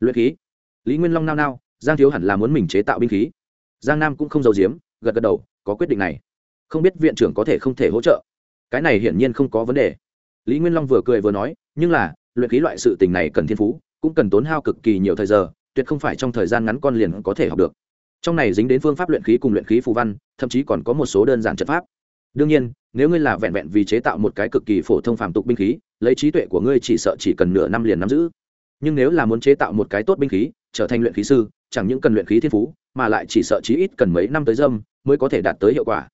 luyện khí. Lý nguyên long nao nao, giang thiếu hẳn là muốn mình chế tạo binh khí. Giang nam cũng không giàu giếm, gật gật đầu, có quyết định này. Không biết viện trưởng có thể không thể hỗ trợ. Cái này hiển nhiên không có vấn đề. Lý nguyên long vừa cười vừa nói, nhưng là, luyện khí loại sự tình này cần thiên phú, cũng cần tốn hao cực kỳ nhiều thời giờ, tuyệt không phải trong thời gian ngắn con liền có thể học được. Trong này dính đến phương pháp luyện khí cùng luyện khí phù văn, thậm chí còn có một số đơn giản trận pháp. Đương nhiên, nếu ngươi là vẹn vẹn vì chế tạo một cái cực kỳ phổ thông phàm tục binh khí, lấy trí tuệ của ngươi chỉ sợ chỉ cần nửa năm liền nắm giữ nhưng nếu là muốn chế tạo một cái tốt binh khí, trở thành luyện khí sư, chẳng những cần luyện khí thiên phú, mà lại chỉ sợ chí ít cần mấy năm tới dâm mới có thể đạt tới hiệu quả.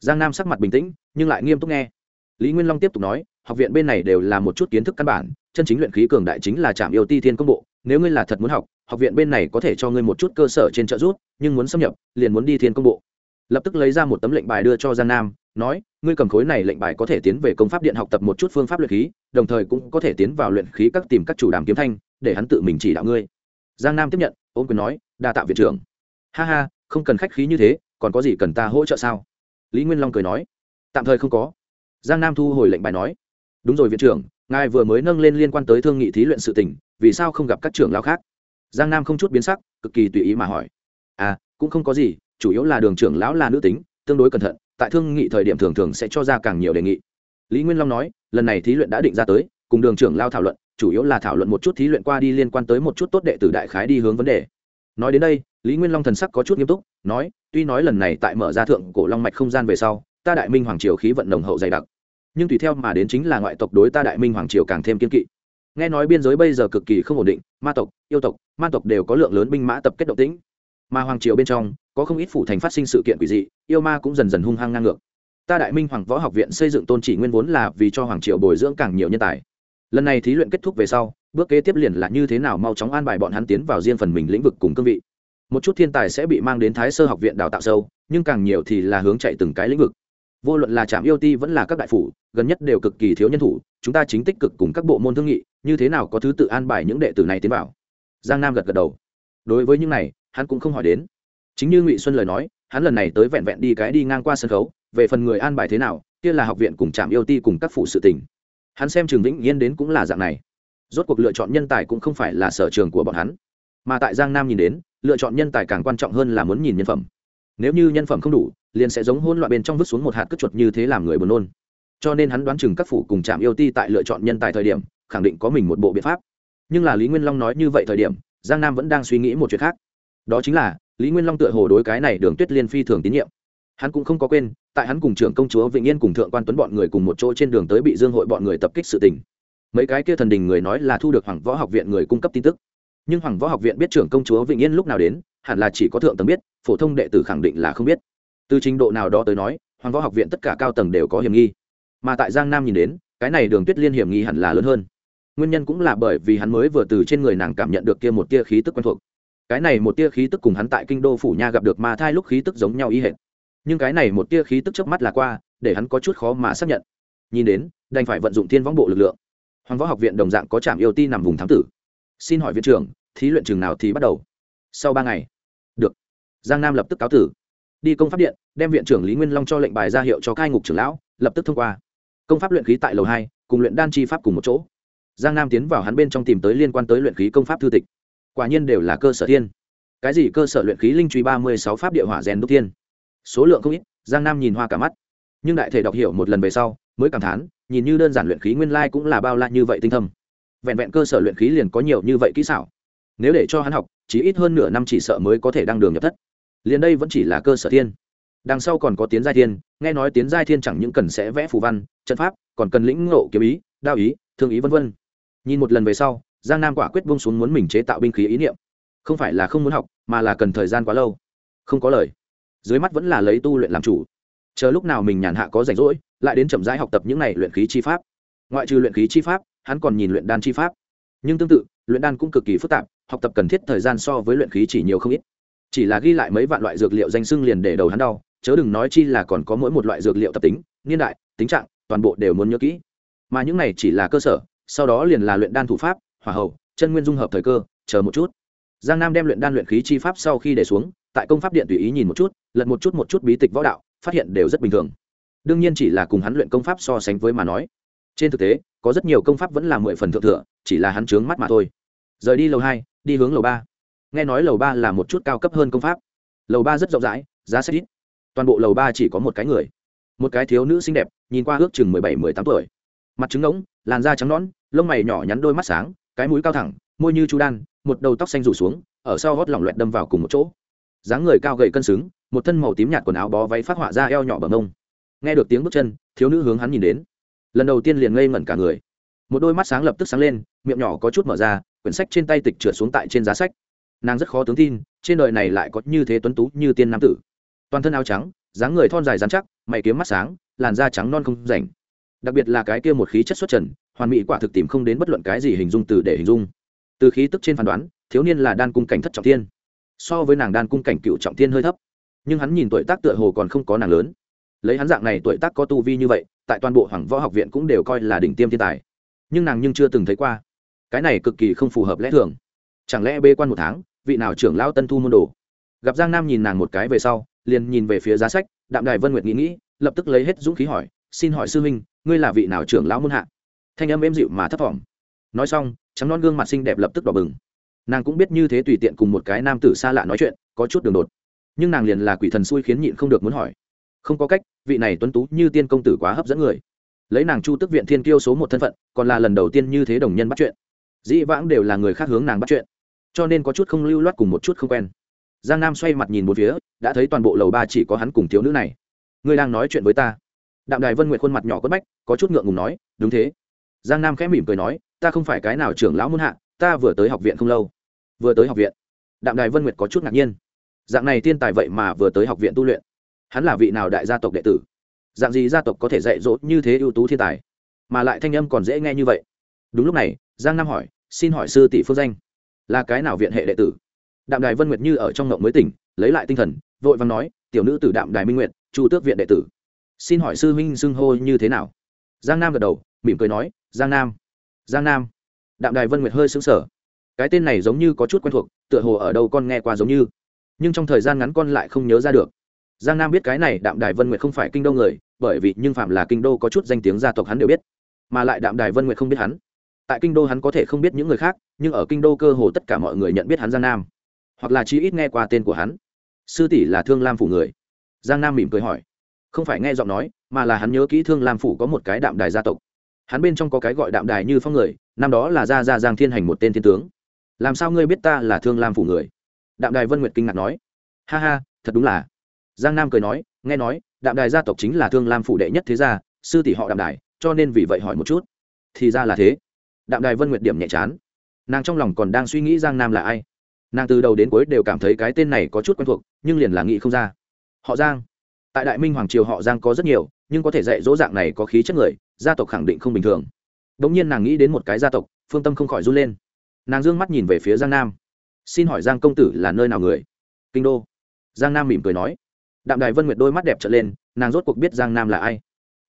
Giang nam sắc mặt bình tĩnh, nhưng lại nghiêm túc nghe. Lý nguyên long tiếp tục nói, học viện bên này đều là một chút kiến thức căn bản, chân chính luyện khí cường đại chính là trạm yêu ti thiên công bộ, nếu ngươi là thật muốn học học viện bên này có thể cho ngươi một chút cơ sở trên trợ giúp, nhưng muốn xâm nhập, liền muốn đi thiên công bộ. Lập tức lấy ra một tấm lệnh bài đưa cho giang nam nói, ngươi cầm khối này lệnh bài có thể tiến về công pháp điện học tập một chút phương pháp luyện khí, đồng thời cũng có thể tiến vào luyện khí các tìm các chủ đàm kiếm thanh, để hắn tự mình chỉ đạo ngươi. Giang nam tiếp nhận ôm quyền nói, đa tạ viện trưởng. Ha ha, không cần khách khí như thế, còn có gì cần ta hỗ trợ sao? Lý nguyên long cười nói, tạm thời không có. Giang nam thu hồi lệnh bài nói, đúng rồi viện trưởng, ngài vừa mới nâng lên liên quan tới thương nghị thí luyện sự tỉnh vì sao không gặp các trưởng lao khác? Giang nam không chút biến sắc, cực kỳ tùy ý mà hỏi à cũng không có gì, chủ yếu là đường trưởng lão là nữ tính tương đối cẩn thận, tại thương nghị thời điểm thường thường sẽ cho ra càng nhiều đề nghị. Lý nguyên long nói, lần này thí luyện đã định ra tới, cùng đường trưởng lao thảo luận, chủ yếu là thảo luận một chút thí luyện qua đi liên quan tới một chút tốt đệ tử đại khái đi hướng vấn đề. Nói đến đây, lý nguyên long thần sắc có chút nghiêm túc, nói, tuy nói lần này tại mở ra thượng cổ long mạch không gian về sau, ta đại minh hoàng triều khí vận nồng hậu dày đặc, nhưng tùy theo mà đến chính là ngoại tộc đối ta đại minh hoàng triều càng thêm kiên kỵ. Nghe nói biên giới bây giờ cực kỳ không ổn định, ma tộc, yêu tộc, ma tộc đều có lượng lớn binh mã tập kết động tĩnh mà hoàng triều bên trong, có không ít phủ thành phát sinh sự kiện quỷ dị, yêu ma cũng dần dần hung hăng ngang ngược. Ta đại minh hoàng võ học viện xây dựng tôn chỉ nguyên vốn là vì cho hoàng triều bồi dưỡng càng nhiều nhân tài. Lần này thí luyện kết thúc về sau, bước kế tiếp liền là như thế nào mau chóng an bài bọn hắn tiến vào riêng phần mình lĩnh vực cùng cương vị. Một chút thiên tài sẽ bị mang đến thái sơ học viện đào tạo sâu, nhưng càng nhiều thì là hướng chạy từng cái lĩnh vực. Vô luận là trạm yêu ti vẫn là các đại phủ, gần nhất đều cực kỳ thiếu nhân thủ, chúng ta chính tích cực cùng các bộ môn thương nghị, như thế nào có thứ tự an bài những đệ tử này tiến vào? Giang nam gật gật đầu. Đối với những này hắn cũng không hỏi đến. Chính như ngụy xuân lời nói, hắn lần này tới vẹn vẹn đi cái đi ngang qua sân khấu, về phần người an bài thế nào, kia là học viện cùng trạm yêu ti cùng các phủ sự tình. Hắn xem trường vĩnh yên đến cũng là dạng này. Rốt cuộc lựa chọn nhân tài cũng không phải là sở trường của bọn hắn. Mà tại giang nam nhìn đến, lựa chọn nhân tài càng quan trọng hơn là muốn nhìn nhân phẩm. Nếu như nhân phẩm không đủ, liền sẽ giống hôn loại bên trong vứt xuống một hạt cất chuột như thế làm người buồn nôn. Cho nên hắn đoán chừng các phủ cùng trạm yêu ti tại lựa chọn nhân tài thời điểm, khẳng định có mình một bộ biện pháp. Nhưng là lý nguyên long nói như vậy thời điểm, giang nam vẫn đang suy nghĩ một chuyện khác đó chính là, lý nguyên long tựa hồ đối cái này đường tuyết liên phi thường tín nhiệm. Hắn cũng không có quên, tại hắn cùng trưởng công chúa vĩnh yên cùng thượng quan tuấn bọn người cùng một chỗ trên đường tới bị dương hội bọn người tập kích sự tình. Mấy cái kia thần đình người nói là thu được hoàng võ học viện người cung cấp tin tức. Nhưng hoàng võ học viện biết trưởng công chúa vĩnh yên lúc nào đến, hẳn là chỉ có thượng tầng biết, phổ thông đệ tử khẳng định là không biết. Từ trình độ nào đó tới nói, hoàng võ học viện tất cả cao tầng đều có hiểm nghi. Mà tại giang nam nhìn đến, cái này đường tuyết liên hiểm nghi hẳn là lớn hơn. Nguyên nhân cũng là bởi vì hắn mới vừa từ trên người nàng cảm nhận được kia một tia khí tức quen thuộc cái này một tia khí tức cùng hắn tại kinh đô phủ nha gặp được ma thai lúc khí tức giống nhau y hệt. Nhưng cái này một tia khí tức trước mắt là qua, để hắn có chút khó mà xác nhận. Nhìn đến, đành phải vận dụng thiên võng bộ lực lượng. Hoàng võ học viện đồng dạng có trạm yêu ti nằm vùng thám tử. Xin hỏi viện trưởng, thí luyện trường nào thì bắt đầu? Sau ba ngày. Được. Giang nam lập tức cáo tử. Đi công pháp điện, đem viện trưởng lý nguyên long cho lệnh bài ra hiệu cho cai ngục trưởng lão, lập tức thông qua. Công pháp luyện khí tại lầu hai, cùng luyện đan chi pháp cùng một chỗ. Giang nam tiến vào hắn bên trong tìm tới liên quan tới luyện khí công pháp thư tịch quả nhiên đều là cơ sở thiên. Cái gì cơ sở luyện khí linh truy ba mươi sáu pháp địa hỏa rèn đúc thiên? Số lượng không ít, giang nam nhìn hoa cả mắt. Nhưng đại thể đọc hiểu một lần về sau, mới cảm thán, nhìn như đơn giản luyện khí nguyên lai cũng là bao la như vậy tinh thâm. Vẹn vẹn cơ sở luyện khí liền có nhiều như vậy kỹ xảo. Nếu để cho hắn học chỉ ít hơn nửa năm chỉ sợ mới có thể đăng đường nhập thất. Liền đây vẫn chỉ là cơ sở thiên. Đằng sau còn có tiến giai thiên, nghe nói tiến giai thiên chẳng những cần sẽ vẽ phù văn, trận pháp, còn cần lĩnh ngộ kiếm ý, đao ý, thương ý v v nhìn một lần về sau giang nam quả quyết vung xuống muốn mình chế tạo binh khí ý niệm. Không phải là không muốn học, mà là cần thời gian quá lâu. Không có lời. Dưới mắt vẫn là lấy tu luyện làm chủ. Chờ lúc nào mình nhàn hạ có rảnh rỗi, lại đến chậm rãi học tập những này luyện khí chi pháp. Ngoại trừ luyện khí chi pháp, hắn còn nhìn luyện đan chi pháp. Nhưng tương tự, luyện đan cũng cực kỳ phức tạp, học tập cần thiết thời gian so với luyện khí chỉ nhiều không ít. Chỉ là ghi lại mấy vạn loại dược liệu danh sưng liền để đầu hắn đau, chớ đừng nói chi là còn có mỗi một loại dược liệu tập tính, niên đại, tính trạng, toàn bộ đều muốn nhớ kỹ. Mà những này chỉ là cơ sở, sau đó liền là luyện đan thủ pháp hỏa hậu chân nguyên dung hợp thời cơ, chờ một chút. Giang nam đem luyện đan luyện khí chi pháp sau khi để xuống, tại công pháp điện tùy ý nhìn một chút, lật một chút một chút bí tịch võ đạo, phát hiện đều rất bình thường. Đương nhiên chỉ là cùng hắn luyện công pháp so sánh với mà nói. Trên thực tế, có rất nhiều công pháp vẫn là mười phần thượng thừa, chỉ là hắn trướng mắt mà thôi. Rời đi lầu hai, đi hướng lầu ba. Nghe nói lầu ba là một chút cao cấp hơn công pháp. Lầu ba rất rộng rãi, giá sách ít. Toàn bộ lầu ba chỉ có một cái người. Một cái thiếu nữ xinh đẹp, nhìn qua ước chừng mười bảy, mười tám tuổi. Mặt trứng ngỗng, làn da trắng nõn, lông mày nhỏ nhắn đôi mắt sáng cái mũi cao thẳng, môi như chu đan, một đầu tóc xanh rủ xuống, ở sau gót lỏng loẹt đâm vào cùng một chỗ. Dáng người cao gầy cân xứng, một thân màu tím nhạt quần áo bó váy phát họa ra eo nhỏ bằng mông. Nghe được tiếng bước chân, thiếu nữ hướng hắn nhìn đến. Lần đầu tiên liền ngây ngẩn cả người. Một đôi mắt sáng lập tức sáng lên, miệng nhỏ có chút mở ra, quyển sách trên tay tịch trượt xuống tại trên giá sách. Nàng rất khó tướng tin, trên đời này lại có như thế tuấn tú như tiên nam tử. Toàn thân áo trắng, dáng người thon dài dán chắc, mày kiếm mắt sáng, làn da trắng non không rảnh đặc biệt là cái kia một khí chất xuất trần, hoàn mỹ quả thực tìm không đến bất luận cái gì hình dung từ để hình dung. Từ khí tức trên phán đoán, thiếu niên là đan cung cảnh thất trọng thiên. So với nàng đan cung cảnh cựu trọng thiên hơi thấp. Nhưng hắn nhìn tuổi tác tựa hồ còn không có nàng lớn. Lấy hắn dạng này tuổi tác có tu vi như vậy, tại toàn bộ hoàng võ học viện cũng đều coi là đỉnh tiêm thiên tài. Nhưng nàng nhưng chưa từng thấy qua. Cái này cực kỳ không phù hợp lẽ thường. Chẳng lẽ bê quan một tháng, vị nào trưởng lão tân thu môn đồ? Gặp giang nam nhìn nàng một cái về sau, liền nhìn về phía giá sách, đạm đài vân nguyệt nghĩ nghĩ, lập tức lấy hết dũng khí hỏi, xin hỏi sư huynh ngươi là vị nào trưởng lão môn hạ? Thanh âm êm dịu mà thấp thỏm. Nói xong, trắng non gương mặt xinh đẹp lập tức đỏ bừng. Nàng cũng biết như thế tùy tiện cùng một cái nam tử xa lạ nói chuyện, có chút đường đột. Nhưng nàng liền là quỷ thần xui khiến nhịn không được muốn hỏi. Không có cách, vị này tuấn tú như tiên công tử quá hấp dẫn người. Lấy nàng chu tức viện thiên kiêu số một thân phận, còn là lần đầu tiên như thế đồng nhân bắt chuyện. Dĩ vãng đều là người khác hướng nàng bắt chuyện. Cho nên có chút không lưu loát cùng một chút không quen. Giang nam xoay mặt nhìn một phía, đã thấy toàn bộ lầu ba chỉ có hắn cùng thiếu nữ này. Ngươi đang nói chuyện với ta đạm đài vân nguyện khuôn mặt nhỏ quất bách, có chút ngượng ngùng nói, đúng thế. Giang nam khẽ mỉm cười nói, ta không phải cái nào trưởng lão muôn hạ, ta vừa tới học viện không lâu. Vừa tới học viện? Đạm đài vân nguyệt có chút ngạc nhiên. Dạng này thiên tài vậy mà vừa tới học viện tu luyện? Hắn là vị nào đại gia tộc đệ tử? Dạng gì gia tộc có thể dạy dỗ như thế ưu tú thiên tài, mà lại thanh âm còn dễ nghe như vậy? Đúng lúc này, giang nam hỏi, xin hỏi sư tỷ phương danh, là cái nào viện hệ đệ tử? Đạm đài vân nguyệt như ở trong ngộng mới tỉnh, lấy lại tinh thần, vội vàng nói, tiểu nữ tử đạm đài minh nguyệt, chu tước viện đệ tử xin hỏi sư huynh xưng hô như thế nào? Giang nam gật đầu, mỉm cười nói, giang nam giang nam. Đạm đài vân nguyệt hơi xứng sở cái tên này giống như có chút quen thuộc, tựa hồ ở đâu con nghe qua giống như. Nhưng trong thời gian ngắn con lại không nhớ ra được. Giang nam biết cái này đạm đài vân nguyệt không phải kinh đô người, bởi vì nhưng phạm là kinh đô có chút danh tiếng gia tộc hắn đều biết. Mà lại đạm đài vân nguyệt không biết hắn. Tại kinh đô hắn có thể không biết những người khác, nhưng ở kinh đô cơ hồ tất cả mọi người nhận biết hắn giang nam. Hoặc là chí ít nghe qua tên của hắn. Sư tỷ là thương lam phủ người. Giang nam mỉm cười hỏi không phải nghe giọng nói, mà là hắn nhớ kỹ thương lam phủ có một cái đạm đài gia tộc. Hắn bên trong có cái gọi đạm đài như phong người, năm đó là gia gia giang thiên hành một tên thiên tướng. Làm sao ngươi biết ta là thương lam phủ người? Đạm đài vân nguyệt kinh ngạc nói. Ha ha, thật đúng là. Giang nam cười nói, nghe nói, đạm đài gia tộc chính là thương lam phủ đệ nhất thế gia, sư tỷ họ đạm đài, cho nên vì vậy hỏi một chút. Thì ra là thế. Đạm đài vân nguyệt điểm nhẹ chán. Nàng trong lòng còn đang suy nghĩ giang nam là ai. Nàng từ đầu đến cuối đều cảm thấy cái tên này có chút quen thuộc, nhưng liền là nghĩ không ra. Họ giang tại đại minh hoàng triều họ giang có rất nhiều, nhưng có thể dạy dỗ dạng này có khí chất người, gia tộc khẳng định không bình thường. Đ ỗ n g nhiên nàng nghĩ đến một cái gia tộc, phương tâm không khỏi run lên. Nàng d ư ơ n g mắt nhìn về phía giang nam. Xin hỏi giang công tử là nơi nào người? Kinh đô. Giang nam mỉm cười nói. Đạm đài vân nguyệt đôi mắt đẹp trở lên, nàng rốt cuộc biết giang nam là ai.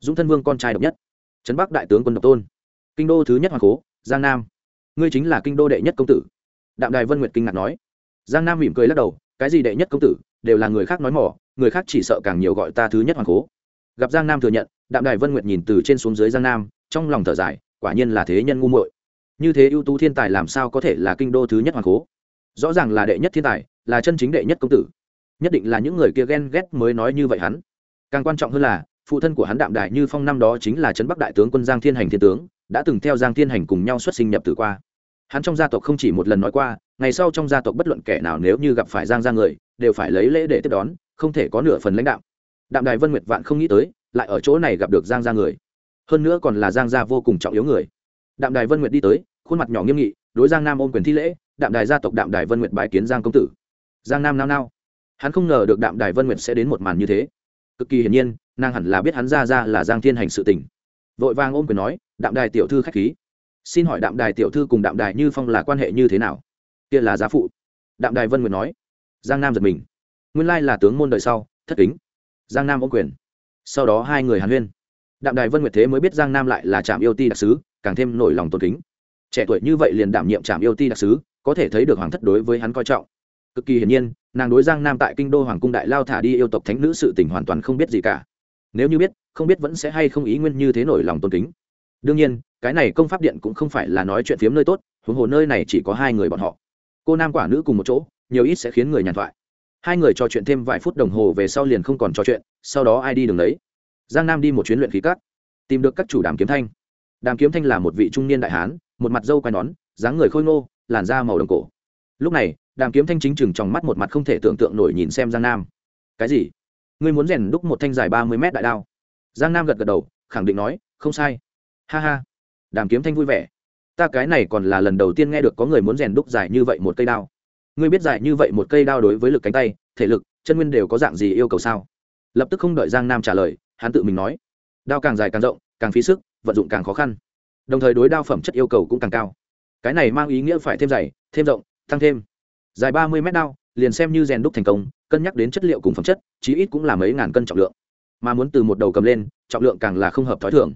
Dũng thân vương con trai độc nhất. Trấn bắc đại tướng quân độc tôn. Kinh đô thứ nhất hoàng cố, giang nam. Ngươi chính là kinh đô đệ nhất công tử. Đạm đài vân nguyệt kinh ngạc nói. Giang nam mỉm cười lắc đầu, cái gì đệ nhất công tử, đều là người khác nói mỏ người khác chỉ sợ càng nhiều gọi ta thứ nhất hoàng cố. Gặp giang nam thừa nhận, đạm đài vân nguyệt nhìn từ trên xuống dưới giang nam, trong lòng thở dài, quả nhiên là thế nhân ngu muội. Như thế ưu tú thiên tài làm sao có thể là kinh đô thứ nhất hoàng cố? Rõ ràng là đệ nhất thiên tài, là chân chính đệ nhất công tử. Nhất định là những người kia ghen ghét mới nói như vậy hắn. Càng quan trọng hơn là, phụ thân của hắn đạm đại như phong năm đó chính là trấn bắc đại tướng quân giang thiên hành thiên tướng, đã từng theo giang thiên hành cùng nhau xuất sinh nhập tử qua. Hắn trong gia tộc không chỉ một lần nói qua, ngày sau trong gia tộc bất luận kẻ nào nếu như gặp phải giang gia người, đều phải lấy lễ để tiếp đón không thể có nửa phần lãnh đạo. Đạm đài vân nguyệt vạn không nghĩ tới, lại ở chỗ này gặp được giang gia người. Hơn nữa còn là giang gia vô cùng trọng yếu người. Đạm đài vân nguyệt đi tới, khuôn mặt nhỏ nghiêm nghị, đối giang nam ôm quyền thi lễ, đạm đài gia tộc đạm đài vân nguyệt bái kiến giang công tử. Giang nam nao nao. Hắn không ngờ được đạm đài vân nguyệt sẽ đến một màn như thế. Cực kỳ hiển nhiên, nàng hẳn là biết hắn ra ra là giang thiên hành sự tình. Vội vàng ôm quyền nói, đạm đài tiểu thư khách khí. Xin hỏi đạm đài tiểu thư cùng đạm đài như phong là quan hệ như thế nào? Kia là giá phụ. Đạm đài vân nguyệt nói. Giang nam giật mình nguyên lai là tướng môn đời sau, thất kính. Giang nam ôm quyền. Sau đó hai người hàn huyên. Đạm đài vân nguyệt thế mới biết giang nam lại là trạm yêu ti đặc sứ, càng thêm nổi lòng tôn kính. Trẻ tuổi như vậy liền đảm nhiệm trạm yêu ti đặc sứ, có thể thấy được hoàng thất đối với hắn coi trọng. Cực kỳ hiển nhiên, nàng đối giang nam tại kinh đô hoàng cung đại lao thả đi yêu tộc thánh nữ sự tình hoàn toàn không biết gì cả. Nếu như biết, không biết vẫn sẽ hay không ý nguyên như thế nổi lòng tôn kính. Đương nhiên, cái này công pháp điện cũng không phải là nói chuyện phiếm nơi tốt, huống hồ nơi này chỉ có hai người bọn họ. Cô nam quả nữ cùng một chỗ, nhiều ít sẽ khiến người nhàn thoại hai người trò chuyện thêm vài phút đồng hồ về sau liền không còn trò chuyện, sau đó ai đi đường đấy giang nam đi một chuyến luyện khí cắt tìm được các chủ đàm kiếm thanh. Đàm kiếm thanh là một vị trung niên đại hán, một mặt dâu quai nón, dáng người khôi ngô, làn da màu đồng cổ. Lúc này, đàm kiếm thanh chính chừng trong mắt một mặt không thể tưởng tượng nổi nhìn xem giang nam. Cái gì? Ngươi muốn rèn đúc một thanh dài ba mươi mét đại đao? Giang nam gật gật đầu, khẳng định nói, không sai. Ha ha. Đàm kiếm thanh vui vẻ. Ta cái này còn là lần đầu tiên nghe được có người muốn rèn đúc dài như vậy một cây đao ngươi biết dài như vậy một cây đao đối với lực cánh tay, thể lực, chân nguyên đều có dạng gì yêu cầu sao? Lập tức không đợi giang nam trả lời, hắn tự mình nói, đao càng dài càng rộng, càng phí sức, vận dụng càng khó khăn. Đồng thời đối đao phẩm chất yêu cầu cũng càng cao. Cái này mang ý nghĩa phải thêm dày, thêm rộng, tăng thêm. Dài ba mươi mét đao, liền xem như rèn đúc thành công, cân nhắc đến chất liệu cùng phẩm chất, chí ít cũng là mấy ngàn cân trọng lượng. Mà muốn từ một đầu cầm lên, trọng lượng càng là không hợp t h ó i thường.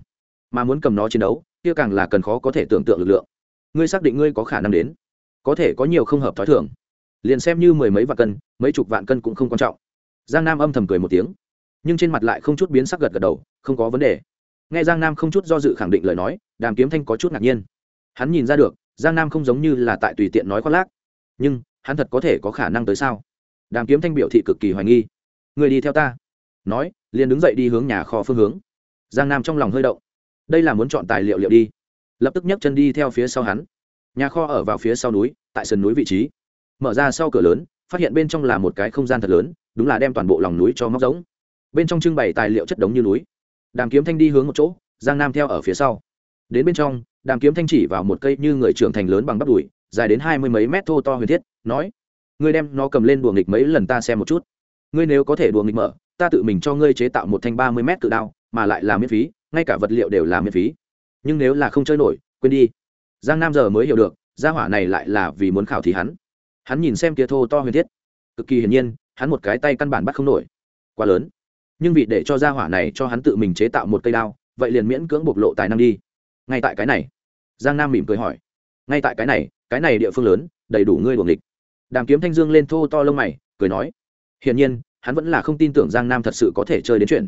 Mà muốn cầm nó chiến đấu, kia càng là cần khó có thể tưởng tượng lực lượng. Ngươi xác định ngươi có khả năng đến. Có thể có nhiều không hợp t h ó i thường liền xem như mười mấy vạn cân, mấy chục vạn cân cũng không quan trọng. Giang nam âm thầm cười một tiếng, nhưng trên mặt lại không chút biến sắc gật gật đầu, không có vấn đề. Nghe giang nam không chút do dự khẳng định lời nói, đàm kiếm thanh có chút ngạc nhiên. Hắn nhìn ra được, giang nam không giống như là tại tùy tiện nói khoác lác, nhưng hắn thật có thể có khả năng tới sao? Đàm kiếm thanh biểu thị cực kỳ hoài nghi. Người đi theo ta. Nói, liền đứng dậy đi hướng nhà kho phương hướng. Giang nam trong lòng hơi động. Đây là muốn chọn tài liệu liệu đi. Lập tức nhấc chân đi theo phía sau hắn. Nhà kho ở vào phía sau núi, tại sườn núi vị trí mở ra sau cửa lớn, phát hiện bên trong là một cái không gian thật lớn, đúng là đem toàn bộ lòng núi cho móc giống. Bên trong trưng bày tài liệu chất đống như núi. Đàm kiếm thanh đi hướng một chỗ, giang nam theo ở phía sau. Đến bên trong, đàm kiếm thanh chỉ vào một cây như người trưởng thành lớn bằng bắp đùi, dài đến hai mươi mấy mét thô to huyền thiết, nói, ngươi đem nó cầm lên đùa nghịch mấy lần ta xem một chút. Ngươi nếu có thể đùa nghịch mở, ta tự mình cho ngươi chế tạo một thanh ba mươi mét tự đao, mà lại là miễn phí, ngay cả vật liệu đều là miễn phí. Nhưng nếu là không chơi nổi, quên đi. Giang nam giờ mới hiểu được, gia hỏa này lại là vì muốn khảo thí hắn hắn nhìn xem kia thô to huyền thiết. Cực kỳ hiển nhiên, hắn một cái tay căn bản bắt không nổi. Quá lớn. Nhưng vì để cho gia hỏa này cho hắn tự mình chế tạo một cây đao, vậy liền miễn cưỡng bộc lộ tài năng đi. Ngay tại cái này, giang nam mỉm cười hỏi. Ngay tại cái này cái này địa phương lớn, đầy đủ ngươi đuồng địch đàm kiếm thanh dương lên thô to lông mày, cười nói. Hiển nhiên, hắn vẫn là không tin tưởng giang nam thật sự có thể chơi đến chuyện.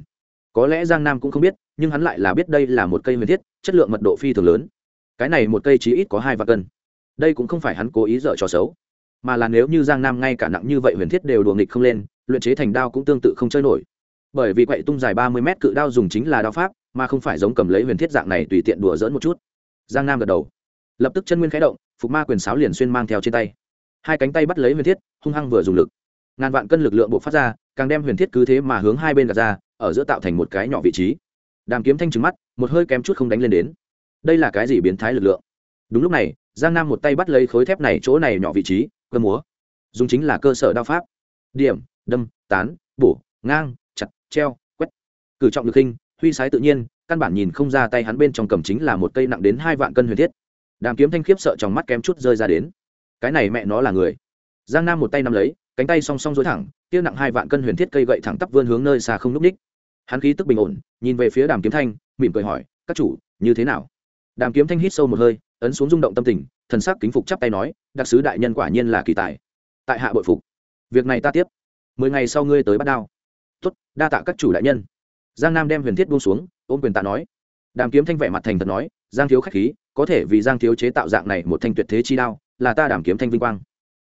Có lẽ giang nam cũng không biết, nhưng hắn lại là biết đây là một cây huyền thiết, chất lượng mật độ phi thường lớn. Cái này một cây chí ít có hai vạn cân. Đây cũng không phải hắn cố ý dở trò xấu mà là nếu như giang nam ngay cả nặng như vậy huyền thiết đều đùa nghịch không lên, luyện chế thành đao cũng tương tự không chơi nổi. Bởi vì quậy tung dài ba mươi mét cự đao dùng chính là đao pháp, mà không phải giống cầm lấy huyền thiết dạng này tùy tiện đùa dỡn một chút. Giang nam gật đầu. Lập tức chân nguyên khẽ động, phục ma quyền sáo liền xuyên mang theo trên tay. Hai cánh tay bắt lấy huyền thiết, hung hăng vừa dùng lực. Ngàn vạn cân lực lượng bộ phát ra, càng đem huyền thiết cứ thế mà hướng hai bên gạt ra, ở giữa tạo thành một cái nhỏ vị trí. Đàm kiếm thanh trứng mắt, một hơi kém chút không đánh lên đến. Đây là cái gì biến thái lực lượng? Đúng lúc này, giang nam một tay bắt lấy khối thép này chỗ này nhỏ vị trí cơ múa. Dùng chính là cơ sở đao pháp. Điểm, đâm, tán, bổ, ngang, chặt, treo, quét. Cử trọng được khinh, huy sái tự nhiên, căn bản nhìn không ra tay hắn bên trong cầm chính là một cây nặng đến hai vạn cân huyền thiết. Đàm kiếm thanh khiếp sợ trong mắt kém chút rơi ra đến. Cái này mẹ nó là người. Giang nam một tay nắm lấy, cánh tay song song dối thẳng tiêu nặng hai vạn cân huyền thiết cây gậy thẳng tắp vươn hướng nơi xa không n ú c ních. Hắn khí tức bình ổn, nhìn về phía đàm kiếm thanh, mỉm cười hỏi, các chủ, như thế nào? Đàm kiếm thanh hít sâu một hơi ấn xuống rung động tâm tình, thần sắc kính phục chắp tay nói, đặc sứ đại nhân quả nhiên là kỳ tài. Tại hạ bội phục. Việc này ta tiếp. Mười ngày sau ngươi tới bắt đao. Tuất đa tạ các chủ đại nhân. Giang nam đem huyền thiết buông xuống, ôm quyền tạ nói. Đàm kiếm thanh vẻ mặt thành thật nói, giang thiếu khách khí, có thể vì giang thiếu chế tạo dạng này một thanh tuyệt thế chi đao, là ta đảm kiếm thanh vinh quang.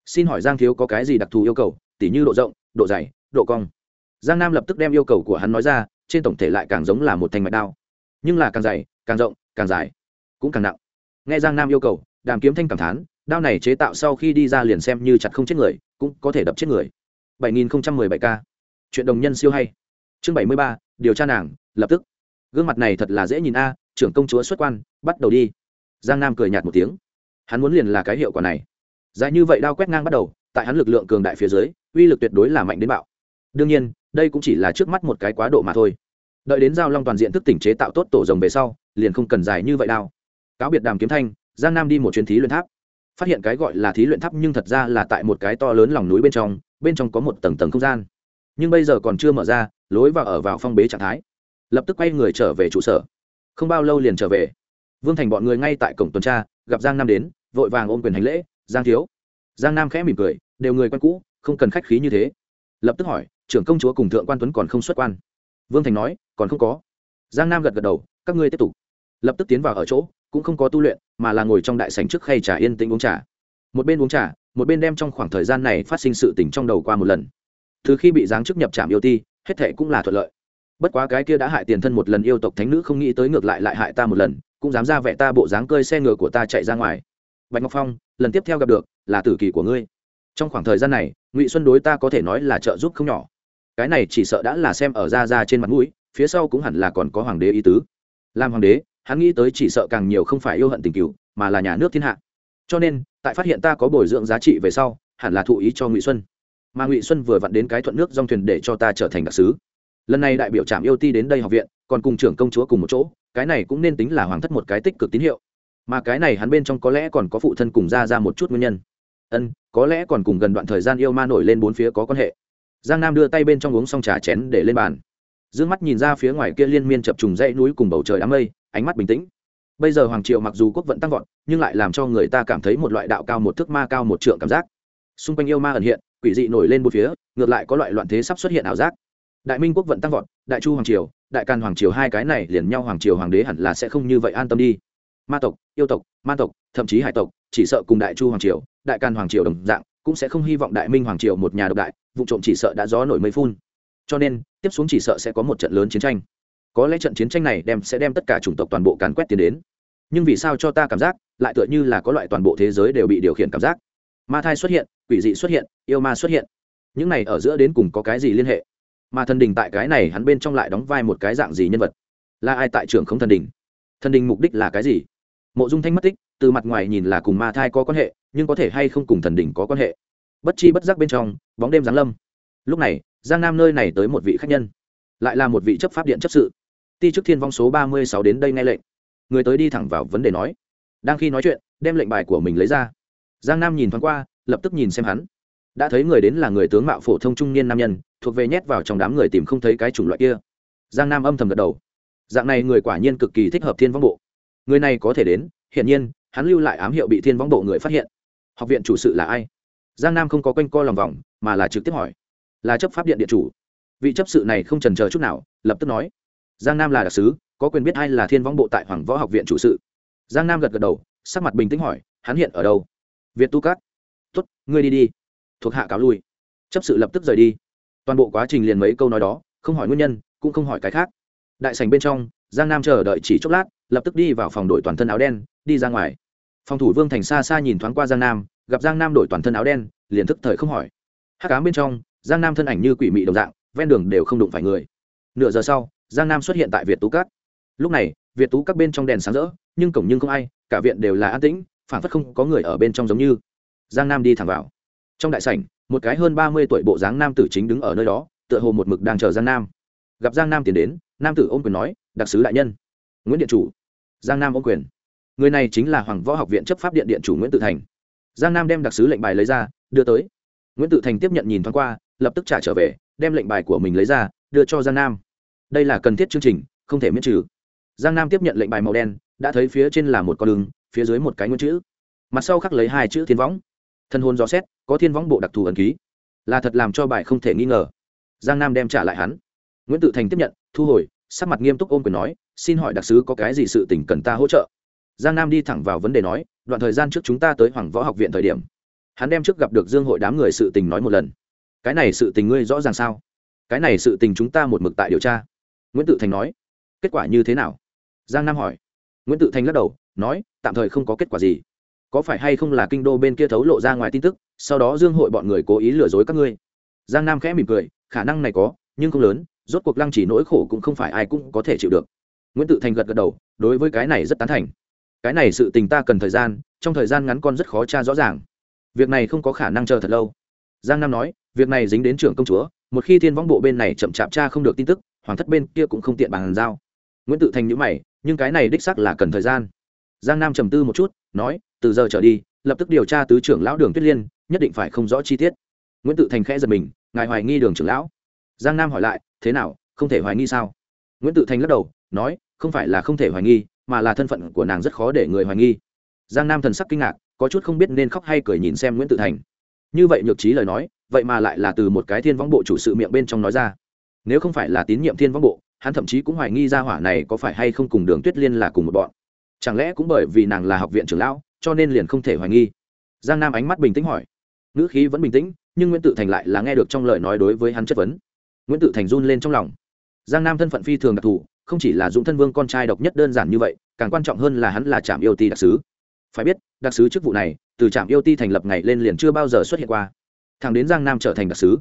Xin hỏi giang thiếu có cái gì đặc thù yêu cầu, tỉ như độ rộng, độ dày, độ cong? Giang nam lập tức đem yêu cầu của hắn nói ra, trên tổng thể lại càng giống là một thanh mạch đao. Nhưng là càng dày, càng rộng, càng dài, cũng càng nặng nghe giang nam yêu cầu đàm kiếm thanh cảm thán đao này chế tạo sau khi đi ra liền xem như chặt không chết người cũng có thể đập chết người. 7017 k chuyện đồng nhân siêu hay. Chương 73, điều tra nàng lập tức. Gương mặt này thật là dễ nhìn a trưởng công chúa xuất quan bắt đầu đi. Giang nam cười nhạt một tiếng. Hắn muốn liền là cái hiệu quả này. Dài như vậy đao quét ngang bắt đầu tại hắn lực lượng cường đại phía dưới uy lực tuyệt đối là mạnh đến bạo. Đương nhiên đây cũng chỉ là trước mắt một cái quá độ mà thôi. Đợi đến giao long toàn diện thức tỉnh chế tạo tốt tổ rồng về sau liền không cần dài như vậy đao cáo biệt đàm kiếm thanh, giang nam đi một chuyến thí luyện tháp. Phát hiện cái gọi là thí luyện tháp nhưng thật ra là tại một cái to lớn lòng núi bên trong bên trong có một tầng tầng không gian. Nhưng bây giờ còn chưa mở ra, lối vào ở vào phong bế trạng thái. Lập tức quay người trở về trụ sở. Không bao lâu liền trở về. Vương thành bọn người ngay tại cổng tuần tra, gặp giang nam đến, vội vàng ôm quyền hành lễ, giang thiếu. Giang nam khẽ mỉm cười, đều người quen cũ, không cần khách khí như thế. Lập tức hỏi, trưởng công chúa cùng thượng quan tuấn còn không xuất quan? Vương thành nói, còn không có. Giang nam gật gật đầu, các ngươi tiếp tục. Lập tức tiến vào ở chỗ cũng không có tu luyện, mà là ngồi trong đại sảnh trước khay trà yên tĩnh uống trà. Một bên uống trà, một bên đem trong khoảng thời gian này phát sinh sự tình trong đầu qua một lần. Từ khi bị giáng chức nhập trạm yêu ti, hết thệ cũng là thuận lợi. Bất quá cái kia đã hại tiền thân một lần yêu tộc thánh nữ không nghĩ tới ngược lại lại hại ta một lần, cũng dám ra vẻ ta bộ dáng cơi xe ngựa của ta chạy ra ngoài. Bạch ngọc phong, lần tiếp theo gặp được, là tử kỳ của ngươi. Trong khoảng thời gian này, ngụy xuân đối ta có thể nói là trợ giúp không nhỏ. Cái này chỉ sợ đã là xem ở ra ra trên mặt mũi, phía sau cũng hẳn là còn có hoàng đế ý tứ. Làm hoàng đế hắn nghĩ tới chỉ sợ càng nhiều không phải yêu hận tình cựu, mà là nhà nước thiên hạ. Cho nên, tại phát hiện ta có bồi dưỡng giá trị về sau, hẳn là thụ ý cho ngụy xuân. Mà ngụy xuân vừa vặn đến cái thuận nước dòng thuyền để cho ta trở thành đặc sứ. Lần này đại biểu trạm yêu ti đến đây học viện, còn cùng trưởng công chúa cùng một chỗ, cái này cũng nên tính là hoàng thất một cái tích cực tín hiệu. Mà cái này hắn bên trong có lẽ còn có phụ thân cùng ra ra một chút nguyên nhân. Ân, có lẽ còn cùng gần đoạn thời gian yêu ma nổi lên bốn phía có quan hệ. Giang nam đưa tay bên trong uống xong trà chén để lên bàn. D ư ơ n g mắt nhìn ra phía ngoài kia liên miên chập trùng dãy núi cùng bầu trời đám mây ánh mắt bình tĩnh. Bây giờ hoàng triệu mặc dù quốc vận tăng vọt, nhưng lại làm cho người ta cảm thấy một loại đạo cao một thước ma cao một trượng cảm giác. Xung quanh yêu ma ẩn hiện, quỷ dị nổi lên một phía, ngược lại có loại loạn thế sắp xuất hiện ảo giác. Đại minh quốc vận tăng vọt, đại chu hoàng triều, đại càn hoàng triều hai cái này liền nhau hoàng triều hoàng đế hẳn là sẽ không như vậy an tâm đi. Ma tộc, yêu tộc, ma tộc, thậm chí hải tộc, chỉ sợ cùng đại chu hoàng triều, đại càn hoàng triều đồng dạng, cũng sẽ không hy vọng đại minh hoàng triều một nhà độc đại, vụ trộm chỉ sợ đã gió nổi mây phun. Cho nên, tiếp xuống chỉ sợ sẽ có một trận lớn chiến tranh có lẽ trận chiến tranh này đem sẽ đem tất cả chủng tộc toàn bộ càn quét tiến đến. Nhưng vì sao cho ta cảm giác, lại tựa như là có loại toàn bộ thế giới đều bị điều khiển cảm giác? Ma thai xuất hiện, quỷ dị xuất hiện, yêu ma xuất hiện. Những này ở giữa đến cùng có cái gì liên hệ? Mà thần đình tại cái này hắn bên trong lại đóng vai một cái dạng gì nhân vật? Là ai tại trường không thần đình? Thần đình mục đích là cái gì? Mộ dung thanh mất tích, từ mặt ngoài nhìn là cùng ma thai có quan hệ, nhưng có thể hay không cùng thần đình có quan hệ? Bất chi bất giác bên trong, bóng đêm giáng lâm. Lúc này, giang nam nơi này tới một vị khách nhân. Lại là một vị chấp pháp điện chấp sự ti chức thiên vong số ba mươi sáu đến đây nghe lệnh. Người tới đi thẳng vào vấn đề nói. Đang khi nói chuyện, đem lệnh bài của mình lấy ra. Giang nam nhìn thoáng qua, lập tức nhìn xem hắn. Đã thấy người đến là người tướng mạo phổ thông trung niên nam nhân, thuộc về nhét vào trong đám người tìm không thấy cái chủng loại kia. Giang nam âm thầm gật đầu. Dạng này người quả nhiên cực kỳ thích hợp thiên vong bộ. Người này có thể đến, hiển nhiên, hắn lưu lại ám hiệu bị thiên vong bộ người phát hiện. Học viện chủ sự là ai? Giang nam không có quanh co lòng vòng, mà là trực tiếp hỏi. Là chấp pháp điện điện chủ. Vị chấp sự này không trần chờ chút nào, lập tức nói giang nam là đặc sứ, có quyền biết ai là thiên võng bộ tại hoàng võ học viện chủ sự. Giang nam gật gật đầu, sắc mặt bình tĩnh hỏi, hắn hiện ở đâu? Việt tu cát. Tuất ngươi đi đi. Thuộc hạ cáo lui. Chấp sự lập tức rời đi. Toàn bộ quá trình liền mấy câu nói đó, không hỏi nguyên nhân, cũng không hỏi cái khác. Đại sành bên trong, giang nam chờ đợi chỉ chốc lát, lập tức đi vào phòng đổi toàn thân áo đen, đi ra ngoài. Phòng thủ vương thành xa xa nhìn thoáng qua giang nam, gặp giang nam đổi toàn thân áo đen, liền thức thời không hỏi. Hát cám bên trong, giang nam thân ảnh như quỷ mị đồng dạng, ven đường đều không đụng phải người. Nửa giờ sau giang nam xuất hiện tại việt tú cát lúc này, việt tú các bên trong đèn sáng rỡ, nhưng cổng nhưng không ai, cả viện đều là an tĩnh phản phất không có người ở bên trong giống như. Giang nam đi thẳng vào. Trong đại sảnh, một cái hơn ba mươi tuổi bộ dáng nam tử chính đứng ở nơi đó, tựa hồ một mực đang chờ giang nam. Gặp giang nam tiến đến, nam tử ôm quyền nói, đặc sứ đại nhân. Nguyễn điện chủ. Giang nam ôm quyền. Người này chính là hoàng võ học viện chấp pháp điện điện chủ nguyễn tự thành. Giang nam đem đặc sứ lệnh bài lấy ra, đưa tới. Nguyễn tự thành tiếp nhận nhìn thoáng qua, lập tức trả trở về, đem lệnh bài của mình lấy ra, đưa cho giang nam đây là cần thiết chương trình, không thể miễn trừ. Giang nam tiếp nhận lệnh bài màu đen, đã thấy phía trên là một con đường, phía dưới một cái nguyên chữ. Mặt sau khắc lấy hai chữ thiên võng. Thân hôn gió xét, có thiên võng bộ đặc thù ẩn ký. Là thật làm cho bài không thể nghi ngờ. Giang nam đem trả lại hắn. Nguyễn tự thành tiếp nhận, thu hồi, sắc mặt nghiêm túc ôm quyền nói, xin hỏi đặc sứ có cái gì sự tình cần ta hỗ trợ? Giang nam đi thẳng vào vấn đề nói, đoạn thời gian trước chúng ta tới hoàng võ học viện thời điểm, hắn đem trước gặp được dương hội đám người sự tình nói một lần. Cái này sự tình ngươi rõ ràng sao? Cái này sự tình chúng ta một mực tại điều tra nguyễn tự thành nói, kết quả như thế nào? Giang nam hỏi. Nguyễn tự thành lắc đầu, nói, tạm thời không có kết quả gì. Có phải hay không là kinh đô bên kia thấu lộ ra ngoài tin tức, sau đó dương hội bọn người cố ý lừa dối các ngươi? Giang nam khẽ mỉm cười, khả năng này có, nhưng không lớn, rốt cuộc lăng chỉ nỗi khổ cũng không phải ai cũng có thể chịu được. Nguyễn tự thành gật gật đầu, đối với cái này rất tán thành. Cái này sự tình ta cần thời gian, trong thời gian ngắn con rất khó tra rõ ràng. Việc này không có khả năng chờ thật lâu. Giang nam nói, việc này dính đến trưởng công chúa, một khi thiên võng bộ bên này chậm chạp tra không được tin tức hoàng thất bên kia cũng không tiện bàn giao. Nguyễn tự thành nhữ mày, nhưng cái này đích sắc là cần thời gian. Giang nam trầm tư một chút, nói, từ giờ trở đi, lập tức điều tra tứ trưởng lão đường tuyết liên, nhất định phải không rõ chi tiết. Nguyễn tự thành khẽ giật mình, ngài hoài nghi đường trưởng lão? Giang nam hỏi lại, thế nào, không thể hoài nghi sao? Nguyễn tự thành lắc đầu, nói, không phải là không thể hoài nghi, mà là thân phận của nàng rất khó để người hoài nghi. Giang nam thần sắc kinh ngạc, có chút không biết nên khóc hay cười nhìn xem nguyễn tự thành. Như vậy nhược trí lời nói, vậy mà lại là từ một cái thiên võng bộ chủ sự miệng bên trong nói ra nếu không phải là tín nhiệm thiên vong bộ, hắn thậm chí cũng hoài nghi ra hỏa này có phải hay không cùng đường tuyết liên là cùng một bọn. Chẳng lẽ cũng bởi vì nàng là học viện trưởng lão, cho nên liền không thể hoài nghi? Giang nam ánh mắt bình tĩnh hỏi. Ngữ khí vẫn bình tĩnh, nhưng nguyễn tự thành lại là nghe được trong lời nói đối với hắn chất vấn. Nguyễn tự thành run lên trong lòng. Giang nam thân phận phi thường đặc thù, không chỉ là dũng thân vương con trai độc nhất đơn giản như vậy, càng quan trọng hơn là hắn là trạm yêu ti đặc sứ. Phải biết, đặc sứ chức vụ này, từ trạm yêu ti thành lập ngày lên liền chưa bao giờ xuất hiện qua. Thằng đến giang nam trở thành đặc sứ.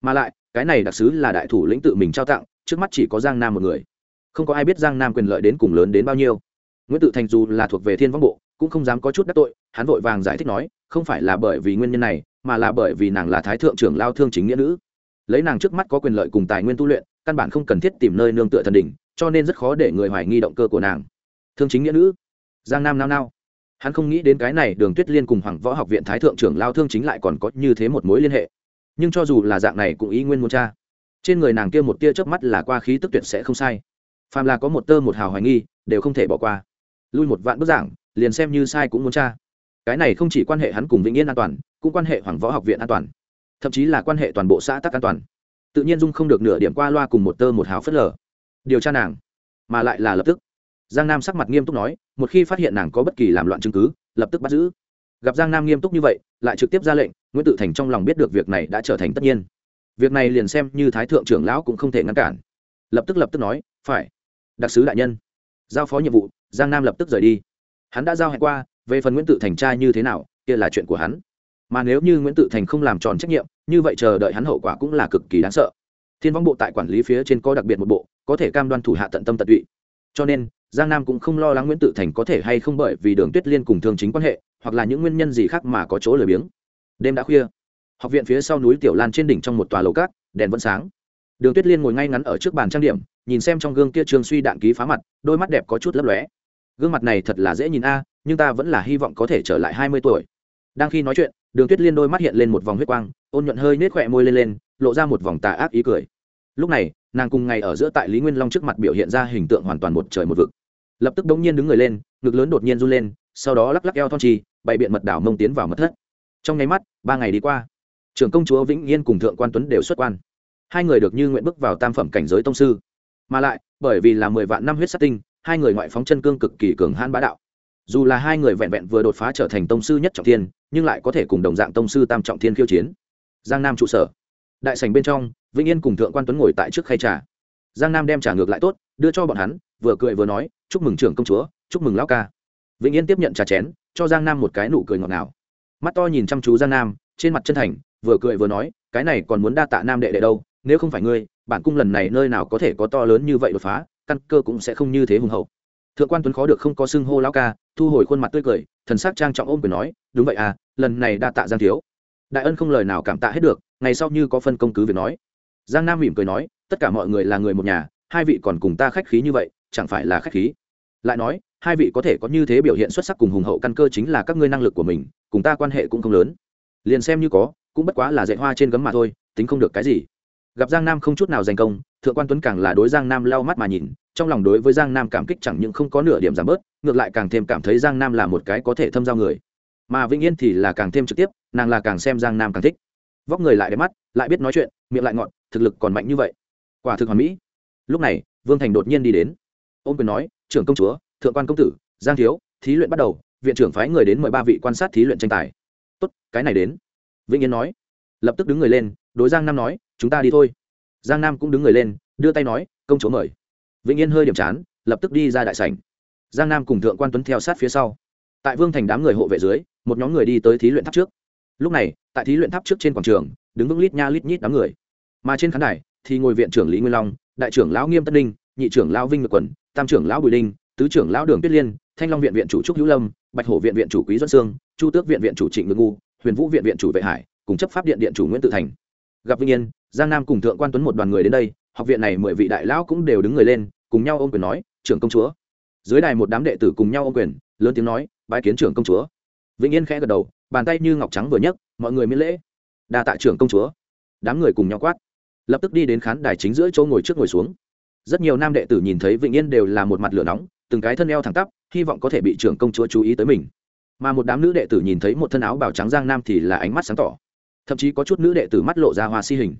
Mà lại cái này đặc sứ là đại thủ lĩnh tự mình trao tặng, trước mắt chỉ có giang nam một người. Không có ai biết giang nam quyền lợi đến cùng lớn đến bao nhiêu. Nguyễn tự thành dù là thuộc về thiên vong bộ, cũng không dám có chút đắc tội, hắn vội vàng giải thích nói, không phải là bởi vì nguyên nhân này, mà là bởi vì nàng là thái thượng trưởng lao thương chính nghĩa nữ. Lấy nàng trước mắt có quyền lợi cùng tài nguyên tu luyện, căn bản không cần thiết tìm nơi nương tựa thần đỉnh, cho nên rất khó để người hoài nghi động cơ của nàng. Thương chính nghĩa nữ. Giang nam nao nao. Hắn không nghĩ đến cái này đường tuyết liên cùng hoàng võ học viện thái thượng trưởng lao thương chính lại còn có như thế một mối liên hệ nhưng cho dù là dạng này cũng ý nguyên muốn cha trên người nàng kia một tia chớp mắt là qua khí tức tuyệt sẽ không sai. Phàm là có một tơ một hào hoài nghi, đều không thể bỏ qua. Lui một vạn bức giảng, liền xem như sai cũng muốn cha cái này không chỉ quan hệ hắn cùng vĩnh yên an toàn, cũng quan hệ hoàng võ học viện an toàn. Thậm chí là quan hệ toàn bộ xã tắc an toàn. Tự nhiên dung không được nửa điểm qua loa cùng một tơ một hào phất lờ. Điều tra nàng, mà lại là lập tức. Giang nam sắc mặt nghiêm túc nói, một khi phát hiện nàng có bất kỳ làm loạn chứng cứ, lập tức bắt giữ gặp giang nam nghiêm túc như vậy, lại trực tiếp ra lệnh, nguyễn tự thành trong lòng biết được việc này đã trở thành tất nhiên. Việc này liền xem như thái thượng trưởng lão cũng không thể ngăn cản. Lập tức lập tức nói, phải, đặc sứ đại nhân. Giao phó nhiệm vụ, giang nam lập tức rời đi. Hắn đã giao hẹn qua, về phần nguyễn tự thành trai như thế nào, kia là chuyện của hắn. Mà nếu như nguyễn tự thành không làm tròn trách nhiệm, như vậy chờ đợi hắn hậu quả cũng là cực kỳ đáng sợ. Thiên võng bộ tại quản lý phía trên có đặc biệt một bộ, có thể cam đoan thủ hạ tận tâm tận tụy. Cho nên, giang nam cũng không lo lắng nguyễn tự thành có thể hay không bởi vì đường tuyết liên cùng Thương chính quan hệ hoặc là những nguyên nhân gì khác mà có chỗ lười biếng. Đêm đã khuya, học viện phía sau núi tiểu lan trên đỉnh trong một tòa lầu cát, đèn vẫn sáng. Đường tuyết liên ngồi ngay ngắn ở trước bàn trang điểm, nhìn xem trong gương kia trường suy đạn ký phá mặt, đôi mắt đẹp có chút lấp lóe. Gương mặt này thật là dễ nhìn a à, nhưng ta vẫn là hy vọng có thể trở lại hai mươi tuổi. Đang khi nói chuyện, đường tuyết liên đôi mắt hiện lên một vòng huyết quang, ôn nhuận hơi nết khỏe môi lên lên, lộ ra một vòng tà ác ý cười. Lúc này, nàng cùng ngày ở giữa tại lý nguyên long trước mặt biểu hiện ra hình tượng hoàn toàn một trời một vực. Lập tức đống nhiên đứng người lên, ngực lớn đột nhiên run lên, sau đó lắc lắc eo thon trì bày biện mật đảo mông tiến vào mật thất. Trong nháy mắt, ba ngày đi qua, trưởng công chúa vĩnh yên cùng thượng quan tuấn đều xuất quan. Hai người được như nguyện bước vào tam phẩm cảnh giới tông sư. Mà lại, bởi vì là mười vạn năm huyết sát tinh, hai người ngoại phóng chân cương cực kỳ cường hãn bá đạo. Dù là hai người vẹn vẹn vừa đột phá trở thành tông sư nhất trọng thiên, nhưng lại có thể cùng đồng dạng tông sư tam trọng thiên khiêu chiến. Giang nam trụ sở. Đại sành bên trong, vĩnh yên cùng thượng quan tuấn ngồi tại trước khay trà. Giang nam đem trả ngược lại tốt, đưa cho bọn hắn, vừa cười vừa nói, chúc mừng trưởng công chúa, chúc mừng lão ca vĩnh yên tiếp nhận trà chén, cho giang nam một cái nụ cười ngọt ngào. Mắt to nhìn chăm chú giang nam, trên mặt chân thành, vừa cười vừa nói, cái này còn muốn đa tạ nam đệ đệ đâu, nếu không phải ngươi, bản cung lần này nơi nào có thể có to lớn như vậy đột phá, căn cơ cũng sẽ không như thế hùng hậu. Thượng quan tuấn khó được không có xưng hô lão ca, thu hồi khuôn mặt tươi cười, thần sắc trang trọng ôm cười nói, đúng vậy à lần này đa tạ giang thiếu. Đại ân không lời nào cảm tạ hết được, ngày sau như có phân công cứ việc nói. Giang nam mỉm cười nói, tất cả mọi người là người một nhà, hai vị còn cùng ta khách khí như vậy, chẳng phải là khách khí? Lại nói, hai vị có thể có như thế biểu hiện xuất sắc cùng hùng hậu căn cơ chính là các ngươi năng lực của mình, cùng ta quan hệ cũng không lớn. Liền xem như có, cũng bất quá là dạy hoa trên gấm mà thôi, tính không được cái gì. Gặp giang nam không chút nào giành công, thượng quan tuấn càng là đối giang nam lau mắt mà nhìn, trong lòng đối với giang nam cảm kích chẳng những không có nửa điểm giảm bớt, ngược lại càng thêm cảm thấy giang nam là một cái có thể thâm giao người. Mà vĩnh yên thì là càng thêm trực tiếp, nàng là càng xem giang nam càng thích. Vóc người lại đẹp mắt, lại biết nói chuyện, miệng lại ngọn thực lực còn mạnh như vậy. Quả thực hoàn mỹ. Lúc này, vương thành đột nhiên đi đến. Ôm quyền nói trưởng công chúa, thượng quan công tử, giang thiếu, thí luyện bắt đầu, viện trưởng phái người đến mời ba vị quan sát thí luyện tranh tài. Tốt, cái này đến. Vĩnh yên nói. Lập tức đứng người lên, đối giang nam nói, chúng ta đi thôi. Giang nam cũng đứng người lên, đưa tay nói, công chúa mời. Vĩnh yên hơi điểm chán, lập tức đi ra đại sảnh. Giang nam cùng thượng quan tuấn theo sát phía sau. Tại vương thành đám người hộ vệ dưới, một nhóm người đi tới thí luyện tháp trước. Lúc này, tại thí luyện tháp trước trên quảng trường, đứng vững lít nha lít nhít đám người. Mà trên khán đài, thì ngồi viện trưởng lý nguyên long, đại trưởng lão nghiêm tân ninh, nhị trưởng lão vinh ngược quần tam trưởng lão bùi đinh, tứ trưởng lão đường tuyết liên, thanh long viện viện chủ trúc hữu lâm, bạch hổ viện viện chủ quý duân sương, chu tước viện viện chủ trịnh ngự ngu, huyền vũ viện viện chủ vệ hải, cùng chấp pháp điện điện chủ nguyễn tự thành. Gặp vinh yên, giang nam cùng thượng quan tuấn một đoàn người đến đây, học viện này mười vị đại lão cũng đều đứng người lên, cùng nhau ôm quyền nói, trưởng công chúa. Dưới đài một đám đệ tử cùng nhau ôm quyền, lớn tiếng nói, bái kiến trưởng công chúa. Vĩnh yên khẽ gật đầu, bàn tay như ngọc trắng vừa nhấc, mọi người miễn lễ. Đa tạ trưởng công chúa. Đám người cùng nhau quát, lập tức đi đến khán đài chính giữa chỗ ngồi trước ngồi xuống rất nhiều nam đệ tử nhìn thấy vĩnh yên đều là một mặt lửa nóng, từng cái thân eo thẳng tắp, hy vọng có thể bị trưởng công chúa chú ý tới mình. Mà một đám nữ đệ tử nhìn thấy một thân áo bào trắng giang nam thì là ánh mắt sáng tỏ. Thậm chí có chút nữ đệ tử mắt lộ ra hoa si hình.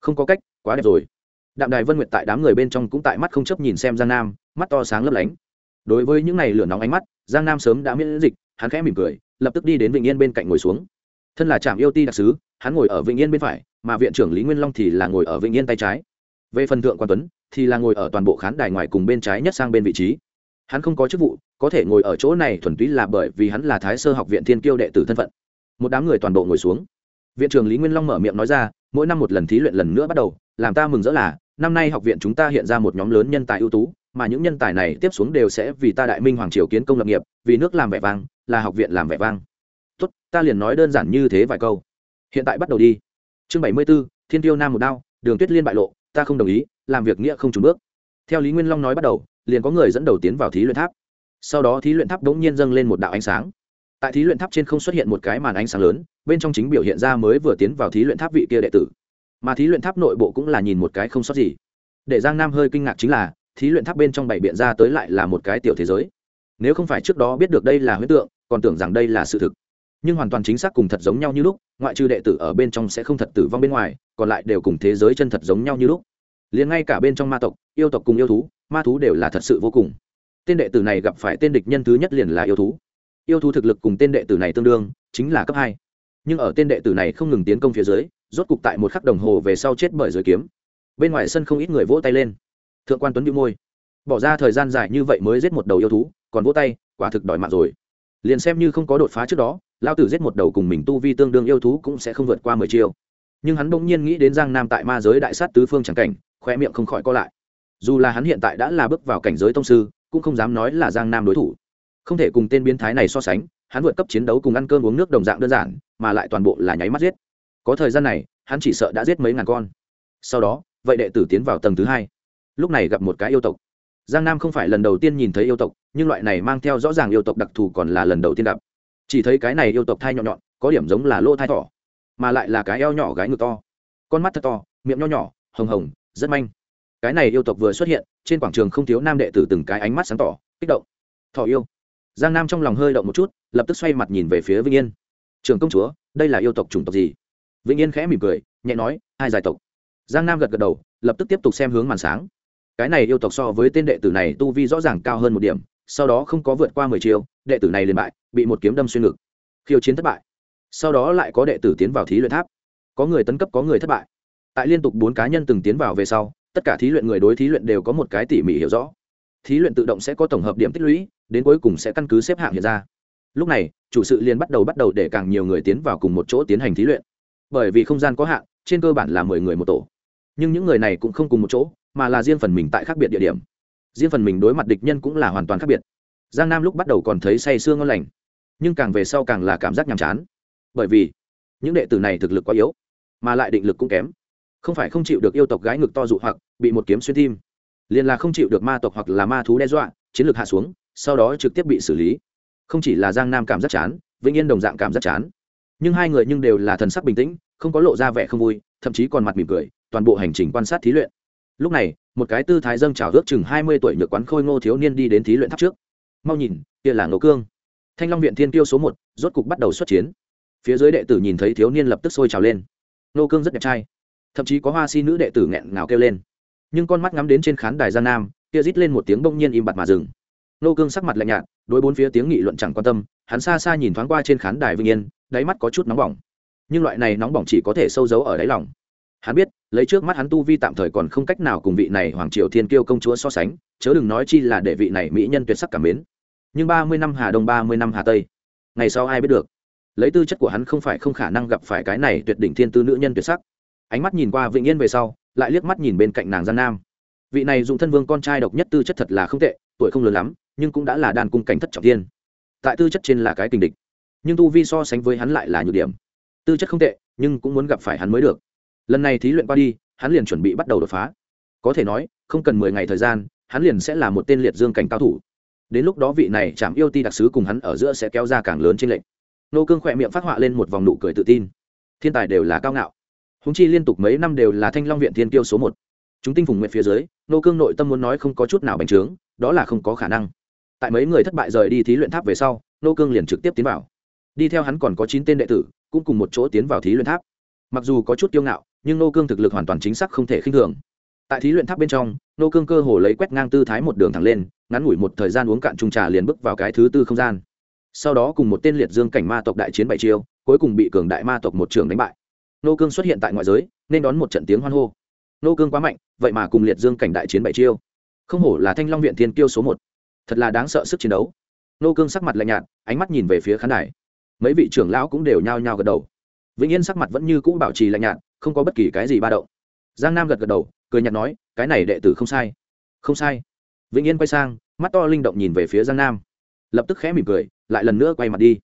Không có cách, quá đẹp rồi. Đạm đài vân nguyệt tại đám người bên trong cũng tại mắt không chấp nhìn xem giang nam, mắt to sáng lấp lánh. Đối với những này lửa nóng ánh mắt, giang nam sớm đã miễn dịch, hắn khẽ mỉm cười, lập tức đi đến vịnh yên bên cạnh ngồi xuống. Thân là trạm yêu ti đặc sứ, hắn ngồi ở vĩnh yên bên phải, mà viện trưởng lý nguyên long thì là ngồi ở vĩnh yên tay trái. Về phần thượng quan tuấn thì là ngồi ở toàn bộ khán đài ngoài cùng bên trái nhất sang bên vị trí. Hắn không có chức vụ, có thể ngồi ở chỗ này thuần túy là bởi vì hắn là thái sơ học viện thiên kiêu đệ tử thân phận. Một đám người toàn bộ ngồi xuống. Viện trưởng lý nguyên long mở miệng nói ra, mỗi năm một lần thí luyện lần nữa bắt đầu, làm ta mừng rỡ là, năm nay học viện chúng ta hiện ra một nhóm lớn nhân tài ưu tú, mà những nhân tài này tiếp xuống đều sẽ vì ta đại minh hoàng triều kiến công lập nghiệp, vì nước làm vẻ vang, là học viện làm vẻ vang. Tốt, ta liền nói đơn giản như thế vài câu. Hiện tại bắt đầu đi. Chương bảy mươi b ố thiên tiêu nam một đao, đường tuyết liên bại lộ, ta không đồng ý làm việc nghĩa không trùng bước. Theo lý nguyên long nói bắt đầu, liền có người dẫn đầu tiến vào thí luyện tháp. Sau đó thí luyện tháp đ n g nhiên dâng lên một đạo ánh sáng. Tại thí luyện tháp trên không xuất hiện một cái màn ánh sáng lớn, bên trong chính biểu hiện ra mới vừa tiến vào thí luyện tháp vị kia đệ tử. Mà thí luyện tháp nội bộ cũng là nhìn một cái không sót gì. Để giang nam hơi kinh ngạc chính là, thí luyện tháp bên trong bảy biện ra tới lại là một cái tiểu thế giới. Nếu không phải trước đó biết được đây là huyết tượng, còn tưởng rằng đây là sự thực. Nhưng hoàn toàn chính xác cùng thật giống nhau như lúc, ngoại trừ đệ tử ở bên trong sẽ không thật tử vong bên ngoài, còn lại đều cùng thế giới chân thật giống nhau như lúc liền ngay cả bên trong ma tộc, yêu tộc cùng yêu thú, ma thú đều là thật sự vô cùng. Tên đệ tử này gặp phải tên địch nhân thứ nhất liền là yêu thú. Yêu thú thực lực cùng tên đệ tử này tương đương, chính là cấp hai. Nhưng ở tên đệ tử này không ngừng tiến công phía dưới, rốt cục tại một khắc đồng hồ về sau chết bởi giới kiếm. Bên ngoài sân không ít người vỗ tay lên. Thượng quan tuấn bị môi. Bỏ ra thời gian dài như vậy mới giết một đầu yêu thú, còn vỗ tay, quả thực đòi mạng rồi. Liền xem như không có đột phá trước đó lao tử giết một đầu cùng mình tu vi tương đương yêu thú cũng sẽ không vượt qua mười chiêu. Nhưng hắn bỗng nhiên nghĩ đến giang nam tại ma giới đại sát tứ phương c cảnh khoe miệng không khỏi co lại. Dù là hắn hiện tại đã là bước vào cảnh giới tông sư, cũng không dám nói là giang nam đối thủ. Không thể cùng tên biến thái này so sánh, hắn vượt cấp chiến đấu cùng ăn cơm uống nước đồng dạng đơn giản, mà lại toàn bộ là nháy mắt giết. Có thời gian này, hắn chỉ sợ đã giết mấy ngàn con. Sau đó, vậy đệ tử tiến vào tầng thứ hai. Lúc này gặp một cái yêu tộc. Giang nam không phải lần đầu tiên nhìn thấy yêu tộc, nhưng loại này mang theo rõ ràng yêu tộc đặc thù còn là lần đầu tiên gặp. Chỉ thấy cái này yêu tộc thai nhọn nhọn, có điểm giống là lô thai thỏ, mà lại là cái eo nhỏ gái ngực to. Con mắt thật to, miệng nho nhỏ, hồng hồng rất manh. Cái này yêu tộc vừa xuất hiện, trên quảng trường không thiếu nam đệ tử từng cái ánh mắt sáng tỏ, kích động. Thọ yêu. Giang nam trong lòng hơi động một chút, lập tức xoay mặt nhìn về phía vĩnh yên. Trường công chúa, đây là yêu tộc chủng tộc gì? Vĩnh yên khẽ mỉm cười, nhẹ nói, hai giải tộc. Giang nam gật gật đầu, lập tức tiếp tục xem hướng màn sáng. Cái này yêu tộc so với tên đệ tử này tu vi rõ ràng cao hơn một điểm, sau đó không có vượt qua mười chiều đệ tử này liền bại, bị một kiếm đâm xuyên ngực. Khiêu chiến thất bại. Sau đó lại có đệ tử tiến vào thí luyện tháp. Có người tấn cấp, có người thất bại tại liên tục bốn cá nhân từng tiến vào về sau, tất cả thí luyện người đối thí luyện đều có một cái tỉ mỉ hiểu rõ. Thí luyện tự động sẽ có tổng hợp điểm tích lũy, đến cuối cùng sẽ căn cứ xếp hạng hiện ra. Lúc này, chủ sự liên bắt đầu bắt đầu để càng nhiều người tiến vào cùng một chỗ tiến hành thí luyện. Bởi vì không gian có hạn, trên cơ bản là mười người một tổ. Nhưng những người này cũng không cùng một chỗ, mà là riêng phần mình tại khác biệt địa điểm. Riêng phần mình đối mặt địch nhân cũng là hoàn toàn khác biệt. Giang nam lúc bắt đầu còn thấy say sương ngon lành, nhưng càng về sau càng là cảm giác nhàm chán. Bởi vì, những đệ tử này thực lực quá yếu, mà lại định lực cũng kém không phải không chịu được yêu tộc gái ngực to dụ hoặc, bị một kiếm xuyên tim. Liền là không chịu được ma tộc hoặc là ma thú đe dọa, chiến lược hạ xuống, sau đó trực tiếp bị xử lý. Không chỉ là giang nam cảm giác chán, vĩnh yên đồng dạng cảm giác chán. Nhưng hai người nhưng đều là thần sắc bình tĩnh, không có lộ ra vẻ không vui, thậm chí còn mặt mỉm cười, toàn bộ hành trình quan sát thí luyện. Lúc này, một cái tư thái dâng trào ước chừng hai mươi tuổi nhược quán khôi ngô thiếu niên đi đến thí luyện tháp trước. Mau nhìn, kia là ngô cương. Thanh long viện thiên tiêu số một, rốt cục bắt đầu xuất chiến. Phía dưới đệ tử nhìn thấy thiếu niên lập tức sôi trào lên. Ngô cương rất đẹp trai thậm chí có hoa si nữ đệ tử nghẹn ngào kêu lên. Nhưng con mắt ngắm đến trên khán đài gian nam, kia rít lên một tiếng bỗng nhiên im bặt mà dừng. Nô cương sắc mặt lạnh nhạt, đối bốn phía tiếng nghị luận chẳng quan tâm, hắn xa xa nhìn thoáng qua trên khán đài vinh yên, đáy mắt có chút nóng bỏng. Nhưng loại này nóng bỏng chỉ có thể sâu giấu ở đáy lòng. Hắn biết, lấy trước mắt hắn tu vi tạm thời còn không cách nào cùng vị này hoàng triều thiên kiêu công chúa so sánh, chớ đừng nói chi là để vị này mỹ nhân tuyệt sắc cảm mến. Nhưng ba mươi năm hà đông, ba mươi năm hà tây, ngày sau ai biết được? Lấy tư chất của hắn không phải không khả năng gặp phải cái này tuyệt đỉnh thiên tư nữ nhân tuyệt sắc ánh mắt nhìn qua vĩnh yên về sau, lại liếc mắt nhìn bên cạnh nàng gian nam. Vị này dùng thân vương con trai độc nhất tư chất thật là không tệ, tuổi không lớn lắm, nhưng cũng đã là đàn cung cảnh thất trọng tiên tại tư chất trên là cái tình địch, nhưng tu vi so sánh với hắn lại là nhược điểm. Tư chất không tệ, nhưng cũng muốn gặp phải hắn mới được. Lần này thí luyện qua đi, hắn liền chuẩn bị bắt đầu đột phá. Có thể nói, không cần mười ngày thời gian, hắn liền sẽ là một tên liệt dương cảnh cao thủ. Đến lúc đó vị này chạm yêu ti đặc sứ cùng hắn ở giữa sẽ kéo ra càng lớn trên lệnh nô cương khỏe miệng phát họa lên một vòng nụ cười tự tin. Thiên tài đều là cao ngạo húng chi liên tục mấy năm đều là thanh long viện thiên tiêu số một. Chúng tinh phùng nguyện phía dưới, nô cương nội tâm muốn nói không có chút nào bành trướng, đó là không có khả năng. Tại mấy người thất bại rời đi thí luyện tháp về sau, nô cương liền trực tiếp tiến vào. Đi theo hắn còn có chín tên đệ tử, cũng cùng một chỗ tiến vào thí luyện tháp. Mặc dù có chút kiêu ngạo, nhưng nô cương thực lực hoàn toàn chính xác không thể khinh thường. Tại thí luyện tháp bên trong, nô cương cơ hồ lấy quét ngang tư thái một đường thẳng lên, ngắn ngủi một thời gian uống cạn trung trà liền bước vào cái thứ tư không gian. Sau đó cùng một tên liệt dương cảnh ma tộc đại chiến bảy chiêu, cuối cùng bị cường đại ma tộc một trường đánh bại nô cương xuất hiện tại ngoại giới, nên đón một trận tiếng hoan hô. Nô cương quá mạnh, vậy mà cùng liệt dương cảnh đại chiến bảy chiêu. Không hổ là thanh long viện thiên kiêu số một. Thật là đáng sợ sức chiến đấu. Nô cương sắc mặt lạnh nhạt, ánh mắt nhìn về phía khán đài. Mấy vị trưởng lão cũng đều nhao nhao gật đầu. Vĩnh yên sắc mặt vẫn như cũ bảo trì lạnh nhạt, không có bất kỳ cái gì ba động. Giang nam gật gật đầu, cười nhạt nói, cái này đệ tử không sai. Không sai. Vĩnh yên quay sang, mắt to linh động nhìn về phía giang nam. Lập tức khẽ mỉm cười, lại lần nữa quay mặt đi.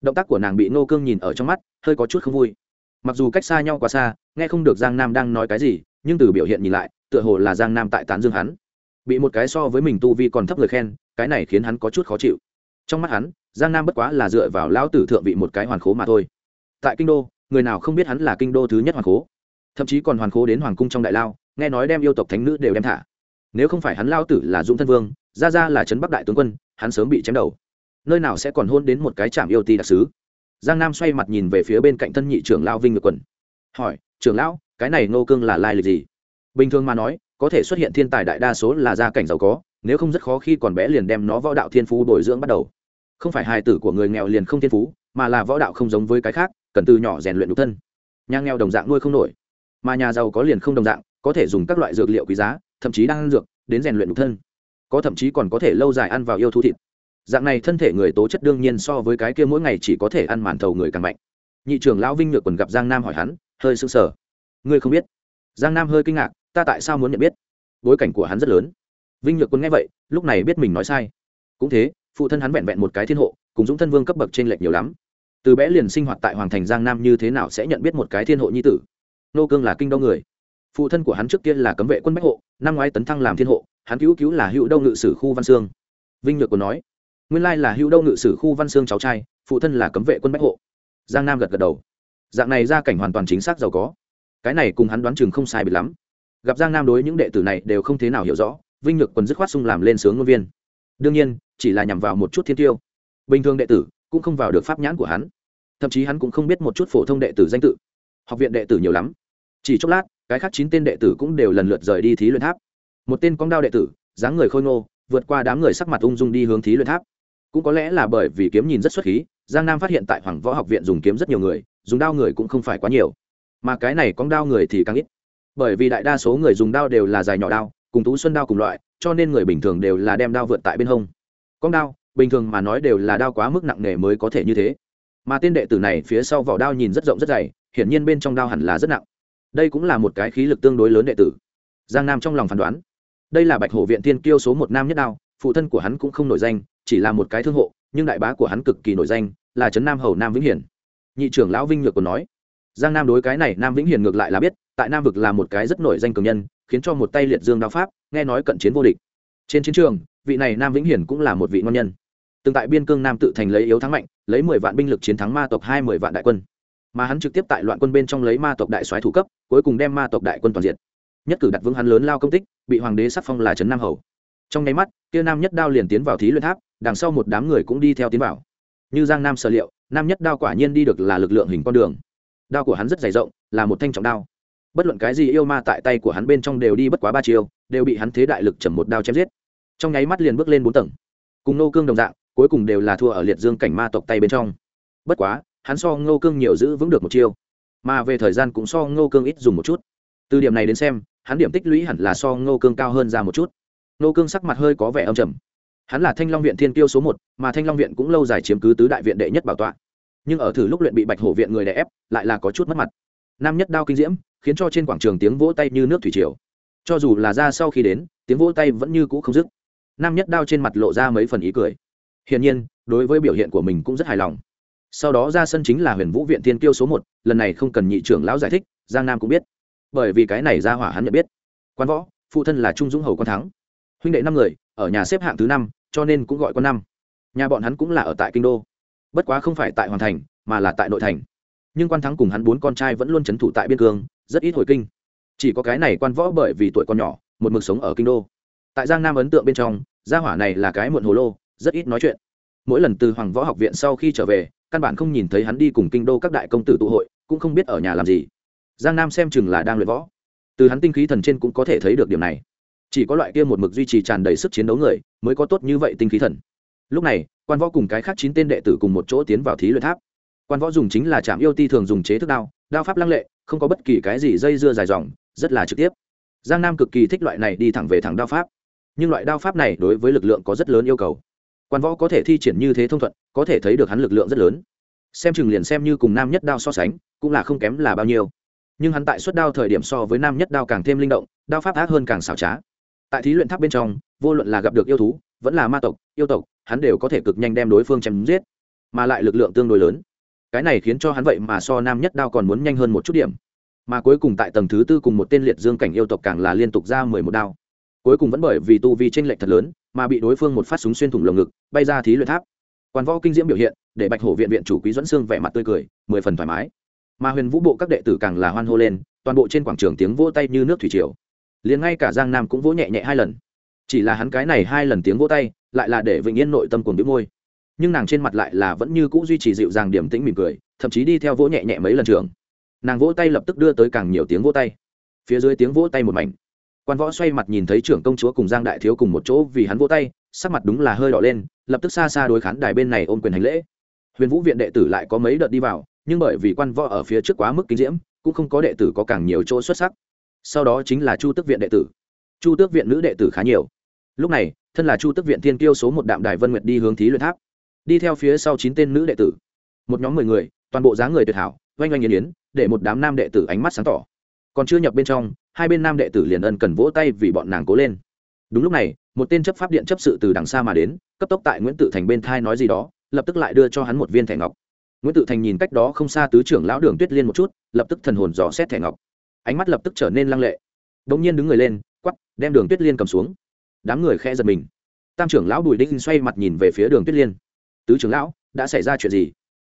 Động tác của nàng bị nô cương nhìn ở trong mắt, hơi có chút không vui mặc dù cách xa nhau quá xa, nghe không được giang nam đang nói cái gì, nhưng từ biểu hiện nhìn lại, tựa hồ là giang nam tại tán dương hắn. Bị một cái so với mình tu vi còn thấp người khen, cái này khiến hắn có chút khó chịu. Trong mắt hắn, giang nam bất quá là dựa vào lão tử thượng vị một cái hoàn khố mà thôi. Tại kinh đô, người nào không biết hắn là kinh đô thứ nhất hoàn khố? Thậm chí còn hoàn khố đến hoàng cung trong đại lao, nghe nói đem yêu tộc thánh nữ đều đem thả. Nếu không phải hắn lao tử là dũng thân vương ra ra là trấn bắc đại tướng quân, hắn sớm bị chém đầu. Nơi nào sẽ còn hôn đến một cái trạm yêu ti đặc sứ? Giang nam xoay mặt nhìn về phía bên cạnh thân nhị trưởng lao vinh ngược quần. Hỏi, trưởng lão, cái này nô cương là lai lịch gì? Bình thường mà nói, có thể xuất hiện thiên tài đại đa số là gia cảnh giàu có, nếu không rất khó khi còn bé liền đem nó võ đạo thiên phú bồi dưỡng bắt đầu. Không phải hài tử của người nghèo liền không thiên phú, mà là võ đạo không giống với cái khác, cần từ nhỏ rèn luyện nhục thân. Nhà nghèo đồng dạng nuôi không nổi, mà nhà giàu có liền không đồng dạng, có thể dùng các loại dược liệu quý giá, thậm chí đang ăn dược, đến rèn luyện nhục thân. Có thậm chí còn có thể lâu dài ăn vào yêu thú thịt dạng này thân thể người tố chất đương nhiên so với cái kia mỗi ngày chỉ có thể ăn màn thầu người càng mạnh. Nhị trưởng lão vinh nhược quần gặp giang nam hỏi hắn, hơi sững sờ. Ngươi không biết? Giang nam hơi kinh ngạc, ta tại sao muốn nhận biết? Bối cảnh của hắn rất lớn. Vinh nhược quân nghe vậy, lúc này biết mình nói sai. Cũng thế, phụ thân hắn vẹn vẹn một cái thiên hộ, cùng dũng thân vương cấp bậc trên lệch nhiều lắm. Từ bé liền sinh hoạt tại hoàng thành giang nam như thế nào sẽ nhận biết một cái thiên hộ nhi tử? Nô cương là kinh đô người. Phụ thân của hắn trước kia là cấm vệ quân bách hộ, năm ngoái tấn thăng làm thiên hộ, hắn cứu cứu là hữu đông ngự sử khu văn sương. Vinh nhược quần nói nguyên lai là hữu đâu ngự sử khu văn sương cháu trai, phụ thân là cấm vệ quân bách hộ. Giang nam gật gật đầu. Dạng này ra cảnh hoàn toàn chính xác giàu có. Cái này cùng hắn đoán chừng không sai biệt lắm. Gặp giang nam đối những đệ tử này đều không thế nào hiểu rõ, vinh nhược quần dứt khoát sung làm lên sướng ngôn viên. Đương nhiên, chỉ là nhằm vào một chút thiên tiêu. Bình thường đệ tử cũng không vào được pháp nhãn của hắn. Thậm chí hắn cũng không biết một chút phổ thông đệ tử danh tự. Học viện đệ tử nhiều lắm. Chỉ chốc lát, cái khác chín tên đệ tử cũng đều lần lượt rời đi thí luyện tháp. Một tên con đao đệ tử, dáng người khôi ngô, vượt qua đám người sắc mặt ung dung đi hướng thí luyện tháp cũng có lẽ là bởi vì kiếm nhìn rất xuất khí, giang nam phát hiện tại hoàng võ học viện dùng kiếm rất nhiều người, dùng đao người cũng không phải quá nhiều. Mà cái này con đao người thì càng ít. Bởi vì đại đa số người dùng đao đều là dài nhỏ đao, cùng tú xuân đao cùng loại, cho nên người bình thường đều là đem đao vượt tại bên hông. Con đao, bình thường mà nói đều là đao quá mức nặng nề mới có thể như thế. Mà tên đệ tử này phía sau vỏ đao nhìn rất rộng rất dày, hiển nhiên bên trong đao hẳn là rất nặng. Đây cũng là một cái khí lực tương đối lớn đệ tử. Giang nam trong lòng phán đoán, đây là bạch hổ viện tiên kiêu số một nam nhất đao, phụ thân của hắn cũng không nổi danh chỉ là một cái thương hộ, nhưng đại bá của hắn cực kỳ nổi danh, là trấn nam hầu nam vĩnh hiển. Nhị trưởng lão vinh nhược còn nói, giang nam đối cái này nam vĩnh hiển ngược lại là biết, tại nam vực là một cái rất nổi danh cường nhân, khiến cho một tay liệt dương đao pháp, nghe nói cận chiến vô địch. Trên chiến trường, vị này nam vĩnh hiển cũng là một vị ngon nhân. Từng tại biên cương nam tự thành lấy yếu thắng mạnh, lấy mười vạn binh lực chiến thắng ma tộc hai mười vạn đại quân. Mà hắn trực tiếp tại loạn quân bên trong lấy ma tộc đại soái thủ cấp, cuối cùng đem ma tộc đại quân toàn diện. Nhất cử đặt vững hắn lớn lao công tích, bị hoàng đế sắc phong là trấn nam hầu trong nháy mắt, kia nam nhất đao liền tiến vào thí luyện tháp, đằng sau một đám người cũng đi theo tiến vào. Như giang nam sở liệu, nam nhất đao quả nhiên đi được là lực lượng hình con đường. Đao của hắn rất dày rộng, là một thanh trọng đao. Bất luận cái gì yêu ma tại tay của hắn bên trong đều đi bất quá ba chiều đều bị hắn thế đại lực chầm một đao chém giết. Trong nháy mắt liền bước lên bốn tầng. Cùng nô cương đồng dạng, cuối cùng đều là thua ở liệt dương cảnh ma tộc tay bên trong. Bất quá, hắn so ngô cương nhiều giữ vững được một chiêu. Mà về thời gian cũng so ngô cương ít dùng một chút. Từ điểm này đến xem, hắn điểm tích lũy hẳn là so ngô cương cao hơn ra một chút. Nô cương sắc mặt hơi có vẻ âm trầm. Hắn là thanh long viện thiên tiêu số một, mà thanh long viện cũng lâu dài chiếm cứ tứ đại viện đệ nhất bảo tọa. Nhưng ở thử lúc luyện bị bạch hổ viện người đè ép, lại là có chút mất mặt. Nam nhất đao kinh diễm, khiến cho trên quảng trường tiếng vỗ tay như nước thủy triều. Cho dù là ra sau khi đến, tiếng vỗ tay vẫn như cũ không dứt. Nam nhất đao trên mặt lộ ra mấy phần ý cười. Hiển nhiên, đối với biểu hiện của mình cũng rất hài lòng. Sau đó ra sân chính là huyền vũ viện Thiên kiêu số một, lần này không cần nhị trưởng lão giải thích, giang nam cũng biết. Bởi vì cái này ra hỏa hắn nhận biết. Quan võ, phụ thân là trung dũng hầu quan thắng huynh đệ năm người, ở nhà xếp hạng thứ năm, cho nên cũng gọi con năm. Nhà bọn hắn cũng là ở tại kinh đô. Bất quá không phải tại hoàng thành, mà là tại nội thành. Nhưng quan thắng cùng hắn bốn con trai vẫn luôn c h ấ n thủ tại biên cương, rất ít hồi kinh. Chỉ có cái này quan võ bởi vì tuổi con nhỏ, một mực sống ở kinh đô. Tại giang nam ấn tượng bên trong, gia hỏa này là cái muộn hồ lô, rất ít nói chuyện. Mỗi lần từ hoàng võ học viện sau khi trở về, căn bản không nhìn thấy hắn đi cùng kinh đô các đại công tử tụ hội, cũng không biết ở nhà làm gì. Giang nam xem chừng là đang luyện võ. Từ hắn tinh khí thần trên cũng có thể thấy được điểm này chỉ có loại kia một mực duy trì tràn đầy sức chiến đấu người, mới có tốt như vậy tinh khí thần. Lúc này, quan võ cùng cái khác chín tên đệ tử cùng một chỗ tiến vào thí luyện tháp. Quan võ dùng chính là trạm yêu ti thường dùng chế thức đao đao pháp lăng lệ, không có bất kỳ cái gì dây dưa dài dòng, rất là trực tiếp. Giang nam cực kỳ thích loại này đi thẳng về thẳng đao pháp. Nhưng loại đao pháp này đối với lực lượng có rất lớn yêu cầu. Quan võ có thể thi triển như thế thông thuận, có thể thấy được hắn lực lượng rất lớn. Xem chừng liền xem như cùng nam nhất đao so sánh, cũng là không kém là bao nhiêu. Nhưng hắn tại suất đao thời điểm so với nam nhất đao càng thêm linh động, đao pháp ác hơn càng xảo trá tại thí luyện tháp bên trong, vô luận là gặp được yêu thú, vẫn là ma tộc, yêu tộc, hắn đều có thể cực nhanh đem đối phương chém giết, mà lại lực lượng tương đối lớn. Cái này khiến cho hắn vậy mà so nam nhất đao còn muốn nhanh hơn một chút điểm. Mà cuối cùng tại tầng thứ tư cùng một tên liệt dương cảnh yêu tộc càng là liên tục ra mười một đao. Cuối cùng vẫn bởi vì tu vi tranh lệch thật lớn, mà bị đối phương một phát súng xuyên thủng lồng ngực, bay ra thí luyện tháp. Quan võ kinh diễm biểu hiện, để bạch hổ viện viện chủ quý dẫn xương vẻ mặt tươi cười, mười phần thoải mái. Mà huyền vũ bộ các đệ tử càng là hoan hô lên, toàn bộ trên quảng trường tiếng vỗ tay như nước thủy triều liền ngay cả giang nam cũng vỗ nhẹ nhẹ hai lần. Chỉ là hắn cái này hai lần tiếng vỗ tay, lại là để vĩnh yên nội tâm cuồng biếu môi. Nhưng nàng trên mặt lại là vẫn như cũ duy trì dịu dàng điểm tĩnh mỉm cười, thậm chí đi theo vỗ nhẹ nhẹ mấy lần trường. Nàng vỗ tay lập tức đưa tới càng nhiều tiếng vỗ tay. Phía dưới tiếng vỗ tay một mảnh. Quan võ xoay mặt nhìn thấy trưởng công chúa cùng giang đại thiếu cùng một chỗ vì hắn vỗ tay, sắc mặt đúng là hơi đỏ lên, lập tức xa xa đối khán đài bên này ôm quyền hành lễ. Huyền vũ viện đệ tử lại có mấy đợt đi vào, nhưng bởi vì quan võ ở phía trước quá mức kinh diễm, cũng không có đệ tử có càng nhiều chỗ xuất sắc sau đó chính là chu tước viện đệ tử. Chu tước viện nữ đệ tử khá nhiều. Lúc này, thân là chu tước viện thiên kiêu số một đạm đài vân nguyệt đi hướng thí luyện tháp. Đi theo phía sau chín tên nữ đệ tử. Một nhóm mười người, toàn bộ dáng người tuyệt hảo, oanh oanh yên yến để một đám nam đệ tử ánh mắt sáng tỏ. Còn chưa nhập bên trong, hai bên nam đệ tử liền ân cần vỗ tay vì bọn nàng cố lên. Đúng lúc này, một tên chấp pháp điện chấp sự từ đằng xa mà đến, cấp tốc tại nguyễn tự thành bên thai nói gì đó, lập tức lại đưa cho hắn một viên thẻ ngọc. Nguyễn tự thành nhìn cách đó không xa tứ trưởng lão đường tuyết liên một chút, lập tức thần hồn dò xét thẻ ngọc ánh mắt lập tức trở nên lăng lệ. Đ ỗ n g nhiên đứng người lên quắp đem đường tuyết liên cầm xuống. Đám người khe giật mình. Tam trưởng lão bùi đinh xoay mặt nhìn về phía đường tuyết liên. Tứ trưởng lão, đã xảy ra chuyện gì?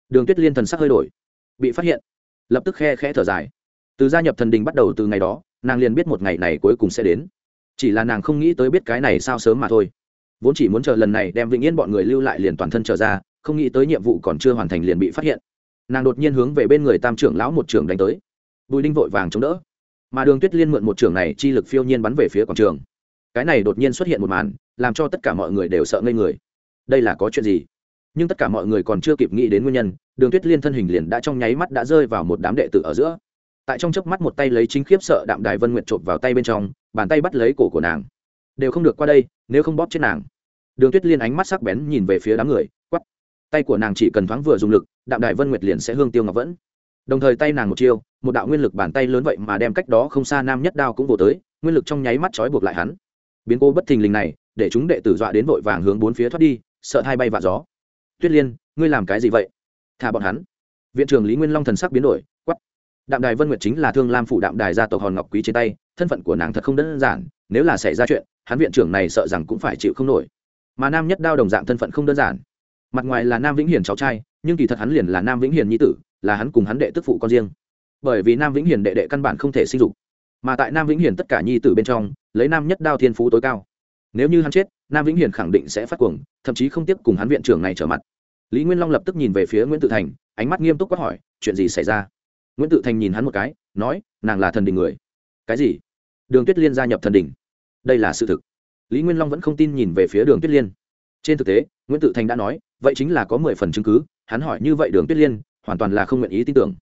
Đường tuyết liên thần sắc hơi đổi. Bị phát hiện. Lập tức khe khẽ thở dài. Từ gia nhập thần đình bắt đầu từ ngày đó, nàng liền biết một ngày này cuối cùng sẽ đến. Chỉ là nàng không nghĩ tới biết cái này sao sớm mà thôi. Vốn chỉ muốn chờ lần này đem vĩnh yên bọn người lưu lại liền toàn thân trở ra, không nghĩ tới nhiệm vụ còn chưa hoàn thành liền bị phát hiện. Nàng đột nhiên hướng về bên người tam trưởng lão một trưởng đánh tới bùi đinh vội vàng chống đỡ. Mà đường tuyết liên mượn một trường này chi lực phiêu nhiên bắn về phía quảng trường. Cái này đột nhiên xuất hiện một màn, làm cho tất cả mọi người đều sợ ngây người. Đây là có chuyện gì? Nhưng tất cả mọi người còn chưa kịp nghĩ đến nguyên nhân, đường tuyết liên thân hình liền đã trong nháy mắt đã rơi vào một đám đệ tử ở giữa. Tại trong chớp mắt một tay lấy chính khiếp sợ đạm đài vân nguyệt trộm vào tay bên trong, bàn tay bắt lấy cổ của nàng. Đều không được qua đây, nếu không bóp chết nàng. Đường tuyết liên ánh mắt sắc bén nhìn về phía đám người quắp tay của nàng chỉ cần thoáng vừa dùng lực, đạm đại vân nguyệt liền sẽ hương tiêu ngọc vẫn đồng thời tay nàng một chiêu, một đạo nguyên lực bàn tay lớn vậy mà đem cách đó không xa nam nhất đao cũng vô tới, nguyên lực trong nháy mắt trói buộc lại hắn. Biến cố bất thình lình này, để chúng đệ tử dọa đến vội vàng hướng bốn phía thoát đi, sợ hai bay vạ gió. Tuyết liên, ngươi làm cái gì vậy? Thả bọn hắn. Viện trưởng lý nguyên long thần sắc biến đổi quắp đạm đài vân nguyệt chính là thương lam phủ đạm đài gia tộc hòn ngọc quý trên tay, thân phận của nàng thật không đơn giản, nếu là xảy ra chuyện, hắn viện trưởng này sợ rằng cũng phải chịu không nổi. Mà nam nhất đao đồng dạng thân phận không đơn giản. Mặt ngoài là nam vĩnh hiền cháu trai, nhưng kỳ thật hắn liền là nam vĩnh hiền nhi tử là hắn cùng hắn đệ tức phụ con riêng. Bởi vì nam vĩnh hiền đệ đệ căn bản không thể sinh dục. Mà tại nam vĩnh hiền tất cả nhi tử bên trong, lấy nam nhất đao thiên phú tối cao. Nếu như hắn chết, nam vĩnh hiền khẳng định sẽ phát cuồng, thậm chí không tiếp cùng hắn viện trưởng này trở mặt. Lý nguyên long lập tức nhìn về phía nguyễn tự thành, ánh mắt nghiêm túc quát hỏi, chuyện gì xảy ra? Nguyễn tự thành nhìn hắn một cái, nói, nàng là thần đình người. Cái gì? Đường tuyết liên gia nhập thần đình. Đây là sự thực. Lý nguyên long vẫn không tin nhìn về phía đường tuyết liên. Trên thực tế, nguyễn tự thành đã nói, vậy chính là có mười phần chứng cứ, hắn hỏi như vậy đường tuyết liên hoàn toàn là không nguyện ý tin tưởng.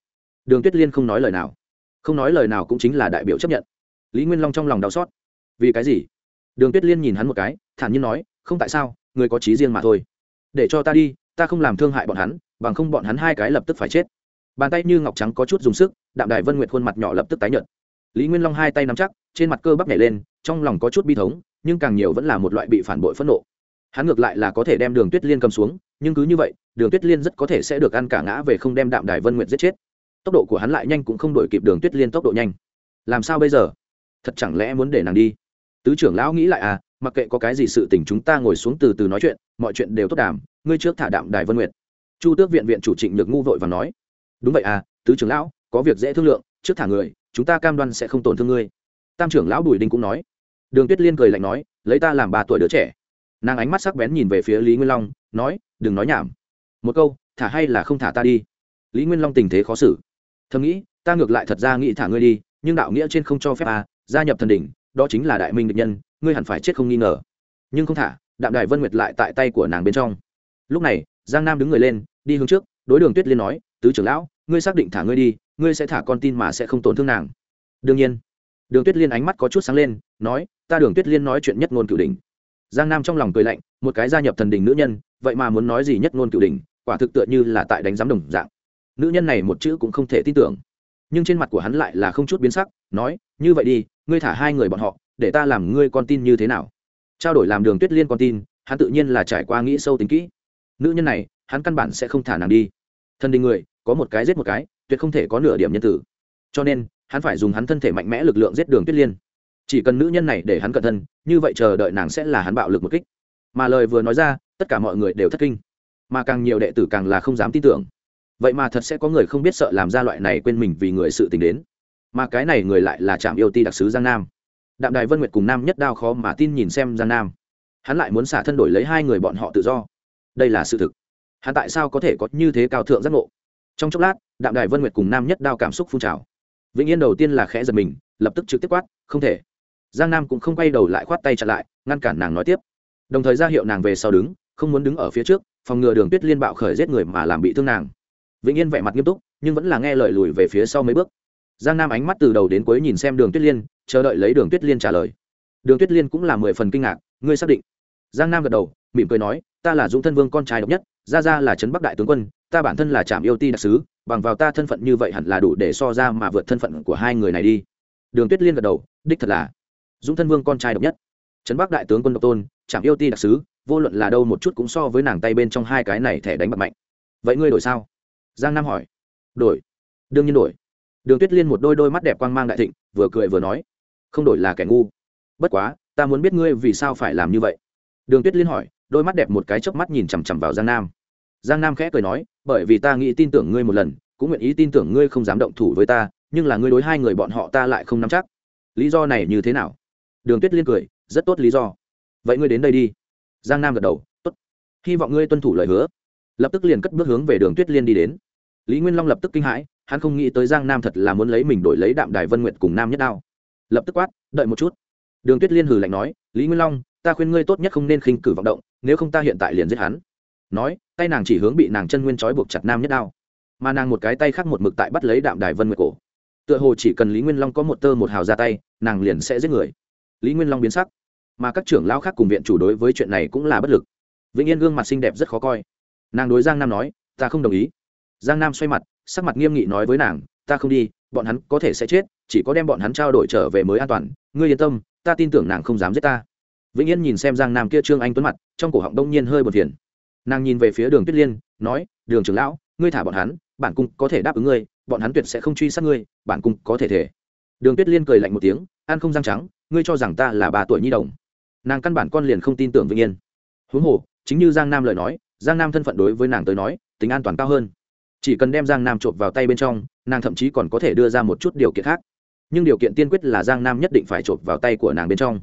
Đường tuyết liên không nói lời nào. Không nói lời nào cũng chính là đại biểu chấp nhận. Lý nguyên long trong lòng đau xót. Vì cái gì? Đường tuyết liên nhìn hắn một cái, thản nhiên nói, không tại sao, người có trí riêng mà thôi. Để cho ta đi, ta không làm thương hại bọn hắn, bằng không bọn hắn hai cái lập tức phải chết. Bàn tay như ngọc trắng có chút dùng sức, đạm đài vân nguyệt khuôn mặt nhỏ lập tức tái nhợt. Lý nguyên long hai tay nắm chắc, trên mặt cơ bắp nhảy lên, trong lòng có chút bi thống, nhưng càng nhiều vẫn là một loại bị phản bội phẫn nộ. Hắn ngược lại là có thể đem đường tuyết liên cầm xuống nhưng cứ như vậy, đường tuyết liên rất có thể sẽ được ăn cả ngã về không đem đạm đài vân nguyệt giết chết. Tốc độ của hắn lại nhanh cũng không đổi kịp đường tuyết liên tốc độ nhanh. Làm sao bây giờ? Thật chẳng lẽ muốn để nàng đi? Tứ trưởng lão nghĩ lại à mặc kệ có cái gì sự tình chúng ta ngồi xuống từ từ nói chuyện, mọi chuyện đều tốt đàm, ngươi trước thả đạm đài vân nguyệt. Chu tước viện viện chủ trịnh được ngu vội và nói. Đúng vậy à tứ trưởng lão, có việc dễ thương lượng, trước thả người, chúng ta cam đoan sẽ không tổn thương ngươi. Tam trưởng lão bùi đinh cũng nói. Đường tuyết liên cười lạnh nói, lấy ta làm ba tuổi đứa trẻ nàng ánh mắt sắc bén nhìn về phía lý nguyên long, nói, đừng nói nhảm. Một câu, thả hay là không thả ta đi. Lý nguyên long tình thế khó xử. Thầm nghĩ, ta ngược lại thật ra nghĩ thả ngươi đi, nhưng đạo nghĩa trên không cho phép à gia nhập thần đỉnh, đó chính là đại minh địch nhân, ngươi hẳn phải chết không nghi ngờ. Nhưng không thả, đạm đài vân nguyệt lại tại tay của nàng bên trong. Lúc này, giang nam đứng người lên, đi hướng trước, đối đường tuyết liên nói, tứ trưởng lão, ngươi xác định thả ngươi đi, ngươi sẽ thả con tin mà sẽ không tổn thương nàng. Đương nhiên. Đường tuyết liên ánh mắt có chút sáng lên, nói, ta đường tuyết liên nói chuyện nhất ngôn cửu đình giang nam trong lòng cười lạnh, một cái gia nhập thần đình nữ nhân, vậy mà muốn nói gì nhất ngôn cửu đình, quả thực tựa như là tại đánh giám đồng dạng. Nữ nhân này một chữ cũng không thể tin tưởng. Nhưng trên mặt của hắn lại là không chút biến sắc, nói, như vậy đi, ngươi thả hai người bọn họ, để ta làm ngươi con tin như thế nào? Trao đổi làm đường tuyết liên con tin, hắn tự nhiên là trải qua nghĩ sâu tính kỹ. Nữ nhân này, hắn căn bản sẽ không thả nàng đi. Thân đình người, có một cái giết một cái, tuyệt không thể có nửa điểm nhân tử. Cho nên, hắn phải dùng hắn thân thể mạnh mẽ lực lượng giết đường tuyết liên chỉ cần nữ nhân này để hắn cẩn thân như vậy chờ đợi nàng sẽ là hắn bạo lực một kích. Mà lời vừa nói ra, tất cả mọi người đều thất kinh. Mà càng nhiều đệ tử càng là không dám tin tưởng. Vậy mà thật sẽ có người không biết sợ làm ra loại này quên mình vì người sự tình đến. Mà cái này người lại là trạm yêu ti đặc sứ giang nam. Đạm đài vân nguyệt cùng nam nhất đao khó mà tin nhìn xem giang nam. Hắn lại muốn xả thân đổi lấy hai người bọn họ tự do. Đây là sự thực. Hắn tại sao có thể có như thế cao thượng giác ngộ? Trong chốc lát, đạm đài vân nguyệt cùng nam nhất đao cảm xúc phun trào. Vĩnh yên đầu tiên là khẽ giật mình, lập tức trực tiếp quát, không thể giang nam cũng không quay đầu lại khoát tay chặn lại, ngăn cản nàng nói tiếp. Đồng thời ra hiệu nàng về sau đứng, không muốn đứng ở phía trước, phòng ngừa đường tuyết liên bạo khởi giết người mà làm bị thương nàng. Vĩnh yên vẻ mặt nghiêm túc, nhưng vẫn là nghe lời lùi về phía sau mấy bước. Giang nam ánh mắt từ đầu đến cuối nhìn xem đường tuyết liên, chờ đợi lấy đường tuyết liên trả lời. Đường tuyết liên cũng là mười phần kinh ngạc, ngươi xác định. Giang nam gật đầu, mỉm cười nói, ta là dũng thân vương con trai độc nhất ra ra là trấn bắc đại tướng quân, ta bản thân là trạm yêu ti đặc sứ, bằng vào ta thân phận như vậy hẳn là đủ để so ra mà vượt thân phận của hai người này đi. Đường tuyết liên gật đầu, đích thật là dũng thân vương con trai độc nhất. Trấn bắc đại tướng quân độc tôn trạm yêu ti đặc sứ, vô luận là đâu một chút cũng so với nàng tay bên trong hai cái này thẻ đánh bật mạnh. Vậy ngươi đổi sao? Giang nam hỏi. Đổi. Đương nhiên đổi. Đường tuyết liên một đôi đôi mắt đẹp quang mang đại thịnh, vừa cười vừa nói. Không đổi là kẻ ngu. Bất quá, ta muốn biết ngươi vì sao phải làm như vậy. Đường tuyết liên hỏi, đôi mắt đẹp một cái chớp mắt nhìn chằm chằm vào giang nam. Giang nam khẽ cười nói, bởi vì ta nghĩ tin tưởng ngươi một lần, cũng nguyện ý tin tưởng ngươi không dám động thủ với ta, nhưng là ngươi đối hai người bọn họ ta lại không nắm chắc. Lý do này như thế nào? Đường tuyết liên cười, rất tốt lý do. Vậy ngươi đến đây đi. Giang nam gật đầu, tốt. Hy vọng ngươi tuân thủ lời hứa. Lập tức liền cất bước hướng về đường tuyết liên đi đến. Lý nguyên long lập tức kinh hãi, hắn không nghĩ tới giang nam thật là muốn lấy mình đổi lấy đạm đài vân nguyện cùng nam nhất đao. Lập tức quát, đợi một chút. Đường tuyết liên hừ lạnh nói, lý nguyên long, ta khuyên ngươi tốt nhất không nên khinh cử vọng động, nếu không ta hiện tại liền giết hắn. Nói, tay nàng chỉ hướng bị nàng chân nguyên trói buộc chặt nam nhất đao. Mà nàng một cái tay khác một mực tại bắt lấy đạm đài vân nguyệt cổ. Tựa hồ chỉ cần lý nguyên long có một tơ một hào ra tay, nàng liền sẽ giết người lý nguyên long biến sắc. Mà các trưởng lao khác cùng viện chủ đối với chuyện này cũng là bất lực. Vĩnh yên gương mặt xinh đẹp rất khó coi. Nàng đối giang nam nói, ta không đồng ý. Giang nam xoay mặt, sắc mặt nghiêm nghị nói với nàng, ta không đi, bọn hắn có thể sẽ chết, chỉ có đem bọn hắn trao đổi trở về mới an toàn. Ngươi yên tâm, ta tin tưởng nàng không dám giết ta. Vĩnh yên nhìn xem giang nam kia trương anh tuấn mặt, trong cổ họng đông nhiên hơi bật phiền. Nàng nhìn về phía đường tuyết liên, nói, đường trưởng lão, ngươi thả bọn hắn, bản cung có thể đáp ứng ngươi, bọn hắn tuyệt sẽ không truy sát ngươi, bản cung có thể thể. Đường tuyết liên cười lạnh một tiếng, ăn không răng trắng ngươi cho rằng ta là ba tuổi nhi đồng. Nàng căn bản con liền không tin tưởng vĩnh yên. Huống hồ, chính như giang nam lời nói, giang nam thân phận đối với nàng tới nói, tính an toàn cao hơn. Chỉ cần đem giang nam trộm vào tay bên trong, nàng thậm chí còn có thể đưa ra một chút điều kiện khác. Nhưng điều kiện tiên quyết là giang nam nhất định phải trộm vào tay của nàng bên trong.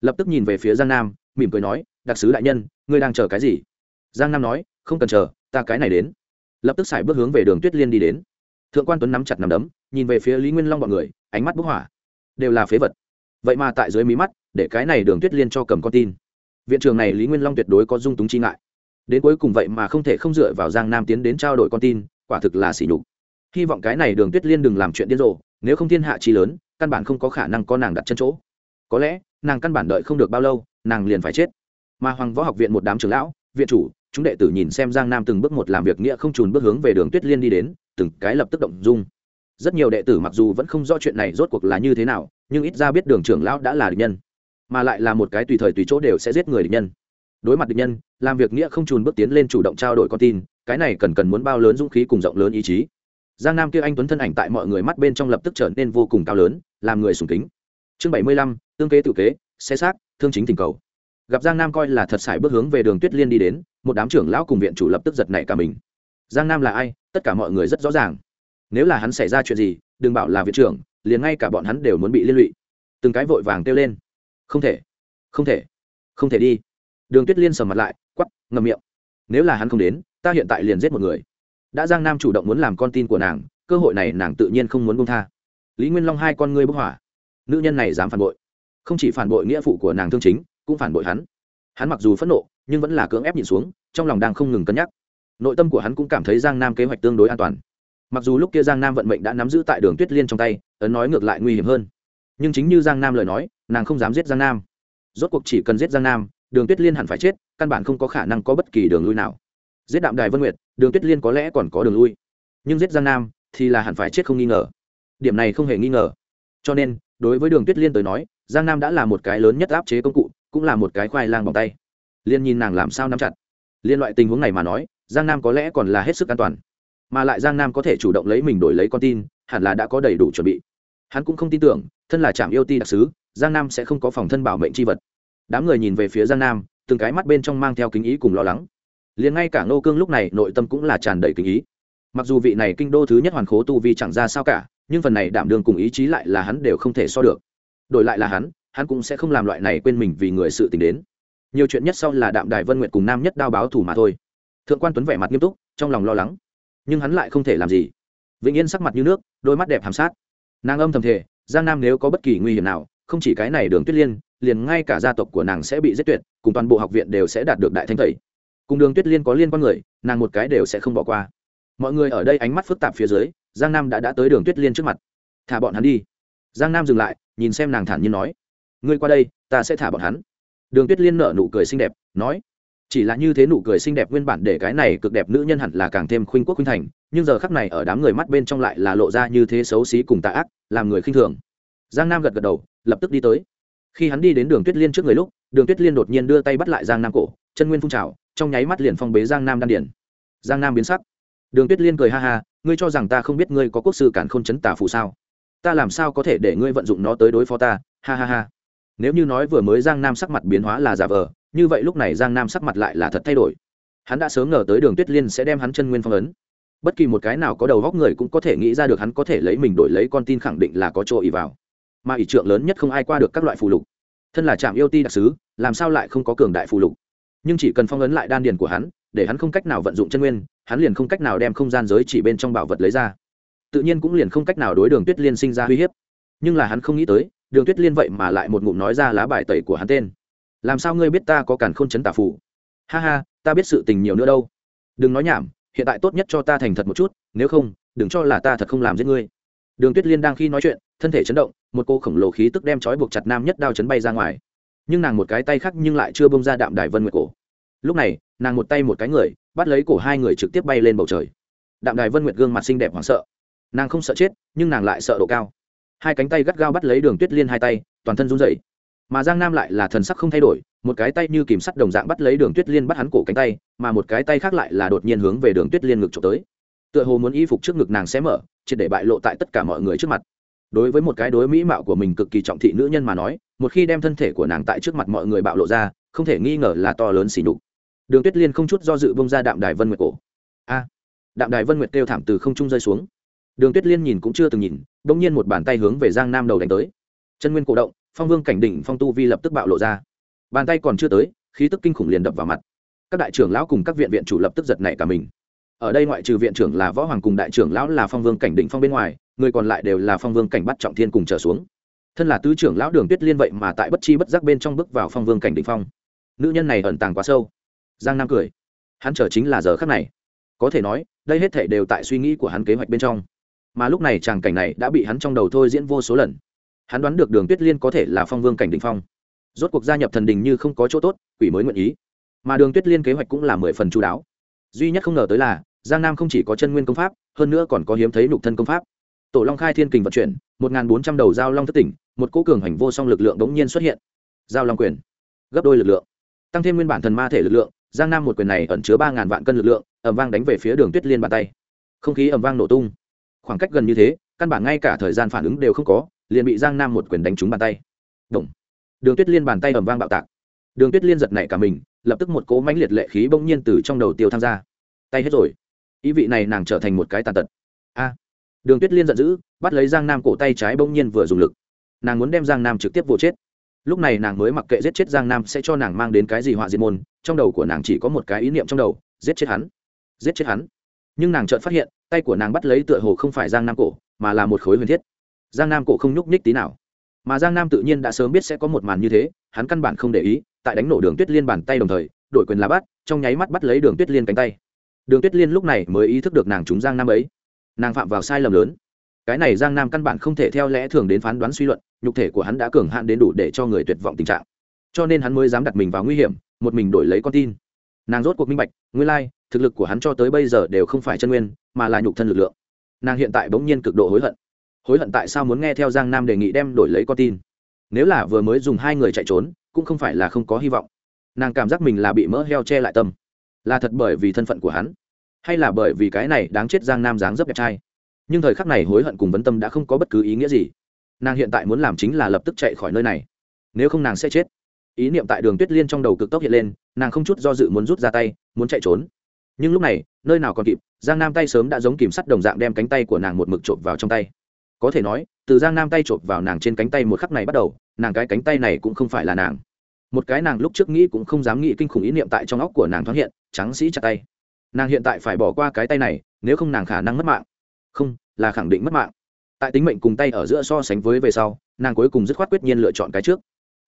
Lập tức nhìn về phía giang nam, mỉm cười nói, đặc sứ đại nhân, ngươi đang chờ cái gì? Giang nam nói, không cần chờ, ta cái này đến. Lập tức xài bước hướng về đường tuyết liên đi đến. Thượng quan tuấn nắm chặt nằm đấm, nhìn về phía lý nguyên long b ọ n người, ánh mắt bức hỏa. Đều là phế vật vậy mà tại dưới mí mắt, để cái này đường tuyết liên cho cầm con tin. Viện trường này lý nguyên long tuyệt đối có dung túng chi ngại. Đến cuối cùng vậy mà không thể không dựa vào giang nam tiến đến trao đổi con tin, quả thực là xỉ nhục. Hy vọng cái này đường tuyết liên đừng làm chuyện điên rồ, nếu không thiên hạ chi lớn, căn bản không có khả năng có nàng đặt chân chỗ. Có lẽ, nàng căn bản đợi không được bao lâu, nàng liền phải chết. Mà hoàng võ học viện một đám trưởng lão, viện chủ, chúng đệ tử nhìn xem giang nam từng bước một làm việc nghĩa không trùn bước hướng về đường tuyết liên đi đến, từng cái lập tức động dung. Rất nhiều đệ tử mặc dù vẫn không rõ chuyện này rốt cuộc là như thế nào nhưng ít ra biết đường trưởng lão đã là địch nhân, mà lại là một cái tùy thời tùy chỗ đều sẽ giết người địch nhân. Đối mặt địch nhân, làm việc nghĩa không trùn bước tiến lên chủ động trao đổi con tin, cái này cần cần muốn bao lớn dũng khí cùng rộng lớn ý chí. Giang nam kia anh tuấn thân ảnh tại mọi người mắt bên trong lập tức trở nên vô cùng cao lớn, làm người sùng kính. Chương bảy mươi lăm, tương kế tự kế, xe xác, thương chính tình cầu. Gặp giang nam coi là thật sải bước hướng về đường tuyết liên đi đến, một đám trưởng lão cùng viện chủ lập tức giật nảy cả mình. Giang nam là ai? Tất cả mọi người rất rõ ràng. Nếu là hắn xảy ra chuyện gì, đừng bảo là viện trưởng liền ngay cả bọn hắn đều muốn bị liên lụy. Từng cái vội vàng kêu lên. Không thể không thể không thể đi. Đường tuyết liên sầm mặt lại quắp ngầm miệng. Nếu là hắn không đến, ta hiện tại liền giết một người. Đã giang nam chủ động muốn làm con tin của nàng, cơ hội này nàng tự nhiên không muốn bông tha. Lý nguyên long hai con ngươi bức hỏa. Nữ nhân này dám phản bội. Không chỉ phản bội nghĩa phụ của nàng thương chính, cũng phản bội hắn. Hắn mặc dù phẫn nộ, nhưng vẫn là cưỡng ép nhìn xuống, trong lòng đang không ngừng cân nhắc. Nội tâm của hắn cũng cảm thấy giang nam kế hoạch tương đối an toàn. Mặc dù lúc kia giang nam vận mệnh đã nắm giữ tại đường tuyết liên trong tay ấn nói ngược lại nguy hiểm hơn. Nhưng chính như giang nam lời nói, nàng không dám giết giang nam. Rốt cuộc chỉ cần giết giang nam, đường tuyết liên hẳn phải chết, căn bản không có khả năng có bất kỳ đường lui nào. Giết đạm đài vân nguyệt, đường tuyết liên có lẽ còn có đường lui. Nhưng giết giang nam thì là hẳn phải chết không nghi ngờ. Điểm này không hề nghi ngờ. Cho nên, đối với đường tuyết liên tới nói, giang nam đã là một cái lớn nhất áp chế công cụ, cũng là một cái khoai lang bằng tay. Liên nhìn nàng làm sao nắm chặt. Liên loại tình huống này mà nói, giang nam có lẽ còn là hết sức an toàn. Mà lại giang nam có thể chủ động lấy mình đổi lấy con tin, hẳn là đã có đầy đủ chuẩn bị hắn cũng không tin tưởng, thân là trạm yêu ti đặc s ứ giang nam sẽ không có phòng thân bảo mệnh c h i vật. Đám người nhìn về phía giang nam, từng cái mắt bên trong mang theo kính ý cùng lo lắng. Liền ngay cả ngô cương lúc này, nội tâm cũng là tràn đầy kính ý. Mặc dù vị này kinh đô thứ nhất hoàn khố tu vi chẳng ra sao cả, nhưng phần này đảm đương cùng ý chí lại là hắn đều không thể so được. Đổi lại là hắn hắn cũng sẽ không làm loại này quên mình vì người sự t ì n h đến. Nhiều chuyện nhất sau là đạm đài vân nguyện cùng nam nhất đao báo thủ mà thôi. Thượng quan tuấn vẻ mặt nghiêm túc, trong lòng lo lắng. Nhưng hắn lại không thể làm gì. Vĩnh yên sắc mặt như nước, đôi mắt đẹp hàm sát nàng âm thầm thể giang nam nếu có bất kỳ nguy hiểm nào, không chỉ cái này đường tuyết liên, liền ngay cả gia tộc của nàng sẽ bị giết tuyệt, cùng toàn bộ học viện đều sẽ đạt được đại thanh tẩy. Cùng đường tuyết liên có liên quan người, nàng một cái đều sẽ không bỏ qua. Mọi người ở đây ánh mắt phức tạp phía dưới, giang nam đã đã tới đường tuyết liên trước mặt. Thả bọn hắn đi. Giang nam dừng lại, nhìn xem nàng thản nhiên nói. Ngươi qua đây, ta sẽ thả bọn hắn. Đường tuyết liên nở nụ cười xinh đẹp, nói. Chỉ là như thế nụ cười xinh đẹp nguyên bản để cái này cực đẹp nữ nhân hẳn là càng thêm khuynh quốc khuynh thành nhưng giờ khắc này ở đám người mắt bên trong lại là lộ ra như thế xấu xí cùng tà ác, làm người khinh thường. Giang nam gật gật đầu, lập tức đi tới. Khi hắn đi đến đường tuyết liên trước người lúc, đường tuyết liên đột nhiên đưa tay bắt lại giang nam cổ, chân nguyên phun trào, trong nháy mắt liền phong bế giang nam đan điển giang nam biến sắc. Đường tuyết liên cười ha ha, ngươi cho rằng ta không biết ngươi có quốc sư cản k h ô n chấn tả phù sao? Ta làm sao có thể để ngươi vận dụng nó tới đối phó ta? Ha ha ha. Nếu như nói vừa mới giang nam sắc mặt biến hóa là giả vờ, như vậy lúc này giang nam sắc mặt lại là thật thay đổi. Hắn đã sớm ngờ tới đường tuyết liên sẽ đem hắn chân nguyên phong ấn bất kỳ một cái nào có đầu góc người cũng có thể nghĩ ra được hắn có thể lấy mình đổi lấy con tin khẳng định là có chỗ ý vào. Mà ỷ trượng lớn nhất không ai qua được các loại phù lục. Thân là trạm yêu ti đặc s ứ làm sao lại không có cường đại phù lục? Nhưng chỉ cần phong ấn lại đan điền của hắn, để hắn không cách nào vận dụng chân nguyên, hắn liền không cách nào đem không gian giới chỉ bên trong bảo vật lấy ra. Tự nhiên cũng liền không cách nào đối đường tuyết liên sinh ra uy hiếp. Nhưng là hắn không nghĩ tới, đường tuyết liên vậy mà lại một ngụm nói ra lá bài tẩy của hắn tên. Làm sao ngươi biết ta có cản k h ô n chấn tả phủ ha ha, ta biết sự tình nhiều nữa đâu. Đừng nói nhảm hiện tại tốt nhất cho ta thành thật một chút, nếu không, đừng cho là ta thật không làm giết ngươi. Đường tuyết liên đang khi nói chuyện, thân thể chấn động, một cô khổng lồ khí tức đem trói buộc chặt nam nhất đao chấn bay ra ngoài. Nhưng nàng một cái tay khác nhưng lại chưa bông ra đạm đài vân nguyệt cổ. Lúc này, nàng một tay một cái người, bắt lấy cổ hai người trực tiếp bay lên bầu trời. Đạm đài vân nguyệt gương mặt xinh đẹp hoảng sợ. Nàng không sợ chết, nhưng nàng lại sợ độ cao. Hai cánh tay gắt gao bắt lấy đường tuyết liên hai tay, toàn thân run dậy mà giang nam lại là thần sắc không thay đổi, một cái tay như kìm sắt đồng dạng bắt lấy đường tuyết liên bắt hắn cổ cánh tay, mà một cái tay khác lại là đột nhiên hướng về đường tuyết liên ngực trộm tới. Tựa hồ muốn y phục trước ngực nàng sẽ mở, triệt để bại lộ tại tất cả mọi người trước mặt. Đối với một cái đối mỹ mạo của mình cực kỳ trọng thị nữ nhân mà nói, một khi đem thân thể của nàng tại trước mặt mọi người bạo lộ ra, không thể nghi ngờ là to lớn xỉ nhục. Đường tuyết liên không chút do dự bông ra đạm đài vân nguyệt cổ. A! Đạm đài vân nguyệt kêu thảm từ không trung rơi xuống. Đường tuyết liên nhìn cũng chưa từng nhìn đ ỗ n g nhiên một bàn tay hướng về giang nam đầu đánh tới. Chân nguyên cổ động phong vương cảnh đỉnh phong tu vi lập tức bạo lộ ra. Bàn tay còn chưa tới, khí tức kinh khủng liền đập vào mặt. Các đại trưởng lão cùng các viện viện chủ lập tức giật nảy cả mình. Ở đây ngoại trừ viện trưởng là võ hoàng cùng đại trưởng lão là phong vương cảnh đỉnh phong bên ngoài, người còn lại đều là phong vương cảnh bắt trọng thiên cùng trở xuống. Thân là tứ trưởng lão đường tuyết liên vậy mà tại bất chi bất giác bên trong bước vào phong vương cảnh đỉnh phong. Nữ nhân này ẩn tàng quá sâu. Giang nam cười. Hắn chờ chính là giờ khắc này. Có thể nói, đây hết thể đều tại suy nghĩ của hắn kế hoạch bên trong. Mà lúc này tràng cảnh này đã bị hắn trong đầu thôi diễn vô số lần hắn đoán được đường tuyết liên có thể là phong vương cảnh đình phong. Rốt cuộc gia nhập thần đình như không có chỗ tốt, quỷ mới nguyện ý. Mà đường tuyết liên kế hoạch cũng là mười phần chú đáo. Duy nhất không ngờ tới là, giang nam không chỉ có chân nguyên công pháp, hơn nữa còn có hiếm thấy nục thân công pháp. Tổ long khai thiên kình vận chuyển, một bốn trăm đầu giao long thất tỉnh, một cỗ cường hành vô song lực lượng đ ố n g nhiên xuất hiện. Giao long quyền, gấp đôi lực lượng. Tăng thêm nguyên bản thần ma thể lực lượng, giang nam một quyền này ẩn chứa ba ngàn vạn cân lực lượng ẩm vang đánh về phía đường tuyết liên bàn tay. Không khí ẩm vang nổ tung. Khoảng cách gần như thế, căn bản ngay cả thời gian phản ứng đều không có liền bị giang nam một quyền đánh trúng bàn tay Động. đường tuyết liên bàn tay ẩm vang bạo tạc đường tuyết liên giật nảy cả mình lập tức một cố mãnh liệt lệ khí bỗng nhiên từ trong đầu tiêu tham gia tay hết rồi ý vị này nàng trở thành một cái tàn tật a đường tuyết liên giận dữ bắt lấy giang nam cổ tay trái bỗng nhiên vừa dùng lực nàng muốn đem giang nam trực tiếp vô chết lúc này nàng mới mặc kệ giết chết giang nam sẽ cho nàng mang đến cái gì họa diệt môn trong đầu của nàng chỉ có một cái ý niệm trong đầu giết chết hắn giết chết hắn nhưng nàng chợt phát hiện tay của nàng bắt lấy tựa hồ không phải giang nam cổ mà là một khối huyền thiết giang nam cổ không nhúc nhích tí nào. Mà giang nam tự nhiên đã sớm biết sẽ có một màn như thế, hắn căn bản không để ý, tại đánh nổ đường tuyết liên bàn tay đồng thời đổi quyền là bắt, trong nháy mắt bắt lấy đường tuyết liên cánh tay. Đường tuyết liên lúc này mới ý thức được nàng trúng giang nam ấy. Nàng phạm vào sai lầm lớn. Cái này giang nam căn bản không thể theo lẽ thường đến phán đoán suy luận, nhục thể của hắn đã cường hạn đến đủ để cho người tuyệt vọng tình trạng. Cho nên hắn mới dám đặt mình vào nguy hiểm, một mình đổi lấy con tin. Nàng rốt cuộc minh bạch, nguyên lai, thực lực của hắn cho tới bây giờ đều không phải chân nguyên, mà là nhục thân lực lượng. Nàng hiện tại bỗng nhiên cực độ hối hận hối hận tại sao muốn nghe theo giang nam đề nghị đem đổi lấy con tin. Nếu là vừa mới dùng hai người chạy trốn, cũng không phải là không có hy vọng. Nàng cảm giác mình là bị mỡ heo che lại tâm. Là thật bởi vì thân phận của hắn, hay là bởi vì cái này đáng chết giang nam dáng dấp đẹp trai. Nhưng thời khắc này hối hận cùng vấn tâm đã không có bất cứ ý nghĩa gì. Nàng hiện tại muốn làm chính là lập tức chạy khỏi nơi này. Nếu không nàng sẽ chết. Ý niệm tại đường tuyết liên trong đầu cực tốc hiện lên, nàng không chút do dự muốn rút ra tay, muốn chạy trốn. Nhưng lúc này, nơi nào còn kịp, giang nam tay sớm đã giống kìm sắt đồng dạng đem cánh tay của nàng một mực trộm vào trong tay có thể nói, từ giang nam tay trộm vào nàng trên cánh tay một khắc này bắt đầu, nàng cái cánh tay này cũng không phải là nàng. Một cái nàng lúc trước nghĩ cũng không dám nghĩ kinh khủng ý niệm tại trong óc của nàng thoáng hiện, trắng sĩ chặt tay. Nàng hiện tại phải bỏ qua cái tay này, nếu không nàng khả năng mất mạng. Không, là khẳng định mất mạng. Tại tính mệnh cùng tay ở giữa so sánh với về sau, nàng cuối cùng dứt khoát quyết nhiên lựa chọn cái trước.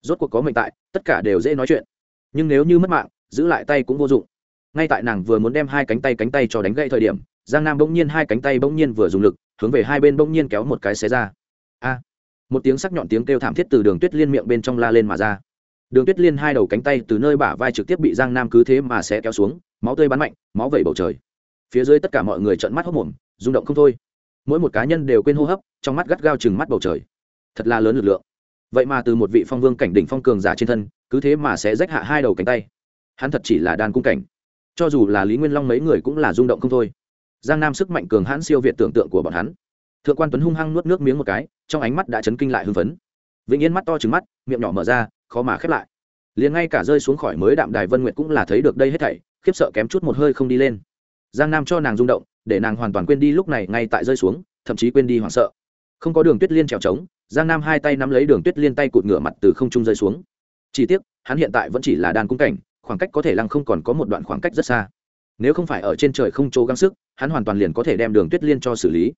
Rốt cuộc có mệnh tại, tất cả đều dễ nói chuyện. Nhưng nếu như mất mạng, giữ lại tay cũng vô dụng. Ngay tại nàng vừa muốn đem hai cánh tay cánh tay cho đánh gãy thời điểm giang nam bỗng nhiên hai cánh tay bỗng nhiên vừa dùng lực, hướng về hai bên bỗng nhiên kéo một cái xé ra. A! Một tiếng sắc nhọn tiếng kêu thảm thiết từ đường tuyết liên miệng bên trong la lên mà ra. Đường tuyết liên hai đầu cánh tay từ nơi bả vai trực tiếp bị giang nam cứ thế mà sẽ kéo xuống, máu tươi bắn mạnh, máu vẩy bầu trời. Phía dưới tất cả mọi người trợn mắt hốc mồm rung động không thôi. Mỗi một cá nhân đều quên hô hấp, trong mắt gắt gao chừng mắt bầu trời. Thật là lớn lực lượng. Vậy mà từ một vị phong vương cảnh đỉnh phong cường giả trên thân, cứ thế mà sẽ rách hạ hai đầu cánh tay. Hắn thật chỉ là đan cung cảnh. Cho dù là lý nguyên long mấy người cũng là rung động không thôi giang nam sức mạnh cường hãn siêu việt tưởng tượng của bọn hắn. Thượng quan tuấn hung hăng nuốt nước miếng một cái, trong ánh mắt đã chấn kinh lại hưng phấn. Vĩnh yên mắt to trứng mắt, miệng nhỏ mở ra, khó mà khép lại. Liền ngay cả rơi xuống khỏi mới đạm đài vân nguyệt cũng là thấy được đây hết thảy, khiếp sợ kém chút một hơi không đi lên. Giang nam cho nàng rung động, để nàng hoàn toàn quên đi lúc này ngay tại rơi xuống, thậm chí quên đi hoảng sợ. Không có đường tuyết liên trèo trống, giang nam hai tay nắm lấy đường tuyết liên tay cụt ngửa mặt từ không trung rơi xuống. Chỉ tiếc, hắn hiện tại vẫn chỉ là đàn cung cảnh, khoảng cách có thể lăng không còn có một đoạn khoảng cách rất xa nếu không phải ở trên trời không chỗ gắng sức, hắn hoàn toàn liền có thể đem đường tuyết liên cho xử lý.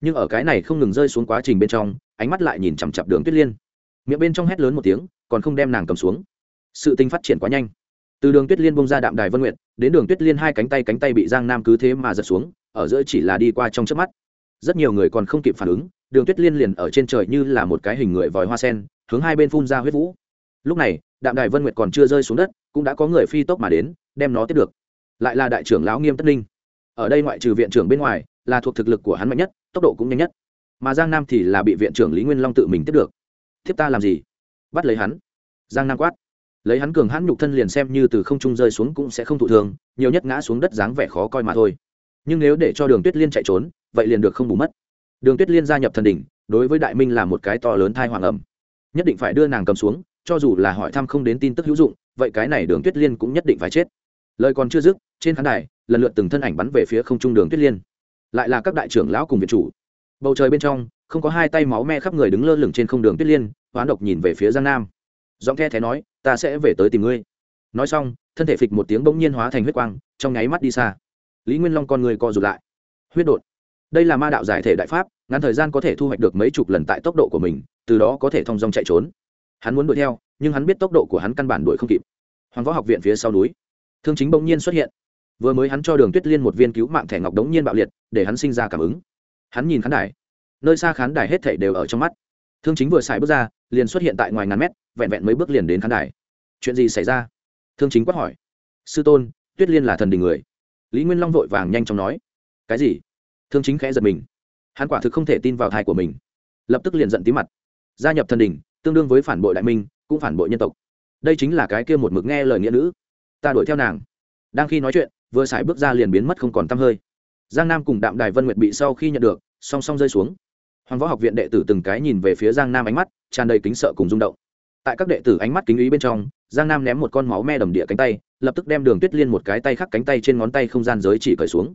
Nhưng ở cái này không ngừng rơi xuống quá trình bên trong, ánh mắt lại nhìn chằm chặp đường tuyết liên. Miệng bên trong hét lớn một tiếng, còn không đem nàng cầm xuống. Sự tình phát triển quá nhanh. Từ đường tuyết liên bông ra đạm đài vân nguyện đến đường tuyết liên hai cánh tay cánh tay bị giang nam cứ thế mà giật xuống, ở giữa chỉ là đi qua trong trước mắt. Rất nhiều người còn không kịp phản ứng, đường tuyết liên liền ở trên trời như là một cái hình người vòi hoa sen, hướng hai bên phun ra huyết vũ. Lúc này, đạm đài vân nguyệt còn chưa rơi xuống đất, cũng đã có người phi tốc mà đến, đem nó tiếp được lại là đại trưởng lão nghiêm tất ninh. Ở đây ngoại trừ viện trưởng bên ngoài, là thuộc thực lực của hắn mạnh nhất, tốc độ cũng nhanh nhất. Mà giang nam thì là bị viện trưởng lý nguyên long tự mình tiếp được. Thiếp ta làm gì? Bắt lấy hắn. Giang nam quát. Lấy hắn cường hãn nhục thân liền xem như từ không trung rơi xuống cũng sẽ không thụ thường nhiều nhất ngã xuống đất dáng vẻ khó coi mà thôi. Nhưng nếu để cho đường tuyết liên chạy trốn, vậy liền được không bù mất. Đường tuyết liên gia nhập thần đỉnh, đối với đại minh là một cái to lớn thai hoàng ẩm. Nhất định phải đưa nàng cầm xuống, cho dù là hỏi thăm không đến tin tức hữu dụng, vậy cái này đường tuyết liên cũng nhất định phải chết lời còn chưa dứt, trên khán đài, lần lượt từng thân ảnh bắn về phía không trung đường tuyết liên. Lại là các đại trưởng lão cùng viện chủ. Bầu trời bên trong, không có hai tay máu me khắp người đứng lơ lửng trên không đường tuyết liên, hoán độc nhìn về phía giang nam. Giọng the thé nói, ta sẽ về tới tìm ngươi. Nói xong, thân thể phịch một tiếng bỗng nhiên hóa thành huyết quang, trong nháy mắt đi xa. Lý nguyên long con người co rụt lại. Huyết đột. Đây là ma đạo giải thể đại pháp, ngắn thời gian có thể thu hoạch được mấy chục lần tại tốc độ của mình, từ đó có thể thong dong chạy trốn. Hắn muốn đuổi theo, nhưng hắn biết tốc độ của hắn căn bản đuổi không kịp. Hoàng võ học viện phía sau núi thương chính bỗng nhiên xuất hiện. Vừa mới hắn cho đường tuyết liên một viên cứu mạng thẻ ngọc đống nhiên bạo liệt, để hắn sinh ra cảm ứng. Hắn nhìn khán đài. Nơi xa khán đài hết thảy đều ở trong mắt. Thương chính vừa xài bước ra, liền xuất hiện tại ngoài ngàn mét, vẹn vẹn mấy bước liền đến khán đài. Chuyện gì xảy ra? Thương chính quát hỏi. Sư tôn, tuyết liên là thần đình người. Lý nguyên long vội vàng nhanh chóng nói. Cái gì? Thương chính khẽ giật mình. Hắn quả thực không thể tin vào thai của mình. Lập tức liền giận tí mặt. Gia nhập thần đình tương đương với phản bội đại minh, cũng phản bội nhân tộc. Đây chính là cái kia một mực nghe lời nghĩa nữ ta đuổi theo nàng. Đang khi nói chuyện, vừa xài bước ra liền biến mất không còn t hơi. Giang nam cùng đạm đài vân nguyệt bị sau khi nhận được, song song rơi xuống. Hoàng võ học viện đệ tử từng cái nhìn về phía giang nam ánh mắt, tràn đầy kính sợ cùng rung động. Tại các đệ tử ánh mắt kính ý bên trong, giang nam ném một con máu me đầm địa cánh tay, lập tức đem đường tuyết liên một cái tay khắc cánh tay trên ngón tay không gian giới chỉ cởi xuống.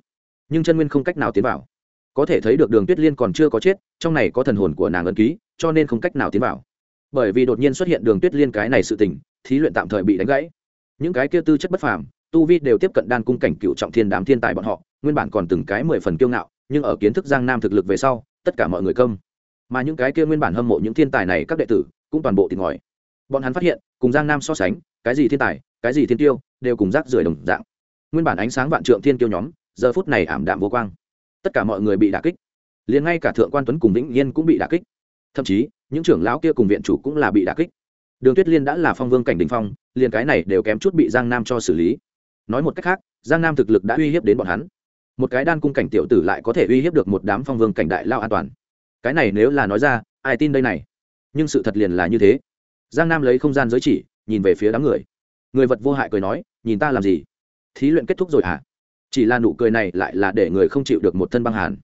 Nhưng chân nguyên không cách nào tiến vào. Có thể thấy được đường tuyết liên còn chưa có chết, trong này có thần hồn của nàng ấn ký, cho nên không cách nào tiến vào. Bởi vì đột nhiên xuất hiện đường tuyết liên cái này sự tình, thí luyện tạm thời bị đánh gãy những cái kia tư chất bất phàm, tu vi đều tiếp cận đan cung cảnh cựu trọng thiên đám thiên tài bọn họ, nguyên bản còn từng cái mười phần kiêu ngạo, nhưng ở kiến thức giang nam thực lực về sau, tất cả mọi người công mà những cái kia nguyên bản hâm mộ những thiên tài này các đệ tử, cũng toàn bộ tìm ngòi. Bọn hắn phát hiện, cùng giang nam so sánh, cái gì thiên tài, cái gì thiên tiêu, đều cùng rác rưởi đồng dạng. Nguyên bản ánh sáng vạn trượng thiên tiêu nhóm, giờ phút này ảm đạm vô quang. Tất cả mọi người bị đả kích. Liền ngay cả thượng quan tuấn cùng vĩnh yên cũng bị đả kích. Thậm chí, những trưởng lão kia cùng viện chủ cũng là bị đả kích đường tuyết liên đã là phong vương cảnh đình phong, liền cái này đều kém chút bị giang nam cho xử lý. Nói một cách khác, giang nam thực lực đã uy hiếp đến bọn hắn. Một cái đan cung cảnh tiểu tử lại có thể uy hiếp được một đám phong vương cảnh đại lao an toàn. Cái này nếu là nói ra, ai tin đây này? Nhưng sự thật liền là như thế. Giang nam lấy không gian giới chỉ, nhìn về phía đám người. Người vật vô hại cười nói, nhìn ta làm gì? Thí luyện kết thúc rồi à chỉ là nụ cười này lại là để người không chịu được một thân băng hàn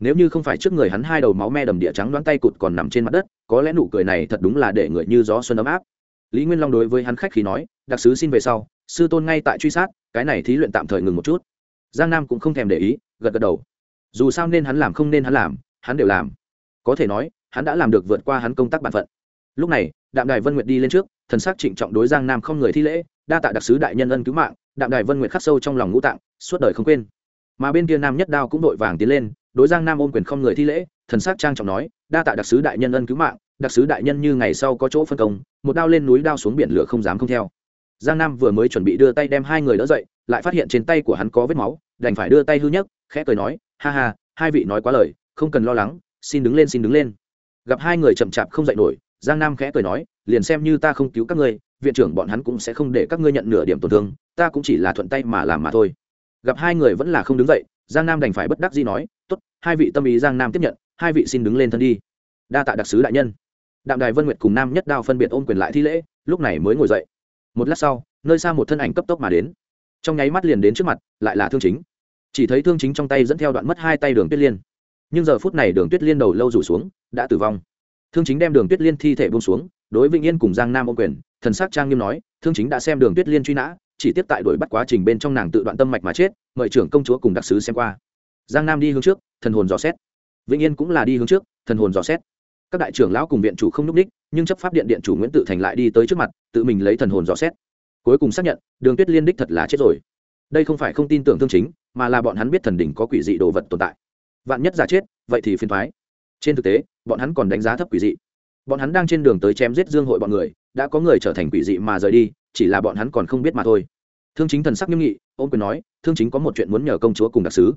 nếu như không phải trước người hắn hai đầu máu me đầm địa trắng đoán tay cụt còn nằm trên mặt đất, có lẽ nụ cười này thật đúng là để người như gió xuân ấm áp. Lý nguyên long đối với hắn khách khi nói, đặc sứ xin về sau, sư tôn ngay tại truy sát, cái này thí luyện tạm thời ngừng một chút. Giang nam cũng không thèm để ý, gật gật đầu. Dù sao nên hắn làm không nên hắn làm, hắn đều làm. Có thể nói, hắn đã làm được vượt qua hắn công tác b ả n phận. Lúc này, đạm đài vân nguyệt đi lên trước, thần s ắ c trịnh trọng đối giang nam không người thi lễ, đa tạ đặc sứ đại nhân ân cứu mạng, đạm đài vân nguyệt khắc sâu trong lòng ngũ tạng, suốt đời không quên. Mà bên kia nam nhất đao cũng đội vàng tiến lên đối giang nam ôm quyền không người thi lễ, thần s á c trang trọng nói, đa tạ đặc sứ đại nhân ân cứu mạng, đặc sứ đại nhân như ngày sau có chỗ phân công, một đao lên núi đao xuống biển lửa không dám không theo. Giang nam vừa mới chuẩn bị đưa tay đem hai người đỡ dậy, lại phát hiện trên tay của hắn có vết máu, đành phải đưa tay hư nhất khẽ cười nói, ha ha, hai vị nói quá lời, không cần lo lắng, xin đứng lên, xin đứng lên. Gặp hai người chậm chạp không dậy nổi, giang nam khẽ cười nói, liền xem như ta không cứu các ngươi, viện trưởng bọn hắn cũng sẽ không để các ngươi nhận nửa điểm tổn thương, ta cũng chỉ là thuận tay mà làm mà thôi. Gặp hai người vẫn là không đứng dậy, giang nam đành phải bất đắc dĩ nói tốt, hai vị tâm ý giang nam tiếp nhận, hai vị xin đứng lên thân đi. Đa tạ đặc sứ đại nhân. Đạm đài vân nguyệt cùng nam nhất đao phân biệt ôm quyền lại thi lễ, lúc này mới ngồi dậy. Một lát sau, nơi xa một thân ảnh cấp tốc mà đến. Trong nháy mắt liền đến trước mặt, lại là thương chính. Chỉ thấy thương chính trong tay dẫn theo đoạn mất hai tay đường tuyết liên. Nhưng giờ phút này đường tuyết liên đầu lâu rủ xuống, đã tử vong. Thương chính đem đường tuyết liên thi thể bông xuống, đối vĩnh yên cùng giang nam ô quyền, thần sắc trang nghiêm nói, thương chính đã xem đường tuyết liên truy nã, chỉ tiếp tại đuổi bắt quá trình bên trong nàng tự đoạn tâm mạch mà chết, mời trưởng công chúa cùng đặc sứ xem qua giang nam đi hướng trước, thần hồn dò xét. Vĩnh yên cũng là đi hướng trước, thần hồn dò xét. Các đại trưởng lão cùng viện chủ không n ú c ních, nhưng chấp pháp điện điện chủ nguyễn tự thành lại đi tới trước mặt, tự mình lấy thần hồn dò xét. Cuối cùng xác nhận, đường tuyết liên đích thật là chết rồi. Đây không phải không tin tưởng thương chính, mà là bọn hắn biết thần đỉnh có quỷ dị đồ vật tồn tại. Vạn nhất giả chết, vậy thì phiền thoái trên thực tế, bọn hắn còn đánh giá thấp quỷ dị. Bọn hắn đang trên đường tới chém giết dương hội bọn người, đã có người trở thành quỷ dị mà rời đi, chỉ là bọn hắn còn không biết mà thôi. Thương chính thần sắc nghiêm nghị ôm quyền nói, thương chính có một chuyện muốn nhờ công chúa cùng đặc sứ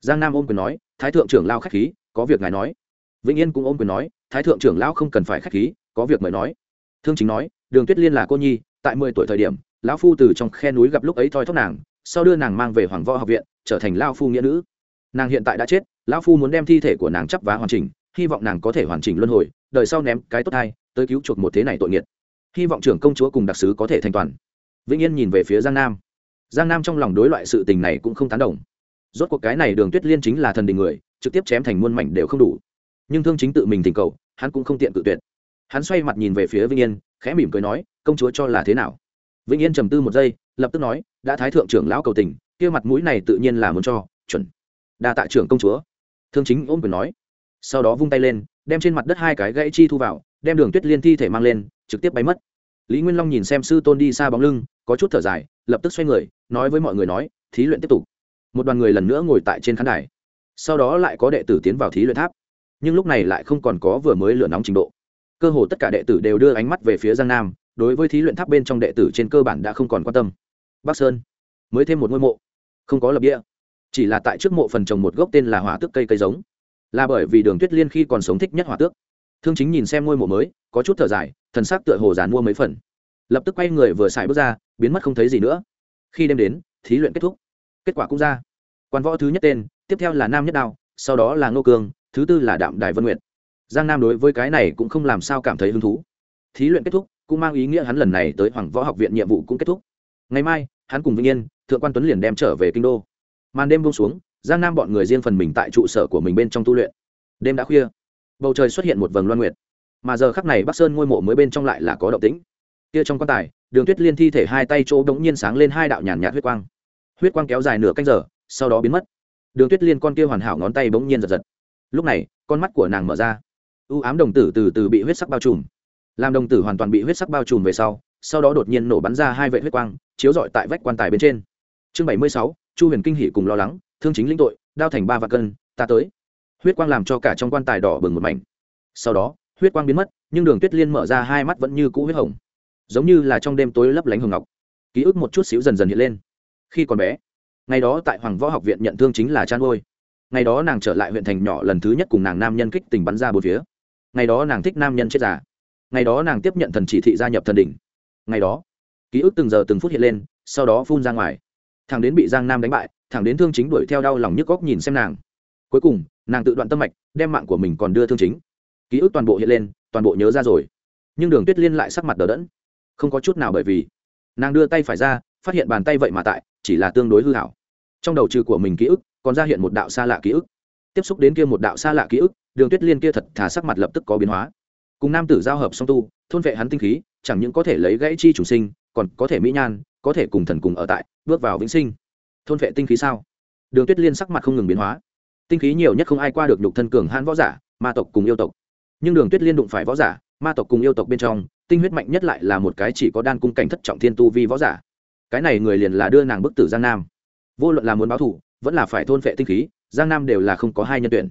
giang nam ôm quyền nói, thái thượng trưởng lao k h á c h khí, có việc ngài nói. Vĩnh yên cũng ôm quyền nói, thái thượng trưởng lao không cần phải k h á c h khí, có việc mời nói. Thương chính nói, đường tuyết liên là cô nhi, tại mười tuổi thời điểm, lão phu từ trong khe núi gặp lúc ấy thoi thóc nàng, sau đưa nàng mang về hoàng võ học viện, trở thành lao phu nghĩa nữ. Nàng hiện tại đã chết, lão phu muốn đem thi thể của nàng chấp vá hoàn chỉnh, hy vọng nàng có thể hoàn chỉnh luân hồi đợi sau ném cái tốt thai, tới cứu chuộc một thế này tội nghiệt. Hy vọng trưởng công chúa cùng đặc sứ có thể thành toàn. Vĩnh yên nhìn về phía giang nam. Giang nam trong lòng đối loại sự tình này cũng không tán đồng rốt cuộc cái này đường tuyết liên chính là thần đình người, trực tiếp chém thành muôn mảnh đều không đủ. Nhưng thương chính tự mình tình cầu, hắn cũng không tiện cự tuyệt. Hắn xoay mặt nhìn về phía vĩnh yên, khẽ mỉm cười nói, công chúa cho là thế nào? Vĩnh yên trầm tư một giây, lập tức nói, đã thái thượng trưởng lão cầu tình, kia mặt mũi này tự nhiên là muốn cho, chuẩn. Đa tạ trưởng công chúa. Thương chính ôm quyền nói. Sau đó vung tay lên, đem trên mặt đất hai cái gãy chi thu vào, đem đường tuyết liên thi thể mang lên, trực tiếp bay mất. Lý nguyên long nhìn xem sư tôn đi xa bóng lưng, có chút thở dài, lập tức xoay người, nói với mọi người nói, thí luyện tiếp tục một đoàn người lần nữa ngồi tại trên khán đài. Sau đó lại có đệ tử tiến vào thí luyện tháp. Nhưng lúc này lại không còn có vừa mới lửa nóng trình độ. Cơ hồ tất cả đệ tử đều đưa ánh mắt về phía giang nam, đối với thí luyện tháp bên trong đệ tử trên cơ bản đã không còn quan tâm. Bắc sơn, mới thêm một ngôi mộ. Không có lập địa. Chỉ là tại trước mộ phần trồng một gốc tên là hỏa tước cây cây giống. Là bởi vì đường tuyết liên khi còn sống thích nhất hỏa tước. Thương chính nhìn xem ngôi mộ mới, có chút thở dài, thần s ắ c tựa hồ dàn mua mấy phần. Lập tức quay người vừa xài bước ra, biến mất không thấy gì nữa. Khi đêm đến, thí luyện kết thúc kết quả cũng ra. Quan võ thứ nhất tên, tiếp theo là nam nhất đao, sau đó là ngô cương thứ tư là đạm đài vân nguyện giang nam đối với cái này cũng không làm sao cảm thấy hứng thú. Thí luyện kết thúc, cũng mang ý nghĩa hắn lần này tới hoàng võ học viện nhiệm vụ cũng kết thúc. Ngày mai, hắn cùng vĩnh yên, thượng quan tuấn liền đem trở về kinh đô. Màn đêm buông xuống, giang nam bọn người riêng phần mình tại trụ sở của mình bên trong tu luyện. Đêm đã khuya, bầu trời xuất hiện một vầng loan nguyệt. Mà giờ khắc này bắc sơn ngôi mộ mới bên trong lại là có động tĩnh. Kia trong quan tài, đường tuyết liên thi thể hai tay chỗ đống nhiên sáng lên hai đạo nhàn nhạt huyết quang huyết quang kéo dài nửa canh giờ, sau đó biến mất. Đường tuyết liên con kia hoàn hảo ngón tay bỗng nhiên giật giật. Lúc này, con mắt của nàng mở ra. U ám đồng tử từ từ bị huyết sắc bao trùm. Làm đồng tử hoàn toàn bị huyết sắc bao trùm về sau sau đó đột nhiên nổ bắn ra hai vệ huyết quang, chiếu rọi tại vách quan tài bên trên. Chương bảy mươi sáu, chu huyền kinh hỉ cùng lo lắng, thương chính lĩnh tội, đao thành ba và cân, ta tới. Huyết quang làm cho cả trong quan tài đỏ bừng một mảnh. Sau đó, huyết quang biến mất, nhưng đường tuyết liên mở ra hai mắt vẫn như cũ huyết hồng. Giống như là trong đêm tối lấp lánh hồng ngọc. Ký ức một chút xíu dần dần hiện lên khi còn bé, ngày đó tại hoàng võ học viện nhận thương chính là chan ngôi ngày đó nàng trở lại huyện thành nhỏ lần thứ nhất cùng nàng nam nhân kích tình bắn ra bốn phía. Ngày đó nàng thích nam nhân chết già. Ngày đó nàng tiếp nhận thần chỉ thị gia nhập thần đỉnh. Ngày đó, ký ức từng giờ từng phút hiện lên, sau đó phun ra ngoài. Thằng đến bị giang nam đánh bại thẳng đến thương chính đuổi theo đau lòng nhức góc nhìn xem nàng. Cuối cùng, nàng tự đoạn tâm mạch, đem mạng của mình còn đưa thương chính. Ký ức toàn bộ hiện lên, toàn bộ nhớ ra rồi. Nhưng đường tuyết liên lại sắc mặt đờ đẫn. Không có chút nào bởi vì, nàng đưa tay phải ra phát hiện bàn tay vậy mà tại, chỉ là tương đối hư hảo. Trong đầu trừ của mình ký ức, còn ra hiện một đạo xa lạ ký ức. Tiếp xúc đến kia một đạo xa lạ ký ức, đường tuyết liên kia thật thà sắc mặt lập tức có biến hóa. Cùng nam tử giao hợp song tu, thôn vệ hắn tinh khí, chẳng những có thể lấy gãy chi chủ sinh, còn có thể mỹ nhan, có thể cùng thần cùng ở tại, bước vào vĩnh sinh. Thôn vệ tinh khí sao? Đường tuyết liên sắc mặt không ngừng biến hóa. Tinh khí nhiều nhất không ai qua được nhục thân cường hãn võ giả, ma tộc cùng yêu tộc. Nhưng đường tuyết liên đụng phải võ giả, ma tộc cùng yêu tộc bên trong, tinh huyết mạnh nhất lại là một cái chỉ có đan cung cảnh thất trọng thiên tu vi võ giả cái này người liền là đưa nàng bức tử giang nam. Vô luận là muốn báo thủ vẫn là phải thôn vệ tinh khí, giang nam đều là không có hai nhân tuyển.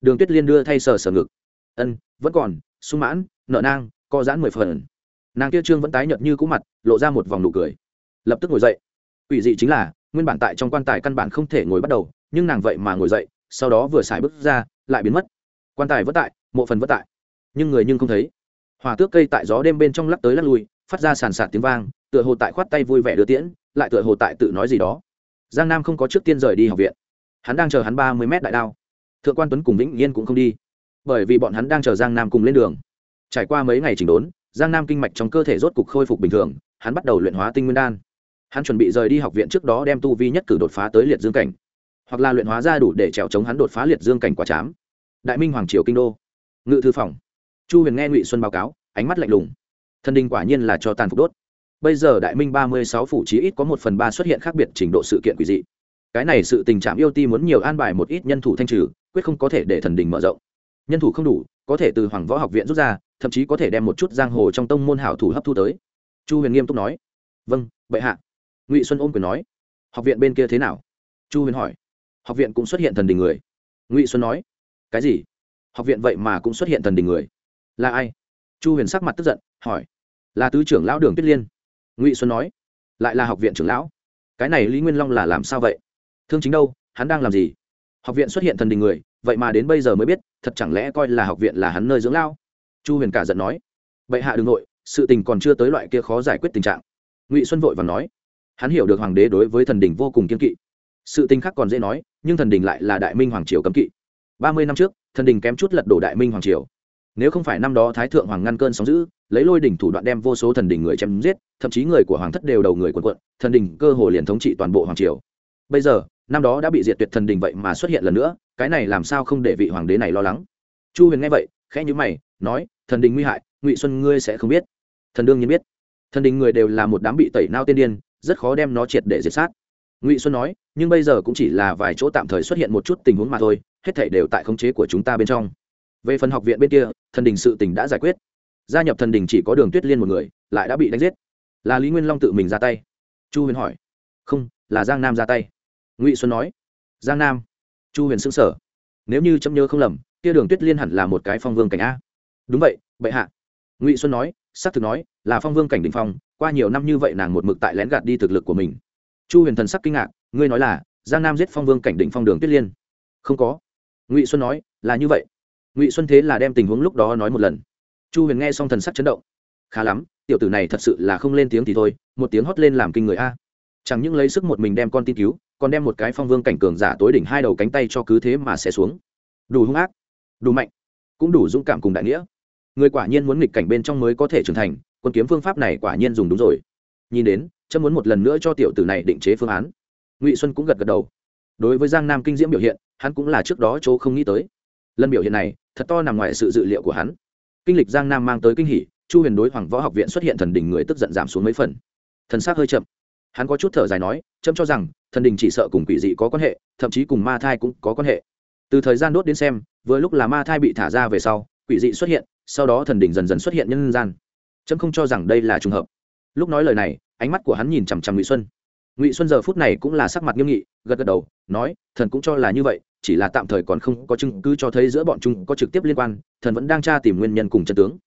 Đường tuyết liên đưa thay sờ sờ ngực. Ân, vẫn còn, sung mãn, nợ nang, co giãn mười phần. Nàng kia trương vẫn tái nhợt như cũ mặt, lộ ra một vòng nụ cười. Lập tức ngồi dậy. Ủy dị chính là, nguyên bản tại trong quan tài căn bản không thể ngồi bắt đầu, nhưng nàng vậy mà ngồi dậy, sau đó vừa xài bước ra, lại biến mất. Quan tài vất tại, mộ phần vất tại. Nhưng người nhưng không thấy. Hòa tước cây tại gió đêm bên trong lắc tới lắc lui, phát ra sàn sạt tiếng vang tựa hồ tại khoát tay vui vẻ đưa tiễn, lại tựa hồ tại tự nói gì đó. Giang nam không có trước tiên rời đi học viện. Hắn đang chờ hắn ba mươi mét đại đao. Thượng quan tuấn cùng vĩnh yên cũng không đi. Bởi vì bọn hắn đang chờ giang nam cùng lên đường. Trải qua mấy ngày chỉnh đốn, giang nam kinh mạch trong cơ thể rốt cục khôi phục bình thường, hắn bắt đầu luyện hóa tinh nguyên đan. Hắn chuẩn bị rời đi học viện trước đó đem tu vi nhất cử đột phá tới liệt dương cảnh, hoặc là luyện hóa ra đủ để trèo chống hắn đột phá liệt dương cảnh quả chám. Đại minh hoàng triều kinh đô. Ngự thư phòng. Chu huyền nghe ngụy xuân báo cáo, ánh mắt lạnh lùng. Thân đình quả nhiên là cho tàn phục đốt bây giờ đại minh ba mươi sáu phủ chí ít có một phần ba xuất hiện khác biệt trình độ sự kiện quỷ dị. Cái này sự tình trạng yêu ti muốn nhiều an bài một ít nhân thủ thanh trừ, quyết không có thể để thần đình mở rộng. Nhân thủ không đủ, có thể từ hoàng võ học viện rút ra, thậm chí có thể đem một chút giang hồ trong tông môn hảo thủ hấp thu tới. Chu huyền nghiêm túc nói. Vâng bệ hạ. Ngụy xuân ôm quyền nói. Học viện bên kia thế nào? Chu huyền hỏi. Học viện cũng xuất hiện thần đình người. Ngụy xuân nói. Cái gì? Học viện vậy mà cũng xuất hiện thần đình người? Là ai? Chu huyền sắc mặt tức giận, hỏi. Là tứ trưởng lão đường tuyết liên ngụy xuân nói, lại là học viện trưởng lão. Cái này lý nguyên long là làm sao vậy? Thương chính đâu? Hắn đang làm gì? Học viện xuất hiện thần đình người, vậy mà đến bây giờ mới biết, thật chẳng lẽ coi là học viện là hắn nơi dưỡng lao chu huyền cả giận nói vậy hạ đường nội, sự tình còn chưa tới loại kia khó giải quyết tình trạng. Ngụy xuân vội và nói, hắn hiểu được hoàng đế đối với thần đình vô cùng kiên kỵ. Sự tình khác còn dễ nói, nhưng thần đình lại là đại minh hoàng triều cấm kỵ. Ba mươi năm trước, thần đình kém chút lật đổ đại minh hoàng triều nếu không phải năm đó thái thượng hoàng ngăn cơn sóng giữ lấy lôi đỉnh thủ đoạn đem vô số thần đình người chém giết, thậm chí người của hoàng thất đều đầu người quần quận thần đình cơ hồ liền thống trị toàn bộ hoàng triều. Bây giờ, năm đó đã bị diệt tuyệt thần đình vậy mà xuất hiện lần nữa, cái này làm sao không để vị hoàng đế này lo lắng? Chu huyền nghe vậy, khẽ nhữ mày, nói, thần đình nguy hại, ngụy xuân ngươi sẽ không biết. Thần đương nhiên biết. Thần đình người đều là một đám bị tẩy nao tiên điên, rất khó đem nó triệt để diệt sát. Ngụy xuân nói, nhưng bây giờ cũng chỉ là vài chỗ tạm thời xuất hiện một chút tình huống mà thôi, hết thể đều tại khống chế của chúng ta bên trong về phần học viện bên kia, thần đình sự tình đã giải quyết. Gia nhập thần đình chỉ có đường tuyết liên một người, lại đã bị đánh giết. Là lý nguyên long tự mình ra tay. Chu huyền hỏi. Không, là giang nam ra tay. Ngụy xuân nói. Giang nam. Chu huyền xưng sở nếu như chấm nhớ không lầm, kia đường tuyết liên hẳn là một cái phong vương cảnh a. Đúng vậy, bệ hạ. Ngụy xuân nói, xác thực nói, là phong vương cảnh đình phong, qua nhiều năm như vậy nàng một mực tại lén gạt đi thực lực của mình. Chu huyền thần sắc kinh ngạc, ngươi nói là, giang nam giết phong vương cảnh định phong đường tuyết liên. Không có. Ngụy xuân nói, là như vậy ngụy xuân thế là đem tình huống lúc đó nói một lần chu huyền nghe xong thần sắc chấn động khá lắm tiểu tử này thật sự là không lên tiếng thì thôi một tiếng hót lên làm kinh người a chẳng những lấy sức một mình đem con tin cứu còn đem một cái phong vương cảnh cường giả tối đỉnh hai đầu cánh tay cho cứ thế mà sẽ xuống đủ hung ác đủ mạnh cũng đủ dũng cảm cùng đại nghĩa người quả nhiên muốn nghịch cảnh bên trong mới có thể trưởng thành quân kiếm phương pháp này quả nhiên dùng đúng rồi nhìn đến trâm muốn một lần nữa cho tiểu tử này định chế phương án ngụy xuân cũng gật gật đầu đối với giang nam kinh diễm biểu hiện hắn cũng là trước đó chỗ không nghĩ tới lần biểu hiện này, thật to nằm ngoài sự dự liệu của hắn. Kinh lịch giang nam mang tới kinh hỷ chu huyền đối hoàng võ học viện xuất hiện thần đình người tức giận giảm xuống mấy phần. Thần s hơi chậm. Hắn có chút thở dài nói, chấm cho rằng, thần đình chỉ sợ cùng quỷ dị có quan hệ, thậm chí cùng ma thai cũng có quan hệ. Từ thời gian đốt đến xem, vừa lúc là ma thai bị thả ra về sau, quỷ dị xuất hiện, sau đó thần đình dần dần xuất hiện nhân gian. Chấm không cho rằng đây là trùng hợp. Lúc nói lời này, ánh mắt của hắn nhìn chằm chằm ngụy xuân ngụy xuân giờ phút này cũng là sắc mặt nghiêm nghị, gật gật đầu, nói, thần cũng cho là như vậy, chỉ là tạm thời còn không có chứng cứ cho thấy giữa bọn chúng có trực tiếp liên quan, thần vẫn đang tra tìm nguyên nhân cùng chân tướng.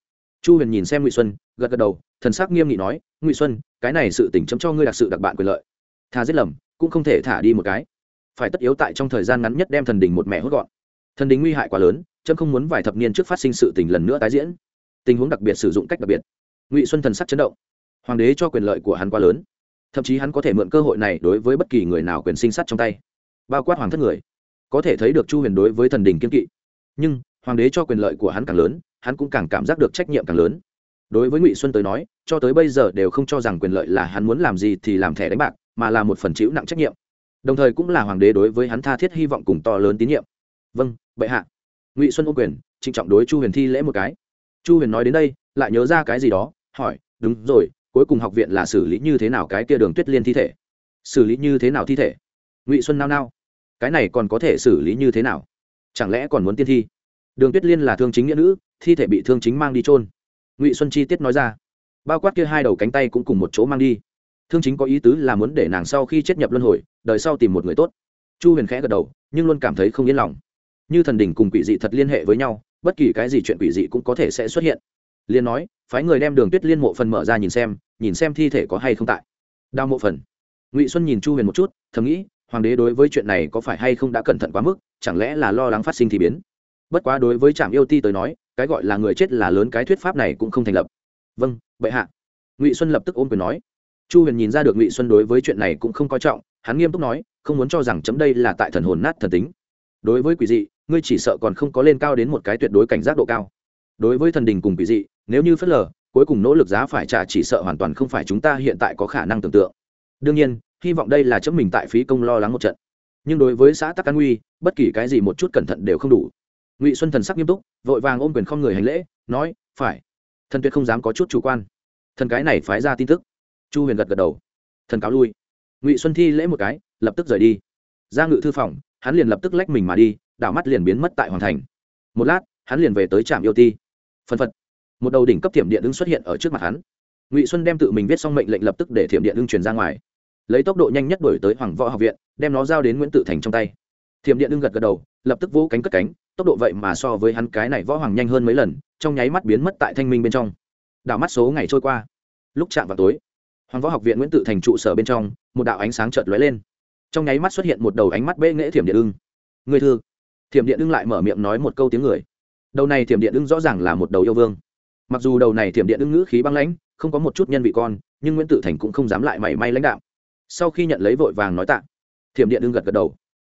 Chu huyền nhìn xem ngụy xuân, gật gật đầu, thần sắc nghiêm nghị nói, ngụy xuân, cái này sự tỉnh chấm cho ngươi đặc sự đặc bạn quyền lợi. Thà giết lầm, cũng không thể thả đi một cái. Phải tất yếu tại trong thời gian ngắn nhất đem thần đình một mẹ hốt gọn. Thần đình nguy hại quá lớn, chấm không muốn vài thập niên trước phát sinh sự tình lần nữa tái diễn. Tình huống đặc biệt sử dụng cách đặc biệt. Ngụy xuân thần sắc chấn động. Hoàng đế cho quyền lợi của hắn quá lớn thậm chí hắn có thể mượn cơ hội này đối với bất kỳ người nào quyền sinh sát trong tay. Bao quát hoàng thất người, có thể thấy được chu huyền đối với thần đình kiên kỵ. Nhưng, hoàng đế cho quyền lợi của hắn càng lớn, hắn cũng càng cảm giác được trách nhiệm càng lớn. Đối với ngụy xuân tới nói, cho tới bây giờ đều không cho rằng quyền lợi là hắn muốn làm gì thì làm thẻ đánh bạc, mà là một phần chịu nặng trách nhiệm. Đồng thời cũng là hoàng đế đối với hắn tha thiết hy vọng cùng to lớn tín nhiệm. Vâng bệ hạ. Ngụy xuân ô quyền, trịnh trọng đối chu huyền thi lễ một cái. Chu huyền nói đến đây, lại nhớ ra cái gì đó, hỏi, đúng rồi cuối cùng học viện là xử lý như thế nào cái kia đường tuyết liên thi thể? Xử lý như thế nào thi thể? Ngụy xuân nao nao. Cái này còn có thể xử lý như thế nào? Chẳng lẽ còn muốn tiên thi? Đường tuyết liên là thương chính nghĩa nữ, thi thể bị thương chính mang đi trôn ngụy xuân chi tiết nói ra. Bao quát kia hai đầu cánh tay cũng cùng một chỗ mang đi. Thương chính có ý tứ là muốn để nàng sau khi chết nhập luân hồi, đời sau tìm một người tốt. Chu huyền khẽ gật đầu, nhưng luôn cảm thấy không yên lòng. Như thần đình cùng quỷ dị thật liên hệ với nhau, bất kỳ cái gì chuyện quỷ dị cũng có thể sẽ xuất hiện liên nói, phái người đem đường tuyết liên mộ phần mở ra nhìn xem nhìn xem thi thể có hay không tại. Đao mộ phần. Ngụy xuân nhìn chu huyền một chút, thầm nghĩ, hoàng đế đối với chuyện này có phải hay không đã cẩn thận quá mức, chẳng lẽ là lo lắng phát sinh thì biến. Bất quá đối với trạm yêu ti tới nói, cái gọi là người chết là lớn cái thuyết pháp này cũng không thành lập. Vâng bệ hạ. Ngụy xuân lập tức ôm quyền nói. Chu huyền nhìn ra được ngụy xuân đối với chuyện này cũng không coi trọng, hắn nghiêm túc nói, không muốn cho rằng chấm đây là tại thần hồn nát thần tính. Đối với quỷ dị, ngươi chỉ sợ còn không có lên cao đến một cái tuyệt đối cảnh giác độ cao đối với thần đình cùng quỷ dị, nếu như phớt lờ, cuối cùng nỗ lực giá phải trả chỉ sợ hoàn toàn không phải chúng ta hiện tại có khả năng tưởng tượng. Đương nhiên, hy vọng đây là chấm mình tại phí công lo lắng một trận. Nhưng đối với xã tắc an nguy bất kỳ cái gì một chút cẩn thận đều không đủ. Ngụy xuân thần sắc nghiêm túc, vội vàng ôm quyền không người hành lễ, nói, phải. Thần tuyệt không dám có chút chủ quan. Thần cái này phái ra tin tức. Chu huyền gật gật đầu. Thần cáo lui. Ngụy xuân thi lễ một cái, lập tức rời đi. Ra ngự thư phòng, hắn liền lập tức lách mình mà đi, đảo mắt liền biến mất tại hoàn thành. Một lát, hắn liền về tới trạm yêu ti phân phật. Một đầu đỉnh cấp thiểm điện ứng xuất hiện ở trước mặt hắn. Ngụy xuân đem tự mình viết xong mệnh lệnh lập tức để thiểm điện ưng truyền ra ngoài. Lấy tốc độ nhanh nhất đổi tới hoàng võ học viện, đem nó giao đến nguyễn tự thành trong tay. Thiểm điện ưng gật gật đầu, lập tức vỗ cánh cất cánh, tốc độ vậy mà so với hắn cái này võ hoàng nhanh hơn mấy lần, trong nháy mắt biến mất tại thanh minh bên trong. Đảo mắt số ngày trôi qua. Lúc chạm vào tối, hoàng võ học viện nguyễn tự thành trụ sở bên trong, một đạo ánh sáng chợt lóe lên. Trong nháy mắt xuất hiện một đầu ánh mắt bê nghễ thiểm điện ưng. Người thư. Thiểm điện ưng lại mở miệng nói một câu tiếng người đầu này thiểm điện ưng rõ ràng là một đầu yêu vương. Mặc dù đầu này thiểm điện ưng ngữ khí băng lãnh, không có một chút nhân vị con, nhưng nguyễn tự thành cũng không dám lại mảy may lãnh đạo. Sau khi nhận lấy vội vàng nói tạ, thiểm điện ưng gật gật đầu.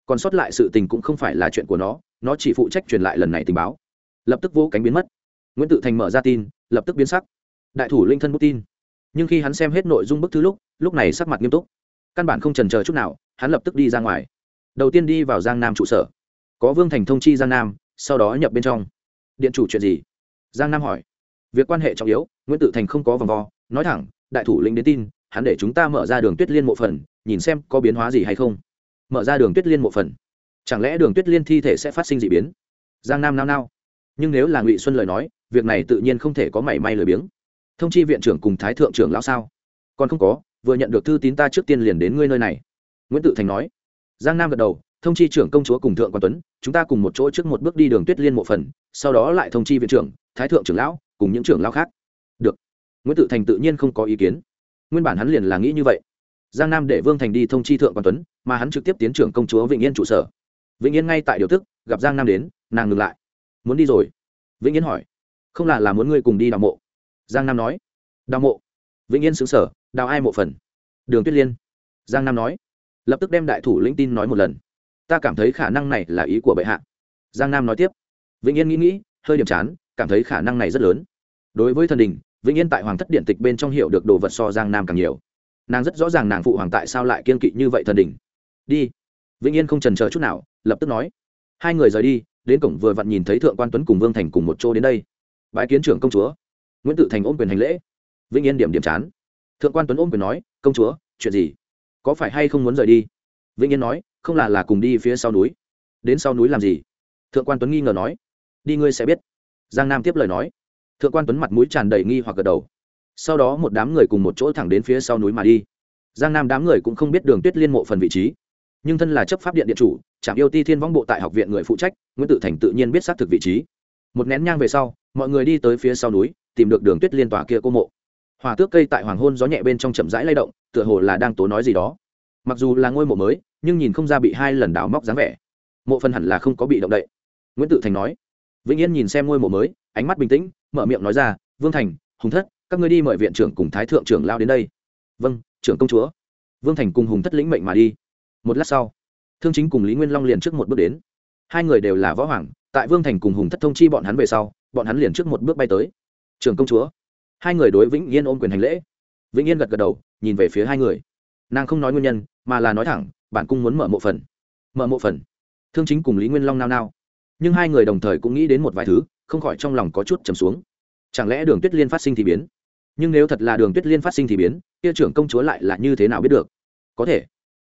Còn sót lại sự tình cũng không phải là chuyện của nó nó chỉ phụ trách truyền lại lần này tình báo. Lập tức vỗ cánh biến mất. Nguyễn tự thành mở ra tin, lập tức biến sắc. Đại thủ linh thân bút tin. Nhưng khi hắn xem hết nội dung bức thư lúc lúc này sắc mặt nghiêm túc. Căn bản không trần chờ chút nào, hắn lập tức đi ra ngoài. Đầu tiên đi vào giang nam trụ sở. Có vương thành thông chi giang nam, sau đó nhập bên trong điện chủ chuyện gì? Giang nam hỏi. Việc quan hệ trọng yếu, nguyễn tự thành không có vòng vo. Nói thẳng, đại thủ lĩnh đến tin, hắn để chúng ta mở ra đường tuyết liên mộ phần, nhìn xem có biến hóa gì hay không. Mở ra đường tuyết liên mộ phần. Chẳng lẽ đường tuyết liên thi thể sẽ phát sinh d ị biến? Giang nam nao nao. Nhưng nếu là ngụy xuân lời nói, việc này tự nhiên không thể có mảy may lười biếng. Thông chi viện trưởng cùng thái thượng trưởng lão sao? Còn không có, vừa nhận được thư tín ta trước tiên liền đến ngươi nơi này. Nguyễn tự thành nói. Giang nam gật đầu thông chi trưởng công chúa cùng thượng quan tuấn, chúng ta cùng một chỗ trước một bước đi đường tuyết liên mộ phần, sau đó lại thông chi viện trưởng, thái thượng trưởng lão, cùng những trưởng lão khác. Được. Nguyễn tự thành tự nhiên không có ý kiến. Nguyên bản hắn liền là nghĩ như vậy. Giang nam để vương thành đi thông chi thượng quan tuấn, mà hắn trực tiếp tiến trưởng công chúa vĩnh yên trụ sở. Vĩnh yên ngay tại điều tức, gặp giang nam đến, nàng ngừng lại. Muốn đi rồi? Vĩnh yên hỏi. Không là là muốn ngươi cùng đi đào mộ. Giang nam nói. Đào mộ? Vĩnh yên xứng sở, đào ai mộ phần? Đường tuyết liên. Giang nam nói. Lập tức đem đại thủ lĩnh tin nói một lần ta cảm thấy khả năng này là ý của bệ hạ. Giang nam nói tiếp. Vĩnh yên nghĩ nghĩ, hơi điểm chán, cảm thấy khả năng này rất lớn. Đối với thần đình, vĩnh yên tại hoàng thất điện tịch bên trong hiểu được đồ vật so giang nam càng nhiều. Nàng rất rõ ràng nàng phụ hoàng tại sao lại kiên kỵ như vậy thần đình. Đi. Vĩnh yên không trần chờ chút nào, lập tức nói. Hai người rời đi, đến cổng vừa vặn nhìn thấy thượng quan tuấn cùng vương thành cùng một chỗ đến đây. Bãi kiến trưởng công chúa. Nguyễn tự thành ôm quyền hành lễ. Vĩnh yên điểm điểm chán. Thượng quan tuấn ôm quyền nói, công chúa, chuyện gì? Có phải hay không muốn rời đi? Vĩnh yên nói không là là cùng đi phía sau núi. Đến sau núi làm gì? Thượng quan tuấn nghi ngờ nói. Đi ngươi sẽ biết. Giang nam tiếp lời nói. Thượng quan tuấn mặt mũi tràn đầy nghi hoặc gật đầu. Sau đó một đám người cùng một chỗ thẳng đến phía sau núi mà đi. Giang nam đám người cũng không biết đường tuyết liên mộ phần vị trí. Nhưng thân là chấp pháp điện điện chủ trạm yêu ti thiên võng bộ tại học viện người phụ trách, nguyễn tự thành tự nhiên biết xác thực vị trí. Một nén nhang về sau, mọi người đi tới phía sau núi, tìm được đường tuyết liên tòa kia cô mộ. Hòa tước cây tại hoàng hôn gió nhẹ bên trong chậm rãi lay động, tựa hồ là đang tố nói gì đó. Mặc dù là ngôi mộ mới nhưng nhìn không ra bị hai lần đào móc dáng vẻ. Mộ phần hẳn là không có bị động đậy. Nguyễn tự thành nói, vĩnh yên nhìn xem ngôi mộ mới, ánh mắt bình tĩnh, mở miệng nói ra, vương thành, hùng thất, các ngươi đi mời viện trưởng cùng thái thượng trưởng lao đến đây. Vâng trưởng công chúa. Vương thành cùng hùng thất lĩnh mệnh mà đi. Một lát sau, thương chính cùng lý nguyên long liền trước một bước đến. Hai người đều là võ hoàng, tại vương thành cùng hùng thất thông chi bọn hắn về sau, bọn hắn liền trước một bước bay tới. Trường công chúa. Hai người đối vĩnh yên ôm quyền hành lễ. Vĩnh yên gật gật đầu, nhìn về phía hai người. Nàng không nói nguyên nhân, mà là nói thẳng bản cung muốn mở mộ phần. Mở mộ phần. Thương chính cùng lý nguyên long nao nao. Nhưng hai người đồng thời cũng nghĩ đến một vài thứ, không khỏi trong lòng có chút trầm xuống. Chẳng lẽ đường tuyết liên phát sinh thì biến? Nhưng nếu thật là đường tuyết liên phát sinh thì biến, kia trưởng công chúa lại là như thế nào biết được? Có thể.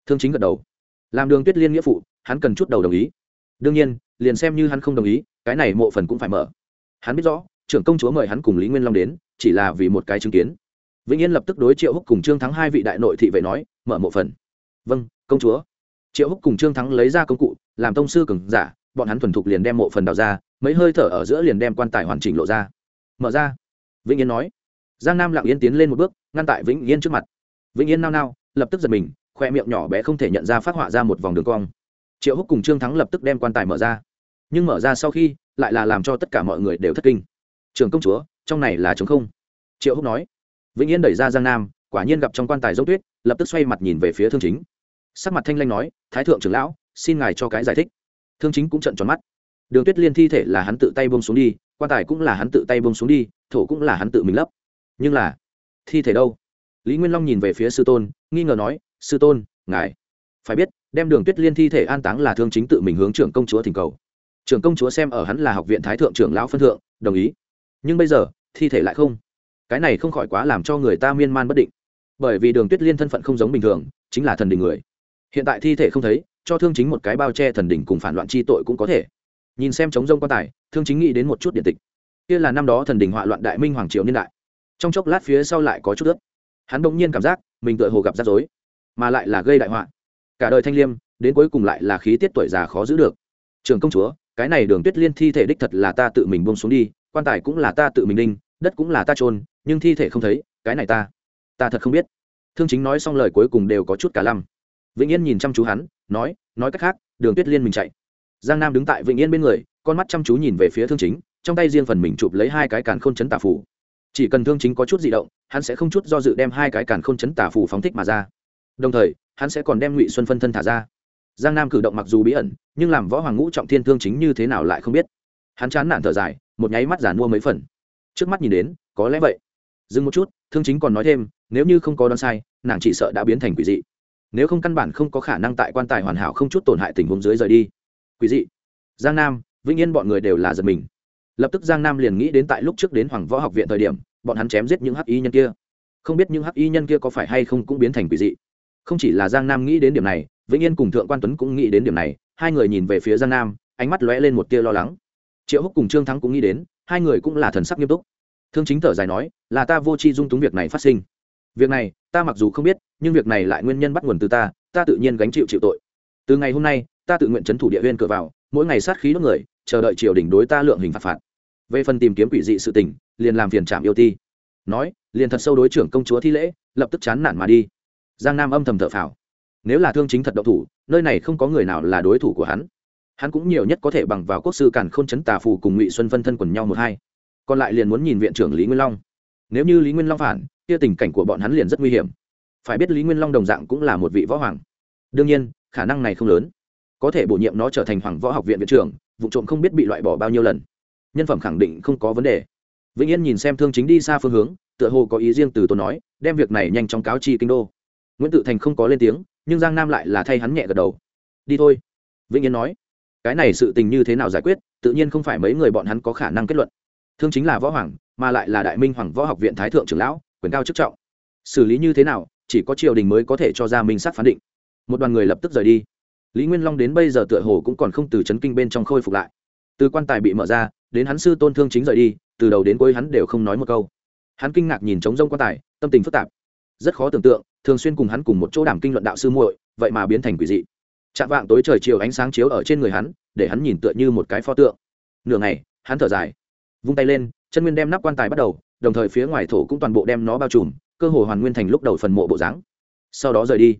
Thương chính gật đầu. Làm đường tuyết liên nghĩa phụ, hắn cần chút đầu đồng ý. Đương nhiên, liền xem như hắn không đồng ý, cái này mộ phần cũng phải mở. Hắn biết rõ, trưởng công chúa mời hắn cùng lý nguyên long đến, chỉ là vì một cái chứng kiến. Vĩnh yên lập tức đối triệu húc cùng trương thắng hai vị đại nội thị vệ nói, mở mộ phần. Vâng công chúa. Triệu húc cùng trương thắng lấy ra công cụ, làm tông sư cường giả, bọn hắn thuần thục liền đem mộ phần đào ra, mấy hơi thở ở giữa liền đem quan tài hoàn chỉnh lộ ra. Mở ra. Vĩnh yên nói. Giang nam lặng yên tiến lên một bước, ngăn tại vĩnh yên trước mặt. Vĩnh yên nao nao, lập tức giật mình, khoe miệng nhỏ bé không thể nhận ra phát họa ra một vòng đường cong. Triệu húc cùng trương thắng lập tức đem quan tài mở ra. Nhưng mở ra sau khi, lại là làm cho tất cả mọi người đều thất kinh. Trường công chúa, trong này là chống không? Triệu húc nói. Vĩnh yên đẩy ra giang nam, quả nhiên gặp trong quan tài dốc tuyết, lập tức xoay mặt nhìn về phía thương chính sắc mặt thanh lanh nói, thái thượng trưởng lão, xin ngài cho cái giải thích. Thương chính cũng trận tròn mắt. Đường tuyết liên thi thể là hắn tự tay bông xuống đi, quan tài cũng là hắn tự tay bông xuống đi, thổ cũng là hắn tự mình lấp. Nhưng là, thi thể đâu? Lý nguyên long nhìn về phía sư tôn, nghi ngờ nói, sư tôn, ngài phải biết, đem đường tuyết liên thi thể an táng là thương chính tự mình hướng trưởng công chúa thỉnh cầu. Trưởng công chúa xem ở hắn là học viện thái thượng trưởng lão phân thượng, đồng ý. Nhưng bây giờ, thi thể lại không. Cái này không khỏi quá làm cho người ta miên man bất định. Bởi vì đường tuyết liên thân phận không giống bình thường, chính là thần đình người hiện tại thi thể không thấy, cho thương chính một cái bao che thần đình cùng phản loạn chi tội cũng có thể. Nhìn xem chống rông quan tài, thương chính nghĩ đến một chút điện tịch. Kia là năm đó thần đình họa loạn đại minh hoàng triều niên đại. Trong chốc lát phía sau lại có chút ướt. Hắn bỗng nhiên cảm giác, mình tựa hồ gặp rắc rối, mà lại là gây đại họa. Cả đời thanh liêm, đến cuối cùng lại là khí tiết tuổi già khó giữ được. Trường công chúa, cái này đường tuyết liên thi thể đích thật là ta tự mình buông xuống đi, quan tài cũng là ta tự mình đinh, đất cũng là ta trôn nhưng thi thể không thấy, cái này ta ta thật không biết. Thương chính nói xong lời cuối cùng đều có chút cả lăm vĩnh yên nhìn chăm chú hắn, nói nói cách khác, đường tuyết liên mình chạy. Giang nam đứng tại vĩnh yên bên người, con mắt chăm chú nhìn về phía thương chính, trong tay riêng phần mình chụp lấy hai cái càn k h ô n chấn tà phủ chỉ cần thương chính có chút di động, hắn sẽ không chút do dự đem hai cái càn k h ô n chấn tà phủ phóng thích mà ra. Đồng thời, hắn sẽ còn đem ngụy xuân phân thân thả ra. Giang nam cử động mặc dù bí ẩn, nhưng làm võ hoàng ngũ trọng thiên thương chính như thế nào lại không biết. Hắn chán nản thở dài, một nháy mắt giản mua mấy phần. Trước mắt nhìn đến, có lẽ vậy. Dừng một chút, thương chính còn nói thêm, nếu như không có đoán sai, nàng chỉ sợ đã biến thành quỷ dị nếu không căn bản không có khả năng tại quan tài hoàn hảo không chút tổn hại tình huống dưới rời đi. Quý dị. Giang nam, vĩnh yên bọn người đều là giật mình. Lập tức giang nam liền nghĩ đến tại lúc trước đến hoàng võ học viện thời điểm, bọn hắn chém giết những hắc y nhân kia. Không biết những hắc y nhân kia có phải hay không cũng biến thành quỷ dị. Không chỉ là giang nam nghĩ đến điểm này, vĩnh yên cùng thượng quan tuấn cũng nghĩ đến điểm này, hai người nhìn về phía giang nam, ánh mắt lóe lên một tia lo lắng. Triệu húc cùng trương thắng cũng nghĩ đến, hai người cũng là thần sắc nghiêm túc. Thương chính thở dài nói, là ta vô tri dung túng việc này phát sinh. Việc này ta mặc dù không biết, nhưng việc này lại nguyên nhân bắt nguồn từ ta ta tự nhiên gánh chịu chịu tội. Từ ngày hôm nay, ta tự nguyện c h ấ n thủ địa huyên cửa vào, mỗi ngày sát khí đốt người, chờ đợi triều đình đối ta lượng hình phạt phạt. Về phần tìm kiếm quỷ dị sự tình, liền làm phiền trạm yêu ti. Nói, liền thật sâu đối trưởng công chúa thi lễ, lập tức chán nản mà đi. Giang nam âm thầm thở phào. Nếu là thương chính thật độc thủ, nơi này không có người nào là đối thủ của hắn. Hắn cũng nhiều nhất có thể bằng vào quốc sư càn k h ô n chấn tà phù cùng ngụy xuân phân thân quần nhau một hai. Còn lại liền muốn nhìn viện trưởng lý nguyên long. Nếu như lý nguyên long phản kia tình cảnh của bọn hắn liền rất nguy hiểm. Phải biết lý nguyên long đồng dạng cũng là một vị võ hoàng. Đương nhiên, khả năng này không lớn. Có thể bổ nhiệm nó trở thành hoàng võ học viện viện trưởng, vụ trộm không biết bị loại bỏ bao nhiêu lần. Nhân phẩm khẳng định không có vấn đề. Vĩnh yên nhìn xem thương chính đi xa phương hướng, tựa hồ có ý riêng từ tôi nói, đem việc này nhanh chóng cáo chi kinh đô. Nguyễn tự thành không có lên tiếng, nhưng giang nam lại là thay hắn nhẹ gật đầu. Đi thôi. Vĩnh yên nói, cái này sự tình như thế nào giải quyết, tự nhiên không phải mấy người bọn hắn có khả năng kết luận. Thương chính là võ hoàng, mà lại là đại minh hoàng võ học viện thái thượng trưởng lão quyền cao chức trọng. Xử lý như thế nào, chỉ có triều đình mới có thể cho ra minh sát phán định. Một đoàn người lập tức rời đi. Lý nguyên long đến bây giờ tựa hồ cũng còn không từ chấn kinh bên trong khôi phục lại. Từ quan tài bị mở ra, đến hắn sư tôn thương chính rời đi, từ đầu đến cuối hắn đều không nói một câu. Hắn kinh ngạc nhìn trống rông quan tài, tâm tình phức tạp. Rất khó tưởng tượng, thường xuyên cùng hắn cùng một chỗ đàm kinh luận đạo sư muội, vậy mà biến thành quỷ dị. Chạm vạng tối trời chiều ánh sáng chiếu ở trên người hắn, để hắn nhìn tựa như một cái pho tượng. Nửa ngày, hắn thở dài, vung tay lên, chân nguyên đem nắp quan tài bắt đầu đồng thời phía ngoài thổ cũng toàn bộ đem nó bao trùm, cơ hồ hoàn nguyên thành lúc đầu phần mộ bộ dáng. Sau đó rời đi.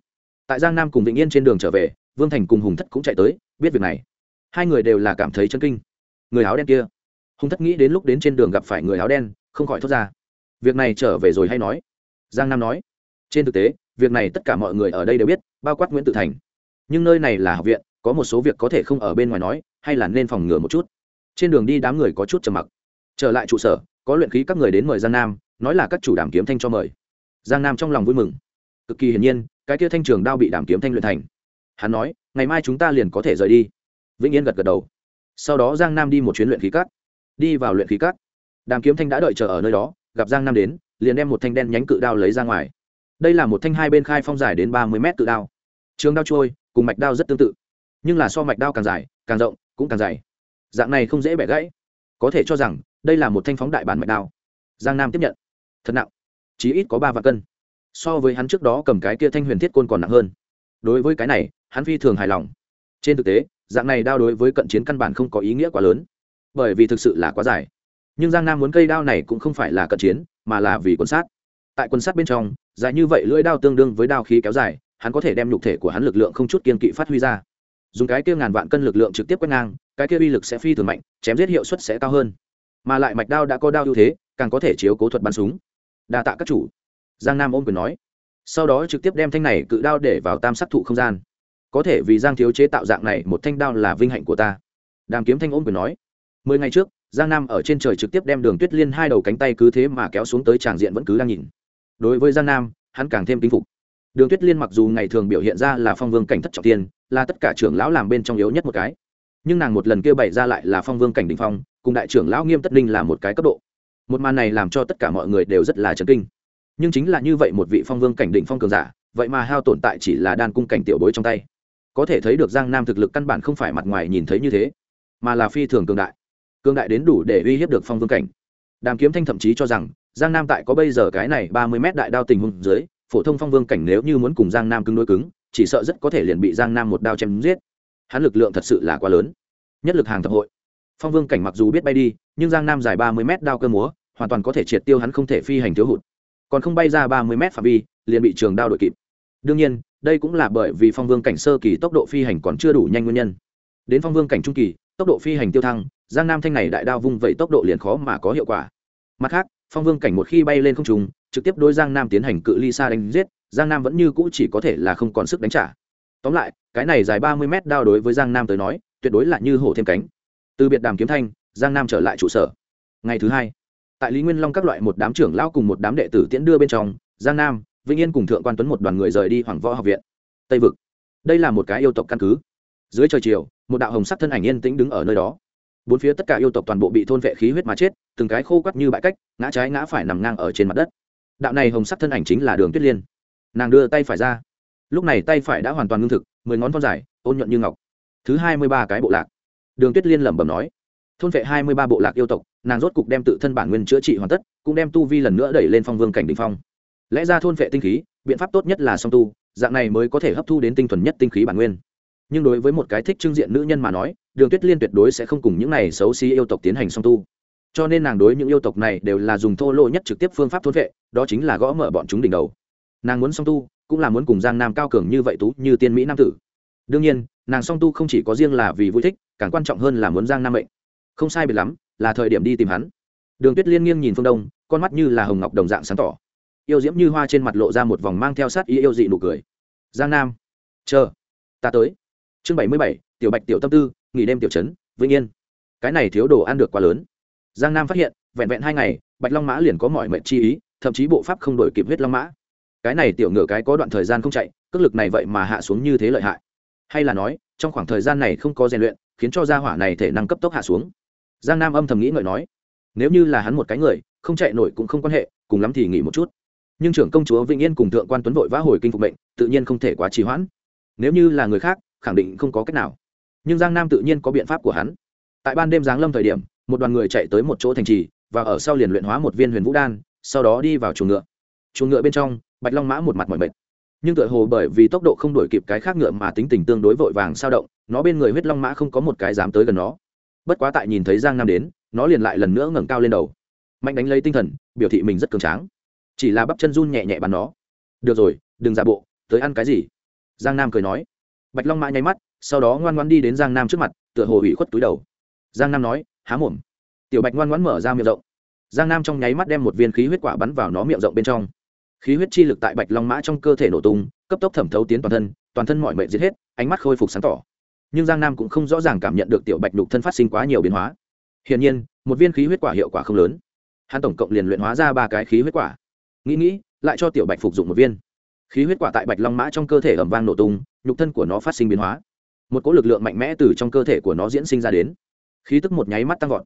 Tại giang nam cùng vĩnh yên trên đường trở về, vương thành cùng hùng thất cũng chạy tới, biết việc này. Hai người đều là cảm thấy chân kinh. Người áo đen kia. Hùng thất nghĩ đến lúc đến trên đường gặp phải người áo đen, không khỏi thốt ra. Việc này trở về rồi hay nói? Giang nam nói. Trên thực tế, việc này tất cả mọi người ở đây đều biết, bao quát nguyễn tự thành. Nhưng nơi này là học viện, có một số việc có thể không ở bên ngoài nói, hay là nên phòng ngừa một chút. Trên đường đi đám người có chút trầm mặc. Trở lại trụ sở có luyện khí các người đến mời giang nam, nói là các chủ đàm kiếm thanh cho mời. Giang nam trong lòng vui mừng. Cực kỳ hiển nhiên, cái kia thanh trường đao bị đàm kiếm thanh luyện thành. Hắn nói, ngày mai chúng ta liền có thể rời đi. Vĩnh yên gật gật đầu. Sau đó giang nam đi một chuyến luyện khí cát. Đi vào luyện khí cát. Đàm kiếm thanh đã đợi chờ ở nơi đó, gặp giang nam đến, liền đem một thanh đen nhánh cự đao lấy ra ngoài. Đây là một thanh hai bên khai phong dài đến ba mươi mét cự đao. Trường đao trôi, cùng mạch đao rất tương tự. Nhưng là so mạch đao càng dài, càng rộng, cũng càng dày. Dạng này không dễ bẻ gãy có thể cho rằng đây là một thanh phóng đại bản mạch đao. Giang nam tiếp nhận. Thật nặng. Chí ít có ba vạn cân. So với hắn trước đó cầm cái kia thanh huyền thiết côn còn nặng hơn. Đối với cái này, hắn phi thường hài lòng. Trên thực tế, dạng này đao đối với cận chiến căn bản không có ý nghĩa quá lớn. Bởi vì thực sự là quá dài. Nhưng giang nam muốn cây đao này cũng không phải là cận chiến, mà là vì quân sát. Tại quân sát bên trong, dài như vậy lưỡi đao tương đương với đao khí kéo dài, hắn có thể đem nhục thể của hắn lực lượng không chút kiên kỵ phát huy ra dùng cái kia ngàn vạn cân lực lượng trực tiếp quét ngang, cái kia uy lực sẽ phi thường mạnh, chém giết hiệu suất sẽ cao hơn. Mà lại mạch đao đã có đao ưu thế, càng có thể chiếu cố thuật bắn súng. Đa tạ các chủ. Giang nam ôm quyền nói. Sau đó trực tiếp đem thanh này cự đao để vào tam sắc thụ không gian. Có thể vì giang thiếu chế tạo dạng này, một thanh đao là vinh hạnh của ta. Đàm kiếm thanh ôm quyền nói. Mười ngày trước, giang nam ở trên trời trực tiếp đem đường tuyết liên hai đầu cánh tay cứ thế mà kéo xuống tới tràng diện vẫn cứ đang nhìn. Đối với giang nam, hắn càng thêm kính phục đường tuyết liên mặc dù ngày thường biểu hiện ra là phong vương cảnh thất trọng tiên, là tất cả trưởng lão làm bên trong yếu nhất một cái. Nhưng nàng một lần kia bày ra lại là phong vương cảnh đình phong, cùng đại trưởng lão nghiêm tất ninh là một cái cấp độ. Một màn này làm cho tất cả mọi người đều rất là chấn kinh. Nhưng chính là như vậy một vị phong vương cảnh đỉnh phong cường giả, vậy mà hao tồn tại chỉ là đan cung cảnh tiểu bối trong tay. Có thể thấy được giang nam thực lực căn bản không phải mặt ngoài nhìn thấy như thế, mà là phi thường cường đại. Cường đại đến đủ để uy hiếp được phong vương cảnh. Đàm kiếm thanh thậm chí cho rằng, giang nam tại có bây giờ cái này ba mươi mét đại đao tình huống dưới phổ thông phong vương cảnh nếu như muốn cùng giang nam cứng đối cứng, chỉ sợ rất có thể liền bị giang nam một đao chém giết. Hắn lực lượng thật sự là quá lớn. Nhất lực hàng thập hội. Phong vương cảnh mặc dù biết bay đi, nhưng giang nam dài ba mươi mét đao cơ múa, hoàn toàn có thể triệt tiêu hắn không thể phi hành thiếu hụt. Còn không bay ra ba mươi mét phạm vi, liền bị trường đao đội kịp. Đương nhiên, đây cũng là bởi vì phong vương cảnh sơ kỳ tốc độ phi hành còn chưa đủ nhanh nguyên nhân. Đến phong vương cảnh trung kỳ, tốc độ phi hành tiêu thăng, giang nam thanh này đại đao vung vẩy tốc độ liền khó mà có hiệu quả. Mặt khác, phong vương cảnh một khi bay lên không trùng trực tiếp đối giang nam tiến hành cự ly xa đánh giết, giang nam vẫn như cũ chỉ có thể là không còn sức đánh trả. Tóm lại, cái này dài ba mươi mét đao đối với giang nam tới nói, tuyệt đối là như hổ thêm cánh. Từ biệt đàm kiếm thanh, giang nam trở lại trụ sở. Ngày thứ hai, tại lý nguyên long các loại một đám trưởng lão cùng một đám đệ tử tiễn đưa bên trong, giang nam, vĩnh yên cùng thượng quan tuấn một đoàn người rời đi hoàng võ học viện. Tây vực. Đây là một cái yêu tộc căn cứ. Dưới trời chiều, một đạo hồng sắc thân ảnh yên tĩnh đứng ở nơi đó. Bốn phía tất cả yêu tộc toàn bộ bị thôn vệ khí huyết mà chết, từng cái khô quắt như bãi cách, ngã trái ngã phải nằm ngang ở trên mặt đất đạo này hồng sắc thân ảnh chính là đường tuyết liên nàng đưa tay phải ra lúc này tay phải đã hoàn toàn ngưng thực mười ngón thon dài ôn nhuận như ngọc thứ hai mươi ba cái bộ lạc đường tuyết liên lẩm bẩm nói thôn vệ hai mươi ba bộ lạc yêu tộc nàng rốt cục đem tự thân bản nguyên chữa trị hoàn tất cũng đem tu vi lần nữa đẩy lên phong vương cảnh đình phong lẽ ra thôn vệ tinh khí biện pháp tốt nhất là song tu dạng này mới có thể hấp thu đến tinh thuần nhất tinh khí bản nguyên nhưng đối với một cái thích trưng diện nữ nhân mà nói đường tuyết liên tuyệt đối sẽ không cùng những này xấu xí yêu tộc tiến hành song tu cho nên nàng đối những yêu tộc này đều là dùng thô lỗ nhất trực tiếp phương pháp thôn vệ, đó chính là gõ mở bọn chúng đỉnh đầu. Nàng muốn song tu, cũng là muốn cùng giang nam cao cường như vậy tú, như tiên mỹ nam tử. Đương nhiên, nàng song tu không chỉ có riêng là vì vui thích, càng quan trọng hơn là muốn giang nam mệnh. Không sai biệt lắm, là thời điểm đi tìm hắn. Đường tuyết liên nghiêng nhìn phương đông, con mắt như là hồng ngọc đồng dạng sáng tỏ. Yêu diễm như hoa trên mặt lộ ra một vòng mang theo sát ý yêu dị nụ cười. Giang nam, chờ, ta tới. Chương bảy mươi bảy, tiểu bạch tiểu tâm tư, nghỉ đêm tiểu trấn, vĩnh yên. Cái này thiếu đồ ăn được quá lớn giang nam phát hiện, vẹn vẹn hai ngày, bạch long mã liền có mọi mệnh chi ý, thậm chí bộ pháp không đổi kịp huyết long mã. Cái này tiểu ngựa cái có đoạn thời gian không chạy, cước lực này vậy mà hạ xuống như thế lợi hại. Hay là nói, trong khoảng thời gian này không có rèn luyện, khiến cho gia hỏa này thể năng cấp tốc hạ xuống. Giang nam âm thầm nghĩ ngợi nói, nếu như là hắn một cái người, không chạy nổi cũng không quan hệ, cùng lắm thì nghỉ một chút. Nhưng trưởng công chúa vĩnh yên cùng thượng quan tuấn vội vã hồi kinh phục bệnh tự nhiên không thể quá trì hoãn. Nếu như là người khác, khẳng định không có cách nào. Nhưng giang nam tự nhiên có biện pháp của hắn. Tại ban đêm giáng lâm thời điểm một đoàn người chạy tới một chỗ thành trì, và ở sau liền luyện hóa một viên huyền vũ đan, sau đó đi vào chuồng ngựa. Chuồng ngựa bên trong, bạch long mã một mặt mỏi mệt. Nhưng tựa hồ bởi vì tốc độ không đổi kịp cái khác ngựa mà tính tình tương đối vội vàng sao động, nó bên người huyết long mã không có một cái dám tới gần nó. Bất quá tại nhìn thấy giang nam đến, nó liền lại lần nữa ngẩng cao lên đầu. Mạnh đánh lấy tinh thần, biểu thị mình rất cường tráng. Chỉ là bắp chân run nhẹ nhẹ bắn nó. Được rồi, đừng giả bộ, tới ăn cái gì? Giang nam cười nói. Bạch long mã nháy mắt, sau đó ngoan ngoan đi đến giang nam trước mặt, tựa hồ ủy khuất túi đầu. Giang nam nói há mồm. Tiểu bạch ngoan ngoãn mở ra miệng rộng. Giang nam trong nháy mắt đem một viên khí huyết quả bắn vào nó miệng rộng bên trong. Khí huyết chi lực tại bạch long mã trong cơ thể nổ tung, cấp tốc thẩm thấu tiến toàn thân toàn thân mọi mệnh giết hết, ánh mắt khôi phục sáng tỏ. Nhưng giang nam cũng không rõ ràng cảm nhận được tiểu bạch nhục thân phát sinh quá nhiều biến hóa. Hiển nhiên, một viên khí huyết quả hiệu quả không lớn. Hắn tổng cộng liền luyện hóa ra ba cái khí huyết quả. Nghĩ nghĩ, lại cho tiểu bạch phục dụng một viên. Khí huyết quả tại bạch long mã trong cơ thể ẩm vang nổ tung, nhục thân của nó phát sinh biến hóa. Một cỗ lực lượng mạnh mẽ từ trong cơ thể của nó diễn sinh ra đến khí tức một nháy mắt tăng vọt.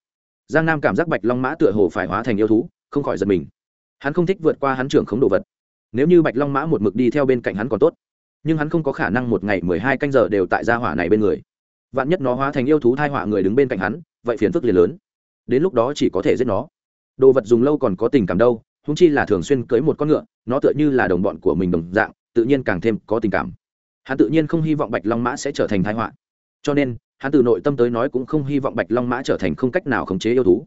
Giang nam cảm giác bạch long mã tựa hồ phải hóa thành yêu thú, không khỏi giật mình. Hắn không thích vượt qua hắn trưởng khống đồ vật. Nếu như bạch long mã một mực đi theo bên cạnh hắn còn tốt. Nhưng hắn không có khả năng một ngày mười hai canh giờ đều tại gia hỏa này bên người. Vạn nhất nó hóa thành yêu thú thai họa người đứng bên cạnh hắn, vậy phiền phức liền lớn. Đến lúc đó chỉ có thể giết nó. Đồ vật dùng lâu còn có tình cảm đâu húng chi là thường xuyên cưới một con ngựa, nó tựa như là đồng bọn của mình đồng dạng, tự nhiên càng thêm có tình cảm. Hắn tự nhiên không hy vọng bạch long mã sẽ trở thành thái họa. Cho nên hắn từ nội tâm tới nói cũng không hy vọng bạch long mã trở thành không cách nào khống chế yêu thú.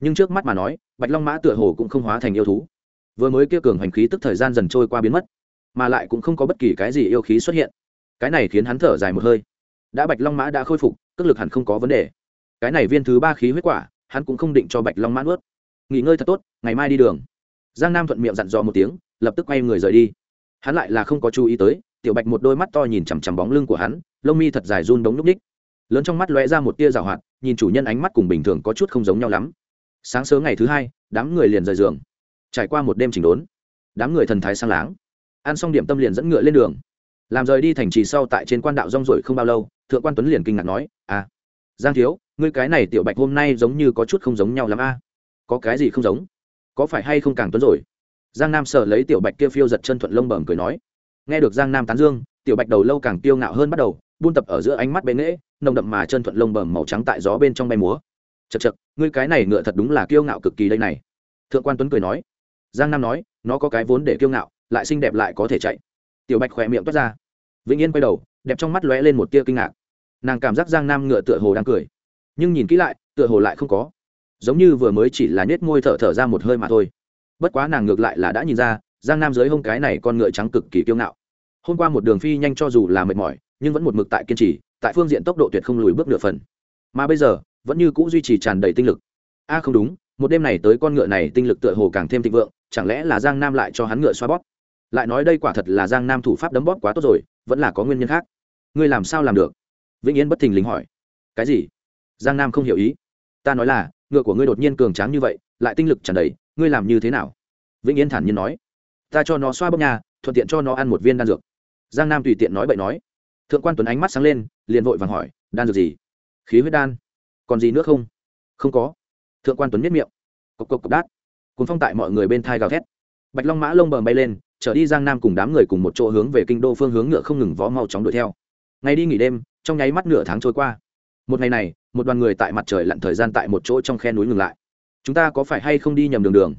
Nhưng trước mắt mà nói, bạch long mã tựa hồ cũng không hóa thành yêu thú. Vừa mới kia cường hành khí tức thời gian dần trôi qua biến mất, mà lại cũng không có bất kỳ cái gì yêu khí xuất hiện. Cái này khiến hắn thở dài một hơi. Đã bạch long mã đã khôi phục cước lực hẳn không có vấn đề. Cái này viên thứ ba khí huyết quả, hắn cũng không định cho bạch long mã nuốt. Nghỉ ngơi thật tốt, ngày mai đi đường. Giang nam thuận miệng dặn dò một tiếng, lập tức quay người rời đi. Hắn lại là không có chú ý tới, tiểu bạch một đôi mắt to nhìn chằm chằm bóng lưng của hắn, lông mi thật dài run đống núp ních lớn trong mắt lóe ra một tia rào hoạt, nhìn chủ nhân ánh mắt cùng bình thường có chút không giống nhau lắm. Sáng sớm ngày thứ hai, đám người liền rời giường. Trải qua một đêm chỉnh đốn, đám người thần thái sang láng. Ăn xong điểm tâm liền dẫn ngựa lên đường. Làm rời đi thành trì sau tại trên quan đạo rong rổi không bao lâu, thượng quan tuấn liền kinh ngạc nói à giang thiếu, ngươi cái này tiểu bạch hôm nay giống như có chút không giống nhau lắm a. Có cái gì không giống? Có phải hay không càng tuấn rồi? Giang nam sợ lấy tiểu bạch kia phiêu giật chân thuận lông bẩm cười nói. Nghe được giang nam tán dương, tiểu bạch đầu lâu càng tiêu ngạo hơn bắt đầu, buôn tập ở giữa ánh mắt bệ nghễ nồng đậm mà chân thuận lông bẩm màu trắng tại gió bên trong bay múa. Chật chật ngươi cái này ngựa thật đúng là kiêu ngạo cực kỳ đây này. Thượng quan tuấn cười nói. Giang nam nói, nó có cái vốn để kiêu ngạo, lại xinh đẹp lại có thể chạy. Tiểu bạch khỏe miệng toát ra. Vĩnh yên quay đầu, đẹp trong mắt lóe lên một tia kinh ngạc. Nàng cảm giác giang nam ngựa tựa hồ đang cười. Nhưng nhìn kỹ lại, tựa hồ lại không có. Giống như vừa mới chỉ là nhét môi thở thở ra một hơi mà thôi. Bất quá nàng ngược lại là đã nhìn ra, giang nam dưới hông cái này con ngựa trắng cực kỳ kiêu ngạo. Hôm qua một đường phi nhanh cho dù là mệt mỏi, nhưng vẫn một mực tại kiên trì tại phương diện tốc độ tuyệt không lùi bước nửa phần. Mà bây giờ, vẫn như c ũ duy trì tràn đầy tinh lực. A, không đúng, một đêm này tới con ngựa này tinh lực tựa hồ càng thêm thịnh vượng, chẳng lẽ là giang nam lại cho hắn ngựa xoa bóp? Lại nói đây quả thật là giang nam thủ pháp đấm bóp quá tốt rồi, vẫn là có nguyên nhân khác. Ngươi làm sao làm được? Vĩnh yên bất thình lình hỏi. Cái gì? Giang nam không hiểu ý. Ta nói là, ngựa của ngươi đột nhiên cường tráng như vậy, lại tinh lực tràn đầy, ngươi làm như thế nào? Vĩnh yên thản nhiên nói. Ta cho nó xoa bóp nhà thuận tiện cho nó ăn một viên đan dược. Giang nam tùy tiện nói bậy nói thượng quan tuấn ánh mắt sáng lên, liền vội vàng hỏi, đan dược gì? Khí huyết đan. Còn gì nữa không? Không có. Thượng quan tuấn miết miệng. Cộc cộc cộc đát. Cùng phong tại mọi người bên thai gào thét. Bạch long mã lông bờm bay lên, trở đi giang nam cùng đám người cùng một chỗ hướng về kinh đô phương hướng ngựa không ngừng vó mau chóng đuổi theo. Ngày đi nghỉ đêm, trong nháy mắt nửa tháng trôi qua. Một ngày này, một đoàn người tại mặt trời lặn thời gian tại một chỗ trong khe núi ngừng lại. Chúng ta có phải hay không đi nhầm đường đường?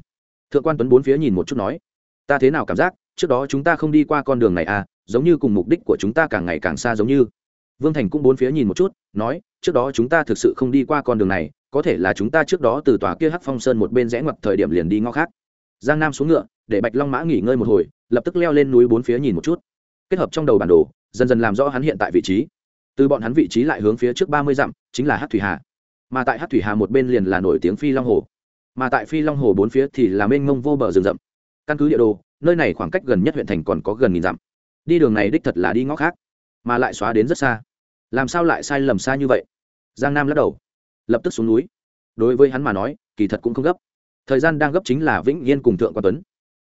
Thượng quan tuấn bốn phía nhìn một chút nói. Ta thế nào cảm giác, trước đó chúng ta không đi qua con đường này à giống như cùng mục đích của chúng ta càng ngày càng xa giống như. Vương thành cũng bốn phía nhìn một chút, nói, trước đó chúng ta thực sự không đi qua con đường này, có thể là chúng ta trước đó từ tòa kia hắc phong sơn một bên rẽ ngoặt thời điểm liền đi ngõ khác. Giang nam xuống ngựa, để bạch long mã nghỉ ngơi một hồi, lập tức leo lên núi bốn phía nhìn một chút. Kết hợp trong đầu bản đồ, dần dần làm rõ hắn hiện tại vị trí. Từ bọn hắn vị trí lại hướng phía trước ba mươi dặm, chính là hát thủy hà. Mà tại hát thủy hà một bên liền là nổi tiếng phi long hồ. Mà tại phi long hồ bốn phía thì là mênh mông vô bờ rừng rậm. Căn cứ địa đồ, nơi này khoảng cách gần nhất huyện thành còn có gần nghìn dặm đi đường này đích thật là đi ngõ khác, mà lại xóa đến rất xa. Làm sao lại sai lầm xa như vậy? Giang nam lắc đầu, lập tức xuống núi. Đối với hắn mà nói, kỳ thật cũng không gấp. Thời gian đang gấp chính là vĩnh yên cùng thượng quan tuấn.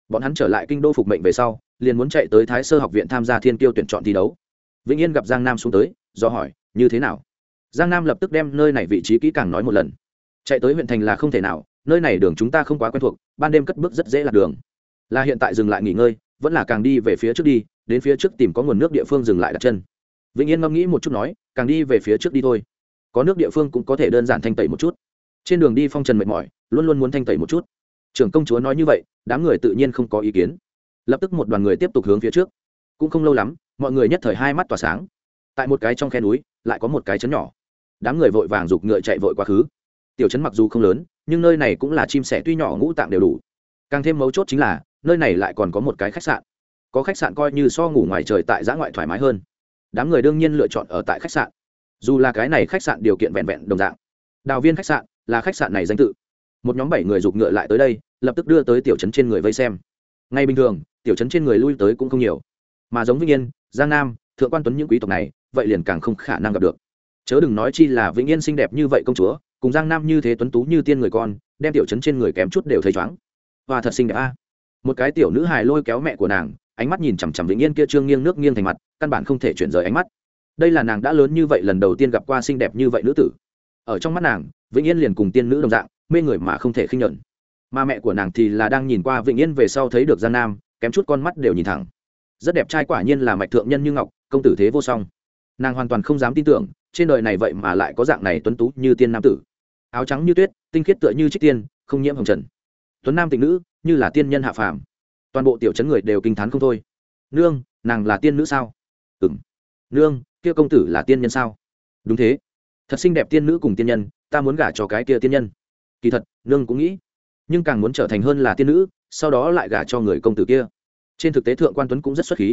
Bọn hắn trở lại kinh đô phục mệnh về sau, liền muốn chạy tới thái sơ học viện tham gia thiên tiêu tuyển chọn thi đấu. Vĩnh yên gặp giang nam xuống tới, do hỏi, như thế nào? Giang nam lập tức đem nơi này vị trí kỹ càng nói một lần. Chạy tới huyện thành là không thể nào, nơi này đường chúng ta không quá quen thuộc, ban đêm cất bước rất dễ lạc đường. Là hiện tại dừng lại nghỉ ngơi vẫn là càng đi về phía trước đi, đến phía trước tìm có nguồn nước địa phương dừng lại đặt chân. Vĩnh yên ngẫm nghĩ một chút nói, càng đi về phía trước đi thôi. Có nước địa phương cũng có thể đơn giản thanh tẩy một chút. Trên đường đi phong trần mệt mỏi, luôn luôn muốn thanh tẩy một chút. Trưởng công chúa nói như vậy, đám người tự nhiên không có ý kiến. Lập tức một đoàn người tiếp tục hướng phía trước. Cũng không lâu lắm, mọi người nhất thời hai mắt tỏa sáng. Tại một cái trong khe núi, lại có một cái chấn nhỏ. Đám người vội vàng giục ngựa chạy vội quá khứ. Tiểu chấn mặc dù không lớn, nhưng nơi này cũng là chim sẻ tuy nhỏ ngũ tạng đều đủ. Càng thêm mấu chốt chính là nơi này lại còn có một cái khách sạn. Có khách sạn coi như so ngủ ngoài trời tại giã ngoại thoải mái hơn. Đám người đương nhiên lựa chọn ở tại khách sạn. Dù là cái này khách sạn điều kiện vẹn vẹn đồng dạng. Đào viên khách sạn là khách sạn này danh tự. Một nhóm bảy người giục ngựa lại tới đây, lập tức đưa tới tiểu trấn trên người vây xem. Ngay bình thường, tiểu trấn trên người lui tới cũng không nhiều. Mà giống vĩnh yên, giang nam, thượng quan tuấn những quý tộc này, vậy liền càng không khả năng gặp được. Chớ đừng nói chi là vĩnh yên xinh đẹp như vậy công chúa, cùng giang nam như thế tuấn tú như tiên người con, đem tiểu trấn trên người kém chút đều thấy chóng và thật xinh đẹp a một cái tiểu nữ hài lôi kéo mẹ của nàng, ánh mắt nhìn chằm chằm vĩnh yên kia trương nghiêng nước nghiêng thành mặt, căn bản không thể chuyển rời ánh mắt. Đây là nàng đã lớn như vậy lần đầu tiên gặp qua xinh đẹp như vậy nữ tử. Ở trong mắt nàng, vĩnh yên liền cùng tiên nữ đồng dạng, mê người mà không thể khinh nhuận. Mà mẹ của nàng thì là đang nhìn qua vĩnh yên về sau thấy được gian nam, kém chút con mắt đều nhìn thẳng. Rất đẹp trai quả nhiên là mạch thượng nhân như ngọc, công tử thế vô song. Nàng hoàn toàn không dám tin tưởng, trên đời này vậy mà lại có dạng này tuấn tú như tiên nam tử. Áo trắng như tuyết, tinh khiết tựa như trích tiên, không nhiễm hồng trần tuấn nam tịnh nữ, như là tiên nhân hạ phàm. Toàn bộ tiểu chấn người đều kinh t h á n không thôi. Nương, nàng là tiên nữ sao? Ừ m nương, kia công tử là tiên nhân sao? Đúng thế. Thật xinh đẹp tiên nữ cùng tiên nhân, ta muốn gả cho cái kia tiên nhân. Kỳ thật, nương cũng nghĩ. Nhưng càng muốn trở thành hơn là tiên nữ, sau đó lại gả cho người công tử kia. Trên thực tế thượng quan tuấn cũng rất xuất khí.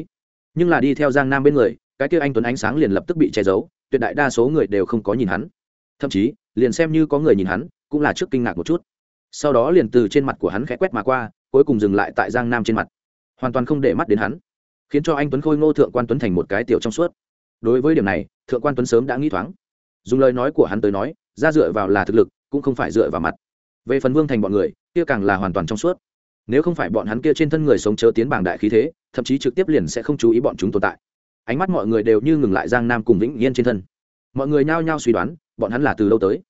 Nhưng là đi theo giang nam bên người, cái kia anh tuấn ánh sáng liền lập tức bị che giấu, tuyệt đại đa số người đều không có nhìn hắn. Thậm chí, liền xem như có người nhìn hắn, cũng là trước kinh ngạc một chút sau đó liền từ trên mặt của hắn khẽ quét mà qua, cuối cùng dừng lại tại giang nam trên mặt. Hoàn toàn không để mắt đến hắn, khiến cho anh tuấn khôi ngô thượng quan tuấn thành một cái tiểu trong suốt. Đối với điểm này, thượng quan tuấn sớm đã nghĩ thoáng. Dùng lời nói của hắn tới nói, ra dựa vào là thực lực, cũng không phải dựa vào mặt. Về phần vương thành bọn người, kia càng là hoàn toàn trong suốt. Nếu không phải bọn hắn kia trên thân người sống chớ tiến bảng đại khí thế, thậm chí trực tiếp liền sẽ không chú ý bọn chúng tồn tại. Ánh mắt mọi người đều như ngừng lại giang nam cùng vĩnh yên trên thân. Mọi người nhao nhao suy đoán, bọn hắn là từ đâu tới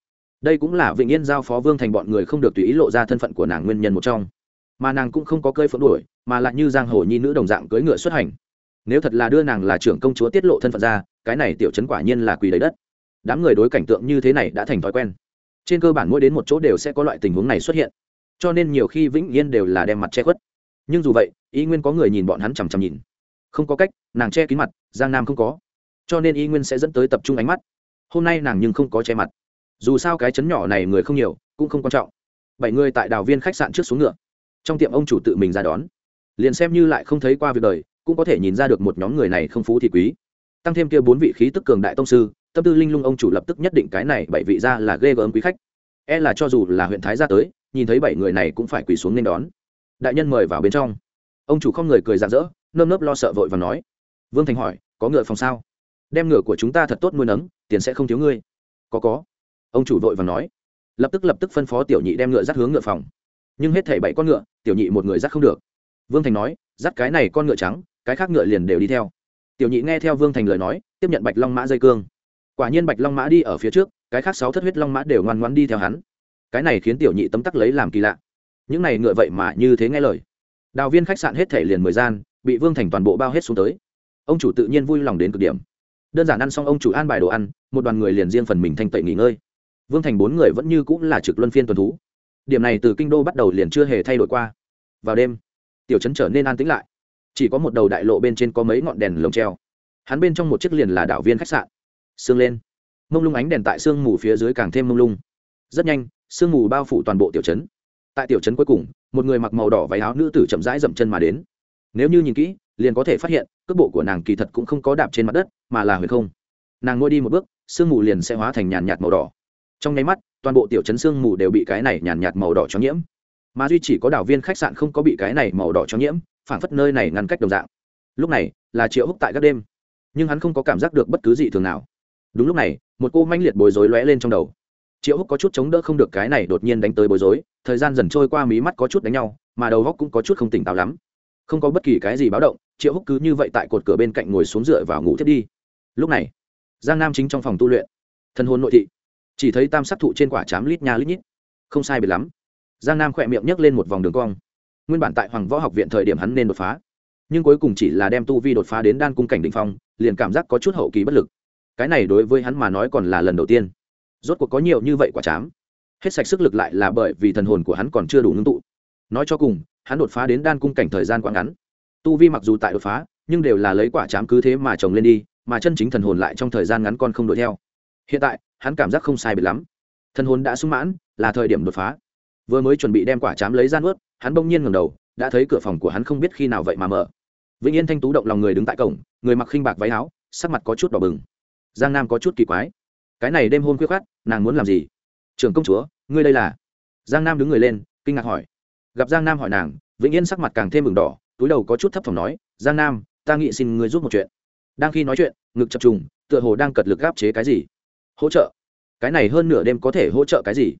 đây cũng là vĩnh yên giao phó vương thành bọn người không được tùy ý lộ ra thân phận của nàng nguyên nhân một trong. Mà nàng cũng không có cơi phượng đuổi, mà lại như giang hồ nhi nữ đồng dạng cưỡi ngựa xuất hành. Nếu thật là đưa nàng là trưởng công chúa tiết lộ thân phận ra, cái này tiểu chấn quả nhiên là quỳ đầy đất. Đám người đối cảnh tượng như thế này đã thành thói quen. Trên cơ bản mỗi đến một chỗ đều sẽ có loại tình huống này xuất hiện. Cho nên nhiều khi vĩnh yên đều là đem mặt che khuất. Nhưng dù vậy, y nguyên có người nhìn bọn hắn chằm chằm nhìn. Không có cách, nàng che kín mặt, giang nam không có. Cho nên y nguyên sẽ dẫn tới tập trung ánh mắt. Hôm nay nàng nhưng không có che mặt dù sao cái chấn nhỏ này người không nhiều, cũng không quan trọng. Bảy người tại đào viên khách sạn trước xuống ngựa. Trong tiệm ông chủ tự mình ra đón. Liền xem như lại không thấy qua việc đời, cũng có thể nhìn ra được một nhóm người này không phú thì quý. Tăng thêm kia bốn vị khí tức cường đại tông sư, tâm tư linh lung ông chủ lập tức nhất định cái này bảy vị ra là ghê gớm quý khách. E là cho dù là huyện thái ra tới, nhìn thấy bảy người này cũng phải quỳ xuống nên đón. Đại nhân mời vào bên trong. Ông chủ không người cười rạng rỡ, nơm nớp lo sợ vội và nói. Vương thành hỏi, có ngựa phòng sao? Đem ngựa của chúng ta thật tốt nuôi nấng, tiền sẽ không thiếu ngươi. Có có ông chủ vội và nói. Lập tức lập tức phân phó tiểu nhị đem ngựa dắt hướng ngựa phòng. Nhưng hết thảy bảy con ngựa, tiểu nhị một người dắt không được. Vương thành nói, dắt cái này con ngựa trắng, cái khác ngựa liền đều đi theo. Tiểu nhị nghe theo vương thành lời nói, tiếp nhận bạch long mã dây cương. Quả nhiên bạch long mã đi ở phía trước, cái khác sáu thất huyết long mã đều ngoan ngoan đi theo hắn. Cái này khiến tiểu nhị tấm tắc lấy làm kỳ lạ. Những này ngựa vậy mà như thế nghe lời. Đào viên khách sạn hết thể liền mười gian, bị vương thành toàn bộ bao hết xuống tới. Ông chủ tự nhiên vui lòng đến cực điểm. Đơn giản ăn xong ông chủ an bài đồ ăn, một đoàn người liền riêng phần mình thanh tẩy nghỉ ngơi vương thành bốn người vẫn như cũng là trực luân phiên tuần thú. Điểm này từ kinh đô bắt đầu liền chưa hề thay đổi qua. Vào đêm, tiểu trấn trở nên an tĩnh lại. Chỉ có một đầu đại lộ bên trên có mấy ngọn đèn lồng treo. Hắn bên trong một chiếc liền là đảo viên khách sạn. Sương lên. Mông lung ánh đèn tại sương mù phía dưới càng thêm mông lung. Rất nhanh, sương mù bao phủ toàn bộ tiểu trấn. Tại tiểu trấn cuối cùng, một người mặc màu đỏ váy áo nữ tử chậm rãi dậm chân mà đến. Nếu như nhìn kỹ, liền có thể phát hiện, cước bộ của nàng kỳ thật cũng không có đạp trên mặt đất, mà là huyền không. Nàng ngôi đi một bước, sương mù liền sẽ hóa thành nhàn nhạt màu đỏ trong nháy mắt, toàn bộ tiểu chấn sương mù đều bị cái này nhàn nhạt màu đỏ cho nhiễm. Mà duy chỉ có đảo viên khách sạn không có bị cái này màu đỏ cho nhiễm phản phất nơi này ngăn cách đồng dạng. Lúc này, là triệu húc tại các đêm. Nhưng hắn không có cảm giác được bất cứ gì thường nào. Đúng lúc này, một cô manh liệt bối rối lóe lên trong đầu. Triệu húc có chút chống đỡ không được cái này đột nhiên đánh tới bối rối, thời gian dần trôi qua mí mắt có chút đánh nhau, mà đầu góc cũng có chút không tỉnh táo lắm. Không có bất kỳ cái gì báo động, triệu húc cứ như vậy tại cột cửa bên cạnh ngồi xuống dựa vào ngủ thiết đi. Lúc này, giang nam chính trong phòng tu luyện. Thân hôn nội thị chỉ thấy tam sắc thụ trên quả chám lít nha lít nhít. Không sai biệt lắm. Giang nam khỏe miệng nhấc lên một vòng đường cong. Nguyên bản tại hoàng võ học viện thời điểm hắn nên đột phá. Nhưng cuối cùng chỉ là đem tu vi đột phá đến đan cung cảnh định phong, liền cảm giác có chút hậu kỳ bất lực. Cái này đối với hắn mà nói còn là lần đầu tiên. Rốt cuộc có nhiều như vậy quả chám. Hết sạch sức lực lại là bởi vì thần hồn của hắn còn chưa đủ ngưng tụ. Nói cho cùng, hắn đột phá đến đan cung cảnh thời gian quá ngắn. Tu vi mặc dù tại đột phá, nhưng đều là lấy quả chám cứ thế mà trồng lên đi, mà chân chính thần hồn lại trong thời gian ngắn con không đuổi theo. Hiện tại hắn cảm giác không sai biệt lắm. Thân hồn đã sung mãn, là thời điểm đột phá. Vừa mới chuẩn bị đem quả chám lấy ra nuốt, hắn bỗng nhiên ngầm đầu, đã thấy cửa phòng của hắn không biết khi nào vậy mà mở. Vĩnh yên thanh tú động lòng người đứng tại cổng, người mặc khinh bạc váy áo, sắc mặt có chút đỏ bừng. Giang nam có chút kỳ quái. Cái này đêm hôn khuyết khát nàng muốn làm gì? Trưởng công chúa, ngươi đây là? Giang nam đứng người lên, kinh ngạc hỏi. Gặp giang nam hỏi nàng, vĩnh yên sắc mặt càng thêm bừng đỏ, túi đầu có chút thấp thỏm nói, giang nam, ta nghĩ xin ngươi giúp một chuyện. Đang khi nói chuyện, ngực chập trùng, tựa hồ đang cật lực gáp chế cái gì hỗ trợ. Cái này hơn nửa đêm có thể hỗ trợ cái gì?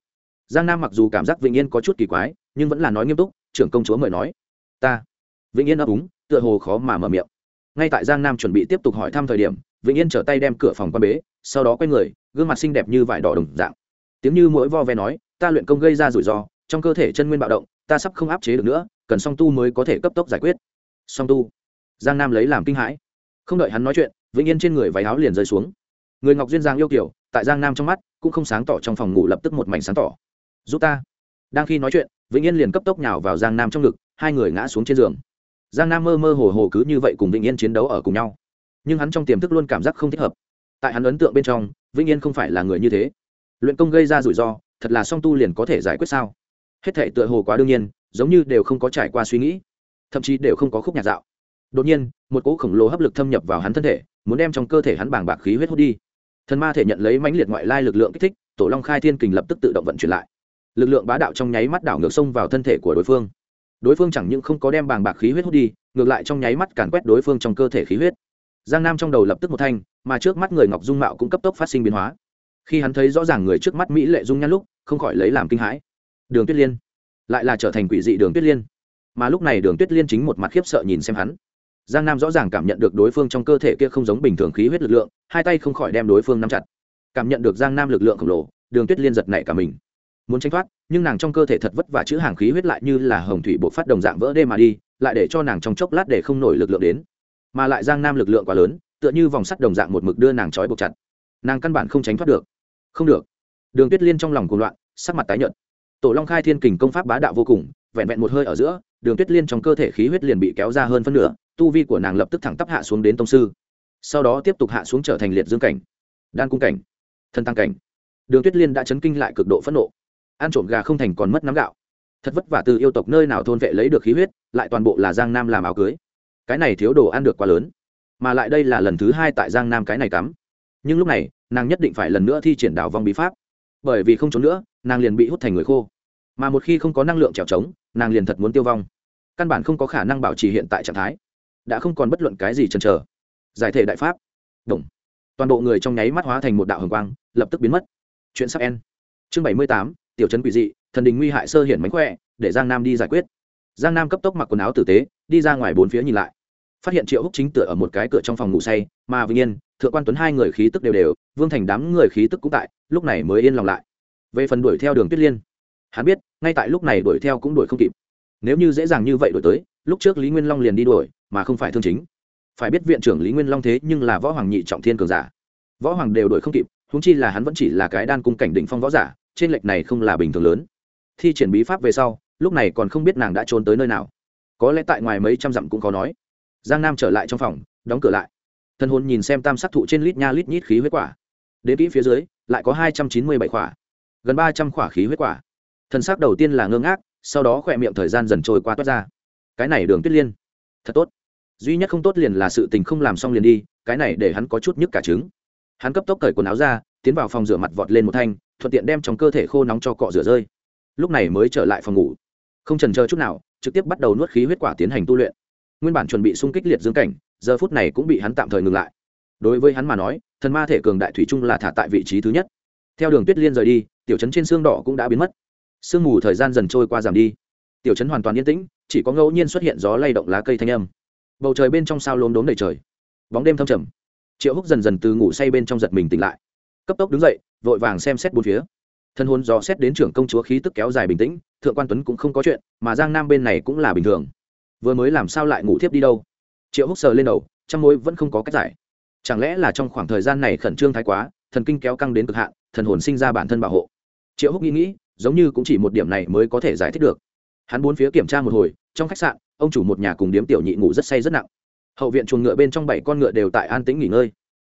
Giang nam mặc dù cảm giác vĩnh yên có chút kỳ quái, nhưng vẫn là nói nghiêm túc, trưởng công chúa mời nói. Ta. Vĩnh yên ấp úng, tựa hồ khó mà mở miệng. Ngay tại giang nam chuẩn bị tiếp tục hỏi thăm thời điểm, vĩnh yên trở tay đem cửa phòng quan bế, sau đó quay người, gương mặt xinh đẹp như vải đỏ đồng dạng. Tiếng như mỗi vo ve nói, ta luyện công gây ra rủi ro, trong cơ thể chân nguyên bạo động, ta sắp không áp chế được nữa, cần song tu mới có thể cấp tốc giải quyết. Song tu. Giang nam lấy làm kinh hãi. Không đợi hắn nói chuyện, vĩnh yên trên người váy áo liền rơi xuống người ngọc duyên giang yêu kiểu, tại giang nam trong mắt, cũng không sáng tỏ trong phòng ngủ lập tức một mảnh sáng tỏ. Giúp ta. Đang khi nói chuyện, vĩnh yên liền cấp tốc nhào vào giang nam trong ngực, hai người ngã xuống trên giường. Giang nam mơ mơ hồ hồ cứ như vậy cùng vĩnh yên chiến đấu ở cùng nhau. Nhưng hắn trong tiềm thức luôn cảm giác không thích hợp. Tại hắn ấn tượng bên trong, vĩnh yên không phải là người như thế. Luyện công gây ra rủi ro, thật là song tu liền có thể giải quyết sao? Hết thể tựa hồ quá đương nhiên, giống như đều không có trải qua suy nghĩ, thậm chí đều không có khúc nhạc dạo. Đột nhiên, một cỗ khổng lồ hấp lực thâm nhập vào hắn thân thể, muốn đem trong cơ thể hắn bàng bạc khí huyết hút đi thần ma thể nhận lấy mãnh liệt ngoại lai lực lượng kích thích, tổ long khai thiên kình lập tức tự động vận chuyển lại. Lực lượng bá đạo trong nháy mắt đảo ngược xông vào thân thể của đối phương. Đối phương chẳng những không có đem bàng bạc khí huyết hút đi, ngược lại trong nháy mắt càn quét đối phương trong cơ thể khí huyết. Giang nam trong đầu lập tức một thanh, mà trước mắt người ngọc dung mạo cũng cấp tốc phát sinh biến hóa. Khi hắn thấy rõ ràng người trước mắt mỹ lệ dung nhan lúc, không khỏi lấy làm kinh hãi. Đường tuyết liên lại là trở thành quỷ dị đường tuyết liên. Mà lúc này đường tuyết liên chính một mặt khiếp sợ nhìn xem hắn giang nam rõ ràng cảm nhận được đối phương trong cơ thể kia không giống bình thường khí huyết lực lượng, hai tay không khỏi đem đối phương nắm chặt. Cảm nhận được giang nam lực lượng khổng lồ, đường tuyết liên giật nảy cả mình. Muốn tranh thoát, nhưng nàng trong cơ thể thật vất vả chữ hàng khí huyết lại như là hồng thủy bộ phát đồng dạng vỡ đê mà đi, lại để cho nàng trong chốc lát để không nổi lực lượng đến. Mà lại giang nam lực lượng quá lớn, tựa như vòng sắt đồng dạng một mực đưa nàng trói buộc chặt. Nàng căn bản không tránh thoát được. Không được. Đường tuyết liên trong lòng cuồng loạn, sắc mặt tái nhợt. Tổ long khai thiên kình công pháp bá đạo vô cùng, vẹn vẹn một hơi ở giữa, đường tuyết liên trong cơ thể khí huyết liền bị kéo ra hơn phân nửa tu vi của nàng lập tức thẳng tắp hạ xuống đến tông sư. Sau đó tiếp tục hạ xuống trở thành liệt dương cảnh, đan cung cảnh, thân tăng cảnh. Đường tuyết liên đã chấn kinh lại cực độ phẫn nộ. Ăn trộm gà không thành còn mất nắm gạo. Thật vất vả từ yêu tộc nơi nào thôn vệ lấy được khí huyết, lại toàn bộ là giang nam làm áo cưới. Cái này thiếu đồ ăn được quá lớn, mà lại đây là lần thứ hai tại giang nam cái này cắm. Nhưng lúc này, nàng nhất định phải lần nữa thi triển đảo vong bí pháp. Bởi vì không trốn nữa, nàng liền bị hút thành người khô. Mà một khi không có năng lượng trèo trống, nàng liền thật muốn tiêu vong. Căn bản không có khả năng bảo trì hiện tại trạng thái đã không còn bất luận cái gì chần chờ. Giải thể đại pháp. Đồng toàn bộ người trong nháy mắt hóa thành một đạo hồng quang, lập tức biến mất. Chuyện sắp en chương bảy mươi tám, tiểu trấn quỷ dị, thần đình nguy hại sơ hiển mánh khỏe, để giang nam đi giải quyết. Giang nam cấp tốc mặc quần áo tử tế, đi ra ngoài bốn phía nhìn lại. Phát hiện triệu húc chính tựa ở một cái cửa trong phòng ngủ say, mà vĩnh nhiên thượng quan tuấn hai người khí tức đều đều, vương thành đám người khí tức cũng tại, lúc này mới yên lòng lại. Về phần đuổi theo đường tuyết liên, hắn biết, ngay tại lúc này đuổi theo cũng đuổi không kịp. Nếu như dễ dàng như vậy đuổi tới, lúc trước lý nguyên long liền đi đuổi mà không phải thương chính. Phải biết viện trưởng lý nguyên long thế nhưng là võ hoàng nhị trọng thiên cường giả. Võ hoàng đều đuổi không kịp húng chi là hắn vẫn chỉ là cái đan cung cảnh đỉnh phong võ giả, trên lệch này không là bình thường lớn. Thi triển bí pháp về sau, lúc này còn không biết nàng đã trốn tới nơi nào. Có lẽ tại ngoài mấy trăm dặm cũng có nói. Giang nam trở lại trong phòng, đóng cửa lại. Thân hồn nhìn xem tam sát thụ trên lít nha lít nhít khí huyết quả. Đến kỹ phía dưới, lại có hai trăm chín mươi bảy quả. Gần ba trăm quả khí huyết quả. Thân xác đầu tiên là ngơ ngác, sau đó khỏe miệng thời gian dần trôi qua toát ra. Cái này đường tuyết liên. Thật tốt duy nhất không tốt liền là sự tình không làm xong liền đi, cái này để hắn có chút nhức cả trứng. Hắn cấp tốc cởi quần áo ra, tiến vào phòng rửa mặt vọt lên một thanh, thuận tiện đem trong cơ thể khô nóng cho cọ rửa rơi. Lúc này mới trở lại phòng ngủ. Không trần chờ chút nào, trực tiếp bắt đầu nuốt khí huyết quả tiến hành tu luyện. Nguyên bản chuẩn bị xung kích liệt dương cảnh, giờ phút này cũng bị hắn tạm thời ngừng lại. Đối với hắn mà nói, thần ma thể cường đại thủy trung là thả tại vị trí thứ nhất. Theo đường tuyết liên rời đi, tiểu chấn trên xương đỏ cũng đã biến mất. Sương mù thời gian dần trôi qua giảm đi. Tiểu chấn hoàn toàn yên tĩnh, chỉ có ngẫu nhiên xuất hiện gió lay động lá cây thanh âm bầu trời bên trong sao lốm đốm đầy trời. Bóng đêm thâm trầm. Triệu húc dần dần từ ngủ say bên trong giật mình tỉnh lại. Cấp tốc đứng dậy, vội vàng xem xét bốn phía. Thân hôn dò xét đến trưởng công chúa khí tức kéo dài bình tĩnh, thượng quan tuấn cũng không có chuyện, mà giang nam bên này cũng là bình thường. Vừa mới làm sao lại ngủ thiếp đi đâu? Triệu húc sờ lên đầu trong mối vẫn không có cách giải. Chẳng lẽ là trong khoảng thời gian này khẩn trương thái quá, thần kinh kéo căng đến cực hạn, thần hồn sinh ra bản thân bảo hộ? Triệu húc nghĩ nghĩ, giống như cũng chỉ một điểm này mới có thể giải thích được. Hắn bốn phía kiểm tra một hồi, trong khách sạn ông chủ một nhà cùng điếm tiểu nhị ngủ rất say rất nặng. Hậu viện chuồng ngựa bên trong bảy con ngựa đều tại an tĩnh nghỉ ngơi.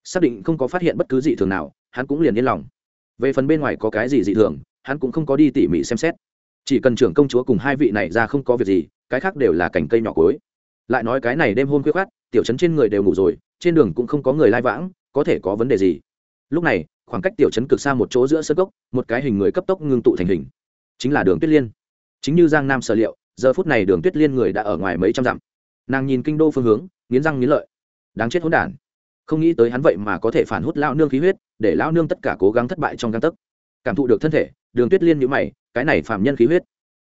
Xác định không có phát hiện bất cứ gì thường nào, hắn cũng liền yên lòng. Về phần bên ngoài có cái gì dị thường, hắn cũng không có đi tỉ mỉ xem xét. Chỉ cần trưởng công chúa cùng hai vị này ra không có việc gì, cái khác đều là cành cây nhỏ cối. Lại nói cái này đêm hôm khuya khoát, tiểu trấn trên người đều ngủ rồi, trên đường cũng không có người lai vãng, có thể có vấn đề gì? Lúc này, khoảng cách tiểu trấn cực xa một chỗ giữa sơ cốc, một cái hình người cấp tốc ngưng tụ thành hình. Chính là đường tuyết liên. Chính như giang nam sở liệu giờ phút này đường tuyết liên người đã ở ngoài mấy trăm dặm. Nàng nhìn kinh đô phương hướng, nghiến răng nghiến lợi. Đáng chết hỗn đản. Không nghĩ tới hắn vậy mà có thể phản hút lao nương khí huyết, để lao nương tất cả cố gắng thất bại trong găng tấc. Cảm thụ được thân thể, đường tuyết liên nhữ mày, cái này phàm nhân khí huyết.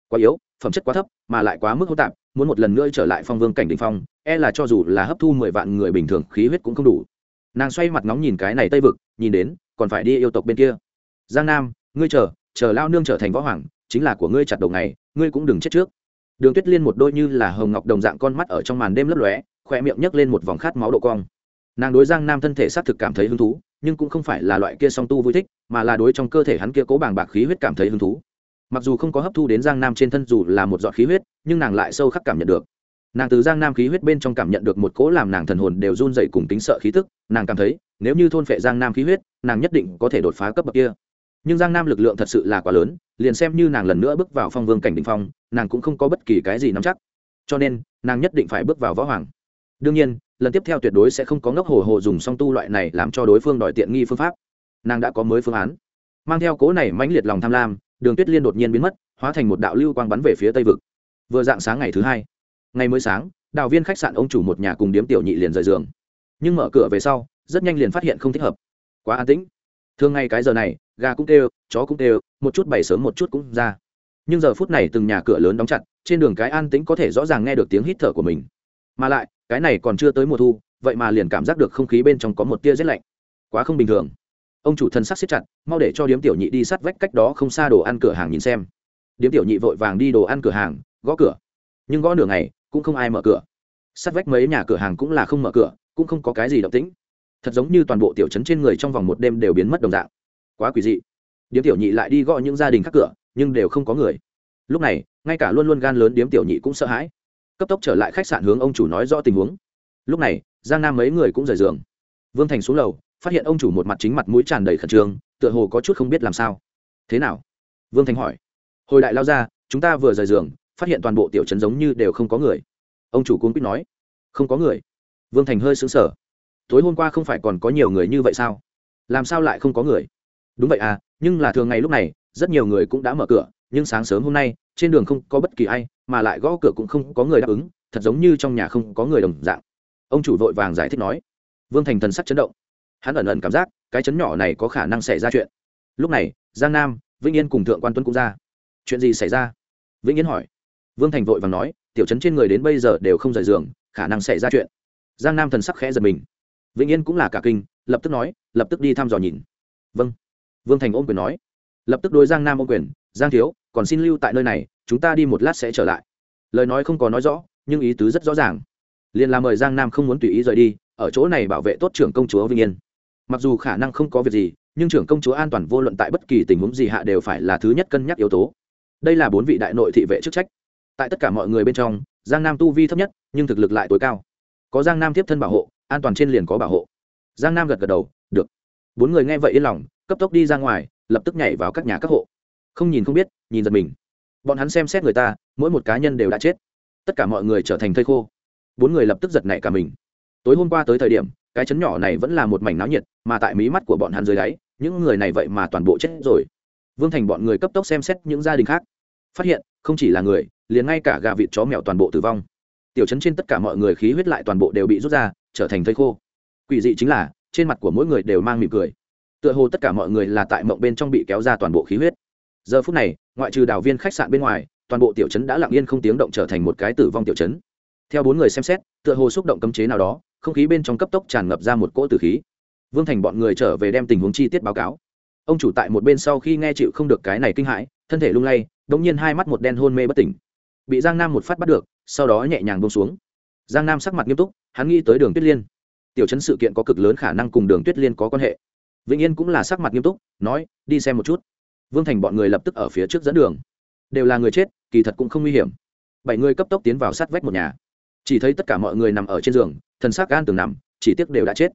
Quá yếu, phẩm chất quá thấp, mà lại quá mức hỗn tạp, muốn một lần nữa trở lại phong vương cảnh đình phong e là cho dù là hấp thu mười vạn người bình thường khí huyết cũng không đủ. Nàng xoay mặt ngóng nhìn cái này tây vực, nhìn đến, còn phải đi yêu tộc bên kia. Giang nam, ngươi chờ chờ lao nương trở thành võ hoàng, chính là của ngươi chặt đầu ngày, ngươi cũng đừng chết trước đường tuyết liên một đôi như là hồng ngọc đồng dạng con mắt ở trong màn đêm lấp lóe khoe miệng nhấc lên một vòng khát máu độ cong. Nàng đối giang nam thân thể xác thực cảm thấy hứng thú, nhưng cũng không phải là loại kia song tu vui thích, mà là đối trong cơ thể hắn kia cố bàng bạc khí huyết cảm thấy hứng thú. Mặc dù không có hấp thu đến giang nam trên thân dù là một giọt khí huyết, nhưng nàng lại sâu khắc cảm nhận được. Nàng từ giang nam khí huyết bên trong cảm nhận được một cỗ làm nàng thần hồn đều run dậy cùng tính sợ khí tức, nàng cảm thấy, nếu như thôn phệ giang nam khí huyết, nàng nhất định có thể đột phá cấp bậc kia. Nhưng giang nam lực lượng thật sự là quá lớn, liền xem như nàng lần nữa bước vào phong vương cảnh đình phong nàng cũng không có bất kỳ cái gì nắm chắc. Cho nên, nàng nhất định phải bước vào võ hoàng. Đương nhiên, lần tiếp theo tuyệt đối sẽ không có ngốc hồ hồ dùng song tu loại này làm cho đối phương đòi tiện nghi phương pháp. Nàng đã có mới phương án. Mang theo cố này mãnh liệt lòng tham lam, đường tuyết liên đột nhiên biến mất, hóa thành một đạo lưu quang bắn về phía tây vực. Vừa dạng sáng ngày thứ hai, ngày mới sáng đạo viên khách sạn ông chủ một nhà cùng điếm tiểu nhị liền rời giường. Nhưng mở cửa về sau, rất nhanh liền phát hiện không thích hợp. Quá an tĩnh. Thường ngày cái giờ này, gà cũng kêu, chó cũng kêu, một chút bày sớm một chút cũng ra nhưng giờ phút này từng nhà cửa lớn đóng chặt, trên đường cái an tĩnh có thể rõ ràng nghe được tiếng hít thở của mình. Mà lại, cái này còn chưa tới mùa thu, vậy mà liền cảm giác được không khí bên trong có một tia rét lạnh. Quá không bình thường. Ông chủ thân sắc xếp chặt, mau để cho điếm tiểu nhị đi sát vách cách đó không xa đồ ăn cửa hàng nhìn xem. Điếm tiểu nhị vội vàng đi đồ ăn cửa hàng, gõ cửa. Nhưng gõ nửa ngày, cũng không ai mở cửa. Sát vách mấy nhà cửa hàng cũng là không mở cửa, cũng không có cái gì động tĩnh. Thật giống như toàn bộ tiểu trấn trên người trong vòng một đêm đều biến mất đồng dạng. Quá quỷ dị. Điếm tiểu nhị lại đi gõ những gia đình khác cửa nhưng đều không có người. Lúc này, ngay cả luôn luôn gan lớn điếm tiểu nhị cũng sợ hãi. Cấp tốc trở lại khách sạn hướng ông chủ nói rõ tình huống. Lúc này, giang nam mấy người cũng rời giường. Vương thành xuống lầu, phát hiện ông chủ một mặt chính mặt mũi tràn đầy khẩn trương, tựa hồ có chút không biết làm sao. Thế nào? Vương thành hỏi. Hồi đại lao ra, chúng ta vừa rời giường, phát hiện toàn bộ tiểu trấn giống như đều không có người. Ông chủ cuốn quýt nói. Không có người. Vương thành hơi xứng sở tối hôm qua không phải còn có nhiều người như vậy sao? Làm sao lại không có người? Đúng vậy à nhưng là thường ngày lúc này rất nhiều người cũng đã mở cửa, nhưng sáng sớm hôm nay, trên đường không có bất kỳ ai, mà lại gõ cửa cũng không có người đáp ứng, thật giống như trong nhà không có người đồng dạng. Ông chủ vội vàng giải thích nói. Vương thành thần sắc chấn động. Hắn ẩn ẩn cảm giác, cái chấn nhỏ này có khả năng xảy ra chuyện. Lúc này, giang nam, vĩnh yên cùng thượng quan tuấn cũng ra. Chuyện gì xảy ra? Vĩnh yên hỏi. Vương thành vội vàng nói, tiểu chấn trên người đến bây giờ đều không rời giường, khả năng xảy ra chuyện. Giang nam thần sắc khẽ giật mình. Vĩnh yên cũng là cả kinh, lập tức nói, lập tức đi thăm dò nhìn. Vâng. Vương thành ôm quyền nói lập tức đối giang nam ôm quyền, giang thiếu, còn xin lưu tại nơi này, chúng ta đi một lát sẽ trở lại. Lời nói không có nói rõ, nhưng ý tứ rất rõ ràng. Liền là mời giang nam không muốn tùy ý rời đi, ở chỗ này bảo vệ tốt trưởng công chúa vinh yên. Mặc dù khả năng không có việc gì, nhưng trưởng công chúa an toàn vô luận tại bất kỳ tình huống gì hạ đều phải là thứ nhất cân nhắc yếu tố. Đây là bốn vị đại nội thị vệ chức trách. Tại tất cả mọi người bên trong, giang nam tu vi thấp nhất, nhưng thực lực lại tối cao. Có giang nam tiếp thân bảo hộ, an toàn trên liền có bảo hộ. Giang nam gật gật đầu, được. Bốn người nghe vậy yên lòng, cấp tốc đi ra ngoài lập tức nhảy vào các nhà các hộ. Không nhìn không biết, nhìn giật mình. Bọn hắn xem xét người ta, mỗi một cá nhân đều đã chết. Tất cả mọi người trở thành thây khô. Bốn người lập tức giật nảy cả mình. Tối hôm qua tới thời điểm, cái chấn nhỏ này vẫn là một mảnh náo nhiệt, mà tại mí mắt của bọn hắn dưới đáy, những người này vậy mà toàn bộ chết rồi. Vương thành bọn người cấp tốc xem xét những gia đình khác. Phát hiện, không chỉ là người, liền ngay cả gà vịt chó mèo toàn bộ tử vong. Tiểu chấn trên tất cả mọi người khí huyết lại toàn bộ đều bị rút ra, trở thành thây khô. Quỷ dị chính là, trên mặt của mỗi người đều mang mỉm cười tựa hồ tất cả mọi người là tại mộng bên trong bị kéo ra toàn bộ khí huyết. Giờ phút này, ngoại trừ đào viên khách sạn bên ngoài, toàn bộ tiểu trấn đã lặng yên không tiếng động trở thành một cái tử vong tiểu trấn. Theo bốn người xem xét, tựa hồ xúc động cấm chế nào đó, không khí bên trong cấp tốc tràn ngập ra một cỗ tử khí. Vương thành bọn người trở về đem tình huống chi tiết báo cáo. Ông chủ tại một bên sau khi nghe chịu không được cái này kinh hãi, thân thể lung lay đ nhiên hai mắt một đen hôn mê bất tỉnh. Bị giang nam một phát bắt được, sau đó nhẹ nhàng bông xuống. Giang nam sắc mặt nghiêm túc, hắn nghĩ tới đường tuyết liên. Tiểu chấn sự kiện có cực lớn khả năng cùng đường tuyết liên có quan hệ vĩnh yên cũng là sắc mặt nghiêm túc, nói, đi xem một chút. Vương thành bọn người lập tức ở phía trước dẫn đường. Đều là người chết, kỳ thật cũng không nguy hiểm. Bảy người cấp tốc tiến vào sát vách một nhà. Chỉ thấy tất cả mọi người nằm ở trên giường, thần xác gan từng nằm, chỉ tiếc đều đã chết.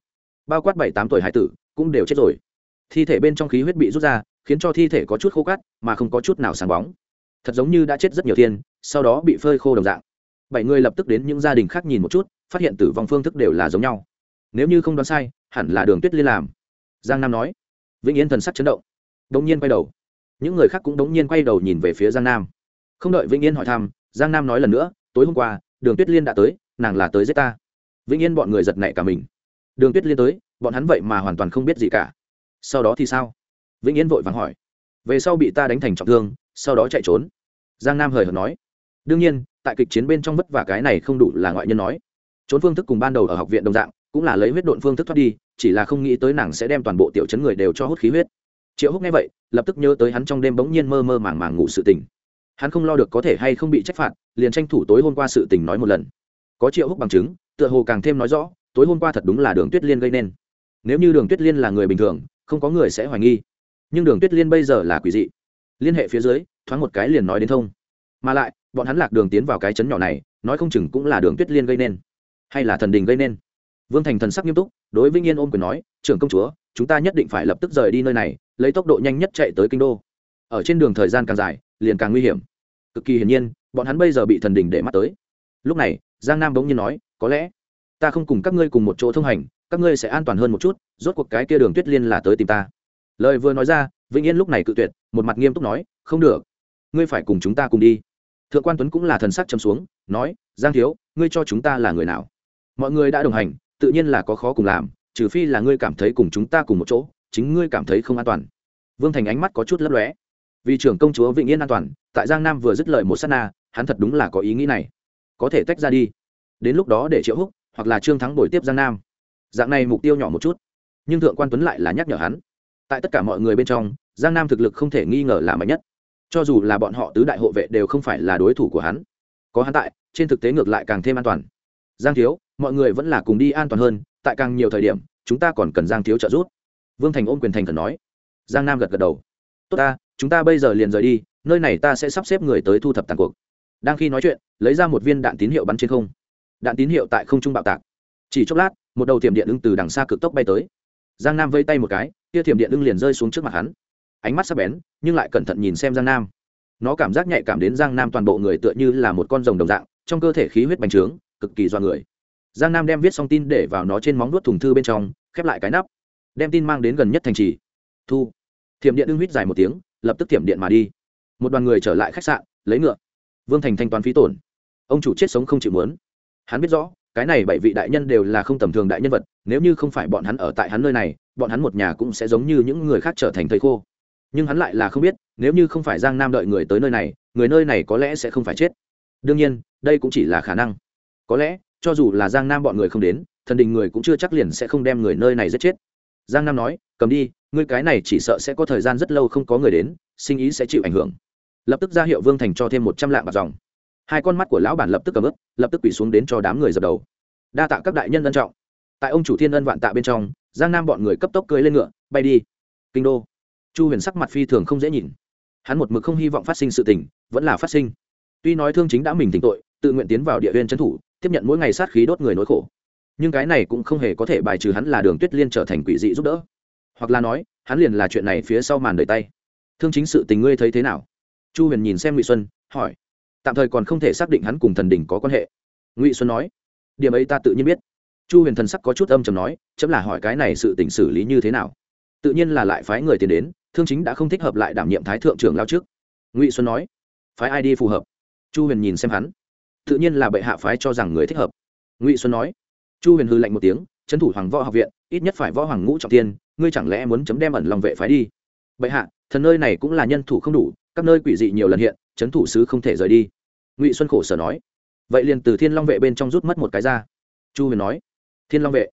Bao quát bảy tám tuổi hải tử, cũng đều chết rồi. Thi thể bên trong khí huyết bị rút ra, khiến cho thi thể có chút khô cát, mà không có chút nào sáng bóng. Thật giống như đã chết rất nhiều thiên, sau đó bị phơi khô đồng dạng. Bảy người lập tức đến những gia đình khác nhìn một chút, phát hiện tử vong phương thức đều là giống nhau. Nếu như không đoán sai, hẳn là đường tuyết liên làm giang nam nói. Vĩnh yên thần sắc chấn động. Đống nhiên quay đầu. Những người khác cũng đống nhiên quay đầu nhìn về phía giang nam. Không đợi vĩnh yên hỏi thăm, giang nam nói lần nữa, tối hôm qua, đường tuyết liên đã tới, nàng là tới giết ta. Vĩnh yên bọn người giật nảy cả mình. Đường tuyết liên tới, bọn hắn vậy mà hoàn toàn không biết gì cả. Sau đó thì sao? Vĩnh yên vội vàng hỏi. Về sau bị ta đánh thành trọng thương, sau đó chạy trốn. Giang nam hời hợt nói. Đương nhiên, tại kịch chiến bên trong vất vả cái này không đủ là ngoại nhân nói. Trốn phương thức cùng ban đầu ở học viện đồng dạng cũng là lấy huyết độn phương thức thoát đi, chỉ là không nghĩ tới nàng sẽ đem toàn bộ tiểu chấn người đều cho hút khí huyết. Triệu húc nghe vậy, lập tức nhớ tới hắn trong đêm bỗng nhiên mơ mơ màng màng ngủ sự tình. Hắn không lo được có thể hay không bị trách phạt, liền tranh thủ tối hôm qua sự tình nói một lần. Có triệu húc bằng chứng, tựa hồ càng thêm nói rõ, tối hôm qua thật đúng là đường tuyết liên gây nên. Nếu như đường tuyết liên là người bình thường, không có người sẽ hoài nghi. Nhưng đường tuyết liên bây giờ là quỷ dị. Liên hệ phía dưới, thoáng một cái liền nói đến thông. Mà lại, bọn hắn lạc đường tiến vào cái chấn nhỏ này, nói không chừng cũng là đường tuyết liên gây nên. Hay là thần đình gây nên vương thành thần sắc nghiêm túc, đối với nghiên ôm quyền nói, trưởng công chúa, chúng ta nhất định phải lập tức rời đi nơi này, lấy tốc độ nhanh nhất chạy tới kinh đô. Ở trên đường thời gian càng dài, liền càng nguy hiểm. Cực kỳ hiển nhiên, bọn hắn bây giờ bị thần đình để mắt tới. Lúc này, giang nam bỗng nhiên nói, có lẽ ta không cùng các ngươi cùng một chỗ thông hành, các ngươi sẽ an toàn hơn một chút, rốt cuộc cái kia đường tuyết liên là tới tìm ta. Lời vừa nói ra, vĩnh yên lúc này cự tuyệt, một mặt nghiêm túc nói, không được, ngươi phải cùng chúng ta cùng đi. Thượng quan tuấn cũng là thần sắc chấm xuống, nói, giang thiếu, ngươi cho chúng ta là người nào? Mọi người đã đồng hành tự nhiên là có khó cùng làm, trừ phi là ngươi cảm thấy cùng chúng ta cùng một chỗ, chính ngươi cảm thấy không an toàn. Vương thành ánh mắt có chút lấp lóe. Vì trưởng công chúa vĩnh yên an toàn, tại giang nam vừa dứt lời một s á t na, hắn thật đúng là có ý nghĩ này. Có thể tách ra đi. Đến lúc đó để triệu húc, hoặc là trương thắng bồi tiếp giang nam. Dạng này mục tiêu nhỏ một chút. Nhưng thượng quan tuấn lại là nhắc nhở hắn. Tại tất cả mọi người bên trong, giang nam thực lực không thể nghi ngờ là mạnh nhất. Cho dù là bọn họ tứ đại hộ vệ đều không phải là đối thủ của hắn. Có hắn tại, trên thực tế ngược lại càng thêm an toàn giang thiếu, mọi người vẫn là cùng đi an toàn hơn, tại càng nhiều thời điểm, chúng ta còn cần giang thiếu trợ giúp. Vương thành ôm quyền thành cần nói. Giang nam gật gật đầu. Tốt ta, chúng ta bây giờ liền rời đi, nơi này ta sẽ sắp xếp người tới thu thập tàn cuộc. Đang khi nói chuyện, lấy ra một viên đạn tín hiệu bắn trên không. Đạn tín hiệu tại không trung bạo tạc. Chỉ chốc lát, một đầu thiểm điện ưng từ đằng xa cực tốc bay tới. Giang nam vây tay một cái kia thiểm điện ưng liền rơi xuống trước mặt hắn. Ánh mắt sắc bén, nhưng lại cẩn thận nhìn xem giang nam. Nó cảm giác nhạy cảm đến giang nam toàn bộ người tựa như là một con rồng đồng dạng, trong cơ thể khí huyết bành trướng cực kỳ do người. Giang nam đem viết xong tin để vào nó trên móng nuốt thùng thư bên trong, khép lại cái nắp, đem tin mang đến gần nhất thành trì. Thu. Thiểm điện ưng huýt dài một tiếng, lập tức thiểm điện mà đi. Một đoàn người trở lại khách sạn, lấy ngựa. Vương thành thanh toán phí tổn. Ông chủ chết sống không chịu muốn. Hắn biết rõ, cái này bảy vị đại nhân đều là không tầm thường đại nhân vật, nếu như không phải bọn hắn ở tại hắn nơi này, bọn hắn một nhà cũng sẽ giống như những người khác trở thành thầy khô. Nhưng hắn lại là không biết, nếu như không phải giang nam đợi người tới nơi này, người nơi này có lẽ sẽ không phải chết. Đương nhiên, đây cũng chỉ là khả năng có lẽ, cho dù là giang nam bọn người không đến, thần đình người cũng chưa chắc liền sẽ không đem người nơi này giết chết. Giang nam nói, cầm đi, ngươi cái này chỉ sợ sẽ có thời gian rất lâu không có người đến, sinh ý sẽ chịu ảnh hưởng. Lập tức ra hiệu vương thành cho thêm một trăm lạng bạc dòng. Hai con mắt của lão bản lập tức cầm ướp lập tức quỷ xuống đến cho đám người dập đầu. Đa tạ các đại nhân ân trọng. Tại ông chủ thiên ân vạn tạ bên trong, giang nam bọn người cấp tốc cưới lên ngựa, bay đi. Kinh đô. Chu huyền sắc mặt phi thường không dễ nhìn. Hắn một mực không hy vọng phát sinh sự tình, vẫn là phát sinh. Tuy nói thương chính đã mình tỉnh tội, tự nguyện tiến vào địa viên trấn thủ tiếp nhận mỗi ngày sát khí đốt người nỗi khổ. Nhưng cái này cũng không hề có thể bài trừ hắn là đường tuyết liên trở thành quỷ dị giúp đỡ. Hoặc là nói, hắn liền là chuyện này phía sau màn đời tay. Thương chính sự tình ngươi thấy thế nào? Chu huyền nhìn xem ngụy xuân, hỏi. Tạm thời còn không thể xác định hắn cùng thần đình có quan hệ. Ngụy xuân nói. Điểm ấy ta tự nhiên biết. Chu huyền thần sắc có chút âm chầm nói, chấm là hỏi cái này sự t xử lý như thế nào? Tự nhiên là lại phái người tiền đến, thương chính đã không thích hợp lại đảm nhiệm thái thượng trưởng lao trước. Ngụy xuân nói. Phái ai đi phù hợp? Chu huyền nhìn xem hắn tự nhiên là bệ hạ phái cho rằng người thích hợp. Ngụy xuân nói. Chu huyền hư lạnh một tiếng trấn thủ hoàng võ học viện, ít nhất phải võ hoàng ngũ trọng tiên, ngươi chẳng lẽ muốn chấm đem ẩn lòng vệ phái đi? Bệ hạ, thần nơi này cũng là nhân thủ không đủ, các nơi quỷ dị nhiều lần hiện trấn thủ sứ không thể rời đi. Ngụy xuân khổ sở nói. Vậy liền từ thiên long vệ bên trong rút mất một cái ra. Chu huyền nói. Thiên long vệ.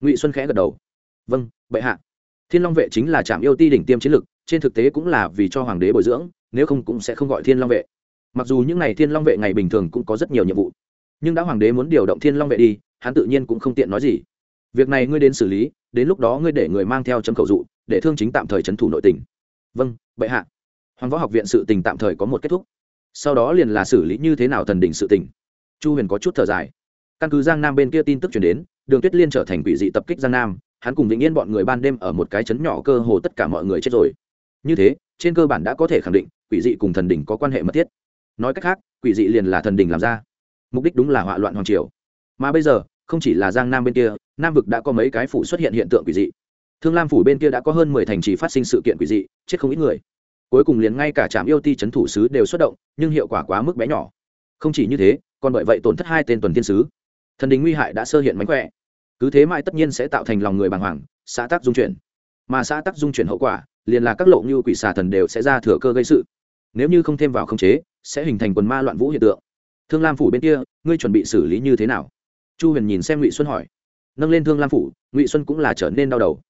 Ngụy xuân khẽ gật đầu. Vâng bệ hạ. Thiên long vệ chính là trạm yêu ti đỉnh tiêm chiến lực, trên thực tế cũng là vì cho hoàng đế bồi dưỡng, nếu không cũng sẽ không gọi thiên long vệ mặc dù những n à y thiên long vệ ngày bình thường cũng có rất nhiều nhiệm vụ, nhưng đã hoàng đế muốn điều động thiên long vệ đi, hắn tự nhiên cũng không tiện nói gì. Việc này ngươi đến xử lý, đến lúc đó ngươi để người mang theo chấm khẩu dụ, để thương chính tạm thời c h ấ n thủ nội tỉnh vâng bệ hạ. Hoàng võ học viện sự tình tạm thời có một kết thúc. Sau đó liền là xử lý như thế nào thần đình sự tình. Chu huyền có chút thở dài. Căn cứ giang nam bên kia tin tức chuyển đến, đường tuyết liên trở thành quỷ dị tập kích giang nam, hắn cùng vĩnh yên bọn người ban đêm ở một cái chấn nhỏ cơ hồ tất cả mọi người chết rồi. Như thế, trên cơ bản đã có thể khẳng định, quỷ dị cùng thần đỉnh có quan hệ mật thiết nói cách khác, quỷ dị liền là thần đình làm ra. Mục đích đúng là họa loạn hoàng triều. Mà bây giờ, không chỉ là giang nam bên kia, nam vực đã có mấy cái phủ xuất hiện hiện tượng quỷ dị. Thương lam phủ bên kia đã có hơn mười thành trì phát sinh sự kiện quỷ dị, chết không ít người. Cuối cùng liền ngay cả trạm yêu ti c h ấ n thủ sứ đều xuất động, nhưng hiệu quả quá mức bé nhỏ. Không chỉ như thế, còn bởi vậy tổn thất hai tên tuần tiên sứ. Thần đình nguy hại đã sơ hiện mánh khỏe. Cứ thế mãi tất nhiên sẽ tạo thành lòng người bàng hoàng, xã tắc dung chuyển. Mà xã tắc dung chuyển hậu quả, liền là các lộ như quỷ xà thần đều sẽ ra thừa cơ gây sự. Nếu như không thêm vào khống chế sẽ hình thành quần ma loạn vũ hiện tượng. Thương lam phủ bên kia, ngươi chuẩn bị xử lý như thế nào? Chu huyền nhìn xem ngụy xuân hỏi. Nâng lên thương lam phủ, ngụy xuân cũng là trở nên đau đầu.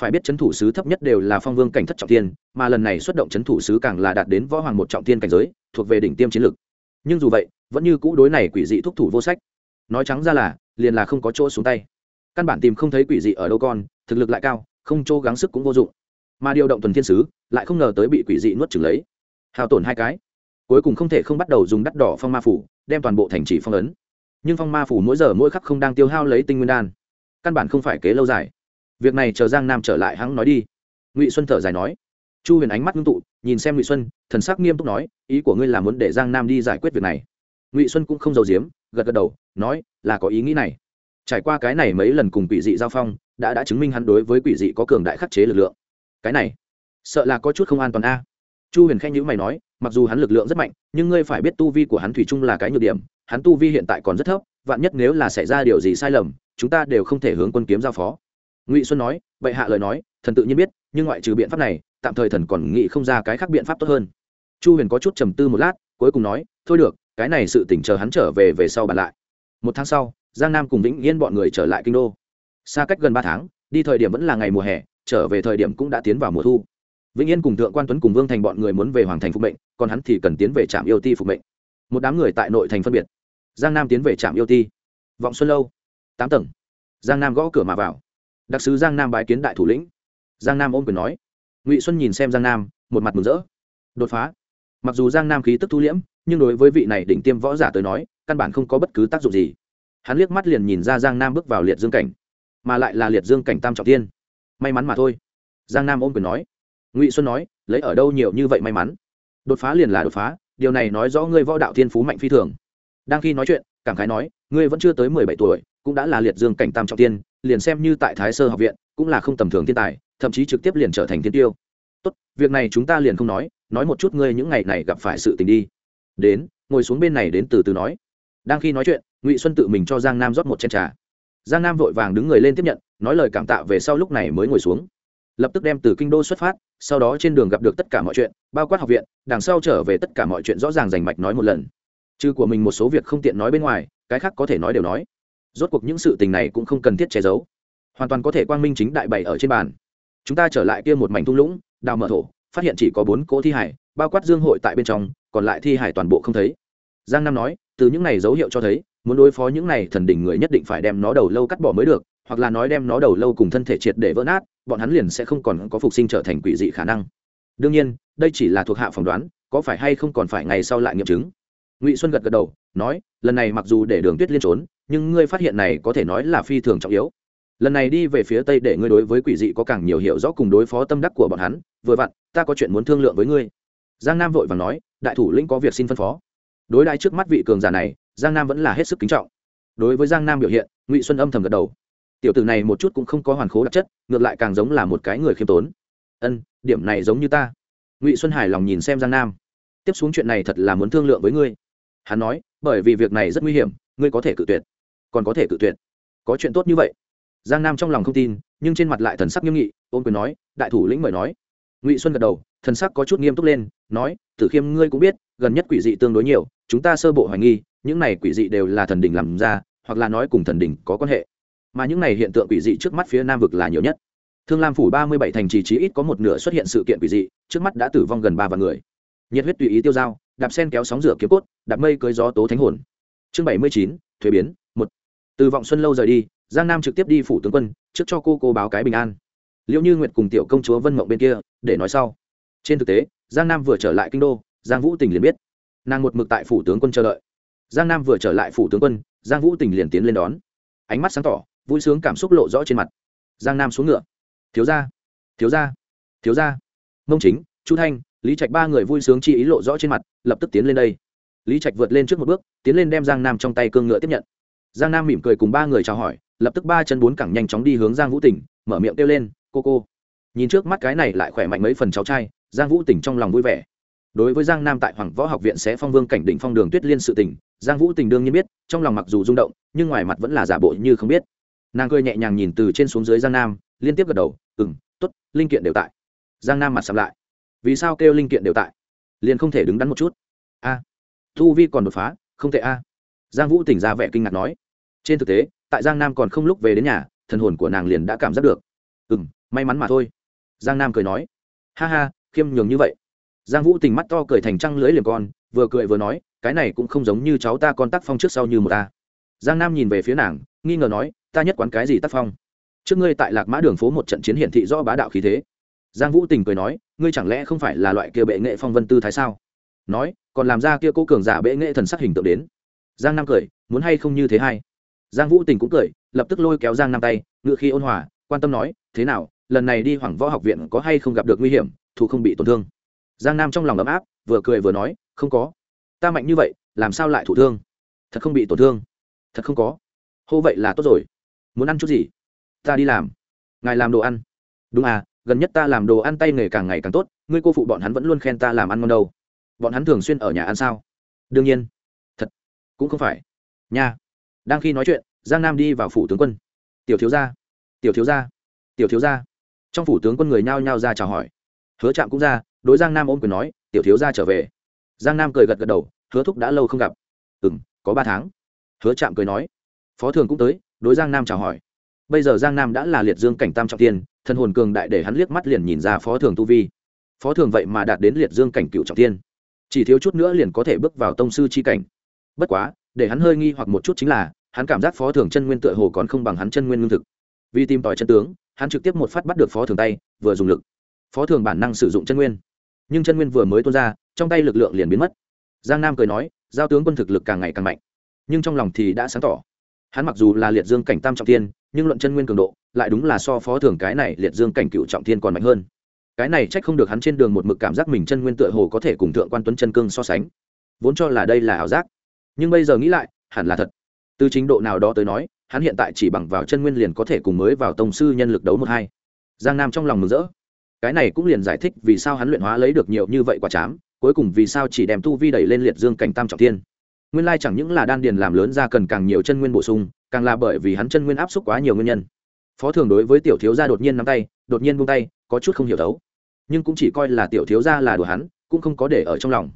Phải biết c h ấ n thủ sứ thấp nhất đều là phong vương cảnh thất trọng tiên mà lần này xuất động c h ấ n thủ sứ càng là đạt đến võ hoàng một trọng tiên cảnh giới, thuộc về đỉnh tiêm chiến lược. Nhưng dù vậy, vẫn như cũ đối này quỷ dị thúc thủ vô sách. Nói trắng ra là, liền là không có chỗ xuống tay. Căn bản tìm không thấy quỷ dị ở đâu con, thực lực lại cao, không chỗ gắng sức cũng vô dụng. Mà điều động tuần thiên sứ, lại không ngờ tới bị quỷ dị nuốt trừng lấy. Hào tổn hai cái cuối cùng không thể không bắt đầu dùng đắt đỏ phong ma phủ, đem toàn bộ thành trì phong ấn. Nhưng phong ma phủ mỗi giờ mỗi khắc không đang tiêu hao lấy tinh nguyên đan. Căn bản không phải kế lâu dài. Việc này chờ giang nam trở lại hắn nói đi. Ngụy xuân thở dài nói. Chu huyền ánh mắt ngưng tụ, nhìn xem ngụy xuân, thần sắc nghiêm túc nói, ý của ngươi là muốn để giang nam đi giải quyết việc này. Ngụy xuân cũng không giàu giếm, gật gật đầu, nói, là có ý nghĩ này. Trải qua cái này mấy lần cùng quỷ dị giao phong, đã đã chứng minh hắn đối với quỷ dị có cường đại khắc chế lực lượng. Cái này, sợ là có chút không an toàn a. Chu huyền khen nhữ mày nói mặc dù hắn lực lượng rất mạnh, nhưng ngươi phải biết tu vi của hắn thủy chung là cái nhược điểm, hắn tu vi hiện tại còn rất thấp, vạn nhất nếu là xảy ra điều gì sai lầm, chúng ta đều không thể hướng quân kiếm giao phó. Ngụy xuân nói, bệ hạ lời nói, thần tự nhiên biết, nhưng ngoại trừ biện pháp này, tạm thời thần còn nghĩ không ra cái khác biện pháp tốt hơn. Chu huyền có chút trầm tư một lát, cuối cùng nói, thôi được, cái này sự tỉnh chờ hắn trở về về sau bàn lại. Một tháng sau, giang nam cùng vĩnh yên bọn người trở lại kinh đô. Xa cách gần ba tháng, đi thời điểm vẫn là ngày mùa hè, trở về thời điểm cũng đã tiến vào mùa thu vĩnh yên cùng thượng quan tuấn cùng vương thành bọn người muốn về hoàng thành phục mệnh, còn hắn thì cần tiến về trạm yêu ti phục mệnh. Một đám người tại nội thành phân biệt. Giang nam tiến về trạm yêu ti. Vọng xuân lâu. Tám tầng. Giang nam gõ cửa mà vào. Đặc sứ giang nam bái kiến đại thủ lĩnh. Giang nam ôm quyền nói. Ngụy xuân nhìn xem giang nam, một mặt mừng rỡ. Đột phá. Mặc dù giang nam khí tức thu liễm, nhưng đối với vị này đỉnh tiêm võ giả tới nói, căn bản không có bất cứ tác dụng gì. Hắn liếc mắt liền nhìn ra giang nam bước vào liệt dương cảnh, mà lại là liệt dương cảnh tam trọng tiên may mắn mà thôi. Giang nam ôm quyền nói ngụy xuân nói, lấy ở đâu nhiều như vậy may mắn? Đột phá liền là đột phá, điều này nói rõ ngươi võ đạo thiên phú mạnh phi thường. Đang khi nói chuyện, cảm khái nói, ngươi vẫn chưa tới mười bảy tuổi, cũng đã là liệt dương cảnh tam trọng tiên, liền xem như tại thái sơ học viện, cũng là không tầm thường thiên tài, thậm chí trực tiếp liền trở thành thiên tiêu. Tốt, việc này chúng ta liền không nói nói một chút ngươi những ngày này gặp phải sự tình đi. Đến, ngồi xuống bên này đến từ từ nói. Đang khi nói chuyện, ngụy xuân tự mình cho giang nam rót một chén trà. Giang nam vội vàng đứng người lên tiếp nhận, nói lời cảm tạ về sau lúc này mới ngồi xuống lập tức đem từ kinh đô xuất phát, sau đó trên đường gặp được tất cả mọi chuyện, bao quát học viện, đằng sau trở về tất cả mọi chuyện rõ ràng rành mạch nói một lần. Trừ của mình một số việc không tiện nói bên ngoài, cái khác có thể nói đều nói. Rốt cuộc những sự tình này cũng không cần thiết che giấu. Hoàn toàn có thể quang minh chính đại bày ở trên bàn. Chúng ta trở lại kia một mảnh thung lũng, đào mở thổ, phát hiện chỉ có bốn cỗ thi hải, bao quát dương hội tại bên trong, còn lại thi hải toàn bộ không thấy. Giang nam nói, từ những này dấu hiệu cho thấy, muốn đối phó những này thần đỉnh người nhất định phải đem nó đầu lâu cắt bỏ mới được hoặc là nói đem nó đầu lâu cùng thân thể triệt để vỡ nát, bọn hắn liền sẽ không còn có phục sinh trở thành quỷ dị khả năng. Đương nhiên, đây chỉ là thuộc hạ phỏng đoán, có phải hay không còn phải ngày sau lại nghiệm chứng. Ngụy xuân gật gật đầu, nói, lần này mặc dù để đường tuyết liên trốn, nhưng ngươi phát hiện này có thể nói là phi thường trọng yếu. Lần này đi về phía tây để ngươi đối với quỷ dị có càng nhiều hiểu rõ cùng đối phó tâm đắc của bọn hắn, vừa vặn, ta có chuyện muốn thương lượng với ngươi. Giang nam vội vàng nói, đại thủ lĩnh có việc xin phân phó. Đối đãi trước mắt vị cường giả này, giang nam vẫn là hết sức kính trọng. Đối với giang nam biểu hiện, ngụy xuân âm thầm gật đầu tiểu tử này một chút cũng không có hoàn khố đặc chất, ngược lại càng giống là một cái người khiêm tốn. Ân, điểm này giống như ta. Ngụy xuân Hải lòng nhìn xem giang nam. Tiếp xuống chuyện này thật là muốn thương lượng với ngươi. Hắn nói, bởi vì việc này rất nguy hiểm, ngươi có thể cự tuyệt. Còn có thể cự tuyệt. Có chuyện tốt như vậy. Giang nam trong lòng không tin, nhưng trên mặt lại thần sắc nghiêm nghị ôm quyền nói, đại thủ lĩnh mời nói. Ngụy xuân gật đầu, thần sắc có chút nghiêm túc lên, nói, tử khiêm ngươi cũng biết, gần nhất quỷ dị tương đối nhiều, chúng ta sơ bộ hoài nghi, những này quỷ dị đều là thần đình làm ra, hoặc là nói cùng thần đình có quan hệ mà những này hiện tượng quỷ dị trước mắt phía nam vực là nhiều nhất. Thương lam phủ ba mươi bảy thành trì trí ít có một nửa xuất hiện sự kiện quỷ dị, trước mắt đã tử vong gần ba vạn người. Nhiệt huyết tùy ý tiêu dao, đạp sen kéo sóng rửa kiếm cốt, đạp mây cưới gió tố thánh hồn. Chương bảy mươi chín, thuế biến, một. Từ vọng xuân lâu rời đi, giang nam trực tiếp đi phủ tướng quân, trước cho cô cô báo cái bình an. Liệu như nguyệt cùng tiểu công chúa vân mộng bên kia, để nói sau. Trên thực tế, giang nam vừa trở lại kinh đô, giang vũ tình liền biết. Nàng một mực tại phủ tướng quân chờ đợi. Giang nam vừa trở lại phủ tướng quân, giang vũ tình liền tiến lên đón. Ánh mắt sáng tỏ vui sướng cảm xúc lộ rõ trên mặt. Giang nam xuống ngựa. Thiếu gia thiếu gia thiếu gia. Mông chính, chu thanh, lý trạch ba người vui sướng chi ý lộ rõ trên mặt, lập tức tiến lên đây. Lý trạch vượt lên trước một bước, tiến lên đem giang nam trong tay cương ngựa tiếp nhận. Giang nam mỉm cười cùng ba người chào hỏi, lập tức ba chân bốn cẳng nhanh chóng đi hướng giang vũ tỉnh, mở miệng kêu lên, cô cô. Nhìn trước mắt cái này lại khỏe mạnh mấy phần cháu trai, giang vũ tỉnh trong lòng vui vẻ. Đối với giang nam tại hoàng võ học viện sẽ phong vương cảnh đỉnh phong đường tuyết liên sự tỉnh giang vũ tình đương nhiên biết, trong lòng mặc dù rung động, nhưng ngoài mặt vẫn là giả bộ như không biết nàng cười nhẹ nhàng nhìn từ trên xuống dưới giang nam, liên tiếp gật đầu ừ m t ố t linh kiện đều tại. Giang nam mặt sầm lại. Vì sao kêu linh kiện đều tại? Liền không thể đứng đắn một chút. A thu vi còn đột phá, không thể a. Giang vũ tỉnh ra vẻ kinh ngạc nói. Trên thực tế, tại giang nam còn không lúc về đến nhà, thần hồn của nàng liền đã cảm giác được. Ừ m may mắn mà thôi. Giang nam cười nói. Ha ha, khiêm nhường như vậy. Giang vũ tình mắt to cười thành trăng lưới liềm con, vừa cười vừa nói, cái này cũng không giống như cháu ta con tác phong trước sau như một ta. Giang nam nhìn về phía nàng nghi ngờ nói, ta nhất quán cái gì tác phong? Trước ngươi tại lạc mã đường phố một trận chiến hiển thị do bá đạo khí thế. Giang vũ tình cười nói, ngươi chẳng lẽ không phải là loại kia bệ nghệ phong vân tư thái sao? Nói, còn làm ra kia cố cường giả bệ nghệ thần sắc hình tượng đến. Giang nam cười, muốn hay không như thế hay? Giang vũ tình cũng cười, lập tức lôi kéo giang nam tay, ngựa khi ôn hòa, quan tâm nói, thế nào, lần này đi hoàng võ học viện có hay không gặp được nguy hiểm thủ không bị tổn thương? Giang nam trong lòng ấm áp, vừa cười vừa nói, không có. Ta mạnh như vậy, làm sao lại thụ thương? Thật không bị tổn thương. Thật không có hô vậy là tốt rồi. Muốn ăn chút gì? Ta đi làm. Ngài làm đồ ăn. Đúng à gần nhất ta làm đồ ăn tay nghề càng ngày càng tốt, ngươi cô phụ bọn hắn vẫn luôn khen ta làm ăn ngon đâu. Bọn hắn thường xuyên ở nhà ăn sao? Đương nhiên. Thật. Cũng không phải. Nha. Đang khi nói chuyện, giang nam đi vào phủ tướng quân. Tiểu thiếu gia. Tiểu thiếu gia. Tiểu thiếu gia. Trong phủ tướng quân người nhao nhao ra chào hỏi. Hứa trạm cũng ra, đối giang nam ôm quyền nói, tiểu thiếu gia trở về. Giang nam cười gật gật đầu, hứa thúc đã lâu không gặp. Ừ m có ba tháng. Hứa trạm cười nói phó thường cũng tới, đối giang nam chào hỏi. Bây giờ giang nam đã là liệt dương cảnh tam trọng tiên, thân hồn cường đại để hắn liếc mắt liền nhìn ra phó thường tu vi. Phó thường vậy mà đạt đến liệt dương cảnh cựu trọng tiên. Chỉ thiếu chút nữa liền có thể bước vào tông sư c h i cảnh. Bất quá, để hắn hơi nghi hoặc một chút chính là, hắn cảm giác phó thường chân nguyên tựa hồ còn không bằng hắn chân nguyên lương thực. Vì tìm tòi chân tướng, hắn trực tiếp một phát bắt được phó thường tay, vừa dùng lực. Phó thường bản năng sử dụng chân nguyên. Nhưng chân nguyên vừa mới tuôn ra, trong tay lực lượng liền biến mất. Giang nam cười nói, giao tướng quân thực lực càng ngày càng mạnh. Nhưng trong lòng thì đã sáng tỏ hắn mặc dù là liệt dương cảnh tam trọng thiên, nhưng luận chân nguyên cường độ, lại đúng là so phó thường cái này liệt dương cảnh cựu trọng thiên còn mạnh hơn. Cái này trách không được hắn trên đường một mực cảm giác mình chân nguyên tựa hồ có thể cùng thượng quan tuấn chân cương so sánh. Vốn cho là đây là ảo giác. Nhưng bây giờ nghĩ lại, hẳn là thật. Từ chính độ nào đó tới nói, hắn hiện tại chỉ bằng vào chân nguyên liền có thể cùng mới vào tông sư nhân lực đấu một hai. Giang nam trong lòng mừng rỡ. Cái này cũng liền giải thích vì sao hắn luyện hóa lấy được nhiều như vậy quả chám, cuối cùng vì sao chỉ đem tu vi đẩy lên liệt dương cảnh tam trọng thiên nguyên lai chẳng những là đan điền làm lớn ra cần càng nhiều chân nguyên bổ sung, càng là bởi vì hắn chân nguyên áp suất quá nhiều nguyên nhân. Phó thường đối với tiểu thiếu gia đột nhiên nắm tay, đột nhiên buông tay, có chút không hiểu thấu. Nhưng cũng chỉ coi là tiểu thiếu gia là đùa hắn, cũng không có để ở trong lòng.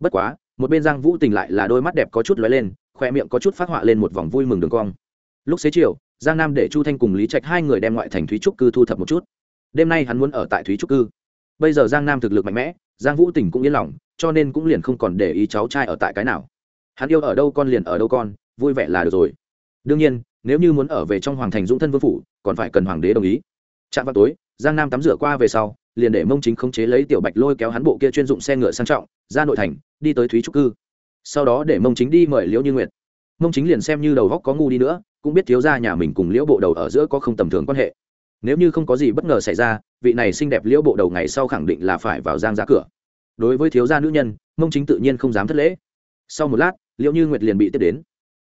Bất quá, một bên giang vũ tình lại là đôi mắt đẹp có chút lóe lên, khoe miệng có chút phát họa lên một vòng vui mừng đường cong. Lúc xế chiều, giang nam để chu thanh cùng lý trạch hai người đem ngoại thành thúy trúc cư thu thập một chút. Đêm nay hắn muốn ở tại thúy trúc cư. Bây giờ giang nam thực lực mạnh mẽ, giang vũ tỉnh cũng yên lòng, cho nên cũng liền không còn để ý cháu trai ở tại cái nào hắn yêu ở đâu con liền ở đâu con, vui vẻ là được rồi. Đương nhiên, nếu như muốn ở về trong hoàng thành dũng thân vương phủ, còn phải cần hoàng đế đồng ý. Chạm vào tối, giang nam tắm rửa qua về sau, liền để mông chính khống chế lấy tiểu bạch lôi kéo hắn bộ kia chuyên dụng xe ngựa sang trọng, ra nội thành, đi tới thúy trúc cư. Sau đó để mông chính đi mời liễu như nguyệt. Mông chính liền xem như đầu góc có ngu đi nữa, cũng biết thiếu ra nhà mình cùng liễu bộ đầu ở giữa có không tầm thường quan hệ. Nếu như không có gì bất ngờ xảy ra, vị này xinh đẹp liễu bộ đầu ngày sau khẳng định là phải vào giang giá cửa. Đối với thiếu gia nữ nhân, mông chính tự nhiên không dám thất lễ sau một lát liệu như nguyệt liền bị tiếp đến.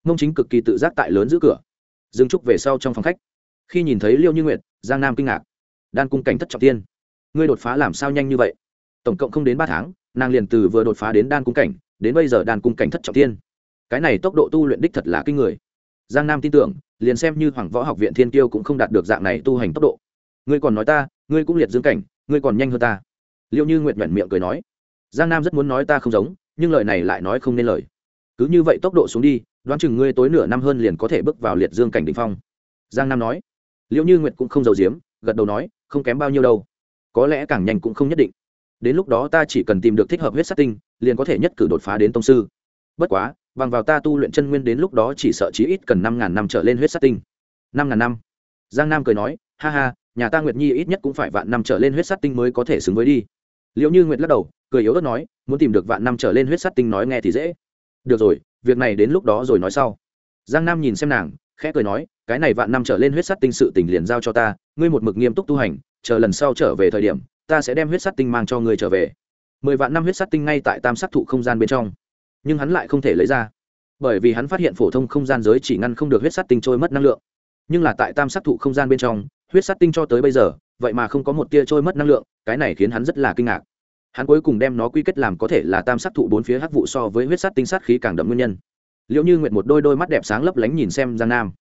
Mông chính cực kỳ tự giác tại lớn giữ cửa. Dừng trúc về sau trong phòng khách. Khi nhìn thấy liệu như nguyệt, giang nam kinh ngạc. Đan cung cảnh thất trọng tiên. Ngươi đột phá làm sao nhanh như vậy? Tổng cộng không đến ba tháng, nàng liền từ vừa đột phá đến đan cung cảnh, đến bây giờ đan cung cảnh thất trọng tiên. Cái này tốc độ tu luyện đích thật là kinh người. Giang nam tin tưởng, liền xem như hoàng võ học viện thiên tiêu cũng không đạt được dạng này tu hành tốc độ. Ngươi còn nói ta, ngươi cũng liệt dương cảnh, ngươi còn nhanh hơn ta. Liệu như nguyệt nhuận miệng cười nói. Giang nam rất muốn nói ta không giống nhưng lời này lại nói không nên lời. Cứ như vậy tốc độ xuống đi, đoán chừng ngươi tối nửa năm hơn liền có thể bước vào liệt dương cảnh đ ỉ n h phong. Giang nam nói. Liệu như nguyệt cũng không giàu giếm, gật đầu nói, không kém bao nhiêu đâu. Có lẽ càng nhanh cũng không nhất định. Đến lúc đó ta chỉ cần tìm được thích hợp huyết sát tinh, liền có thể nhất cử đột phá đến tông sư. Bất quá, bằng vào ta tu luyện chân nguyên đến lúc đó chỉ sợ chí ít cần năm ngàn năm trở lên huyết sát tinh. Năm ngàn năm. Giang nam cười nói, ha ha, nhà ta nguyệt nhi ít nhất cũng phải vạn năm trở lên huyết sát tinh mới có thể xứng với đi liệu như nguyệt lắc đầu, cười yếu ớt nói, muốn tìm được vạn năm trở lên huyết sắt tinh nói nghe thì dễ. Được rồi, việc này đến lúc đó rồi nói sau. Giang nam nhìn xem nàng, khẽ cười nói, cái này vạn năm trở lên huyết sắt tinh sự tình liền giao cho ta, ngươi một mực nghiêm túc tu hành, chờ lần sau trở về thời điểm, ta sẽ đem huyết sắt tinh mang cho ngươi trở về. Mười vạn năm huyết sắt tinh ngay tại tam sắc thụ không gian bên trong, nhưng hắn lại không thể lấy ra, bởi vì hắn phát hiện phổ thông không gian giới chỉ ngăn không được huyết sắt tinh trôi mất năng lượng. Nhưng là tại tam sắc thụ không gian bên trong, huyết sắt tinh cho tới bây giờ, vậy mà không có một tia trôi mất năng lượng cái này khiến hắn rất là kinh ngạc. Hắn cuối cùng đem nó quy kết làm có thể là tam sát thụ bốn phía hắc vụ so với huyết sắt tinh sát khí càng đậm nguyên nhân. Liệu như nguyệt một đôi đôi mắt đẹp sáng lấp lánh nhìn xem giang nam.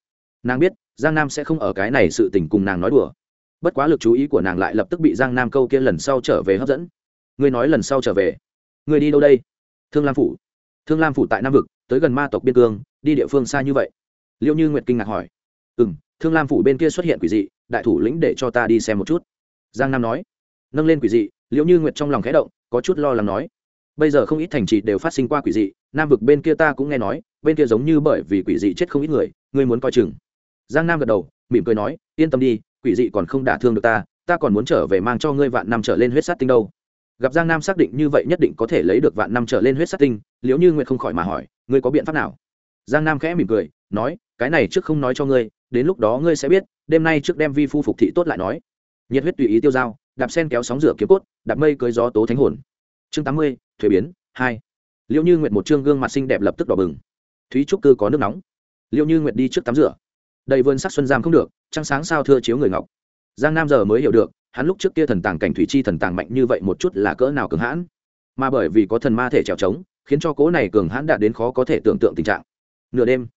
Nàng biết, giang nam sẽ không ở cái này sự tình cùng nàng nói đùa. Bất quá lực chú ý của nàng lại lập tức bị giang nam câu kia lần sau trở về hấp dẫn. Ngươi nói lần sau trở về. Ngươi đi đâu đây? Thương lam phủ. Thương lam phủ tại nam vực, tới gần ma tộc biên cương, đi địa phương xa như vậy. Liệu như nguyệt kinh ngạc hỏi. Ừ m thương lam phủ bên kia xuất hiện quỷ dị, đại thủ lĩnh để cho ta đi xem một chút. Giang nam nói nâng lên quỷ dị liệu như nguyệt trong lòng khẽ động, có chút lo lắng nói, bây giờ không ít thành trì đều phát sinh qua quỷ dị, nam vực bên kia ta cũng nghe nói, bên kia giống như bởi vì quỷ dị chết không ít người, ngươi muốn coi chừng. Giang nam gật đầu, mỉm cười nói, yên tâm đi, quỷ dị còn không đả thương được ta ta còn muốn trở về mang cho ngươi vạn năm trở lên huyết sát tinh đâu. Gặp giang nam xác định như vậy nhất định có thể lấy được vạn năm trở lên huyết sát tinh, liễu như nguyệt không khỏi mà hỏi, ngươi có biện pháp nào? Giang nam khẽ mỉm cười, nói, cái này trước không nói cho ngươi, đến lúc đó ngươi sẽ biết, đêm nay trước đem vi phu phục thị tốt lại nói. Nhiệt huyết tùy ý tiêu dao đạp sen kéo sóng rửa kiếm cốt, đạp mây cưới gió tố thánh hồn. Chương tám mươi, thuế biến, hai. Liệu như nguyệt một chương gương mặt xinh đẹp lập tức đỏ bừng. Thúy trúc cư có nước nóng. Liệu như nguyệt đi trước tắm rửa. Đầy vườn sắc xuân giam không được, trăng sáng sao thưa chiếu người ngọc. Giang nam giờ mới hiểu được, hắn lúc trước kia thần tàng cảnh thủy chi thần tàng mạnh như vậy một chút là cỡ nào cường hãn. Mà bởi vì có thần ma thể trèo trống, khiến cho cố này cường hãn đạt đến khó có thể tưởng tượng tình trạng. Nửa đêm,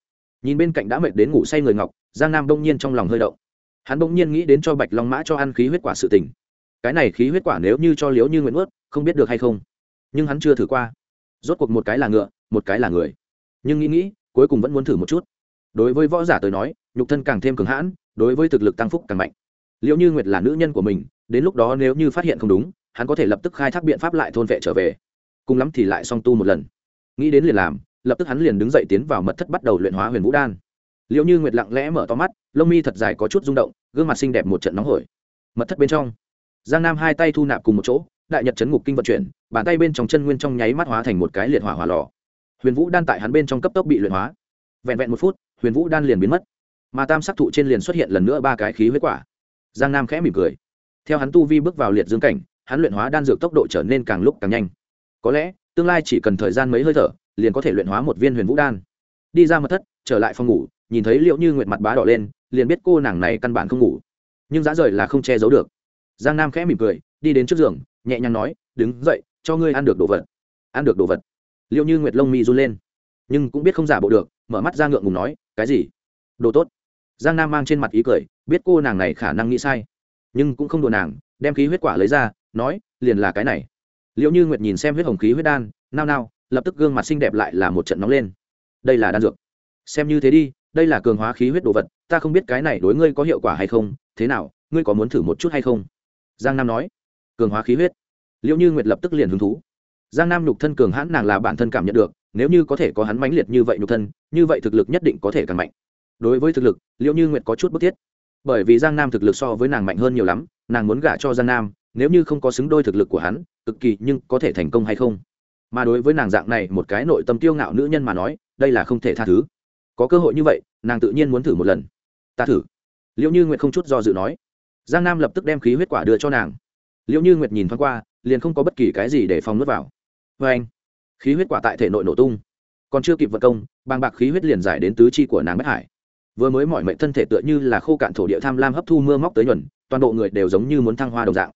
nhìn bên cạnh đã mệt đến ngủ say người ngọc, giang nam đông nhiên trong lòng hơi động. Hắn bỗng nhiên nghĩ đến cho bạch long mã cho ăn khí huyết quả sự tình cái này khí huyết quả nếu như cho liếu như nguyện ướt không biết được hay không. Nhưng hắn chưa thử qua. Rốt cuộc một cái là ngựa, một cái là người. Nhưng nghĩ nghĩ, cuối cùng vẫn muốn thử một chút. Đối với võ giả tới nói, nhục thân càng thêm cường hãn, đối với thực lực tăng phúc càng mạnh. Liệu như nguyệt là nữ nhân của mình, đến lúc đó nếu như phát hiện không đúng, hắn có thể lập tức khai thác biện pháp lại thôn vệ trở về. Cùng lắm thì lại song tu một lần. Nghĩ đến liền làm, lập tức hắn liền đứng dậy tiến vào mật thất bắt đầu luyện hóa huyền vũ đan. Liệu như nguyệt lặng lẽ mở to mắt, lông mi thật dài có chút rung động, gương mặt xinh đẹp một trận nóng hổi. Mật thất bên trong giang nam hai tay thu nạp cùng một chỗ, đại nhật chấn ngục kinh vận chuyển, bàn tay bên trong chân nguyên trong nháy mắt hóa thành một cái liệt hỏa hỏa lò. Huyền vũ đan tại hắn bên trong cấp tốc bị luyện hóa. Vẹn vẹn một phút, huyền vũ đan liền biến mất. Mà tam sắc thụ trên liền xuất hiện lần nữa ba cái khí huyết quả. Giang nam khẽ mỉm cười. Theo hắn tu vi bước vào liệt dương cảnh, hắn luyện hóa đan dược tốc độ trở nên càng lúc càng nhanh. Có lẽ, tương lai chỉ cần thời gian mấy hơi thở, liền có thể luyện hóa một viên huyền vũ đan. Đi ra mật thất, trở lại phòng ngủ, nhìn thấy liệu như nguyệt mặt bá đỏ lên, liền biết cô nàng này căn bản không ngủ. Nhưng giá rời là không che giấu được giang nam khẽ mỉm cười, đi đến trước giường, nhẹ nhàng nói, đứng dậy, cho ngươi ăn được đồ vật. Ăn được đồ vật. Liệu như nguyệt lông mi run lên, nhưng cũng biết không giả bộ được, mở mắt ra ngượng ngùng nói, cái gì? Đồ tốt. Giang nam mang trên mặt ý cười, biết cô nàng này khả năng nghĩ sai, nhưng cũng không đùa nàng, đem khí huyết quả lấy ra, nói, liền là cái này. Liệu như nguyệt nhìn xem huyết hồng khí huyết đan, nao nao, lập tức gương mặt xinh đẹp lại là một trận nóng lên. Đây là đan dược. Xem như thế đi, đây là cường hóa khí huyết đồ vật, ta không biết cái này đối ngươi có hiệu quả hay không, thế nào, ngươi có muốn thử một chút hay không? Giang nam nói. Cường hóa khí huyết. Liệu như nguyệt lập tức liền hứng thú. Giang nam nhục thân cường hãn nàng là bản thân cảm nhận được, nếu như có thể có hắn mãnh liệt như vậy nhục thân, như vậy thực lực nhất định có thể càng mạnh. Đối với thực lực liệu như nguyệt có chút bức thiết. Bởi vì giang nam thực lực so với nàng mạnh hơn nhiều lắm, nàng muốn gả cho giang nam, nếu như không có xứng đôi thực lực của hắn, cực kỳ nhưng có thể thành công hay không? Mà đối với nàng dạng này, một cái nội tâm tiêu ngạo nữ nhân mà nói, đây là không thể tha thứ. Có cơ hội như vậy, nàng tự nhiên muốn thử một lần. Ta thử. Liệu như nguyệt không chút do dự nói giang nam lập tức đem khí huyết quả đưa cho nàng. Liệu như nguyệt nhìn thoáng qua, liền không có bất kỳ cái gì để phòng nuốt vào. Vê anh, khí huyết quả tại thể nội nổ tung. Còn chưa kịp vận công, bàng bạc khí huyết liền giải đến tứ chi của nàng bất hải. Vừa mới mọi mệnh thân thể tựa như là khô cạn thổ địa tham lam hấp thu mưa móc tới nhuần, toàn bộ người đều giống như muốn thăng hoa đồng dạng.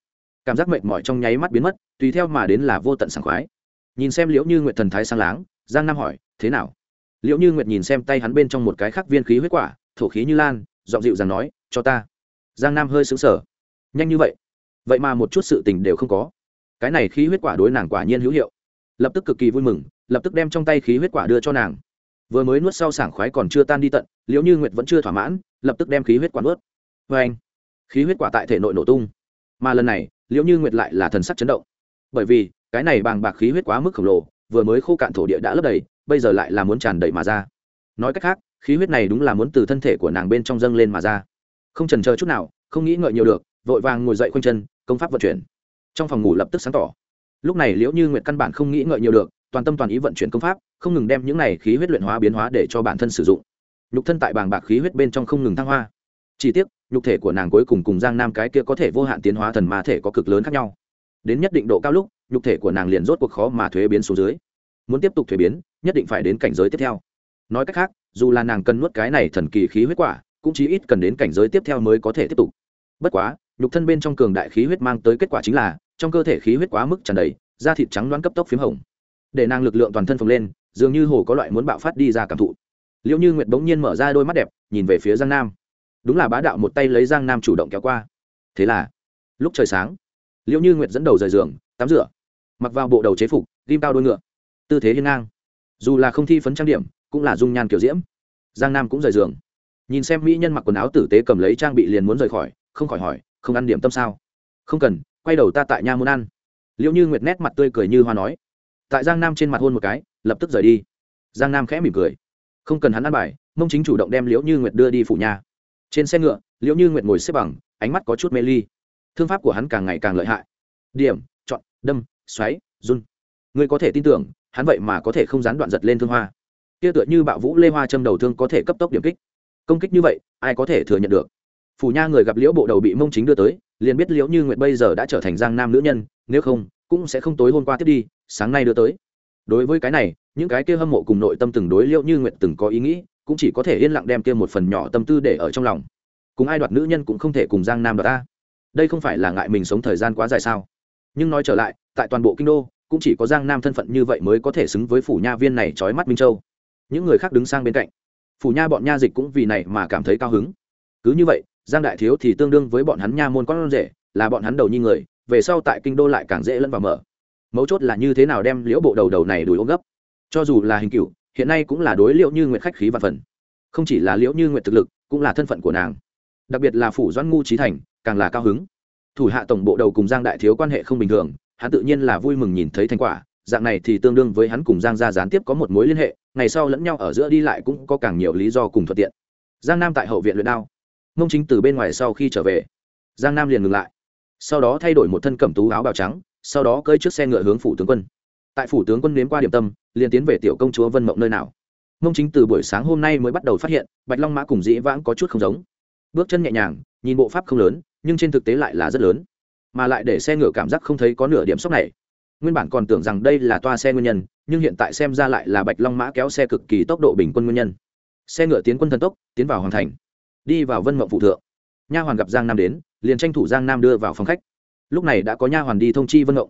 Cảm giác mệt mỏi trong nháy mắt biến mất, tùy theo mà đến là vô tận sảng khoái. Nhìn xem liễu như nguyệt thần thái sang láng, giang nam hỏi, thế nào? Liễu như nguyệt nhìn xem tay hắn bên trong một cái khắc viên khí huyết quả, thổ khí như lan, giọng dịu rằng nói, cho ta giang nam hơi xứng sở nhanh như vậy? Vậy mà một chút sự tình đều không có. Cái này khí huyết quả đối nàng quả nhiên hữu hiệu. Lập tức cực kỳ vui mừng, lập tức đem trong tay khí huyết quả đưa cho nàng. Vừa mới nuốt sau sảng khoái còn chưa tan đi tận, liễu như nguyệt vẫn chưa thỏa mãn, lập tức đem khí huyết quả nuốt. Vê anh, khí huyết quả tại thể nội nổ tung. Mà lần này, liễu như nguyệt lại là thần sắc chấn động. Bởi vì, cái này bàng bạc khí huyết quá mức khổng lồ, vừa mới khô cạn thổ địa đã lấp đầy, bây giờ lại là muốn tràn đầy mà ra. Nói cách khác, khí huyết này đúng là muốn từ thân thể của nàng bên trong dâng lên mà ra không trần chờ chút nào, không nghĩ ngợi nhiều được, vội vàng ngồi dậy khoanh chân, công pháp vận chuyển. Trong phòng ngủ lập tức sáng tỏ. Lúc này liễu như nguyệt căn bản không nghĩ ngợi nhiều được, toàn tâm toàn ý vận chuyển công pháp, không ngừng đem những này khí huyết luyện hóa biến hóa để cho bản thân sử dụng. Nhục thân tại bàng bạc khí huyết bên trong không ngừng thăng hoa. Chỉ tiếc, nhục thể của nàng cuối cùng cùng giang nam cái kia có thể vô hạn tiến hóa thần ma thể có cực lớn khác nhau. Đến nhất định độ cao lúc, nhục thể của nàng liền rốt cuộc khó mà thuế biến xuống dưới. Muốn tiếp tục thuế biến, nhất định phải đến cảnh giới tiếp theo. Nói cách khác, dù là nàng cần nuốt cái này thần kỳ khí huyết quả cũng chí ít cần đến cảnh giới tiếp theo mới có thể tiếp tục. Bất quá, nhục thân bên trong cường đại khí huyết mang tới kết quả chính là, trong cơ thể khí huyết quá mức tràn đầy, da thịt trắng đoán cấp tốc p h í m hồng. Để nàng lực lượng toàn thân phồng lên, dường như hồ có loại muốn bạo phát đi ra cảm thụ. Liệu như nguyệt bỗng nhiên mở ra đôi mắt đẹp, nhìn về phía giang nam. Đúng là bá đạo một tay lấy giang nam chủ động kéo qua. Thế là, lúc trời sáng liệu như nguyệt dẫn đầu rời giường, tắm rửa. Mặc vào bộ đầu chế phục, ghim cao đôi ngựa. Tư thế hiên ngang. Dù là không thi phấn trang điểm, cũng là dung nhan kiểu diễm. Giang nam cũng rời giường nhìn xem mỹ nhân mặc quần áo tử tế cầm lấy trang bị liền muốn rời khỏi, không khỏi hỏi, không ăn điểm tâm sao? Không cần, quay đầu ta tại nhà muốn ăn. Liệu như nguyệt nét mặt tươi cười như hoa nói. Tại giang nam trên mặt hôn một cái, lập tức rời đi. Giang nam khẽ mỉm cười. Không cần hắn ăn bài, mông chính chủ động đem liễu như nguyệt đưa đi phủ nhà. Trên xe ngựa, liễu như nguyệt ngồi xếp bằng, ánh mắt có chút mê ly. Thương pháp của hắn càng ngày càng lợi hại. Điểm, chọn, đâm, xoáy, run. Ngươi có thể tin tưởng, hắn vậy mà có thể không gián đoạn giật lên thương hoa. Kia tựa như bạo vũ lê hoa châm đầu thương có thể cấp tốc điểm kích công kích như vậy, ai có thể thừa nhận được? Phủ nha người gặp liễu bộ đầu bị mông chính đưa tới, liền biết liễu như nguyệt bây giờ đã trở thành giang nam nữ nhân, nếu không, cũng sẽ không tối hôm qua tiếp đi, sáng nay đưa tới. Đối với cái này, những cái kia hâm mộ cùng nội tâm từng đối liễu như nguyệt từng có ý nghĩ, cũng chỉ có thể yên lặng đem kia một phần nhỏ tâm tư để ở trong lòng. Cùng ai đoạt nữ nhân cũng không thể cùng giang nam đoạt ta. Đây không phải là ngại mình sống thời gian quá dài sao? Nhưng nói trở lại, tại toàn bộ kinh đô, cũng chỉ có giang nam thân phận như vậy mới có thể xứng với phủ nha viên này trói mắt minh châu. Những người khác đứng sang bên cạnh phủ nha bọn nha dịch cũng vì này mà cảm thấy cao hứng. Cứ như vậy, giang đại thiếu thì tương đương với bọn hắn nha môn con rể, là bọn hắn đầu nhi người, về sau tại kinh đô lại càng dễ lẫn vào mở. Mấu chốt là như thế nào đem liễu bộ đầu đầu này đuổi ôm gấp. Cho dù là hình cựu hiện nay cũng là đối liễu như nguyện khách khí và phần. Không chỉ là liễu như nguyện thực lực, cũng là thân phận của nàng. Đặc biệt là phủ doãn ngu trí thành, càng là cao hứng. Thủ hạ tổng bộ đầu cùng giang đại thiếu quan hệ không bình thường, hắn tự nhiên là vui mừng nhìn thấy thành quả, dạng này thì tương đương với hắn cùng giang gia gián tiếp có một mối liên hệ ngày sau lẫn nhau ở giữa đi lại cũng có càng nhiều lý do cùng thuận tiện. Giang nam tại hậu viện luyện đao. Mông chính từ bên ngoài sau khi trở về, giang nam liền ngừng lại. Sau đó thay đổi một thân cẩm tú áo bào trắng, sau đó cơi chiếc xe ngựa hướng phủ tướng quân. Tại phủ tướng quân nếm qua điểm tâm, liền tiến về tiểu công chúa vân mộng nơi nào. Mông chính từ buổi sáng hôm nay mới bắt đầu phát hiện, bạch long mã cùng dĩ vãng có chút không giống. Bước chân nhẹ nhàng, nhìn bộ pháp không lớn, nhưng trên thực tế lại là rất lớn. Mà lại để xe ngựa cảm giác không thấy có nửa điểm sốc này. Nguyên bản còn tưởng rằng đây là toa xe nguyên nhân nhưng hiện tại xem ra lại là bạch long mã kéo xe cực kỳ tốc độ bình quân nguyên nhân. Xe ngựa tiến quân thần tốc, tiến vào hoàng thành, đi vào vân mộng phụ thượng. Nha hoàn gặp giang nam đến, liền tranh thủ giang nam đưa vào phòng khách. Lúc này đã có nha hoàn đi thông chi vân mộng.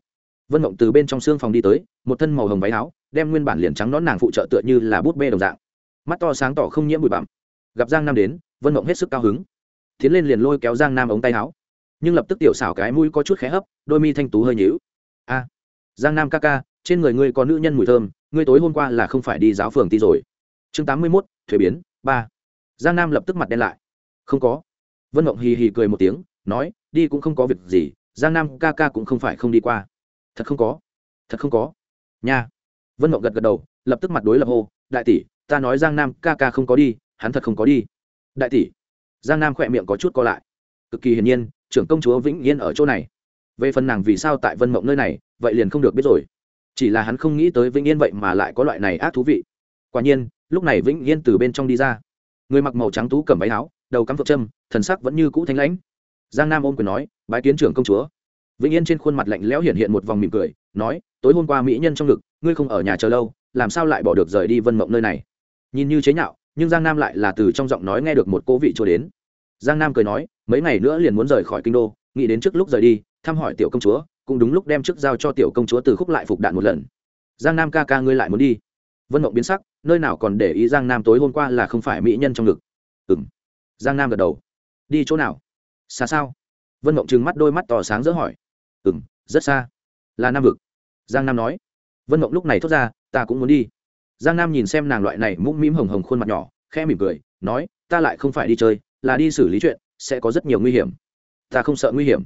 Vân mộng từ bên trong xương phòng đi tới, một thân màu hồng váy áo, đem nguyên bản liền trắng nón nàng phụ trợ tựa như là bút bê đồng dạng. Mắt to sáng tỏ không nhiễm bụi bặm. Gặp giang nam đến, vân mộng hết sức cao hứng. Tiến lên liền lôi kéo giang nam ống tay áo. Nhưng lập tức tiểu xảo cái mũi có chút khé hấp, đôi mi thanh tú hơi nhíu. A, giang nam ca ca trên người ngươi có nữ nhân mùi thơm, ngươi tối hôm qua là không phải đi giáo phường ti rồi. Chương tám mươi mốt, thuế biến, ba. Giang nam lập tức mặt đen lại. Không có. Vân mộng hì hì cười một tiếng, nói, đi cũng không có việc gì, giang nam ca ca cũng không phải không đi qua. Thật không có. Thật không có. Nha. Vân mộng gật gật đầu, lập tức mặt đối lập hô, đại tỷ, ta nói giang nam ca ca không có đi, hắn thật không có đi. Đại tỷ? Giang nam khỏe miệng có chút co lại. Cực kỳ hiển nhiên, trưởng công chúa vĩnh yên ở chỗ này. Về phần nàng vì sao tại vân mộng nơi này, vậy liền không được biết rồi chỉ là hắn không nghĩ tới vĩnh yên vậy mà lại có loại này ác thú vị. Quả nhiên, lúc này vĩnh yên từ bên trong đi ra. Người mặc màu trắng tú cầm váy áo, đầu cắm phượng trâm thần sắc vẫn như cũ thanh lãnh. Giang nam ôm quyền nói, bái kiến trưởng công chúa. Vĩnh yên trên khuôn mặt lạnh lẽo hiện hiện một vòng mỉm cười, nói, tối hôm qua mỹ nhân trong ngực, ngươi không ở nhà chờ lâu, làm sao lại bỏ được rời đi vân mộng nơi này? Nhìn như chế nhạo, nhưng giang nam lại là từ trong giọng nói nghe được một cố vị cho đến. Giang nam cười nói, mấy ngày nữa liền muốn rời khỏi kinh đô, nghĩ đến trước lúc rời đi, thăm hỏi tiểu công chúa cũng đúng lúc đem chức giao cho tiểu công chúa từ khúc lại phục đạn một lần. Giang nam ca ca ngươi lại muốn đi. Vân mộng biến sắc, nơi nào còn để ý giang nam tối hôm qua là không phải mỹ nhân trong ngực. Ừ m giang nam gật đầu. Đi chỗ nào? Xa sao? Vân mộng trừng mắt đôi mắt tỏ sáng dỡ hỏi. Ừ m rất xa. Là nam vực. Giang nam nói. Vân mộng lúc này thốt ra, ta cũng muốn đi. Giang nam nhìn xem nàng loại này mũm mĩm hồng hồng khuôn mặt nhỏ, khẽ mỉm cười, nói, ta lại không phải đi chơi, là đi xử lý chuyện, sẽ có rất nhiều nguy hiểm. Ta không sợ nguy hiểm.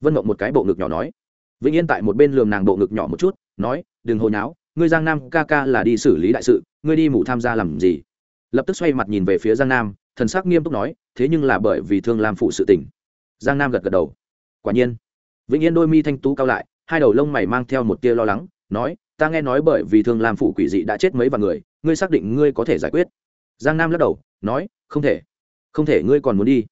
Vân mộng một cái bộ ngực nhỏ nói vĩnh yên tại một bên lường nàng bộ ngực nhỏ một chút, nói, đừng hồi náo ngươi giang nam ca ca là đi xử lý đại sự, ngươi đi mủ tham gia làm gì? Lập tức xoay mặt nhìn về phía giang nam, thần sắc nghiêm túc nói, thế nhưng là bởi vì thương làm phụ sự tình. Giang nam gật gật đầu. Quả nhiên, vĩnh yên đôi mi thanh tú cao lại, hai đầu lông mày mang theo một tia lo lắng, nói, ta nghe nói bởi vì thương làm phụ quỷ dị đã chết mấy vài người, ngươi xác định ngươi có thể giải quyết? Giang nam lắc đầu, nói, không thể không thể, ngươi còn muốn đi.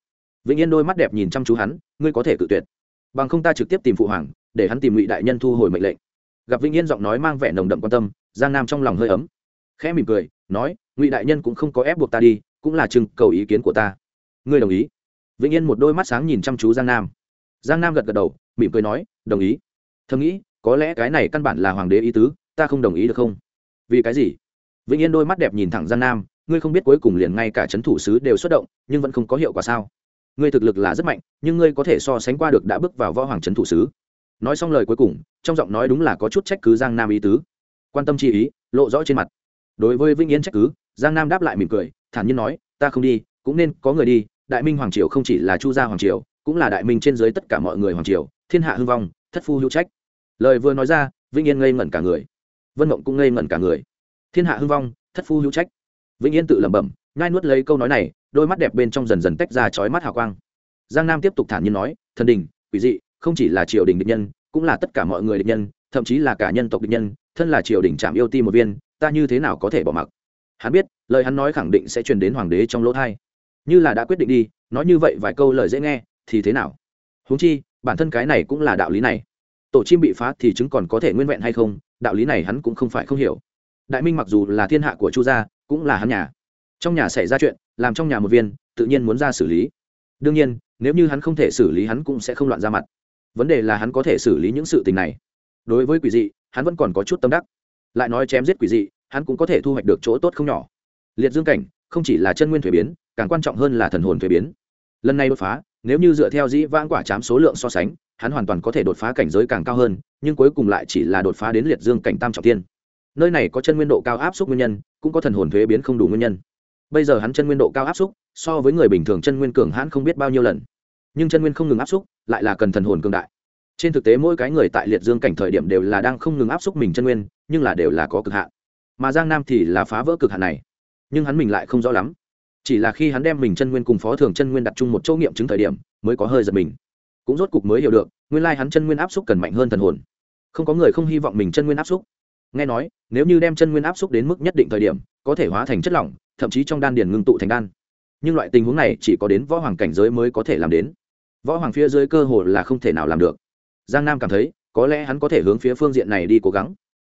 Vĩnh yên đôi mắt đẹp nhìn chăm chú hắn, ngươi có thể cự tuyệt, bằng không ta trực tiếp tìm phụ hoàng để hắn tìm ngụy đại nhân thu hồi mệnh lệnh. Gặp vĩnh yên giọng nói mang vẻ nồng đậm quan tâm, giang nam trong lòng hơi ấm. Khẽ mỉm cười, nói, ngụy đại nhân cũng không có ép buộc ta đi, cũng là chừng cầu ý kiến của ta. Ngươi đồng ý? Vĩnh yên một đôi mắt sáng nhìn chăm chú giang nam. Giang nam gật gật đầu, mỉm cười nói, đồng ý. Thầm nghĩ, có lẽ cái này căn bản là hoàng đế ý tứ, ta không đồng ý được không? Vì cái gì? Vĩnh yên đôi mắt đẹp nhìn thẳng giang nam, ngươi không biết cuối cùng liền ngay cả c h ấ n thủ sứ đều xuất động, nhưng vẫn không có hiệu quả sao? Ngươi thực lực là rất mạnh, nhưng ngươi có thể so sánh qua được đã bước vào võ hoàng c h ấ n thủ sứ nói xong lời cuối cùng, trong giọng nói đúng là có chút trách cứ giang nam ý tứ. Quan tâm chi ý, lộ rõ trên mặt. Đối với vĩnh yên trách cứ, giang nam đáp lại mỉm cười, thản nhiên nói, ta không đi, cũng nên có người đi, đại minh hoàng triều không chỉ là chu gia hoàng triều, cũng là đại minh trên dưới tất cả mọi người hoàng triều, thiên hạ hưng vong, thất phu hữu trách. Lời vừa nói ra, vĩnh yên ngây ngẩn cả người. Vân mộng cũng ngây ngẩn cả người. Thiên hạ hưng vong, thất phu hữu trách. Vĩnh yên tự lẩm bẩm, nhai nuốt lấy câu nói này, đôi mắt đẹp bên trong dần dần tách ra chói mắt hào quang. Giang nam tiếp tục thản nhiên nói, thần đình, quỷ dị không chỉ là triều đình địch nhân, cũng là tất cả mọi người địch nhân, thậm chí là cả nhân tộc địch nhân, thân là triều đình chạm yêu ti một viên, ta như thế nào có thể bỏ mặc? Hắn biết, lời hắn nói khẳng định sẽ truyền đến hoàng đế trong lỗ thai. Như là đã quyết định đi, nói như vậy vài câu lời dễ nghe, thì thế nào? Huống chi, bản thân cái này cũng là đạo lý này. Tổ chim bị phá thì chứng còn có thể nguyên vẹn hay không, đạo lý này hắn cũng không phải không hiểu. Đại minh mặc dù là thiên hạ của chu gia, cũng là hắn nhà. Trong nhà xảy ra chuyện, làm trong nhà một viên, tự nhiên muốn ra xử lý. Đương nhiên, nếu như hắn không thể xử lý hắn cũng sẽ không loạn ra mặt vấn đề là hắn có thể xử lý những sự tình này. Đối với quỷ dị, hắn vẫn còn có chút tâm đắc. Lại nói chém giết quỷ dị, hắn cũng có thể thu hoạch được chỗ tốt không nhỏ. Liệt dương cảnh, không chỉ là chân nguyên thuế biến, càng quan trọng hơn là thần hồn thuế biến. Lần này đột phá, nếu như dựa theo dĩ vãng quả chám số lượng so sánh, hắn hoàn toàn có thể đột phá cảnh giới càng cao hơn, nhưng cuối cùng lại chỉ là đột phá đến liệt dương cảnh tam trọng tiên. Nơi này có chân nguyên độ cao áp suất nguyên nhân, cũng có thần hồn thuế biến không đủ nguyên nhân. Bây giờ hắn chân nguyên độ cao áp suất, so với người bình thường chân nguyên cường hãn không biết bao nhiêu lần nhưng chân nguyên không ngừng áp xúc, lại là cần thần hồn cường đại. Trên thực tế, mỗi cái người tại liệt dương cảnh thời điểm đều là đang không ngừng áp xúc mình chân nguyên, nhưng là đều là có cực hạn. Mà giang nam thì là phá vỡ cực hạn này. Nhưng hắn mình lại không rõ lắm. Chỉ là khi hắn đem mình chân nguyên cùng phó thường chân nguyên đặt chung một chỗ nghiệm chứng thời điểm, mới có hơi giật mình. Cũng rốt cục mới hiểu được, nguyên lai hắn chân nguyên áp xúc cần mạnh hơn thần hồn. Không có người không hy vọng mình chân nguyên áp xúc. Nghe nói, nếu như đem chân nguyên áp xúc đến mức nhất định thời điểm, có thể hóa thành chất lỏng, thậm chí trong đan điền ngưng tụ thành đan. Nhưng loại tình huống này chỉ có đến võ hoàng cảnh giới mới có thể làm đến võ hoàng phía dưới cơ hồ là không thể nào làm được. Giang nam cảm thấy, có lẽ hắn có thể hướng phía phương diện này đi cố gắng.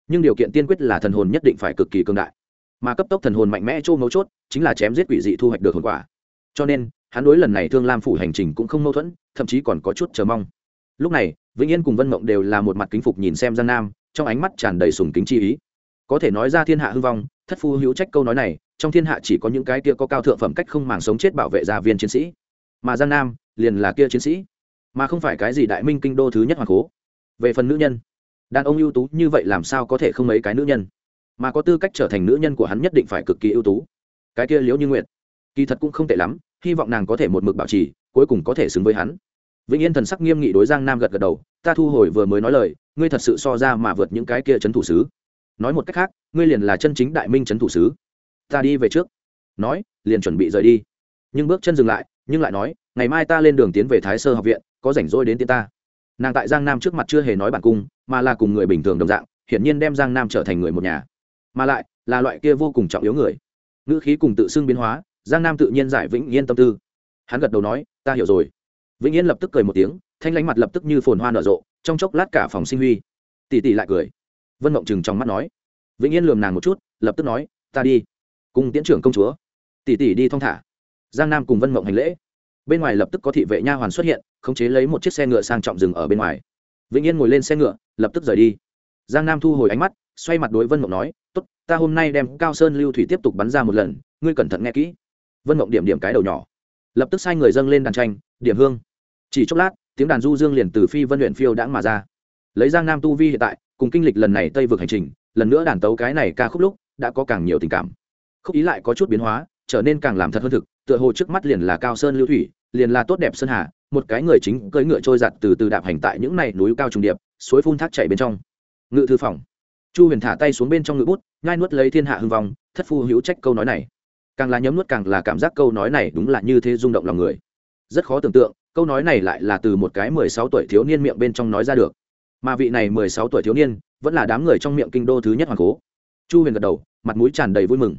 Nhưng điều kiện tiên quyết là thần hồn nhất định phải cực kỳ cương đại. Mà cấp tốc thần hồn mạnh mẽ chỗ mấu chốt, chính là chém giết quỷ dị thu hoạch được hồn quả. Cho nên, hắn đối lần này thương lam phủ hành trình cũng không mâu thuẫn, thậm chí còn có chút chờ mong. Lúc này, vĩnh yên cùng vân mộng đều là một mặt kính phục nhìn xem giang nam, trong ánh mắt tràn đầy sùng kính chi ý. Có thể nói ra thiên hạ hư vong, thất phu hữu trách câu nói này, trong thiên hạ chỉ có những cái kia có cao thượng phẩm cách không màng sống chết bảo vệ gia viên chiến sĩ. Mà giang nam liền là kia chiến sĩ mà không phải cái gì đại minh kinh đô thứ nhất hoàng cố. Về phần nữ nhân đàn ông ưu tú như vậy làm sao có thể không mấy cái nữ nhân? Mà có tư cách trở thành nữ nhân của hắn nhất định phải cực kỳ ưu tú. Cái kia liễu như nguyệt, kỳ thật cũng không tệ lắm hy vọng nàng có thể một mực bảo trì cuối cùng có thể xứng với hắn. Vĩnh yên thần sắc nghiêm nghị đối giang nam gật gật đầu ta thu hồi vừa mới nói lời ngươi thật sự so ra mà vượt những cái kia c thủ sứ. Nói một cách khác ngươi liền là chân chính đại minh c thủ sứ. Ta đi về trước. Nói liền chuẩn bị rời đi. Nhưng bước chân dừng lại nhưng lại nói, ngày mai ta lên đường tiến về thái sơ học viện, có rảnh rỗi đến tiến ta. Nàng tại giang nam trước mặt chưa hề nói bản cung, mà là cùng người bình thường đồng dạng, hiển nhiên đem giang nam trở thành người một nhà. Mà lại, là loại kia vô cùng trọng yếu người. Ngữ khí cùng tự xưng biến hóa, giang nam tự nhiên giải vĩnh yên tâm tư. Hắn gật đầu nói, ta hiểu rồi. Vĩnh yên lập tức cười một tiếng, thanh lánh mặt lập tức như phồn hoa nở rộ, trong chốc lát cả phòng sinh huy. Tỷ tỷ lại cười. Vân mộng chừng trong mắt nói. Vĩnh yên lườm nàng một chút, lập tức nói, ta đi, cùng tiễn trưởng công chúa. Tỷ tỷ đi thong thả giang nam cùng vân mộng hành lễ. Bên ngoài lập tức có thị vệ nha hoàn xuất hiện, khống chế lấy một chiếc xe ngựa sang trọng rừng ở bên ngoài. Vĩnh yên ngồi lên xe ngựa, lập tức rời đi. Giang nam thu hồi ánh mắt, xoay mặt đối vân mộng nói, tốt, ta hôm nay đem cao sơn lưu thủy tiếp tục bắn ra một lần, ngươi cẩn thận nghe kỹ. Vân mộng điểm điểm cái đầu nhỏ. Lập tức sai người dâng lên đàn tranh, điểm hương. Chỉ chốc lát, tiếng đàn du dương liền từ phi vân luyện phiêu đãng mà ra. Lấy giang nam tu vi hiện tại, cùng kinh lịch lần này tây vực hành trình, lần nữa đàn tấu cái này ca khúc lúc, đã có càng nhiều tình cảm. Khúc ý lại có chút biến hóa trở nên càng làm thật hơn thực, tựa hồ trước mắt liền là cao sơn lưu thủy, liền là tốt đẹp sơn hà, một cái người chính cưỡi ngựa trôi giặt từ từ đạp hành tại những này núi cao trùng điệp, suối phun thác chảy bên trong. Ngự thư phòng. Chu huyền thả tay xuống bên trong ngự bút ngai nuốt lấy thiên hạ hưng vong, thất phu hữu trách câu nói này. Càng là nhấm nuốt càng là cảm giác câu nói này đúng là như thế rung động lòng người. Rất khó tưởng tượng, câu nói này lại là từ một cái mười sáu tuổi thiếu niên miệng bên trong nói ra được. Mà vị này mười sáu tuổi thiếu niên, vẫn là đám người trong miệng kinh đô thứ nhất hoàng cố. Chu huyền gật đầu, mặt mũi tràn đầy vui mừng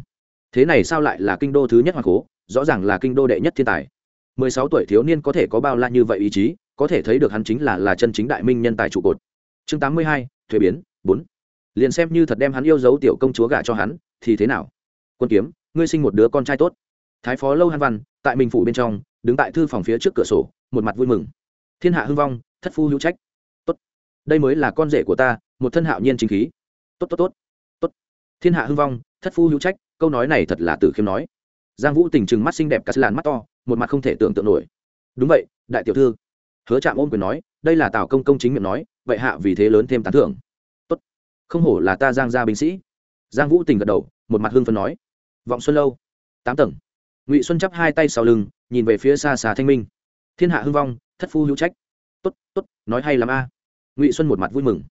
thế này sao lại là kinh đô thứ nhất hoàng cố, rõ ràng là kinh đô đệ nhất thiên tài. Mười sáu tuổi thiếu niên có thể có bao la như vậy ý chí, có thể thấy được hắn chính là là chân chính đại minh nhân tài trụ cột. Chương tám mươi hai, thuế biến, bốn. Liền xem như thật đem hắn yêu dấu tiểu công chúa gả cho hắn, thì thế nào? Quân kiếm, ngươi sinh một đứa con trai tốt. Thái phó lâu hàn văn, tại minh phủ bên trong, đứng tại thư phòng phía trước cửa sổ, một mặt vui mừng. Thiên hạ hưng vong, thất phu hữu trách. Tốt. Đây mới là con rể của ta, một thân hạo nhiên chính khí. Tốt tốt tốt. Tốt. Thiên hạ hưng vong thất phu hữu trách, câu nói này thật là tử khiêm nói. Giang vũ tình trừng mắt xinh đẹp cắt làn mắt to, một mặt không thể tưởng tượng nổi. Đúng vậy, đại tiểu thư. Hứa trạm ôm quyền nói, đây là tào công công chính miệng nói, vậy hạ vì thế lớn thêm tán thưởng. Tốt. Không hổ là ta giang gia binh sĩ. Giang vũ tình gật đầu, một mặt hưng phấn nói. Vọng xuân lâu. Tám tầng. Ngụy xuân chắp hai tay sau lưng, nhìn về phía xa xa thanh minh. Thiên hạ hưng vong, thất phu hữu trách. Tốt tốt, nói hay lắm a. Ngụy xuân một mặt vui mừng.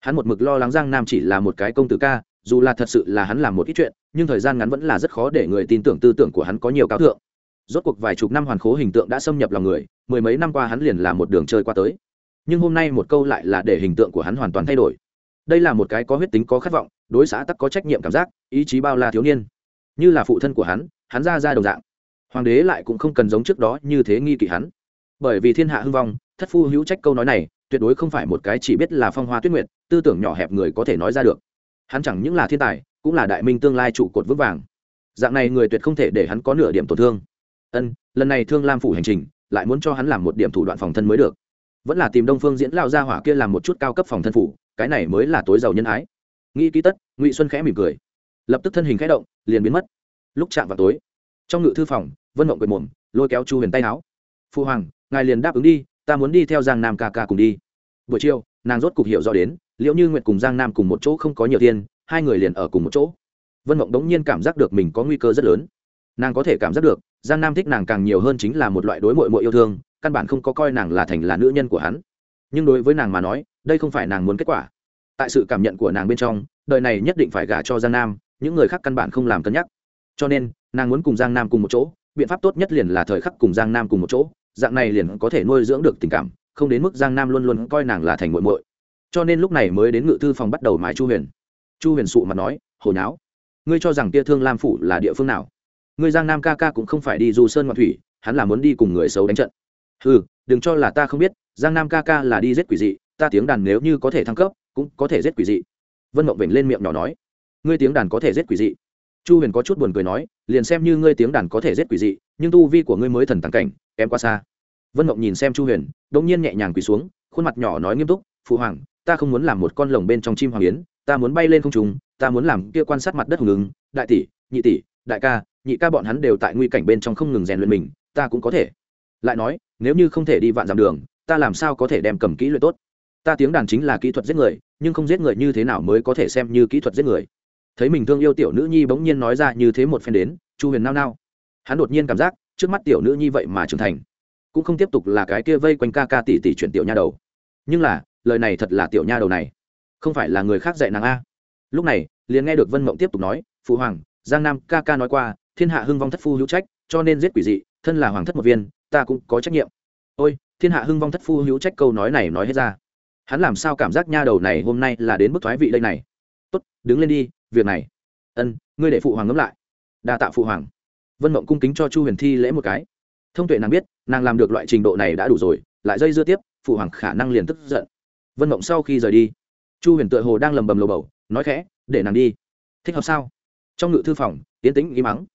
Hắn một mực lo lắng giang nam chỉ là một cái công tử ca dù là thật sự là hắn làm một ít chuyện, nhưng thời gian ngắn vẫn là rất khó để người tin tưởng tư tưởng của hắn có nhiều cao thượng. Rốt cuộc vài chục năm hoàn khố hình tượng đã xâm nhập lòng người, mười mấy năm qua hắn liền là một đường chơi qua tới. Nhưng hôm nay một câu lại là để hình tượng của hắn hoàn toàn thay đổi. Đây là một cái có huyết tính, có khát vọng, đối xã tắc có trách nhiệm cảm giác, ý chí bao la thiếu niên. Như là phụ thân của hắn hắn ra ra đồng dạng. Hoàng đế lại cũng không cần giống trước đó như thế nghi kỵ hắn. Bởi vì thiên hạ hưng vong, thất phu hữu trách câu nói này, tuyệt đối không phải một cái chỉ biết là phong hoa tuyết nguyệt, tư tưởng nhỏ hẹp người có thể nói ra được hắn chẳng những là thiên tài, cũng là đại minh tương lai trụ cột vững vàng. Dạng này người tuyệt không thể để hắn có nửa điểm tổn thương. Ân, lần này thương lam phủ hành trình, lại muốn cho hắn làm một điểm thủ đoạn phòng thân mới được. Vẫn là tìm đông phương diễn lao ra hỏa kia làm một chút cao cấp phòng thân phủ, cái này mới là tối giàu nhân ái. Nghĩ kỹ tất, ngụy xuân khẽ mỉm cười. Lập tức thân hình khẽ động, liền biến mất. Lúc chạm vào tối, trong ngự thư phòng, vân mộng quệt mồm, lôi kéo chu huyền tay áo. Phu hoàng, ngài liền đáp ứng đi, ta muốn đi theo giang nam ca ca cùng đi. Buổi chiều, nàng rốt cục hiểu rõ đến liệu như nguyệt cùng giang nam cùng một chỗ không có nhiều tiền, hai người liền ở cùng một chỗ. Vân mộng đống nhiên cảm giác được mình có nguy cơ rất lớn. Nàng có thể cảm giác được, giang nam thích nàng càng nhiều hơn chính là một loại đối mội mội yêu thương, căn bản không có coi nàng là thành là nữ nhân của hắn. Nhưng đối với nàng mà nói, đây không phải nàng muốn kết quả. Tại sự cảm nhận của nàng bên trong, đời này nhất định phải gả cho giang nam, những người khác căn bản không làm cân nhắc. Cho nên, nàng muốn cùng giang nam cùng một chỗ, biện pháp tốt nhất liền là thời khắc cùng giang nam cùng một chỗ, dạng này liền có thể nuôi dưỡng được tình cảm, không đến mức giang nam luôn luôn coi nàng là thành muội muội cho nên lúc này mới đến ngự thư phòng bắt đầu mái chu huyền. Chu huyền sụ mặt nói hồi nháo, ngươi cho rằng kia thương lam phủ là địa phương nào? Ngươi giang nam ca ca cũng không phải đi du sơn ngoại thủy, hắn là muốn đi cùng người xấu đánh trận. Ừ đừng cho là ta không biết, giang nam ca ca là đi giết quỷ dị, ta tiếng đàn nếu như có thể thăng cấp, cũng có thể giết quỷ dị. Vân mộng vểnh lên miệng nhỏ nói, ngươi tiếng đàn có thể giết quỷ dị. Chu huyền có chút buồn cười nói, liền xem như ngươi tiếng đàn có thể giết quỷ dị, nhưng tu vi của ngươi mới thần tàng cảnh em qua xa. Vân mộng nhìn xem chu huyền đ ỗ n g nhiên nhẹ nhàng quỳ xuống, khuôn mặt nhỏ nói nghiêm túc, phụ hoàng ta không muốn làm một con lồng bên trong chim hoàng yến, ta muốn bay lên không trùng ta muốn làm kia quan sát mặt đất hùng ứng, đại tỷ, nhị tỷ, đại ca, nhị ca bọn hắn đều tại nguy cảnh bên trong không ngừng rèn luyện mình, ta cũng có thể. Lại nói, nếu như không thể đi vạn dặm đường, ta làm sao có thể đem cầm kỹ luyện tốt? Ta tiếng đàn chính là kỹ thuật giết người, nhưng không giết người như thế nào mới có thể xem như kỹ thuật giết người? Thấy mình thương yêu tiểu nữ nhi bỗng nhiên nói ra như thế một phen đến, chu huyền nao nao. Hắn đột nhiên cảm giác, trước mắt tiểu nữ nhi vậy mà trưởng thành. Cũng không tiếp tục là cái kia vây quanh ca ca tỷ tỷ chuyển tiểu nha đầu. Nhưng là lời này thật là tiểu nha đầu này. Không phải là người khác dạy nàng a. Lúc này, liền nghe được vân mộng tiếp tục nói, phụ hoàng, giang nam ca ca nói qua, thiên hạ hưng vong thất phu hữu trách, cho nên giết quỷ dị, thân là hoàng thất một viên, ta cũng có trách nhiệm. Ôi, thiên hạ hưng vong thất phu hữu trách câu nói này nói hết ra. Hắn làm sao cảm giác nha đầu này hôm nay là đến bức thoái vị đây này? Tốt, đứng lên đi, việc này. Ân, ngươi để phụ hoàng ngẫm lại. Đa tạ phụ hoàng. Vân mộng cung kính cho chu huyền thi lễ một cái. Thông tuệ nàng biết, nàng làm được loại trình độ này đã đủ rồi, lại dây dưa tiếp, phụ hoàng khả năng liền tức giận vân mộng sau khi rời đi, chu huyền tựa hồ đang lầm bầm lầu bầu, nói khẽ, để nàng đi. Thích hợp sao? Trong ngự thư phòng, yến tĩnh im mắng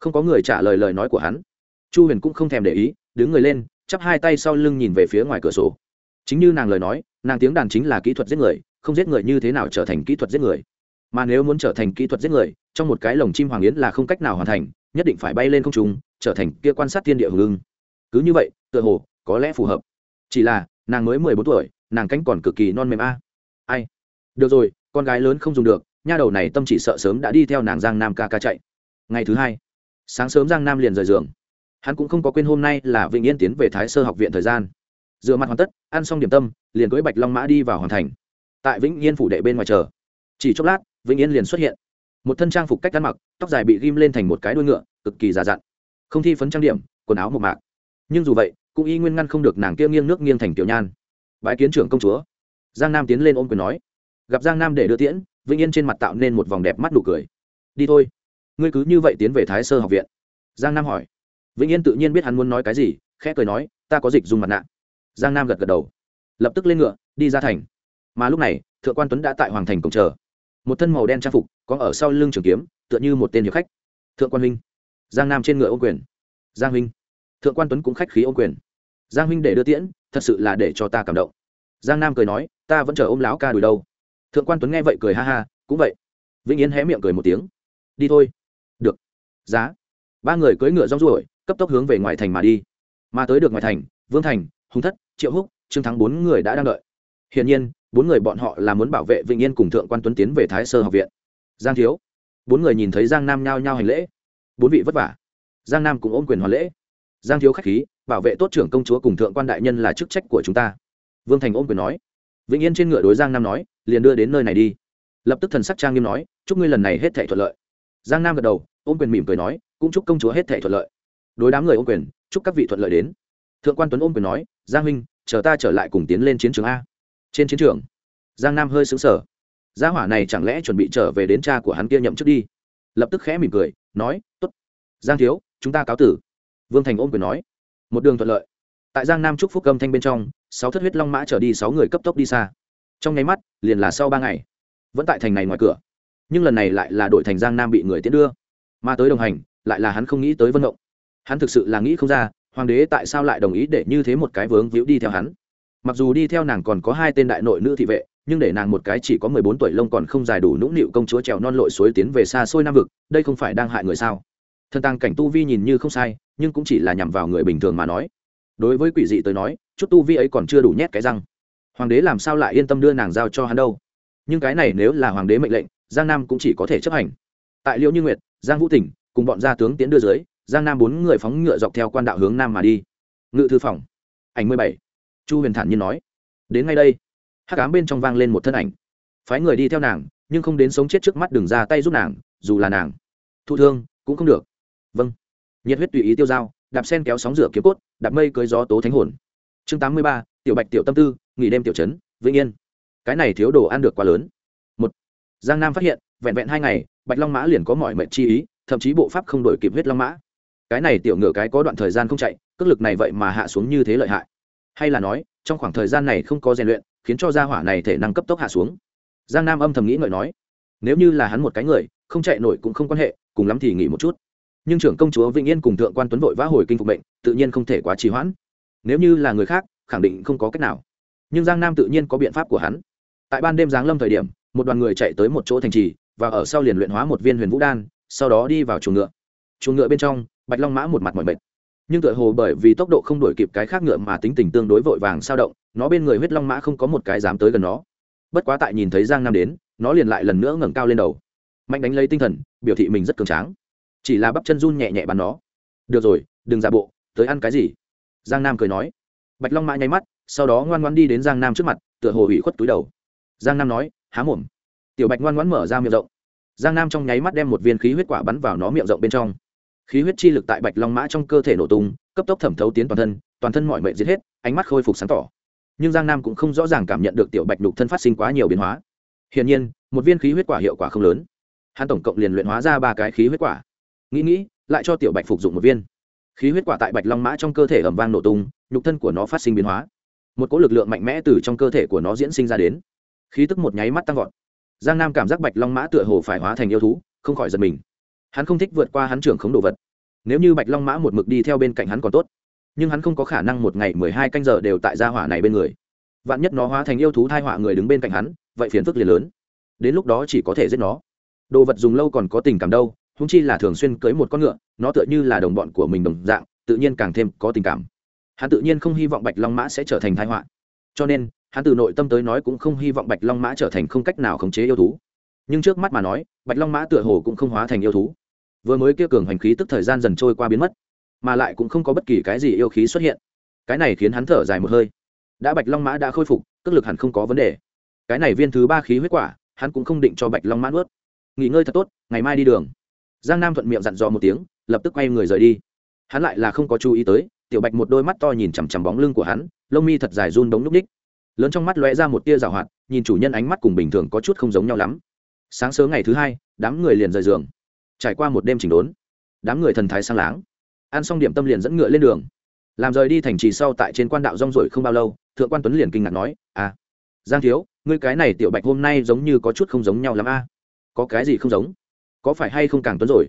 không có người trả lời lời nói của hắn. Chu huyền cũng không thèm để ý, đứng người lên, chắp hai tay sau lưng nhìn về phía ngoài cửa sổ. Chính như nàng lời nói, nàng tiếng đàn chính là kỹ thuật giết người, không giết người như thế nào trở thành kỹ thuật giết người. Mà nếu muốn trở thành kỹ thuật giết người, trong một cái lồng chim hoàng yến là không cách nào hoàn thành, nhất định phải bay lên không trung, trở thành kia quan sát thiên địa hùng ưng. Cứ như vậy, tựa hồ, có lẽ phù hợp. Chỉ là, nàng mới mười bốn tuổi nàng cánh còn cực kỳ non mềm a. Ai? Được rồi, con gái lớn không dùng được, nha đầu này tâm chỉ sợ sớm đã đi theo nàng giang nam ca ca chạy. Ngày thứ hai, sáng sớm giang nam liền rời giường. Hắn cũng không có quên hôm nay là vĩnh yên tiến về thái sơ học viện thời gian. Dựa mặt hoàn tất, ăn xong điểm tâm, liền cưỡi bạch long mã đi vào hoàn thành. Tại vĩnh yên phủ đệ bên ngoài chờ. Chỉ chốc lát, vĩnh yên liền xuất hiện. Một thân trang phục cách ăn mặc, tóc dài bị ghim lên thành một cái đuôi ngựa, cực kỳ già dặn. Không thi phấn trang điểm, quần áo một mạc. Nhưng dù vậy, cũng y nguyên ngăn không được nàng kia nghiêng nước nghiêng thành tiểu nhan bái kiến trưởng công chúa. Giang nam tiến lên ôm quyền nói, gặp giang nam để đưa tiễn, vĩnh yên trên mặt tạo nên một vòng đẹp mắt nụ cười. Đi thôi, ngươi cứ như vậy tiến về thái sơ học viện. Giang nam hỏi, vĩnh yên tự nhiên biết hắn muốn nói cái gì, khẽ cười nói, ta có dịch dùng mặt nạ. Giang nam gật gật đầu, lập tức lên ngựa, đi ra thành. Mà lúc này, thượng quan tuấn đã tại hoàng thành cổng chờ. Một thân màu đen trang phục, có ở sau lưng trường kiếm, tựa như một tên hiệp khách. Thượng quan huynh. Giang nam trên ngựa ô quyền. Giang huynh. Thượng quan tuấn cũng khách khí ô quyền giang huynh để đưa tiễn, thật sự là để cho ta cảm động. Giang nam cười nói, ta vẫn chờ ôm láo ca đùi đâu. Thượng quan tuấn nghe vậy cười ha ha, cũng vậy. Vĩnh yến hé miệng cười một tiếng. Đi thôi. Được. Giá. Ba người cưỡi ngựa rong ruổi, cấp tốc hướng về ngoài thành mà đi. Mà tới được ngoài thành, vương thành, hùng thất, triệu húc, trương thắng bốn người đã đang đợi. Hiển nhiên, bốn người bọn họ là muốn bảo vệ vĩnh yên cùng thượng quan tuấn tiến về thái sơ học viện. Giang thiếu. Bốn người nhìn thấy giang nam nhao nhao hành lễ. Bốn vị vất vả. Giang nam cũng ôm quyền hoàn lễ. Giang thiếu khách khí bảo vệ tốt trưởng công chúa cùng thượng quan đại nhân là chức trách của chúng ta. Vương thành ôm quyền nói. Vĩnh yên trên ngựa đối giang nam nói, liền đưa đến nơi này đi. Lập tức thần sắc trang nghiêm nói, chúc ngươi lần này hết thể thuận lợi. Giang nam gật đầu, ôm quyền mỉm cười nói, cũng chúc công chúa hết thể thuận lợi. Đối đám người ôm quyền, chúc các vị thuận lợi đến. Thượng quan tuấn ôm quyền nói, giang huynh, chờ ta trở lại cùng tiến lên chiến trường a. Trên chiến trường, giang nam hơi xứng sở gia hỏa này chẳng lẽ chuẩn bị trở về đến cha của hắn kia nhậm trước đi? Lập tức khẽ mỉm cười, nói t ố t giang thiếu, chúng ta cáo tử. Vương thành ôm quyền nói một đường thuận lợi. Tại giang nam trúc phúc âm thanh bên trong, sáu thất huyết long mã trở đi sáu người cấp tốc đi xa. Trong nháy mắt, liền là sau ba ngày. Vẫn tại thành này ngoài cửa. Nhưng lần này lại là đội thành giang nam bị người tiến đưa. Mà tới đồng hành, lại là hắn không nghĩ tới vân động hắn thực sự là nghĩ không ra, hoàng đế tại sao lại đồng ý để như thế một cái vướng víu đi theo hắn. Mặc dù đi theo nàng còn có hai tên đại nội nữ thị vệ, nhưng để nàng một cái chỉ có mười bốn tuổi lông còn không dài đủ nũng nịu công chúa trèo non lội suối tiến về xa xôi nam vực, đây không phải đang hại người sao? Thân tăng cảnh tu vi nhìn như không sai nhưng cũng chỉ là nhằm vào người bình thường mà nói. Đối với quỷ dị tới nói, chút tu vi ấy còn chưa đủ nhét cái răng. Hoàng đế làm sao lại yên tâm đưa nàng giao cho hắn đâu? Nhưng cái này nếu là hoàng đế mệnh lệnh, giang nam cũng chỉ có thể chấp hành. Tại liễu như nguyệt, giang vũ tỉnh, cùng bọn gia tướng tiến đưa dưới, giang nam bốn người phóng ngựa dọc theo quan đạo hướng nam mà đi. Ngự thư phòng. Ảnh mười bảy. Chu huyền thản nhiên nói. Đến ngay đây. Hát cám bên trong vang lên một thân ảnh. Phái người đi theo nàng, nhưng không đến sống chết trước mắt đừng ra tay giúp nàng, dù là nàng. Thụ thương, cũng không được. Vâng nhiệt huyết tùy ý tiêu dao, đạp sen kéo sóng rửa kiếm cốt, đạp mây cưới gió tố thánh hồn. Chương tám mươi ba, tiểu bạch tiểu tâm tư, nghỉ đêm tiểu trấn, vĩnh yên. Cái này thiếu đồ ăn được quá lớn. Một, giang nam phát hiện, vẹn vẹn hai ngày, bạch long mã liền có mọi mệnh chi ý, thậm chí bộ pháp không đổi kịp huyết long mã. Cái này tiểu ngựa cái có đoạn thời gian không chạy, cước lực này vậy mà hạ xuống như thế lợi hại. Hay là nói, trong khoảng thời gian này không có rèn luyện, khiến cho gia hỏa này thể năng cấp tốc hạ xuống. Giang nam âm thầm nghĩ ngợi nói, nếu như là hắn một cái người, không chạy nổi cũng không quan hệ, cùng lắm thì nghỉ một chút nhưng trưởng công chúa vĩnh yên cùng thượng quan tuấn vội vã hồi kinh phục bệnh tự nhiên không thể quá trì hoãn. Nếu như là người khác, khẳng định không có cách nào. Nhưng giang nam tự nhiên có biện pháp của hắn. Tại ban đêm giáng lâm thời điểm, một đoàn người chạy tới một chỗ thành trì và ở sau liền luyện hóa một viên huyền vũ đan, sau đó đi vào chuồng ngựa. Chuồng ngựa bên trong, bạch long mã một mặt mỏi mệt. Nhưng tựa hồ bởi vì tốc độ không đổi kịp cái khác ngựa mà tính tình tương đối vội vàng sao động, nó bên người huyết long mã không có một cái dám tới gần nó. Bất quá tại nhìn thấy giang nam đến, nó liền lại lần nữa ngẩng cao lên đầu. Mạnh đánh lấy tinh thần, biểu thị mình rất cường tráng chỉ là bắp chân run nhẹ nhẹ bắn nó. Được rồi, đừng giả bộ, tới ăn cái gì? Giang nam cười nói. Bạch long mã nháy mắt, sau đó ngoan ngoan đi đến giang nam trước mặt, tựa hồ ủy khuất túi đầu. Giang nam nói, há mồm. Tiểu bạch ngoan ngoãn mở ra miệng rộng. Giang nam trong nháy mắt đem một viên khí huyết quả bắn vào nó miệng rộng bên trong. Khí huyết chi lực tại bạch long mã trong cơ thể nổ tung, cấp tốc thẩm thấu tiến toàn thân toàn thân mọi mệnh giết hết, ánh mắt khôi phục sáng tỏ. Nhưng giang nam cũng không rõ ràng cảm nhận được tiểu bạch nhục thân phát sinh quá nhiều biến hóa. Hiển nhiên, một viên khí huyết quả hiệu quả không lớn. Hắn tổng cộng liền luyện hóa ra ba cái khí huyết quả nghĩ nghĩ, lại cho tiểu bạch phục dụng một viên. Khí huyết quả tại bạch long mã trong cơ thể ẩm vang nổ tung, nhục thân của nó phát sinh biến hóa. Một cỗ lực lượng mạnh mẽ từ trong cơ thể của nó diễn sinh ra đến. Khí tức một nháy mắt tăng vọt. Giang nam cảm giác bạch long mã tựa hồ phải hóa thành yêu thú, không khỏi giật mình. Hắn không thích vượt qua hắn trưởng khống đồ vật. Nếu như bạch long mã một mực đi theo bên cạnh hắn còn tốt. Nhưng hắn không có khả năng một ngày mười hai canh giờ đều tại gia hỏa này bên người. Vạn nhất nó hóa thành yêu thú thai họa người đứng bên cạnh hắn, vậy phiền phức liền lớn. Đến lúc đó chỉ có thể giết nó. Đồ vật dùng lâu còn có tình cảm đâu húng chi là thường xuyên cưới một con ngựa, nó tựa như là đồng bọn của mình đồng dạng, tự nhiên càng thêm có tình cảm. Hắn tự nhiên không hy vọng bạch long mã sẽ trở thành thái họa. Cho nên, hắn từ nội tâm tới nói cũng không hy vọng bạch long mã trở thành không cách nào khống chế yêu thú. Nhưng trước mắt mà nói, bạch long mã tựa hồ cũng không hóa thành yêu thú. Vừa mới kia cường hành khí tức thời gian dần trôi qua biến mất, mà lại cũng không có bất kỳ cái gì yêu khí xuất hiện. Cái này khiến hắn thở dài một hơi. Đã bạch long mã đã khôi phục cước lực hẳn không có vấn đề. Cái này viên thứ ba khí huyết quả, hắn cũng không định cho bạch long mã nuốt. Nghỉ ngơi thật tốt, ngày mai đi đường giang nam thuận miệng dặn dò một tiếng, lập tức quay người rời đi. Hắn lại là không có chú ý tới, tiểu bạch một đôi mắt to nhìn chằm chằm bóng lưng của hắn, lông mi thật dài run đống núp ních. Lớn trong mắt lóe ra một tia rào hoạt, nhìn chủ nhân ánh mắt cùng bình thường có chút không giống nhau lắm. Sáng sớm ngày thứ hai, đám người liền rời giường. Trải qua một đêm chỉnh đốn, đám người thần thái sang láng. Ăn xong điểm tâm liền dẫn ngựa lên đường. Làm rời đi thành trì sau tại trên quan đạo rong rổi không bao lâu, thượng quan tuấn liền kinh ngạc nói à giang thiếu, ngươi cái này tiểu bạch hôm nay giống như có chút không giống nhau lắm a. Có cái gì không giống? Có phải hay không càng tuấn rồi?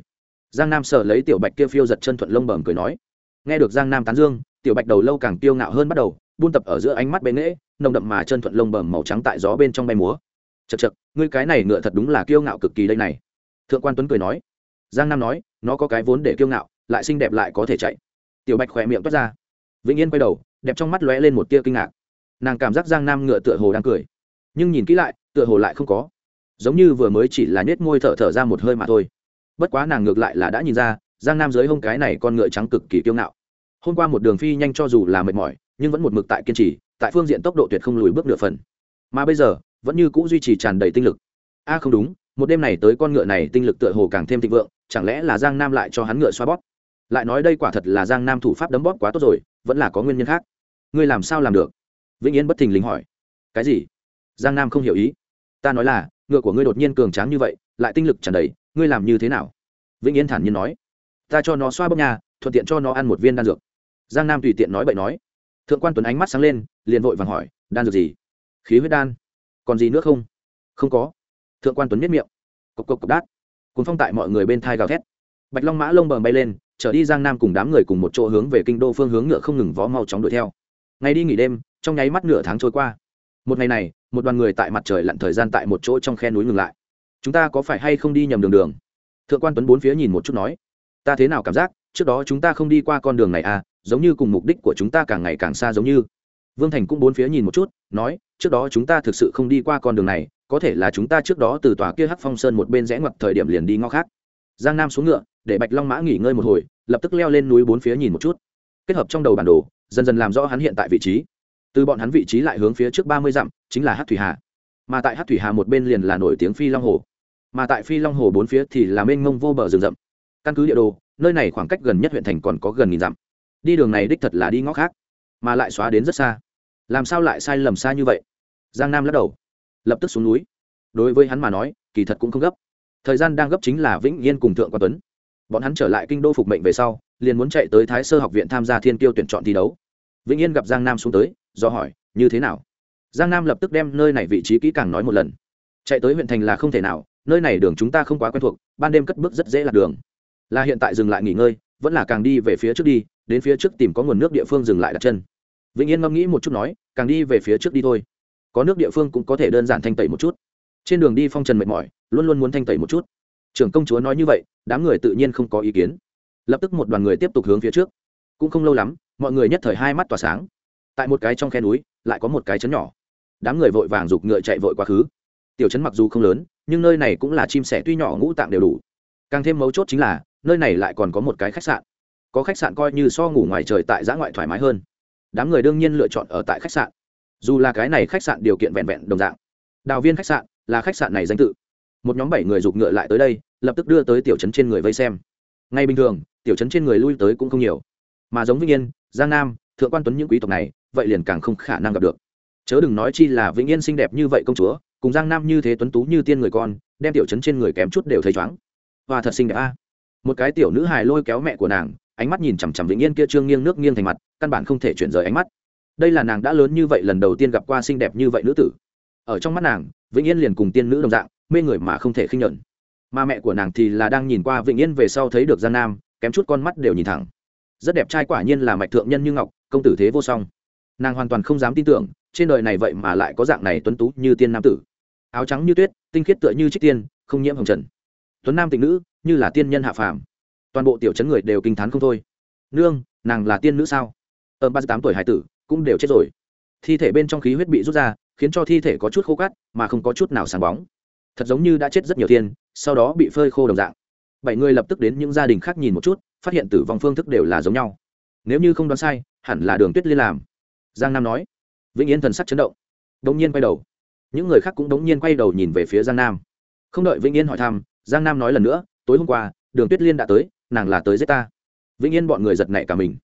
Giang nam sợ lấy tiểu bạch kia phiêu giật chân thuận lông bẩm cười nói. Nghe được giang nam tán dương, tiểu bạch đầu lâu càng kiêu ngạo hơn bắt đầu, buôn tập ở giữa ánh mắt bệ nghễ, nồng đậm mà chân thuận lông bẩm màu trắng tại gió bên trong bay múa. Chật chật ngươi cái này ngựa thật đúng là kiêu ngạo cực kỳ đây này. Thượng quan tuấn cười nói. Giang nam nói, nó có cái vốn để kiêu ngạo, lại xinh đẹp lại có thể chạy. Tiểu bạch khỏe miệng toát ra. Vĩnh yên quay đầu, đẹp trong mắt lóe lên một tia kinh ngạc. Nàng cảm giác giang nam ngựa tựa hồ đang cười. Nhưng nhìn kỹ lại, tựa hồ lại không có giống như vừa mới chỉ là nhét môi thở thở ra một hơi mà thôi. Bất quá nàng ngược lại là đã nhìn ra, giang nam dưới hông cái này con ngựa trắng cực kỳ kiêu ngạo. Hôm qua một đường phi nhanh cho dù là mệt mỏi, nhưng vẫn một mực tại kiên trì, tại phương diện tốc độ tuyệt không lùi bước nửa phần. Mà bây giờ, vẫn như c ũ duy trì tràn đầy tinh lực. A, không đúng, một đêm này tới con ngựa này tinh lực tựa hồ càng thêm thịnh vượng, chẳng lẽ là giang nam lại cho hắn ngựa xoa bóp? Lại nói đây quả thật là giang nam thủ pháp đấm bóp quá tốt rồi, vẫn là có nguyên nhân khác. Ngươi làm sao làm được? Vĩnh yên bất thình lình hỏi. Cái gì? Giang nam không hiểu ý. Ta nói là ngựa của ngươi đột nhiên cường tráng như vậy, lại tinh lực tràn đầy, ngươi làm như thế nào? Vĩnh yên thản nhiên nói. Ta cho nó xoa bóp nhà, thuận tiện cho nó ăn một viên đan dược. Giang nam tùy tiện nói bậy nói. Thượng quan tuấn ánh mắt sáng lên, liền vội vàng hỏi, đan dược gì? Khí huyết đan. Còn gì nữa không? Không có. Thượng quan tuấn miết miệng. Cộc cộc cộc đát. Cùng phong tại mọi người bên thai gào thét. Bạch long mã lông bờm bay lên, trở đi giang nam cùng đám người cùng một chỗ hướng về kinh đô phương hướng ngựa không ngừng vó mau chóng đuổi theo. Ngày đi nghỉ đêm, trong nháy mắt nửa tháng trôi qua một ngày này, một đoàn người tại mặt trời lặn thời gian tại một chỗ trong khe núi ngừng lại. Chúng ta có phải hay không đi nhầm đường đường? Thượng quan tuấn bốn phía nhìn một chút nói. Ta thế nào cảm giác, trước đó chúng ta không đi qua con đường này à giống như cùng mục đích của chúng ta càng ngày càng xa giống như. Vương thành cũng bốn phía nhìn một chút, nói, trước đó chúng ta thực sự không đi qua con đường này, có thể là chúng ta trước đó từ tòa kia hắc phong sơn một bên rẽ ngoặt thời điểm liền đi ngõ khác. Giang nam xuống ngựa, để bạch long mã nghỉ ngơi một hồi, lập tức leo lên núi bốn phía nhìn một chút. Kết hợp trong đầu bản đồ, dần dần làm rõ hắn hiện tại vị trí từ bọn hắn vị trí lại hướng phía trước ba mươi dặm, chính là hát thủy hà. Mà tại hát thủy hà một bên liền là nổi tiếng phi long hồ. Mà tại phi long hồ bốn phía thì là mênh mông vô bờ rừng rậm. Căn cứ địa đồ, nơi này khoảng cách gần nhất huyện thành còn có gần nghìn dặm. Đi đường này đích thật là đi ngõ khác, mà lại xóa đến rất xa. Làm sao lại sai lầm xa như vậy? Giang nam lắc đầu, lập tức xuống núi. Đối với hắn mà nói, kỳ thật cũng không gấp. Thời gian đang gấp chính là vĩnh yên cùng thượng quan tuấn. Bọn hắn trở lại kinh đô phục mệnh về sau, liền muốn chạy tới thái sơ học viện tham gia thiên tiêu tuyển chọn thi đấu. Vĩnh yên gặp giang nam xuống tới do hỏi, như thế nào? Giang nam lập tức đem nơi này vị trí kỹ càng nói một lần. Chạy tới huyện thành là không thể nào, nơi này đường chúng ta không quá quen thuộc, ban đêm cất bước rất dễ lạc đường. Là hiện tại dừng lại nghỉ ngơi, vẫn là càng đi về phía trước đi, đến phía trước tìm có nguồn nước địa phương dừng lại đặt chân. Vĩnh yên ngẫm nghĩ một chút nói, càng đi về phía trước đi thôi. Có nước địa phương cũng có thể đơn giản thanh tẩy một chút. Trên đường đi phong trần mệt mỏi, luôn luôn muốn thanh tẩy một chút. Trưởng công chúa nói như vậy, đám người tự nhiên không có ý kiến. Lập tức một đoàn người tiếp tục hướng phía trước. Cũng không lâu lắm, mọi người nhất thời hai mắt tỏa sáng tại một cái trong khe núi, lại có một cái chấn nhỏ. Đám người vội vàng giục ngựa chạy vội quá khứ. Tiểu chấn mặc dù không lớn, nhưng nơi này cũng là chim sẻ tuy nhỏ ngũ tạng đều đủ. Càng thêm mấu chốt chính là, nơi này lại còn có một cái khách sạn. Có khách sạn coi như so ngủ ngoài trời tại giã ngoại thoải mái hơn. Đám người đương nhiên lựa chọn ở tại khách sạn. Dù là cái này khách sạn điều kiện vẹn vẹn đồng dạng, đào viên khách sạn là khách sạn này danh tự. Một nhóm bảy người giục ngựa lại tới đây, lập tức đưa tới tiểu trấn trên người vây xem. Ngay bình thường, tiểu trấn trên người lui tới cũng không nhiều. Mà giống vĩnh yên, giang nam, thượng quan tuấn những quý tộc này vậy liền càng không khả năng gặp được. Chớ đừng nói chi là vĩnh yên xinh đẹp như vậy công chúa, cùng giang nam như thế tuấn tú như tiên người con, đem tiểu trấn trên người kém chút đều thấy chóng và thật xinh đẹp a. Một cái tiểu nữ hài lôi kéo mẹ của nàng, ánh mắt nhìn chằm chằm vĩnh yên kia trương nghiêng nước nghiêng thành mặt, căn bản không thể chuyển rời ánh mắt. Đây là nàng đã lớn như vậy lần đầu tiên gặp qua xinh đẹp như vậy nữ tử. Ở trong mắt nàng, vĩnh yên liền cùng tiên nữ đồng dạng, mê người mà không thể khinh nhuận mà mẹ của nàng thì là đang nhìn qua vĩnh yên về sau thấy được giang nam, kém chút con mắt đều nhìn thẳng. Rất đẹp trai quả nhiên là mạch thượng nhân như ngọc, công tử thế vô song nàng hoàn toàn không dám tin tưởng, trên đời này vậy mà lại có dạng này tuấn tú như tiên nam tử. Áo trắng như tuyết, tinh khiết tựa như trích tiên, không nhiễm hồng trần. Tuấn nam tịnh nữ, như là tiên nhân hạ phàm. Toàn bộ tiểu chấn người đều kinh t h á n không thôi. Nương, nàng là tiên nữ sao? Ở ba mươi tám tuổi hải tử, cũng đều chết rồi. Thi thể bên trong khí huyết bị rút ra, khiến cho thi thể có chút khô cát, mà không có chút nào sáng bóng. Thật giống như đã chết rất nhiều tiên, sau đó bị phơi khô đồng dạng. Bảy người lập tức đến những gia đình khác nhìn một chút, phát hiện tử vong phương thức đều là giống nhau. Nếu như không đoán sai, hẳn là đường tuyết liên làm giang nam nói. Vĩnh yên thần sắc chấn động. Đống nhiên quay đầu. Những người khác cũng đống nhiên quay đầu nhìn về phía giang nam. Không đợi vĩnh yên hỏi thăm, giang nam nói lần nữa, tối hôm qua, đường tuyết liên đã tới, nàng là tới giết ta. Vĩnh yên bọn người giật nảy cả mình.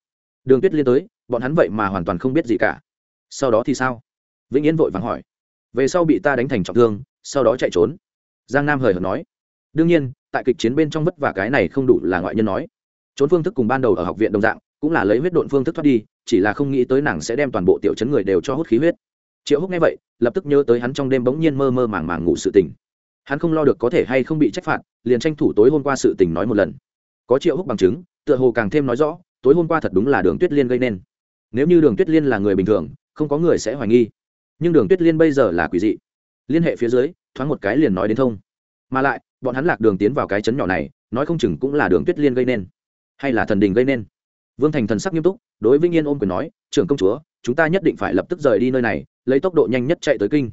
Đường tuyết liên tới, bọn hắn vậy mà hoàn toàn không biết gì cả. Sau đó thì sao? Vĩnh yên vội vàng hỏi. Về sau bị ta đánh thành trọng thương, sau đó chạy trốn. Giang nam hời hợt nói. Đương nhiên, tại kịch chiến bên trong vất vả cái này không đủ là ngoại nhân nói. Trốn phương thức cùng ban đầu ở học viện đồng dạng cũng là lấy huyết độn phương thức thoát đi, chỉ là không nghĩ tới nàng sẽ đem toàn bộ tiểu chấn người đều cho hút khí huyết. Triệu húc nghe vậy, lập tức nhớ tới hắn trong đêm bỗng nhiên mơ mơ màng màng ngủ sự tình. Hắn không lo được có thể hay không bị trách phạt, liền tranh thủ tối hôm qua sự tình nói một lần. Có triệu húc bằng chứng, tựa hồ càng thêm nói rõ, tối hôm qua thật đúng là đường tuyết liên gây nên. Nếu như đường tuyết liên là người bình thường, không có người sẽ hoài nghi. Nhưng đường tuyết liên bây giờ là quỷ dị. Liên hệ phía dưới, thoáng một cái liền nói đến thông. Mà lại, bọn hắn lạc đường tiến vào cái chấn nhỏ này, nói không chừng cũng là đường tuyết liên gây nên. Hay là thần đình gây nên vương thành thần sắc nghiêm túc, đối với yên ôm quyền nói, trưởng công chúa, chúng ta nhất định phải lập tức rời đi nơi này, lấy tốc độ nhanh nhất chạy tới kinh.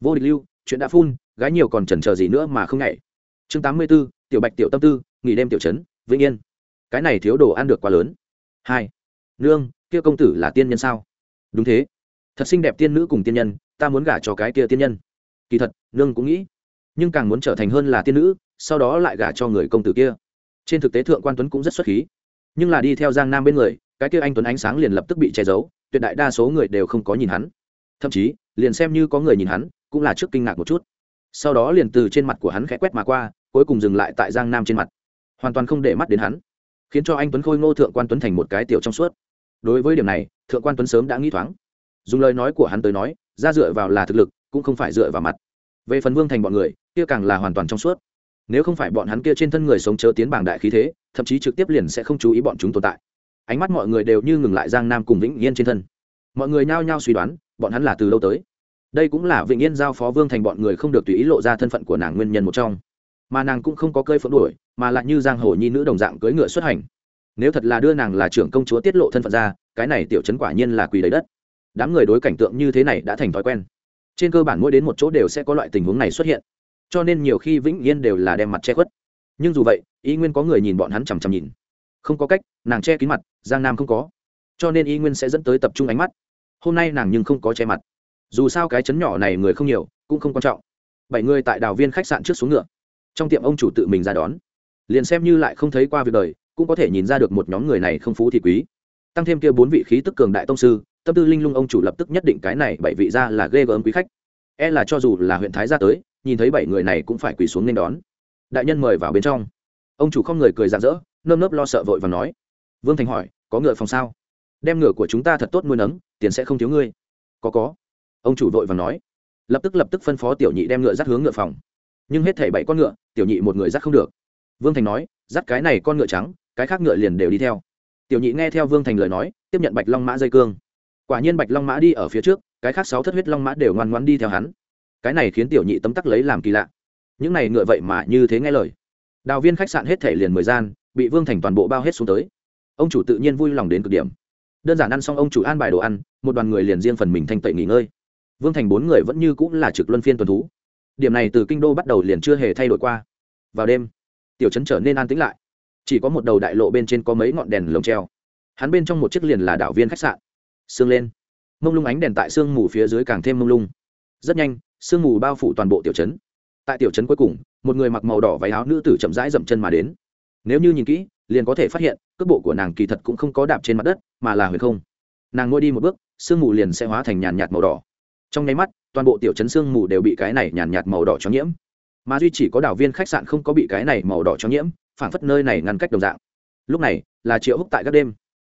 Vô địch lưu, chuyện đã phun, gái nhiều còn chần chờ gì nữa mà không nhảy. Chương tám mươi b ố tiểu bạch tiểu tâm tư, nghỉ đêm tiểu trấn, vĩnh yên. Cái này thiếu đồ ăn được quá lớn. Hai, nương, kia công tử là tiên nhân sao? Đúng thế. Thật xinh đẹp tiên nữ cùng tiên nhân, ta muốn gả cho cái kia tiên nhân. Kỳ thật, nương cũng nghĩ, nhưng càng muốn trở thành hơn là tiên nữ, sau đó lại gả cho người công tử kia. Trên thực tế thượng quan tuấn cũng rất xuất khí nhưng là đi theo giang nam bên người, cái kia anh tuấn ánh sáng liền lập tức bị che giấu, tuyệt đại đa số người đều không có nhìn hắn. Thậm chí, liền xem như có người nhìn hắn, cũng là trước kinh ngạc một chút. Sau đó liền từ trên mặt của hắn khẽ quét mà qua, cuối cùng dừng lại tại giang nam trên mặt. Hoàn toàn không để mắt đến hắn, khiến cho anh tuấn khôi ngô thượng quan tuấn thành một cái tiểu trong suốt. Đối với điểm này, thượng quan tuấn sớm đã nghĩ thoáng. Dùng lời nói của hắn tới nói, ra dựa vào là thực lực, cũng không phải dựa vào mặt. Về phần vương thành bọn người, kia càng là hoàn toàn trong suốt nếu không phải bọn hắn kia trên thân người sống chớ tiến bảng đại khí thế, thậm chí trực tiếp liền sẽ không chú ý bọn chúng tồn tại. Ánh mắt mọi người đều như ngừng lại giang nam cùng vĩnh yên trên thân. Mọi người nhao nhao suy đoán, bọn hắn là từ lâu tới. Đây cũng là vĩnh yên giao phó vương thành bọn người không được tùy ý lộ ra thân phận của nàng nguyên nhân một trong. Mà nàng cũng không có cơi phượng đuổi, mà lại như giang hồ nhi nữ đồng dạng cưỡi ngựa xuất hành. Nếu thật là đưa nàng là trưởng công chúa tiết lộ thân phận ra, cái này tiểu chấn quả nhiên là quỳ đầy đất. Đám người đối cảnh tượng như thế này đã thành thói quen. Trên cơ bản mỗi đến một chỗ đều sẽ có loại tình huống này xuất hiện cho nên nhiều khi vĩnh yên đều là đem mặt che khuất. Nhưng dù vậy, y nguyên có người nhìn bọn hắn chằm chằm nhìn. Không có cách, nàng che kín mặt, giang nam không có. Cho nên y nguyên sẽ dẫn tới tập trung ánh mắt. Hôm nay nàng nhưng không có che mặt. Dù sao cái chấn nhỏ này người không nhiều, cũng không quan trọng. Bảy người tại đào viên khách sạn trước xuống ngựa. Trong tiệm ông chủ tự mình ra đón. Liền xem như lại không thấy qua việc đời, cũng có thể nhìn ra được một nhóm người này không phú thì quý. Tăng thêm kia bốn vị khí tức cường đại tông sư, tâm tư linh lung ông chủ lập tức nhất định cái này bảy vị ra là ghê gớm quý khách. E là cho dù là huyện thái gia tới nhìn thấy bảy người này cũng phải quỳ xuống nên đón. Đại nhân mời vào bên trong. Ông chủ không người cười rạng rỡ, nơm nớp lo sợ vội và nói. Vương thành hỏi, có ngựa phòng sao? Đem ngựa của chúng ta thật tốt nuôi nấng, tiền sẽ không thiếu ngươi. Có có. Ông chủ vội và nói. Lập tức lập tức phân phó tiểu nhị đem ngựa dắt hướng ngựa phòng. Nhưng hết thảy bảy con ngựa, tiểu nhị một người dắt không được. Vương thành nói, dắt cái này con ngựa trắng, cái khác ngựa liền đều đi theo. Tiểu nhị nghe theo vương thành lời nói, tiếp nhận bạch long mã dây cương. Quả nhiên bạch long mã đi ở phía trước, cái khác sáu thất huyết long mã đều ngoan ngoan đi theo hắn cái này khiến tiểu nhị tấm tắc lấy làm kỳ lạ. Những này ngựa vậy mà như thế nghe lời. Đào viên khách sạn hết thể liền mười gian, bị vương thành toàn bộ bao hết xuống tới. Ông chủ tự nhiên vui lòng đến cực điểm. Đơn giản ăn xong ông chủ an bài đồ ăn, một đoàn người liền riêng phần mình thanh tẩy nghỉ ngơi. Vương thành bốn người vẫn như cũng là trực luân phiên tuần thú. Điểm này từ kinh đô bắt đầu liền chưa hề thay đổi qua. Vào đêm, tiểu trấn trở nên an tĩnh lại. Chỉ có một đầu đại lộ bên trên có mấy ngọn đèn lồng treo. Hắn bên trong một chiếc liền là đảo viên khách sạn. Sương lên. Mông lung ánh đèn tại sương mù phía dưới càng thêm mông lung. Rất nhanh sương mù bao phủ toàn bộ tiểu trấn. Tại tiểu trấn cuối cùng, một người mặc màu đỏ váy áo nữ tử chậm rãi dậm chân mà đến. Nếu như nhìn kỹ, liền có thể phát hiện, cước bộ của nàng kỳ thật cũng không có đạp trên mặt đất, mà là huyền không. Nàng ngôi đi một bước, sương mù liền sẽ hóa thành nhàn nhạt màu đỏ. Trong nháy mắt, toàn bộ tiểu trấn sương mù đều bị cái này nhàn nhạt màu đỏ cho nhiễm. Mà duy chỉ có đảo viên khách sạn không có bị cái này màu đỏ cho nhiễm, phảng phất nơi này ngăn cách đồng dạng. Lúc này, là triệu húc tại các đêm.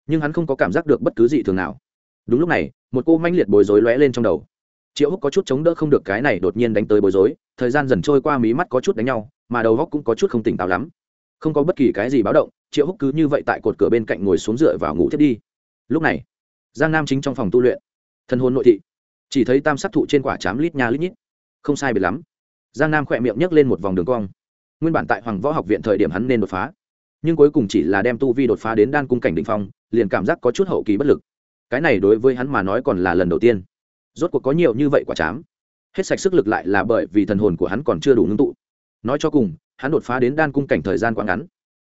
Nhưng hắn không có cảm giác được bất cứ gì thường nào. Đúng lúc này, một cô manh liệt bối rối lóe lên trong đầu triệu húc có chút chống đỡ không được cái này đột nhiên đánh tới bối rối, thời gian dần trôi qua mí mắt có chút đánh nhau, mà đầu góc cũng có chút không tỉnh táo lắm. Không có bất kỳ cái gì báo động, triệu húc cứ như vậy tại cột cửa bên cạnh ngồi xuống dựa vào ngủ thiết đi. Lúc này, giang nam chính trong phòng tu luyện. Thân hôn nội thị. Chỉ thấy tam sắc thụ trên quả chám lít nha lít nhít. Không sai biệt lắm. Giang nam khỏe miệng nhấc lên một vòng đường cong. Nguyên bản tại hoàng võ học viện thời điểm hắn nên đột phá. Nhưng cuối cùng chỉ là đem tu vi đột phá đến đan cung cảnh định phong, liền cảm giác có chút hậu kỳ bất lực. Cái này đối với hắn mà nói còn là lần đầu tiên rốt cuộc có nhiều như vậy quả chám. Hết sạch sức lực lại là bởi vì thần hồn của hắn còn chưa đủ ngưng tụ. Nói cho cùng, hắn đột phá đến đan cung cảnh thời gian quá ngắn.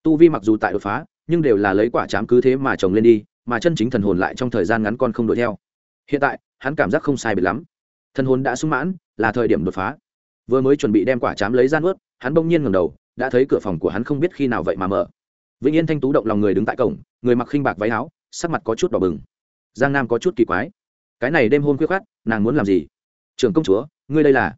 Tu vi mặc dù tại đột phá, nhưng đều là lấy quả chám cứ thế mà trồng lên đi, mà chân chính thần hồn lại trong thời gian ngắn con không đuổi theo. Hiện tại, hắn cảm giác không sai biệt lắm. Thần hồn đã sung mãn, là thời điểm đột phá. Vừa mới chuẩn bị đem quả chám lấy ra nuốt, hắn bỗng nhiên ngẩng đầu, đã thấy cửa phòng của hắn không biết khi nào vậy mà mở. Vĩnh yên thanh tú động lòng người đứng tại cổng, người mặc khinh bạc váy áo, sắc mặt có chút đỏ bừng. Giang nam có chút kỳ quái. Cái này đêm hôm khuya khát nàng muốn làm gì? Trưởng công chúa, ngươi đây là?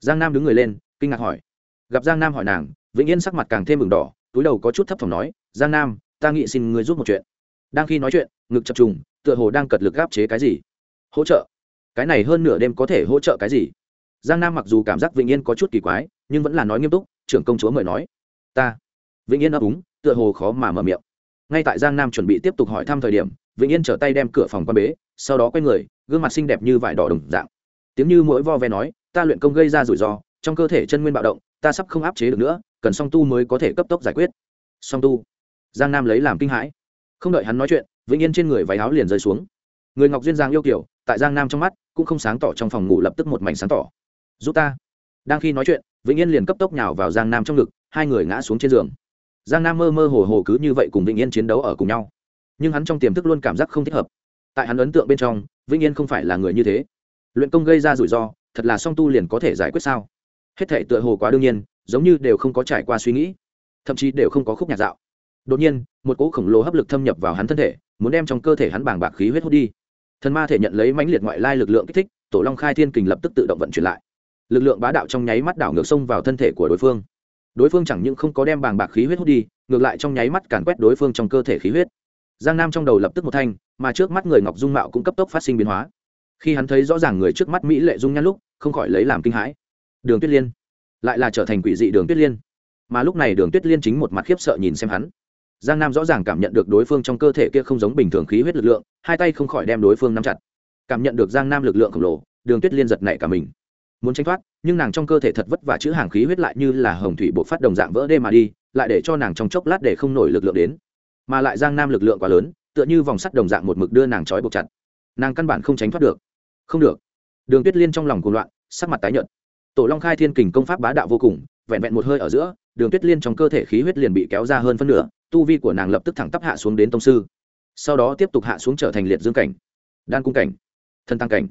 Giang nam đứng người lên, kinh ngạc hỏi. Gặp giang nam hỏi nàng, vĩnh yên sắc mặt càng thêm mừng đỏ, túi đầu có chút thấp thỏm nói, giang nam, ta nghĩ xin ngươi giúp một chuyện. Đang khi nói chuyện, ngực chập trùng, tựa hồ đang cật lực gáp chế cái gì. Hỗ trợ? Cái này hơn nửa đêm có thể hỗ trợ cái gì? Giang nam mặc dù cảm giác vĩnh yên có chút kỳ quái, nhưng vẫn là nói nghiêm túc, trưởng công chúa mời nói. Ta. Vĩnh yên ấp úng, tựa hồ khó mà mở miệng. Ngay tại giang nam chuẩn bị tiếp tục hỏi thăm thời điểm vĩnh yên trở tay đem cửa phòng qua bế, sau đó quay người, gương mặt xinh đẹp như vải đỏ đồng dạng. Tiếng như mỗi vo ve nói, ta luyện công gây ra rủi ro, trong cơ thể chân nguyên bạo động, ta sắp không áp chế được nữa, cần song tu mới có thể cấp tốc giải quyết. Song tu. Giang nam lấy làm kinh hãi. Không đợi hắn nói chuyện, vĩnh yên trên người váy áo liền rơi xuống. Người ngọc duyên giang yêu kiểu, tại giang nam trong mắt, cũng không sáng tỏ trong phòng ngủ lập tức một mảnh sáng tỏ. Giúp ta. Đang khi nói chuyện, vĩnh yên liền cấp tốc nhào vào giang nam trong ngực, hai người ngã xuống trên giường. Giang nam mơ mơ hồ hồ cứ như vậy cùng vĩnh yên chiến đấu ở cùng nhau nhưng hắn trong tiềm thức luôn cảm giác không thích hợp. Tại hắn ấn tượng bên trong, vĩnh yên không phải là người như thế. Luyện công gây ra rủi ro, thật là song tu liền có thể giải quyết sao? Hết thể tựa hồ quá đương nhiên, giống như đều không có trải qua suy nghĩ, thậm chí đều không có khúc nhạc dạo. Đột nhiên, một cỗ khổng lồ hấp lực thâm nhập vào hắn thân thể, muốn đem trong cơ thể hắn bàng bạc khí huyết hút đi. Thần ma thể nhận lấy mãnh liệt ngoại lai lực lượng kích thích, tổ long khai thiên kình lập tức tự động vận chuyển lại. Lực lượng bá đạo trong nháy mắt đảo ngược sông vào thân thể của đối phương. Đối phương chẳng những không có đem bàng bạc khí huyết hút đi, ngược lại trong nháy mắt càn quét đối phương trong cơ thể khí huyết giang nam trong đầu lập tức một thanh, mà trước mắt người ngọc dung mạo cũng cấp tốc phát sinh biến hóa. Khi hắn thấy rõ ràng người trước mắt mỹ lệ dung nhan lúc, không khỏi lấy làm kinh hãi. Đường tuyết liên, lại là trở thành quỷ dị đường tuyết liên. Mà lúc này đường tuyết liên chính một mặt khiếp sợ nhìn xem hắn. Giang nam rõ ràng cảm nhận được đối phương trong cơ thể kia không giống bình thường khí huyết lực lượng, hai tay không khỏi đem đối phương nắm chặt. Cảm nhận được giang nam lực lượng khổng lồ, đường tuyết liên giật nảy cả mình. Muốn tranh thoát, nhưng nàng trong cơ thể thật vất vả chữ hàng khí huyết lại như là hồng thủy bộ phát đồng dạng vỡ đê mà đi, lại để cho nàng trong chốc lát để không nổi lực lượng đến mà lại giang nam lực lượng quá lớn, tựa như vòng sắt đồng dạng một mực đưa nàng trói buộc chặt. Nàng căn bản không tránh thoát được. Không được. Đường tuyết liên trong lòng cuồng loạn, sắc mặt tái nhợt. Tổ long khai thiên kình công pháp bá đạo vô cùng, vẹn vẹn một hơi ở giữa, đường tuyết liên trong cơ thể khí huyết liền bị kéo ra hơn phân nửa, tu vi của nàng lập tức thẳng tắp hạ xuống đến tông sư. Sau đó tiếp tục hạ xuống trở thành liệt dương cảnh, đan cung cảnh thân tăng cảnh.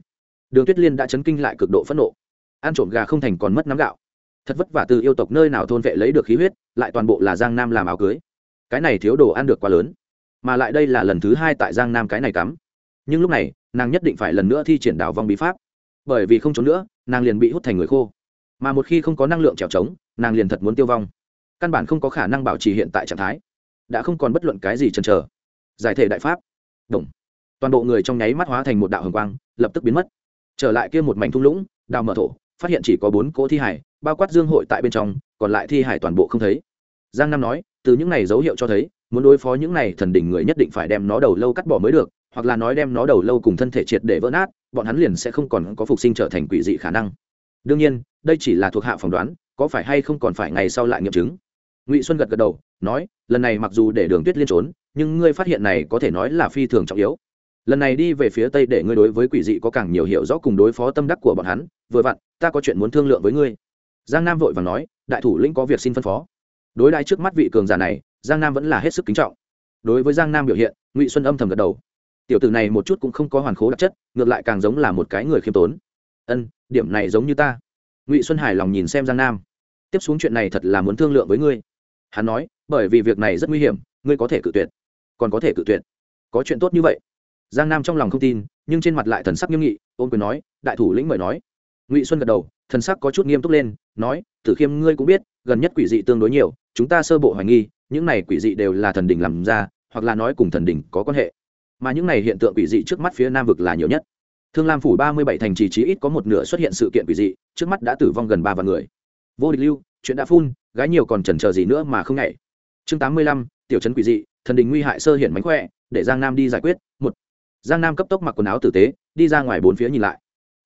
Đường tuyết liên đã chấn kinh lại cực độ phẫn nộ. Ăn trộm gà không thành còn mất nắm gạo. Thật vất vả từ yêu tộc nơi nào thôn vệ lấy được khí huyết, lại toàn bộ là giang nam làm áo cưới cái này thiếu đồ ăn được quá lớn, mà lại đây là lần thứ hai tại giang nam cái này cắm. Nhưng lúc này, nàng nhất định phải lần nữa thi triển đảo vong bí pháp. Bởi vì không trốn nữa, nàng liền bị hút thành người khô. Mà một khi không có năng lượng trèo trống, nàng liền thật muốn tiêu vong. Căn bản không có khả năng bảo trì hiện tại trạng thái. Đã không còn bất luận cái gì chần chờ. Giải thể đại pháp. Đồng toàn bộ người trong nháy mắt hóa thành một đạo hồng quang, lập tức biến mất. Trở lại kia một mảnh thung lũng, đào mở thổ, phát hiện chỉ có bốn cỗ thi hải, bao quát dương hội tại bên trong, còn lại thi hải toàn bộ không thấy. Giang nam nói từ những này dấu hiệu cho thấy, muốn đối phó những này thần đỉnh người nhất định phải đem nó đầu lâu cắt bỏ mới được, hoặc là nói đem nó đầu lâu cùng thân thể triệt để vỡ nát, bọn hắn liền sẽ không còn có phục sinh trở thành quỷ dị khả năng. Đương nhiên, đây chỉ là thuộc hạ phỏng đoán, có phải hay không còn phải ngày sau lại nghiệm chứng. Ngụy xuân gật gật đầu, nói, lần này mặc dù để đường tuyết liên trốn, nhưng ngươi phát hiện này có thể nói là phi thường trọng yếu. Lần này đi về phía tây để ngươi đối với quỷ dị có càng nhiều hiểu rõ cùng đối phó tâm đắc của bọn hắn, vừa vặn, ta có chuyện muốn thương lượng với ngươi. Giang nam vội và nói, đại thủ lĩnh có việc xin phân phó đối đãi trước mắt vị cường giả này, giang nam vẫn là hết sức kính trọng. Đối với giang nam biểu hiện, ngụy xuân âm thầm gật đầu. Tiểu tử này một chút cũng không có hoàn khố đặc chất, ngược lại càng giống là một cái người khiêm tốn. Ân, điểm này giống như ta. Ngụy xuân hài lòng nhìn xem giang nam. Tiếp xuống chuyện này thật là muốn thương lượng với ngươi. Hắn nói, bởi vì việc này rất nguy hiểm, ngươi có thể cự tuyệt. Còn có thể cự tuyệt? Có chuyện tốt như vậy? Giang nam trong lòng không tin, nhưng trên mặt lại thần sắc nghiêm nghị ôm quyền nói, đại thủ lĩnh mời nói. Ngụy xuân gật đầu, thần sắc có chút nghiêm túc lên, nói, tử khiêm ngươi cũng biết, gần nhất quỷ dị tương đối nhiều chúng ta sơ bộ hoài nghi, những này quỷ dị đều là thần đình làm ra, hoặc là nói cùng thần đình có quan hệ. Mà những này hiện tượng quỷ dị trước mắt phía nam vực là nhiều nhất. Thương lam phủ ba mươi bảy thành trì trí ít có một nửa xuất hiện sự kiện quỷ dị, trước mắt đã tử vong gần ba vạn người. Vô địch lưu, chuyện đã phun, gái nhiều còn chần chờ gì nữa mà không nhảy chương tám mươi lăm, tiểu trấn quỷ dị, thần đình nguy hại sơ hiển mánh khỏe, để giang nam đi giải quyết. Một, giang nam cấp tốc mặc quần áo tử tế, đi ra ngoài bốn phía nhìn lại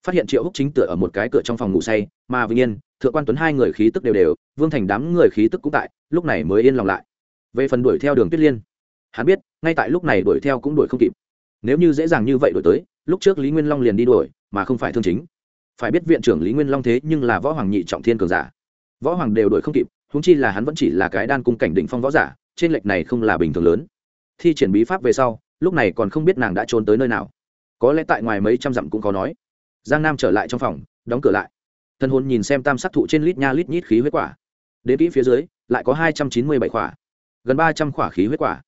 phát hiện triệu húc chính tựa ở một cái cửa trong phòng ngủ say, mà vĩnh yên, thượng quan tuấn hai người khí tức đều đều, vương thành đám người khí tức cũng tại, lúc này mới yên lòng lại. Về phần đuổi theo đường tuyết liên, hắn biết, ngay tại lúc này đuổi theo cũng đuổi không kịp. Nếu như dễ dàng như vậy đuổi tới, lúc trước lý nguyên long liền đi đuổi, mà không phải thương chính. Phải biết viện trưởng lý nguyên long thế nhưng là võ hoàng nhị trọng thiên cường giả. Võ hoàng đều đuổi không kịp húng chi là hắn vẫn chỉ là cái đan cung cảnh định phong võ giả, trên lệch này không là bình thường lớn. Thi triển bí pháp về sau, lúc này còn không biết nàng đã trốn tới nơi nào. Có lẽ tại ngoài mấy trăm dặm cũng có nói giang nam trở lại trong phòng, đóng cửa lại. Thân hồn nhìn xem tam sắc thụ trên lít nha lít nhít khí huyết quả. Đến kỹ phía dưới, lại có hai trăm chín mươi bảy quả gần ba trăm quả khí huyết quả.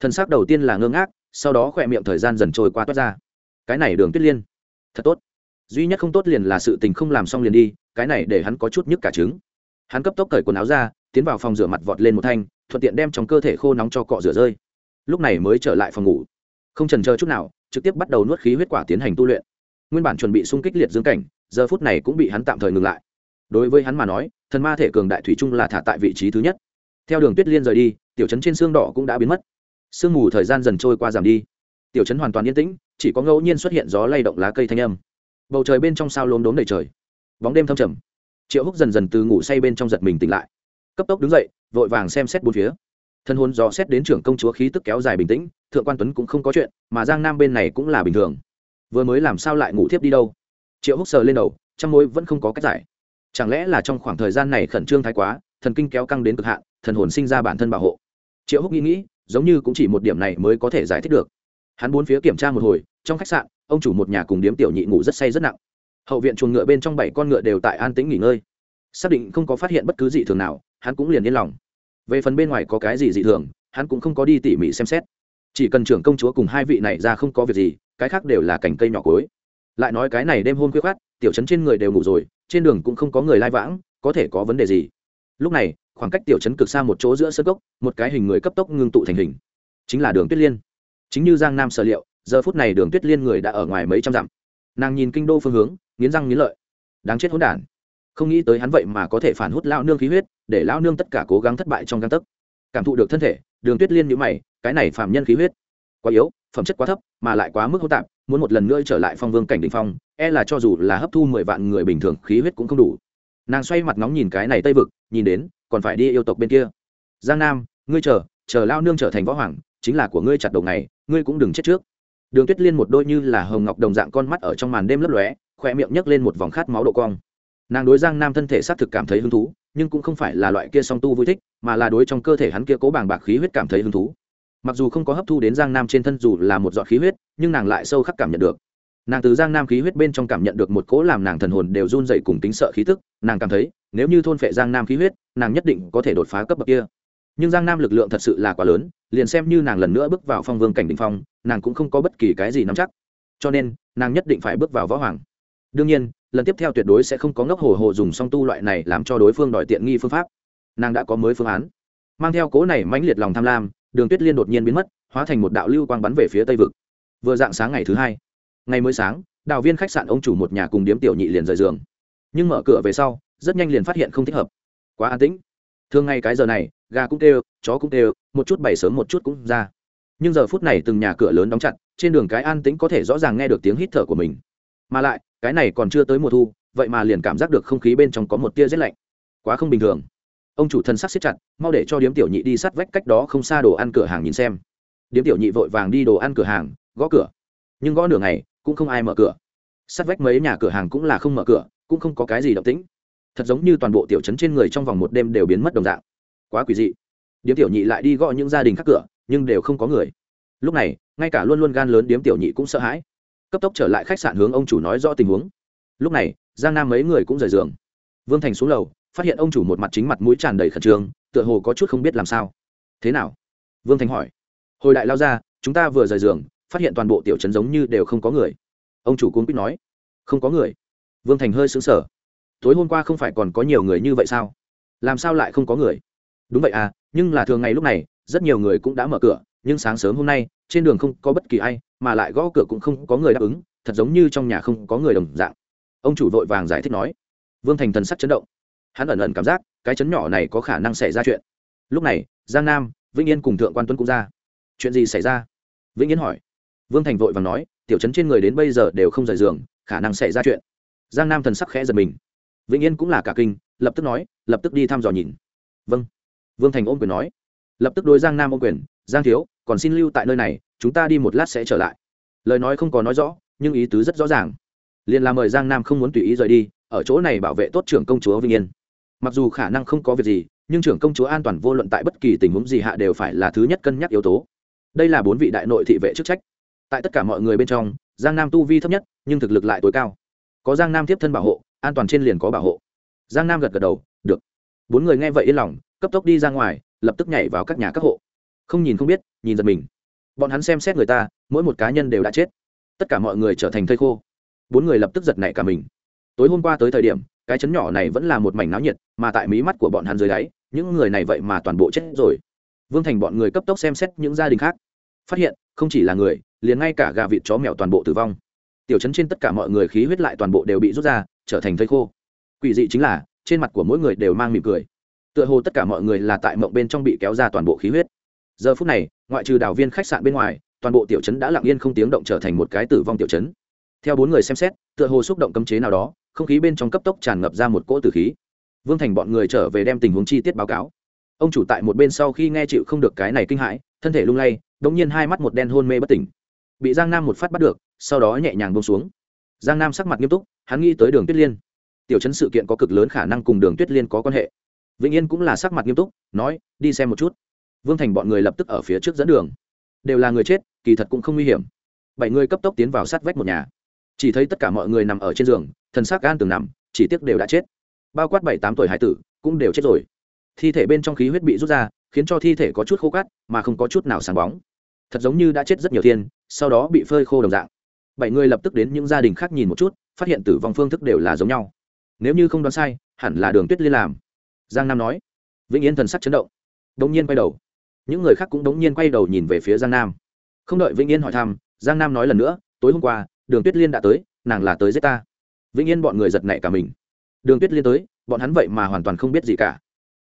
Thân xác đầu tiên là ngơ ngác, sau đó khỏe miệng thời gian dần trôi qua toát ra. Cái này đường tuyết liên, thật tốt. Duy nhất không tốt liền là sự tình không làm xong liền đi, cái này để hắn có chút nhức cả trứng. Hắn cấp tốc cởi quần áo ra, tiến vào phòng rửa mặt vọt lên một thanh, thuận tiện đem trong cơ thể khô nóng cho cọ rửa rơi. Lúc này mới trở lại phòng ngủ. Không trần chờ chút nào, trực tiếp bắt đầu nuốt khí huyết quả tiến hành tu luyện nguyên bản chuẩn bị xung kích liệt dương cảnh, giờ phút này cũng bị hắn tạm thời ngừng lại. Đối với hắn mà nói, thần ma thể cường đại thủy chung là thả tại vị trí thứ nhất. Theo đường tuyết liên rời đi, tiểu chấn trên xương đỏ cũng đã biến mất. Sương mù thời gian dần trôi qua giảm đi. Tiểu trấn hoàn toàn yên tĩnh, chỉ có ngẫu nhiên xuất hiện gió lay động lá cây thanh âm. Bầu trời bên trong sao lốm đốm đầy trời. Bóng đêm thâm trầm. Triệu húc dần dần từ ngủ say bên trong giật mình tỉnh lại. Cấp tốc đứng dậy, vội vàng xem xét bốn phía. Thân hôn dò xét đến trưởng công chúa khí tức kéo dài bình tĩnh, thượng quan tuấn cũng không có chuyện, mà giang nam bên này cũng là bình thường vừa mới làm sao lại ngủ thiếp đi đâu? Triệu húc sờ lên đầu, trong mối vẫn không có cách giải. Chẳng lẽ là trong khoảng thời gian này khẩn trương thái quá, thần kinh kéo căng đến cực hạn, thần hồn sinh ra bản thân bảo hộ? Triệu húc nghĩ nghĩ, giống như cũng chỉ một điểm này mới có thể giải thích được. Hắn bốn phía kiểm tra một hồi, trong khách sạn, ông chủ một nhà cùng điếm tiểu nhị ngủ rất say rất nặng. Hậu viện chuồng ngựa bên trong bảy con ngựa đều tại an tĩnh nghỉ ngơi. Xác định không có phát hiện bất cứ gì thường nào, hắn cũng liền yên lòng. Về phần bên ngoài có cái gì dị thường, hắn cũng không có đi tỉ mỉ xem xét. Chỉ cần trưởng công chúa cùng hai vị này ra không có việc gì cái khác đều là cành cây nhỏ cối. Lại nói cái này đêm hôm khuya khát tiểu trấn trên người đều ngủ rồi, trên đường cũng không có người lai vãng, có thể có vấn đề gì? Lúc này, khoảng cách tiểu trấn cực xa một chỗ giữa sân cốc, một cái hình người cấp tốc ngưng tụ thành hình. Chính là đường tuyết liên. Chính như giang nam sở liệu, giờ phút này đường tuyết liên người đã ở ngoài mấy trăm dặm. Nàng nhìn kinh đô phương hướng, nghiến răng nghiến lợi. Đáng chết hỗn đản. Không nghĩ tới hắn vậy mà có thể phản hút lao nương khí huyết, để lao nương tất cả cố gắng thất bại trong găng tấc. Cảm thụ được thân thể, đường tuyết liên nhữ mày, cái này phạm nhân khí huyết quá yếu, phẩm chất quá thấp, mà lại quá mức hỗn tạp, muốn một lần nữa trở lại phong vương cảnh đình phong e là cho dù là hấp thu mười vạn người bình thường, khí huyết cũng không đủ. Nàng xoay mặt ngóng nhìn cái này tây vực, nhìn đến, còn phải đi yêu tộc bên kia. Giang nam, ngươi chờ chờ lao nương trở thành võ hoàng, chính là của ngươi chặt đầu này ngươi cũng đừng chết trước. Đường tuyết liên một đôi như là hồng ngọc đồng dạng con mắt ở trong màn đêm lấp lóe khoe miệng nhấc lên một vòng khát máu độ cong. Nàng đối giang nam thân thể xác thực cảm thấy hứng thú, nhưng cũng không phải là loại kia song tu vui thích, mà là đối trong cơ thể hắn kia cố bàng bạc khí huyết cảm thấy hứng thú mặc dù không có hấp thu đến giang nam trên thân dù là một giọt khí huyết, nhưng nàng lại sâu khắc cảm nhận được. Nàng từ giang nam khí huyết bên trong cảm nhận được một cỗ làm nàng thần hồn đều run dậy cùng tính sợ khí tức, nàng cảm thấy, nếu như thôn phệ giang nam khí huyết, nàng nhất định có thể đột phá cấp bậc kia. Nhưng giang nam lực lượng thật sự là quá lớn, liền xem như nàng lần nữa bước vào phong vương cảnh đ ỉ n h phong, nàng cũng không có bất kỳ cái gì nắm chắc. Cho nên, nàng nhất định phải bước vào võ hoàng. Đương nhiên, lần tiếp theo tuyệt đối sẽ không có ngốc hồ hồ dùng song tu loại này làm cho đối phương đòi tiện nghi phương pháp. Nàng đã có mới phương án. Mang theo cố này mãnh liệt lòng tham lam đường tuyết liên đột nhiên biến mất, hóa thành một đạo lưu quang bắn về phía tây vực. Vừa dạng sáng ngày thứ hai, ngày mới sáng, đào viên khách sạn ông chủ một nhà cùng điếm tiểu nhị liền rời giường. Nhưng mở cửa về sau, rất nhanh liền phát hiện không thích hợp. Quá an tĩnh. Thường ngày cái giờ này, gà cũng kêu, chó cũng kêu, một chút bày sớm một chút cũng ra. Nhưng giờ phút này từng nhà cửa lớn đóng chặt, trên đường cái an tĩnh có thể rõ ràng nghe được tiếng hít thở của mình. Mà lại, cái này còn chưa tới mùa thu, vậy mà liền cảm giác được không khí bên trong có một tia rét lạnh. Quá không bình thường ông chủ thân sắc xếp chặt, mau để cho điếm tiểu nhị đi sát vách cách đó không xa đồ ăn cửa hàng nhìn xem. Điếm tiểu nhị vội vàng đi đồ ăn cửa hàng, gõ cửa. Nhưng gõ nửa ngày, cũng không ai mở cửa. Sát vách mấy nhà cửa hàng cũng là không mở cửa, cũng không có cái gì động tĩnh. Thật giống như toàn bộ tiểu trấn trên người trong vòng một đêm đều biến mất đồng dạng. Quá quỷ dị. Điếm tiểu nhị lại đi gõ những gia đình khác cửa, nhưng đều không có người. Lúc này, ngay cả luôn luôn gan lớn điếm tiểu nhị cũng sợ hãi. Cấp tốc trở lại khách sạn hướng ông chủ nói rõ tình huống. Lúc này, giang nam mấy người cũng rời giường. Vương thành xuống lầu phát hiện ông chủ một mặt chính mặt mũi tràn đầy khẩn trương, tựa hồ có chút không biết làm sao. Thế nào? Vương thành hỏi. Hồi đại lao ra, chúng ta vừa rời giường, phát hiện toàn bộ tiểu trấn giống như đều không có người. Ông chủ cuốn quýt nói. Không có người. Vương thành hơi xứng sở tối hôm qua không phải còn có nhiều người như vậy sao? Làm sao lại không có người? Đúng vậy à nhưng là thường ngày lúc này, rất nhiều người cũng đã mở cửa, nhưng sáng sớm hôm nay, trên đường không có bất kỳ ai, mà lại gõ cửa cũng không có người đáp ứng, thật giống như trong nhà không có người đồng dạng. Ông chủ vội vàng giải thích nói. Vương thành thần sắc chấn động hắn ẩn ẩn cảm giác cái chấn nhỏ này có khả năng xảy ra chuyện. Lúc này, giang nam, vĩnh yên cùng thượng quan tuấn cũng ra. Chuyện gì xảy ra? Vĩnh yên hỏi. Vương thành vội vàng nói, tiểu trấn trên người đến bây giờ đều không rời giường, khả năng xảy ra chuyện. Giang nam thần sắc khẽ giật mình. Vĩnh yên cũng là cả kinh, lập tức nói, lập tức đi thăm dò nhìn. Vâng. Vương thành ôm quyền nói. Lập tức đối giang nam ôm quyền, giang thiếu, còn xin lưu tại nơi này, chúng ta đi một lát sẽ trở lại. Lời nói không có nói rõ, nhưng ý tứ rất rõ ràng. Liền là mời giang nam không muốn tùy ý rời đi, ở chỗ này bảo vệ tốt trưởng công chúa vĩnh yên mặc dù khả năng không có việc gì, nhưng trưởng công chúa an toàn vô luận tại bất kỳ tình huống gì hạ đều phải là thứ nhất cân nhắc yếu tố. Đây là bốn vị đại nội thị vệ chức trách. Tại tất cả mọi người bên trong, giang nam tu vi thấp nhất, nhưng thực lực lại tối cao. Có giang nam tiếp thân bảo hộ, an toàn trên liền có bảo hộ. Giang nam gật gật đầu, được. Bốn người nghe vậy yên lòng, cấp tốc đi ra ngoài, lập tức nhảy vào các nhà các hộ. Không nhìn không biết, nhìn giật mình. Bọn hắn xem xét người ta, mỗi một cá nhân đều đã chết. Tất cả mọi người trở thành thây khô. Bốn người lập tức giật nảy cả mình tối hôm qua tới thời điểm, cái chấn nhỏ này vẫn là một mảnh náo nhiệt, mà tại mí mắt của bọn hắn dưới đáy, những người này vậy mà toàn bộ chết rồi. Vương thành bọn người cấp tốc xem xét những gia đình khác. Phát hiện, không chỉ là người, liền ngay cả gà vịt chó mèo toàn bộ tử vong. Tiểu chấn trên tất cả mọi người khí huyết lại toàn bộ đều bị rút ra, trở thành thây khô. Quỷ dị chính là, trên mặt của mỗi người đều mang mỉm cười. Tựa hồ tất cả mọi người là tại mộng bên trong bị kéo ra toàn bộ khí huyết. Giờ phút này, ngoại trừ đào viên khách sạn bên ngoài, toàn bộ tiểu trấn đã lặng yên không tiếng động trở thành một cái tử vong tiểu trấn theo bốn người xem xét, tựa hồ xúc động cấm chế nào đó không khí bên trong cấp tốc tràn ngập ra một cỗ tử khí. Vương thành bọn người trở về đem tình huống chi tiết báo cáo. Ông chủ tại một bên sau khi nghe chịu không được cái này kinh hãi, thân thể lung lay đ ỗ n g nhiên hai mắt một đen hôn mê bất tỉnh. Bị giang nam một phát bắt được, sau đó nhẹ nhàng bông xuống. Giang nam sắc mặt nghiêm túc, hắn nghĩ tới đường tuyết liên. Tiểu chấn sự kiện có cực lớn khả năng cùng đường tuyết liên có quan hệ. Vĩnh yên cũng là sắc mặt nghiêm túc, nói, đi xem một chút. Vương thành bọn người lập tức ở phía trước dẫn đường. Đều là người chết, kỳ thật cũng không nguy hiểm. Bảy người cấp tốc tiến vào sát vách một nhà chỉ thấy tất cả mọi người nằm ở trên giường, thần xác gan tường nằm, chỉ tiếc đều đã chết. Bao quát bảy tám tuổi hải tử cũng đều chết rồi. Thi thể bên trong khí huyết bị rút ra, khiến cho thi thể có chút khô cát, mà không có chút nào sáng bóng. Thật giống như đã chết rất nhiều thiên, sau đó bị phơi khô đồng dạng. Bảy người lập tức đến những gia đình khác nhìn một chút, phát hiện tử vong phương thức đều là giống nhau. Nếu như không đoán sai, hẳn là đường tuyết liên làm. Giang nam nói. Vĩnh yên thần sắc chấn động. Đống nhiên quay đầu. Những người khác cũng đống nhiên quay đầu nhìn về phía giang nam. Không đợi vĩnh yên hỏi thăm, giang nam nói lần nữa, tối hôm qua đường tuyết liên đã tới, nàng là tới giết ta. Vĩnh yên bọn người giật nảy cả mình. Đường tuyết liên tới, bọn hắn vậy mà hoàn toàn không biết gì cả.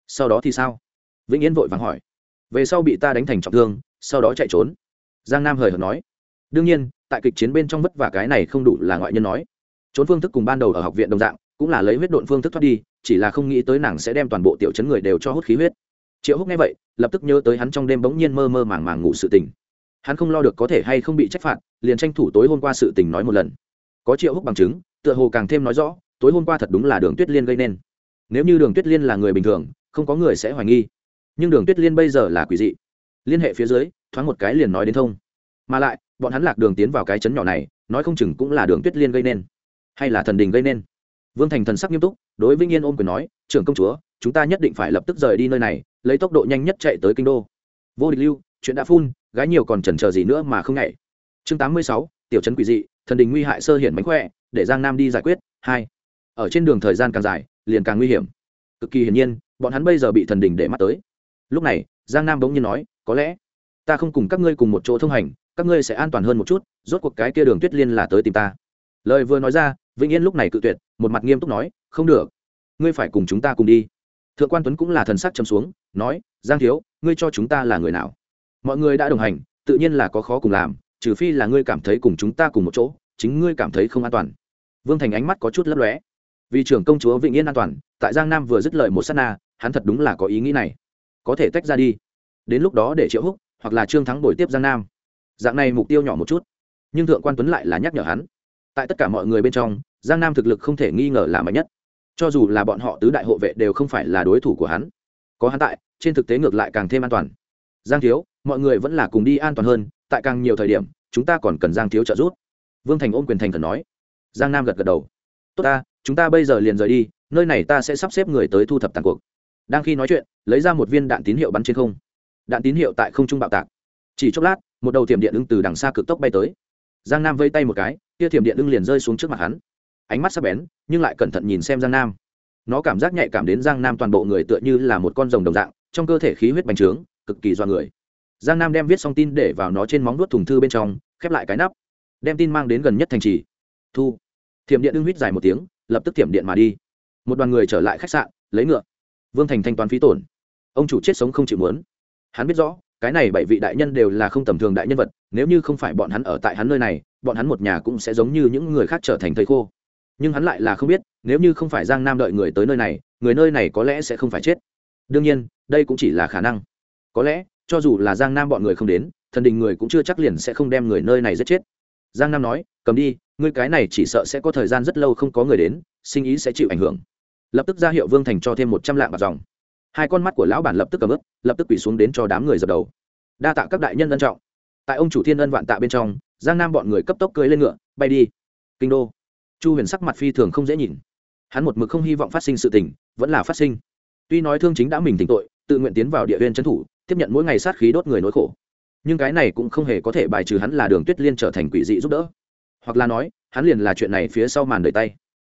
Sau đó thì sao? Vĩnh yên vội vàng hỏi. Về sau bị ta đánh thành trọng thương, sau đó chạy trốn. Giang nam hời hợt nói. Đương nhiên, tại kịch chiến bên trong vất vả cái này không đủ là ngoại nhân nói. Trốn phương thức cùng ban đầu ở học viện đồng dạng, cũng là lấy huyết độn phương thức thoát đi, chỉ là không nghĩ tới nàng sẽ đem toàn bộ tiểu chấn người đều cho hút khí huyết. Triệu húc nghe vậy, lập tức nhớ tới hắn trong đêm bỗng nhiên mơ mơ màng màng ngủ sự tình hắn không lo được có thể hay không bị trách phạt, liền tranh thủ tối hôm qua sự tình nói một lần. Có triệu húc bằng chứng, tựa hồ càng thêm nói rõ, tối hôm qua thật đúng là đường tuyết liên gây nên. Nếu như đường tuyết liên là người bình thường, không có người sẽ hoài nghi. Nhưng đường tuyết liên bây giờ là quỷ dị. Liên hệ phía dưới, thoáng một cái liền nói đến thông. Mà lại, bọn hắn lạc đường tiến vào cái chấn nhỏ này, nói không chừng cũng là đường tuyết liên gây nên. Hay là thần đình gây nên. Vương thành thần sắc nghiêm túc, đối với nghiên ôm quyền nói, trưởng công chúa, chúng ta nhất định phải lập tức rời đi nơi này, lấy tốc độ nhanh nhất chạy tới kinh đô. Vô địch lưu, chuyện đã phun gái nhiều còn chần chờ gì nữa mà không nhảy. Chương tám mươi sáu, tiểu trấn quỷ dị, thần đình nguy hại sơ hiển mánh khỏe, để giang nam đi giải quyết. Hai, ở trên đường thời gian càng dài, liền càng nguy hiểm. Cực kỳ hiển nhiên, bọn hắn bây giờ bị thần đình để mắt tới. Lúc này, giang nam bỗng nhiên nói, có lẽ ta không cùng các ngươi cùng một chỗ thông hành, các ngươi sẽ an toàn hơn một chút, rốt cuộc cái kia đường tuyết liên là tới tìm ta. Lời vừa nói ra, vĩnh yên lúc này cự tuyệt, một mặt nghiêm túc nói, không được, ngươi phải cùng chúng ta cùng đi. Thượng quan tuấn cũng là thần sắc chấm xuống, nói, giang thiếu, ngươi cho chúng ta là người nào? Mọi người đã đồng hành, tự nhiên là có khó cùng làm, trừ phi là ngươi cảm thấy cùng chúng ta cùng một chỗ, chính ngươi cảm thấy không an toàn. Vương thành ánh mắt có chút lấp lóe. Vì trưởng công chúa vĩnh yên an toàn, tại giang nam vừa dứt lời một s á t na, hắn thật đúng là có ý nghĩ này. Có thể tách ra đi. Đến lúc đó để triệu húc, hoặc là trương thắng đổi tiếp giang nam. Dạng này mục tiêu nhỏ một chút. Nhưng thượng quan tuấn lại là nhắc nhở hắn. Tại tất cả mọi người bên trong, giang nam thực lực không thể nghi ngờ là mạnh nhất. Cho dù là bọn họ tứ đại hộ vệ đều không phải là đối thủ của hắn. Có hắn tại, trên thực tế ngược lại càng thêm an toàn giang thiếu, mọi người vẫn là cùng đi an toàn hơn, tại càng nhiều thời điểm, chúng ta còn cần giang thiếu trợ giúp. Vương thành ôm quyền thành thần nói. Giang nam gật gật đầu. Tốt ta, chúng ta bây giờ liền rời đi, nơi này ta sẽ sắp xếp người tới thu thập tàn cuộc. Đang khi nói chuyện, lấy ra một viên đạn tín hiệu bắn trên không. Đạn tín hiệu tại không trung bạo tạc. Chỉ chốc lát, một đầu thiểm điện ưng từ đằng xa cực tốc bay tới. Giang nam vây tay một cái kia thiểm điện ưng liền rơi xuống trước mặt hắn. Ánh mắt sắc bén, nhưng lại cẩn thận nhìn xem giang nam. Nó cảm giác nhạy cảm đến giang nam toàn bộ người tựa như là một con rồng đồng dạng, trong cơ thể khí huyết bành trướng cực kỳ do người. Giang nam đem viết xong tin để vào nó trên móng đuốt thùng thư bên trong, khép lại cái nắp, đem tin mang đến gần nhất thành trì. Thu. Thiểm điện ưng huýt dài một tiếng, lập tức thiểm điện mà đi. Một đoàn người trở lại khách sạn, lấy ngựa. Vương thành thanh toán phí tổn. Ông chủ chết sống không chịu muốn. Hắn biết rõ, cái này bảy vị đại nhân đều là không tầm thường đại nhân vật, nếu như không phải bọn hắn ở tại hắn nơi này, bọn hắn một nhà cũng sẽ giống như những người khác trở thành thầy khô. Nhưng hắn lại là không biết, nếu như không phải giang nam đợi người tới nơi này, người nơi này có lẽ sẽ không phải chết. Đương nhiên, đây cũng chỉ là khả năng có lẽ, cho dù là giang nam bọn người không đến, thần đình người cũng chưa chắc liền sẽ không đem người nơi này giết chết. Giang nam nói, cầm đi, ngươi cái này chỉ sợ sẽ có thời gian rất lâu không có người đến, sinh ý sẽ chịu ảnh hưởng. Lập tức ra hiệu vương thành cho thêm một trăm lạng bạc dòng. Hai con mắt của lão bản lập tức cầm ướp lập tức quỷ xuống đến cho đám người dập đầu. Đa tạ các đại nhân ân trọng. Tại ông chủ thiên ân vạn tạ bên trong, giang nam bọn người cấp tốc cưới lên ngựa, bay đi. Kinh đô. Chu huyền sắc mặt phi thường không dễ nhìn. Hắn một mực không hy vọng phát sinh sự tình, vẫn là phát sinh. Tuy nói thương chính đã mình tỉnh tội, tự nguyện tiến vào địa viên trấn thủ tiếp nhận mỗi ngày sát khí đốt người nỗi khổ. Nhưng cái này cũng không hề có thể bài trừ hắn là đường tuyết liên trở thành quỷ dị giúp đỡ. Hoặc là nói, hắn liền là chuyện này phía sau màn đời tay.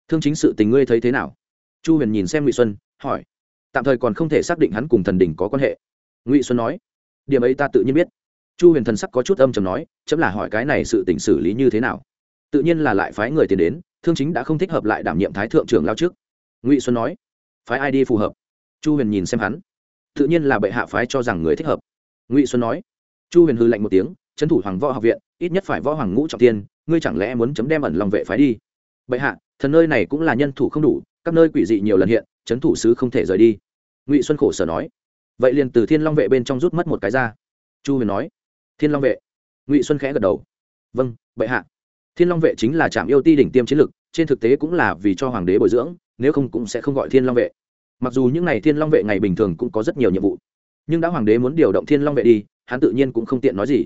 Thương chính sự tình ngươi thấy thế nào? Chu huyền nhìn xem ngụy xuân, hỏi. Tạm thời còn không thể xác định hắn cùng thần đình có quan hệ. Ngụy xuân nói. Điểm ấy ta tự nhiên biết. Chu huyền thần sắc có chút âm chầm nói, chấm là hỏi cái này sự t xử lý như thế nào? Tự nhiên là lại phái người tiền đến, thương chính đã không thích hợp lại đảm nhiệm thái thượng trưởng lao trước. Ngụy xuân nói. Phái ai đi phù hợp? Chu huyền nhìn xem hắn tự nhiên là bệ hạ phái cho rằng người thích hợp. Ngụy xuân nói. Chu huyền hư lạnh một tiếng, trấn thủ hoàng võ học viện, ít nhất phải võ hoàng ngũ trọng tiên, ngươi chẳng lẽ muốn chấm đem ẩn lòng vệ phái đi? Bệ hạ, thần nơi này cũng là nhân thủ không đủ, các nơi quỷ dị nhiều lần hiện, trấn thủ sứ không thể rời đi. Ngụy xuân khổ sở nói. Vậy liền từ thiên long vệ bên trong rút mất một cái ra. Chu huyền nói. Thiên long vệ. Ngụy xuân khẽ gật đầu. Vâng bệ hạ. Thiên long vệ chính là trạm yêu ti đỉnh tiêm chiến lực, trên thực tế cũng là vì cho hoàng đế bồi dưỡng, nếu không cũng sẽ không gọi thiên long vệ mặc dù những n à y thiên long vệ ngày bình thường cũng có rất nhiều nhiệm vụ, nhưng đã hoàng đế muốn điều động thiên long vệ đi, hắn tự nhiên cũng không tiện nói gì.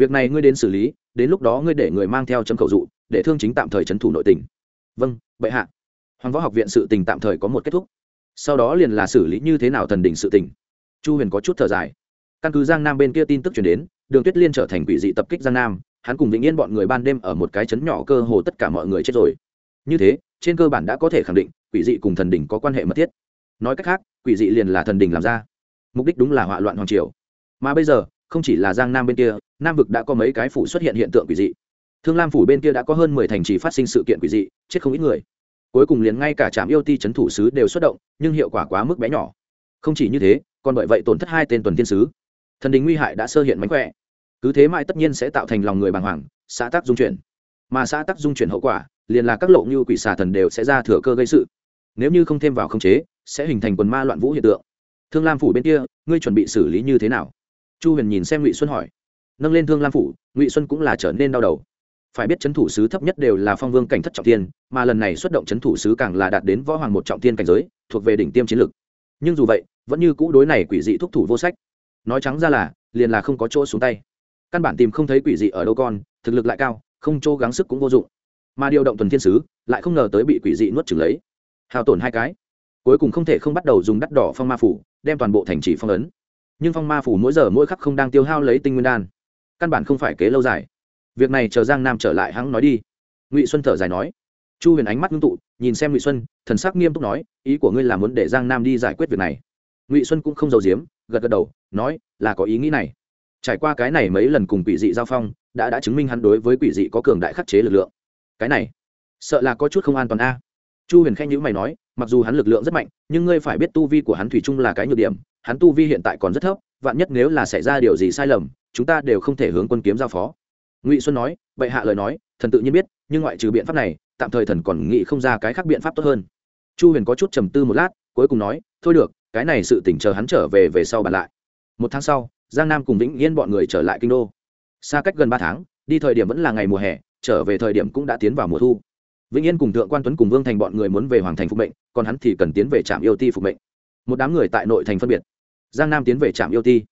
Việc này ngươi đến xử lý, đến lúc đó ngươi để người mang theo chấm khẩu dụ, để thương chính tạm thời trấn thủ nội tỉnh vâng bệ hạ. Hoàng võ học viện sự tình tạm thời có một kết thúc. Sau đó liền là xử lý như thế nào thần đình sự tình. Chu huyền có chút thở dài. Căn cứ giang nam bên kia tin tức chuyển đến, đường tuyết liên trở thành quỷ dị tập kích giang nam, hắn cùng vĩnh yên bọn người ban đêm ở một cái chấn nhỏ cơ hồ tất cả mọi người chết rồi. Như thế, trên cơ bản đã có thể khẳng định, quỷ dị cùng thần đình có quan hệ mật thiết nói cách khác, quỷ dị liền là thần đình làm ra. Mục đích đúng là hỏa loạn hoàng triều. Mà bây giờ, không chỉ là giang nam bên kia, nam vực đã có mấy cái phủ xuất hiện hiện tượng quỷ dị. Thương lam phủ bên kia đã có hơn mười thành trì phát sinh sự kiện quỷ dị, chết không ít người. Cuối cùng liền ngay cả trạm yêu ti c h ấ n thủ sứ đều xuất động, nhưng hiệu quả quá mức bé nhỏ. Không chỉ như thế, còn bởi vậy tổn thất hai tên tuần thiên sứ. Thần đình nguy hại đã sơ hiện mánh khỏe. Cứ thế mãi tất nhiên sẽ tạo thành lòng người bàng hoàng, xã tắc dung chuyển. Mà xã tắc dung chuyển hậu quả, liền là các lộ như quỷ xà thần đều sẽ ra thừa cơ gây sự. Nếu như không thêm vào khống chế sẽ hình thành quần ma loạn vũ hiện tượng. Thương lam phủ bên kia, ngươi chuẩn bị xử lý như thế nào? Chu huyền nhìn xem ngụy xuân hỏi. Nâng lên thương lam phủ, ngụy xuân cũng là trở nên đau đầu. Phải biết c thủ sứ thấp nhất đều là phong vương cảnh thất trọng tiên mà lần này xuất động c thủ sứ càng là đạt đến võ hoàng một trọng tiên cảnh giới, thuộc về đỉnh tiêm chiến lược. Nhưng dù vậy, vẫn như cũ đối này quỷ dị thúc thủ vô sách. Nói trắng ra là, liền là không có chỗ xuống tay. Căn bản tìm không thấy quỷ dị ở đâu con, thực lực lại cao, không chỗ gắng sức cũng vô dụng. Mà điều động tuần thiên sứ, lại không ngờ tới bị quỷ dị nuốt trừng lấy. Hào tổn hai cái cuối cùng không thể không bắt đầu dùng đắt đỏ phong ma phủ, đem toàn bộ thành trì phong ấn. Nhưng phong ma phủ mỗi giờ mỗi khắc không đang tiêu hao lấy tinh nguyên đan. Căn bản không phải kế lâu dài. Việc này chờ giang nam trở lại hắn nói đi. Ngụy xuân thở dài nói. Chu huyền ánh mắt ngưng tụ, nhìn xem ngụy xuân, thần sắc nghiêm túc nói, ý của ngươi là muốn để giang nam đi giải quyết việc này. Ngụy xuân cũng không giàu diếm gật gật đầu, nói, là có ý nghĩ này. Trải qua cái này mấy lần cùng quỷ dị giao phong, đã đã chứng minh hắn đối với quỷ dị có cường đại khắc chế lực lượng. Cái này, sợ là có chút không an toàn a. Chu huyền khanh nhữ mày nói mặc dù hắn lực lượng rất mạnh, nhưng ngươi phải biết tu vi của hắn thủy chung là cái nhược điểm, hắn tu vi hiện tại còn rất thấp, vạn nhất nếu là xảy ra điều gì sai lầm, chúng ta đều không thể hướng quân kiếm giao phó. Ngụy xuân nói, bệ hạ lời nói, thần tự nhiên biết, nhưng ngoại trừ biện pháp này, tạm thời thần còn nghĩ không ra cái khác biện pháp tốt hơn. Chu huyền có chút trầm tư một lát, cuối cùng nói, thôi được, cái này sự tỉnh chờ hắn trở về về sau bàn lại. Một tháng sau, giang nam cùng vĩnh yên bọn người trở lại kinh đô. Xa cách gần ba tháng, đi thời điểm vẫn là ngày mùa hè, trở về thời điểm cũng đã tiến vào mùa thu vĩnh yên cùng thượng quan tuấn cùng vương thành bọn người muốn về hoàng thành phục mệnh, còn hắn thì cần tiến về trạm yêu ti phục mệnh. Một đám người tại nội thành phân biệt. Giang nam tiến về trạm yêu ti.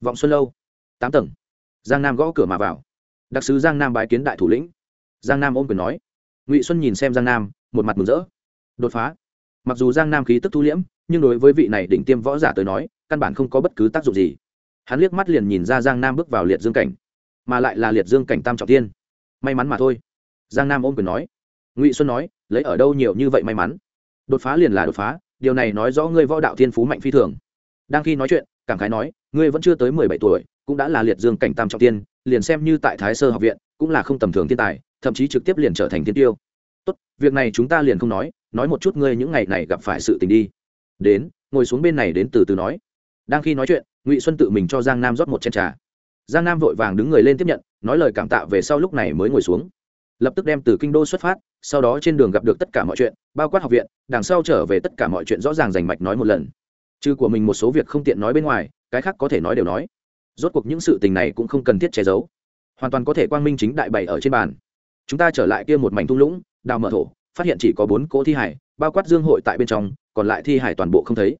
Vọng xuân lâu. Tám tầng. Giang nam gõ cửa mà vào. Đặc sứ giang nam bái kiến đại thủ lĩnh. Giang nam ôm quyền nói. Ngụy xuân nhìn xem giang nam, một mặt mừng rỡ. Đột phá. Mặc dù giang nam khí tức thu liễm, nhưng đối với vị này đỉnh tiêm võ giả tới nói, căn bản không có bất cứ tác dụng gì. Hắn liếc mắt liền nhìn ra giang nam bước vào liệt dương cảnh, mà lại là liệt dương cảnh tam trọng tiên. May mắn mà thôi. Giang nam ôm quyền nói ngụy xuân nói, lấy ở đâu nhiều như vậy may mắn? Đột phá liền là đột phá, điều này nói rõ ngươi võ đạo thiên phú mạnh phi thường. Đang khi nói chuyện, cảm khái nói, ngươi vẫn chưa tới mười bảy tuổi, cũng đã là liệt dương cảnh tam trọng tiên, liền xem như tại thái sơ học viện, cũng là không tầm thường thiên tài, thậm chí trực tiếp liền trở thành thiên tiêu. Tốt, việc này chúng ta liền không nói nói một chút ngươi những ngày này gặp phải sự tình đi. Đến, ngồi xuống bên này đến từ từ nói. Đang khi nói chuyện, ngụy xuân tự mình cho giang nam rót một chén trà. Giang nam vội vàng đứng người lên tiếp nhận, nói lời cảm tạ về sau lúc này mới ngồi xuống lập tức đem từ kinh đô xuất phát, sau đó trên đường gặp được tất cả mọi chuyện, bao quát học viện, đằng sau trở về tất cả mọi chuyện rõ ràng rành mạch nói một lần. Chứ của mình một số việc không tiện nói bên ngoài, cái khác có thể nói đều nói. Rốt cuộc những sự tình này cũng không cần thiết che giấu. Hoàn toàn có thể quang minh chính đại bày ở trên bàn. Chúng ta trở lại kia một mảnh thung lũng, đào mở thổ, phát hiện chỉ có bốn cỗ thi hải, bao quát dương hội tại bên trong, còn lại thi hải toàn bộ không thấy.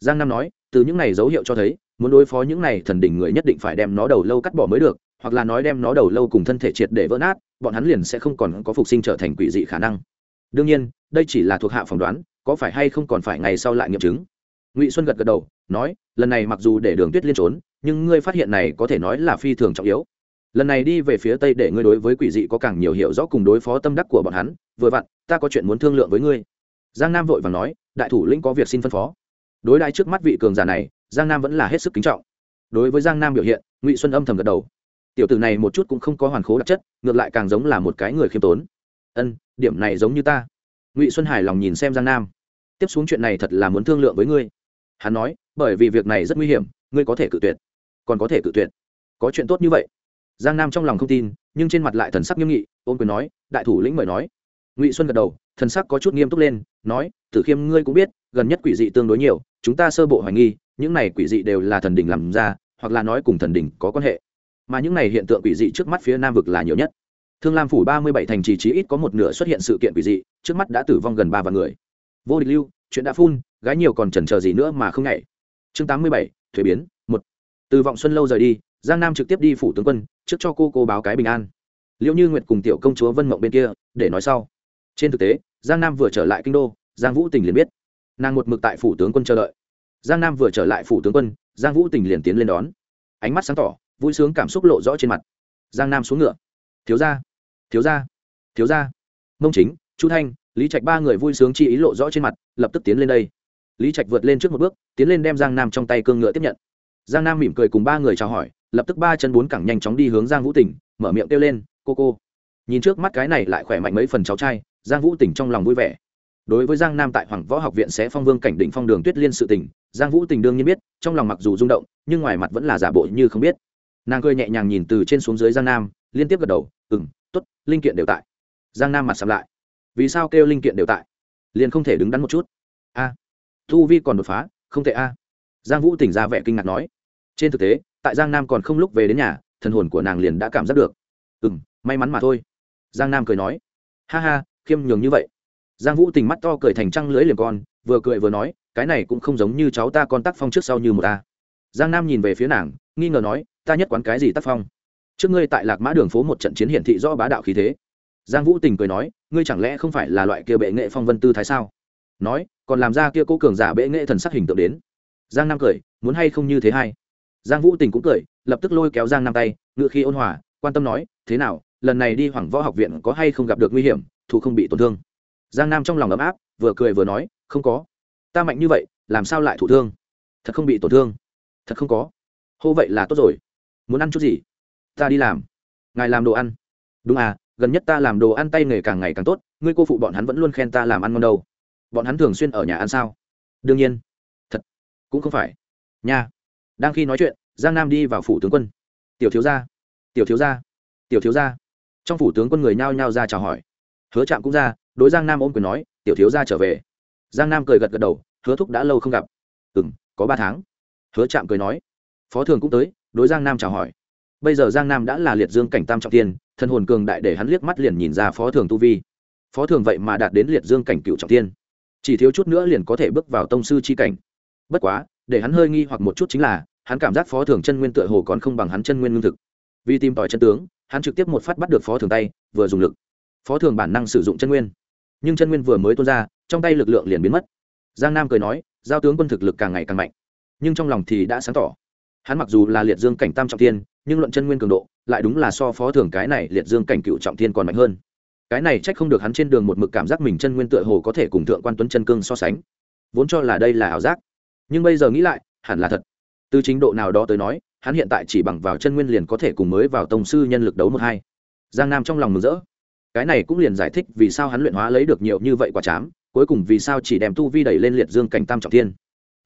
Giang nam nói, từ những này dấu hiệu cho thấy, muốn đối phó những này thần đỉnh người nhất định phải đem nó đầu lâu cắt bỏ mới được hoặc là nói đem nó đầu lâu cùng thân thể triệt để vỡ nát, bọn hắn liền sẽ không còn có phục sinh trở thành quỷ dị khả năng. Đương nhiên, đây chỉ là thuộc hạ phỏng đoán, có phải hay không còn phải ngày sau lại nghiệm chứng. Ngụy xuân gật gật đầu, nói, lần này mặc dù để đường tuyết liên trốn, nhưng ngươi phát hiện này có thể nói là phi thường trọng yếu. Lần này đi về phía tây để ngươi đối với quỷ dị có càng nhiều hiểu rõ cùng đối phó tâm đắc của bọn hắn, vừa vặn, ta có chuyện muốn thương lượng với ngươi. Giang nam vội và nói, đại thủ lĩnh có việc xin phân phó. Đối đãi trước mắt vị cường giả này, giang nam vẫn là hết sức kính trọng. Đối với giang nam biểu hiện, ngụy xuân âm thầm gật đầu tiểu tử này một chút cũng không có hoàn khố đặc chất, ngược lại càng giống là một cái người khiêm tốn. Ân, điểm này giống như ta. Ngụy xuân Hải lòng nhìn xem giang nam. Tiếp xuống chuyện này thật là muốn thương lượng với ngươi. Hắn nói, bởi vì việc này rất nguy hiểm, ngươi có thể cự tuyệt. Còn có thể cự tuyệt. Có chuyện tốt như vậy. Giang nam trong lòng không tin, nhưng trên mặt lại thần sắc nghiêm nghị ôm quyền nói, đại thủ lĩnh mời nói. Ngụy xuân gật đầu, thần sắc có chút nghiêm túc lên, nói, tử khiêm ngươi cũng biết, gần nhất quỷ dị tương đối nhiều, chúng ta sơ bộ hoài nghi, những này quỷ dị đều là thần đỉnh làm ra, hoặc là nói cùng thần đỉnh có quan hệ mà những này hiện tượng quỷ dị trước mắt phía nam vực là nhiều nhất. Thương lam phủ ba mươi bảy thành trì chí ít có một nửa xuất hiện sự kiện quỷ dị, trước mắt đã tử vong gần ba vạn người. Vô địch lưu, chuyện đã phun, gái nhiều còn chần chờ gì nữa mà không nhảy. Chương tám mươi bảy, thuế biến, một. Từ vọng xuân lâu rời đi, giang nam trực tiếp đi phủ tướng quân, trước cho cô cô báo cái bình an. Liệu như nguyệt cùng tiểu công chúa vân mộng bên kia, để nói sau. Trên thực tế, giang nam vừa trở lại kinh đô, giang vũ tình liền biết. Nàng một mực tại phủ tướng quân chờ đợi. Giang nam vừa trở lại phủ tướng quân, giang vũ tình liền tiến lên đón. Ánh mắt sáng tỏ vui sướng cảm xúc lộ rõ trên mặt. Giang nam xuống ngựa. Thiếu gia thiếu gia thiếu gia. Mông chính, chu thanh, lý trạch ba người vui sướng chi ý lộ rõ trên mặt, lập tức tiến lên đây. Lý trạch vượt lên trước một bước, tiến lên đem giang nam trong tay cương ngựa tiếp nhận. Giang nam mỉm cười cùng ba người chào hỏi, lập tức ba chân bốn cẳng nhanh chóng đi hướng giang vũ tỉnh, mở miệng kêu lên, cô cô. Nhìn trước mắt cái này lại khỏe mạnh mấy phần cháu trai, giang vũ tỉnh trong lòng vui vẻ. Đối với giang nam tại hoàng võ học viện sẽ phong vương cảnh định phong đường tuyết liên sự tỉnh, giang vũ tình đương nhiên biết, trong lòng mặc dù rung động, nhưng ngoài mặt vẫn là giả bộ như không biết nàng cười nhẹ nhàng nhìn từ trên xuống dưới giang nam, liên tiếp gật đầu ừ m t ố t linh kiện đều tại. Giang nam mặt sắm lại. Vì sao kêu linh kiện đều tại? Liền không thể đứng đắn một chút. A thu vi còn đột phá, không thể a. Giang vũ tỉnh ra vẻ kinh ngạc nói. Trên thực tế, tại giang nam còn không lúc về đến nhà, thần hồn của nàng liền đã cảm giác được. Ừ m may mắn mà thôi. Giang nam cười nói. Ha ha, khiêm nhường như vậy. Giang vũ tình mắt to cười thành trăng lưới liềm con, vừa cười vừa nói, cái này cũng không giống như cháu ta con tác phong trước sau như một ta giang nam nhìn về phía nàng nghi ngờ nói, ta nhất quán cái gì tác phong? Trước ngươi tại lạc mã đường phố một trận chiến hiển thị rõ bá đạo khí thế. Giang vũ tình cười nói, ngươi chẳng lẽ không phải là loại kia bệ nghệ phong vân tư thái sao? Nói, còn làm ra kia cô cường giả bệ nghệ thần sắc hình tượng đến. Giang nam cười, muốn hay không như thế hay? Giang vũ tình cũng cười, lập tức lôi kéo giang nam tay, ngự khi ôn hòa, quan tâm nói, thế nào, lần này đi hoàng võ học viện có hay không gặp được nguy hiểm, thù không bị tổn thương? Giang nam trong lòng ấm áp, vừa cười vừa nói, không có. Ta mạnh như vậy, làm sao lại thụ thương? Thật không bị tổn thương. Thật không có hô vậy là tốt rồi. Muốn ăn chút gì? Ta đi làm. Ngài làm đồ ăn. Đúng à gần nhất ta làm đồ ăn tay nghề càng ngày càng tốt, ngươi cô phụ bọn hắn vẫn luôn khen ta làm ăn ngon đâu. Bọn hắn thường xuyên ở nhà ăn sao? Đương nhiên. Thật. Cũng không phải. Nha. Đang khi nói chuyện, giang nam đi vào phủ tướng quân. Tiểu thiếu gia. Tiểu thiếu gia. Tiểu thiếu gia. Trong phủ tướng quân người nhao nhao ra chào hỏi. Hứa trạm cũng ra, đối giang nam ôm quyền nói, tiểu thiếu gia trở về. Giang nam cười gật gật đầu, hứa thúc đã lâu không gặp. Ừ m có ba tháng. Hứa trạm cười nói phó thường cũng tới, đối giang nam chào hỏi. Bây giờ giang nam đã là liệt dương cảnh tam trọng tiên thân hồn cường đại để hắn liếc mắt liền nhìn ra phó thường tu vi. Phó thường vậy mà đạt đến liệt dương cảnh cựu trọng tiên chỉ thiếu chút nữa liền có thể bước vào tông sư c h i cảnh. Bất quá, để hắn hơi nghi hoặc một chút chính là, hắn cảm giác phó thường chân nguyên tựa hồ còn không bằng hắn chân nguyên lương thực. Vì tìm tòi chân tướng, hắn trực tiếp một phát bắt được phó thường tay, vừa dùng lực. Phó thường bản năng sử dụng chân nguyên. Nhưng chân nguyên vừa mới tuôn ra, trong tay lực lượng liền biến mất. Giang nam cười nói, giao tướng quân thực lực càng ngày càng mạnh. Nhưng trong lòng thì đã sáng tỏ hắn mặc dù là liệt dương cảnh tam trọng thiên, nhưng luận chân nguyên cường độ, lại đúng là so phó thường cái này liệt dương cảnh cựu trọng thiên còn mạnh hơn. Cái này trách không được hắn trên đường một mực cảm giác mình chân nguyên tựa hồ có thể cùng thượng quan tuấn chân cương so sánh. Vốn cho là đây là ảo giác. Nhưng bây giờ nghĩ lại, hẳn là thật. Từ chính độ nào đó tới nói, hắn hiện tại chỉ bằng vào chân nguyên liền có thể cùng mới vào tông sư nhân lực đấu một hai. Giang nam trong lòng mừng rỡ. Cái này cũng liền giải thích vì sao hắn luyện hóa lấy được nhiều như vậy quả chám, cuối cùng vì sao chỉ đem tu vi đẩy lên liệt dương cảnh tam trọng thiên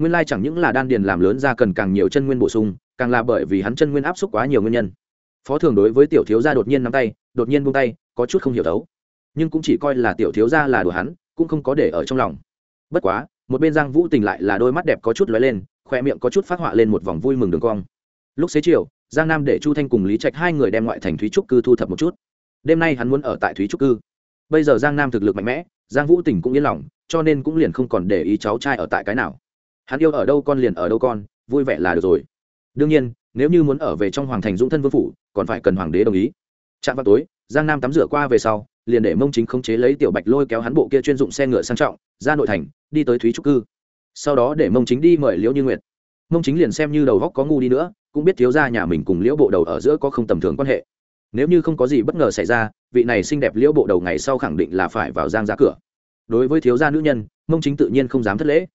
nguyên lai chẳng những là đan điền làm lớn ra cần càng nhiều chân nguyên bổ sung càng là bởi vì hắn chân nguyên áp suất quá nhiều nguyên nhân. Phó thường đối với tiểu thiếu gia đột nhiên nắm tay đột nhiên buông tay có chút không hiểu thấu, nhưng cũng chỉ coi là tiểu thiếu gia là đùa hắn cũng không có để ở trong lòng. Bất quá một bên giang vũ tình lại là đôi mắt đẹp có chút lóe lên khoe miệng có chút phát họa lên một vòng vui mừng đường cong. Lúc xế chiều giang nam để chu thanh cùng lý trạch hai người đem ngoại thành thúy trúc cư thu thập một chút. Đêm nay hắn muốn ở tại thúy trúc cư. Bây giờ giang nam thực lực mạnh mẽ giang vũ tỉnh cũng yên lòng cho nên cũng liền không còn để ý cháu trai ở tại cái nào hắn yêu ở đâu con liền ở đâu con, vui vẻ là được rồi. Đương nhiên, nếu như muốn ở về trong hoàng thành dũng thân vương phủ, còn phải cần hoàng đế đồng ý. Chạm vào tối, giang nam tắm rửa qua về sau, liền để mông chính khống chế lấy tiểu bạch lôi kéo hắn bộ kia chuyên dụng xe ngựa sang trọng, ra nội thành, đi tới thúy trúc cư. Sau đó để mông chính đi mời liễu như nguyệt. Mông chính liền xem như đầu góc có ngu đi nữa, cũng biết thiếu ra nhà mình cùng liễu bộ đầu ở giữa có không tầm thường quan hệ. Nếu như không có gì bất ngờ xảy ra, vị này xinh đẹp liễu bộ đầu ngày sau khẳng định là phải vào giang ra cửa. Đối với thiếu gia nữ nhân, mông chính tự nhiên không dám thất lễ.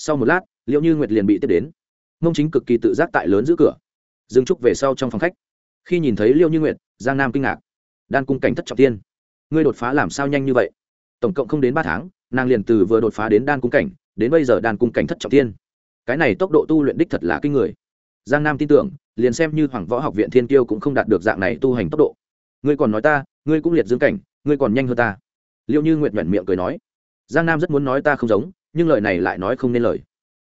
Sau một lát liệu như nguyệt liền bị tiếp đến. Mông chính cực kỳ tự giác tại lớn giữ cửa. Dừng trúc về sau trong phòng khách. Khi nhìn thấy liêu như nguyệt, giang nam kinh ngạc. Đan cung cảnh thất trọng tiên. Ngươi đột phá làm sao nhanh như vậy? Tổng cộng không đến ba tháng, nàng liền từ vừa đột phá đến đan cung cảnh, đến bây giờ đan cung cảnh thất trọng tiên. Cái này tốc độ tu luyện đích thật là kinh người. Giang nam tin tưởng, liền xem như hoàng võ học viện thiên tiêu cũng không đạt được dạng này tu hành tốc độ. Ngươi còn nói ta, ngươi cũng liệt dương cảnh, ngươi còn nhanh hơn ta. Liệu như nguyệt nhuận miệng cười nói. Giang nam rất muốn nói ta không giống, nhưng lời này lại nói không nên lời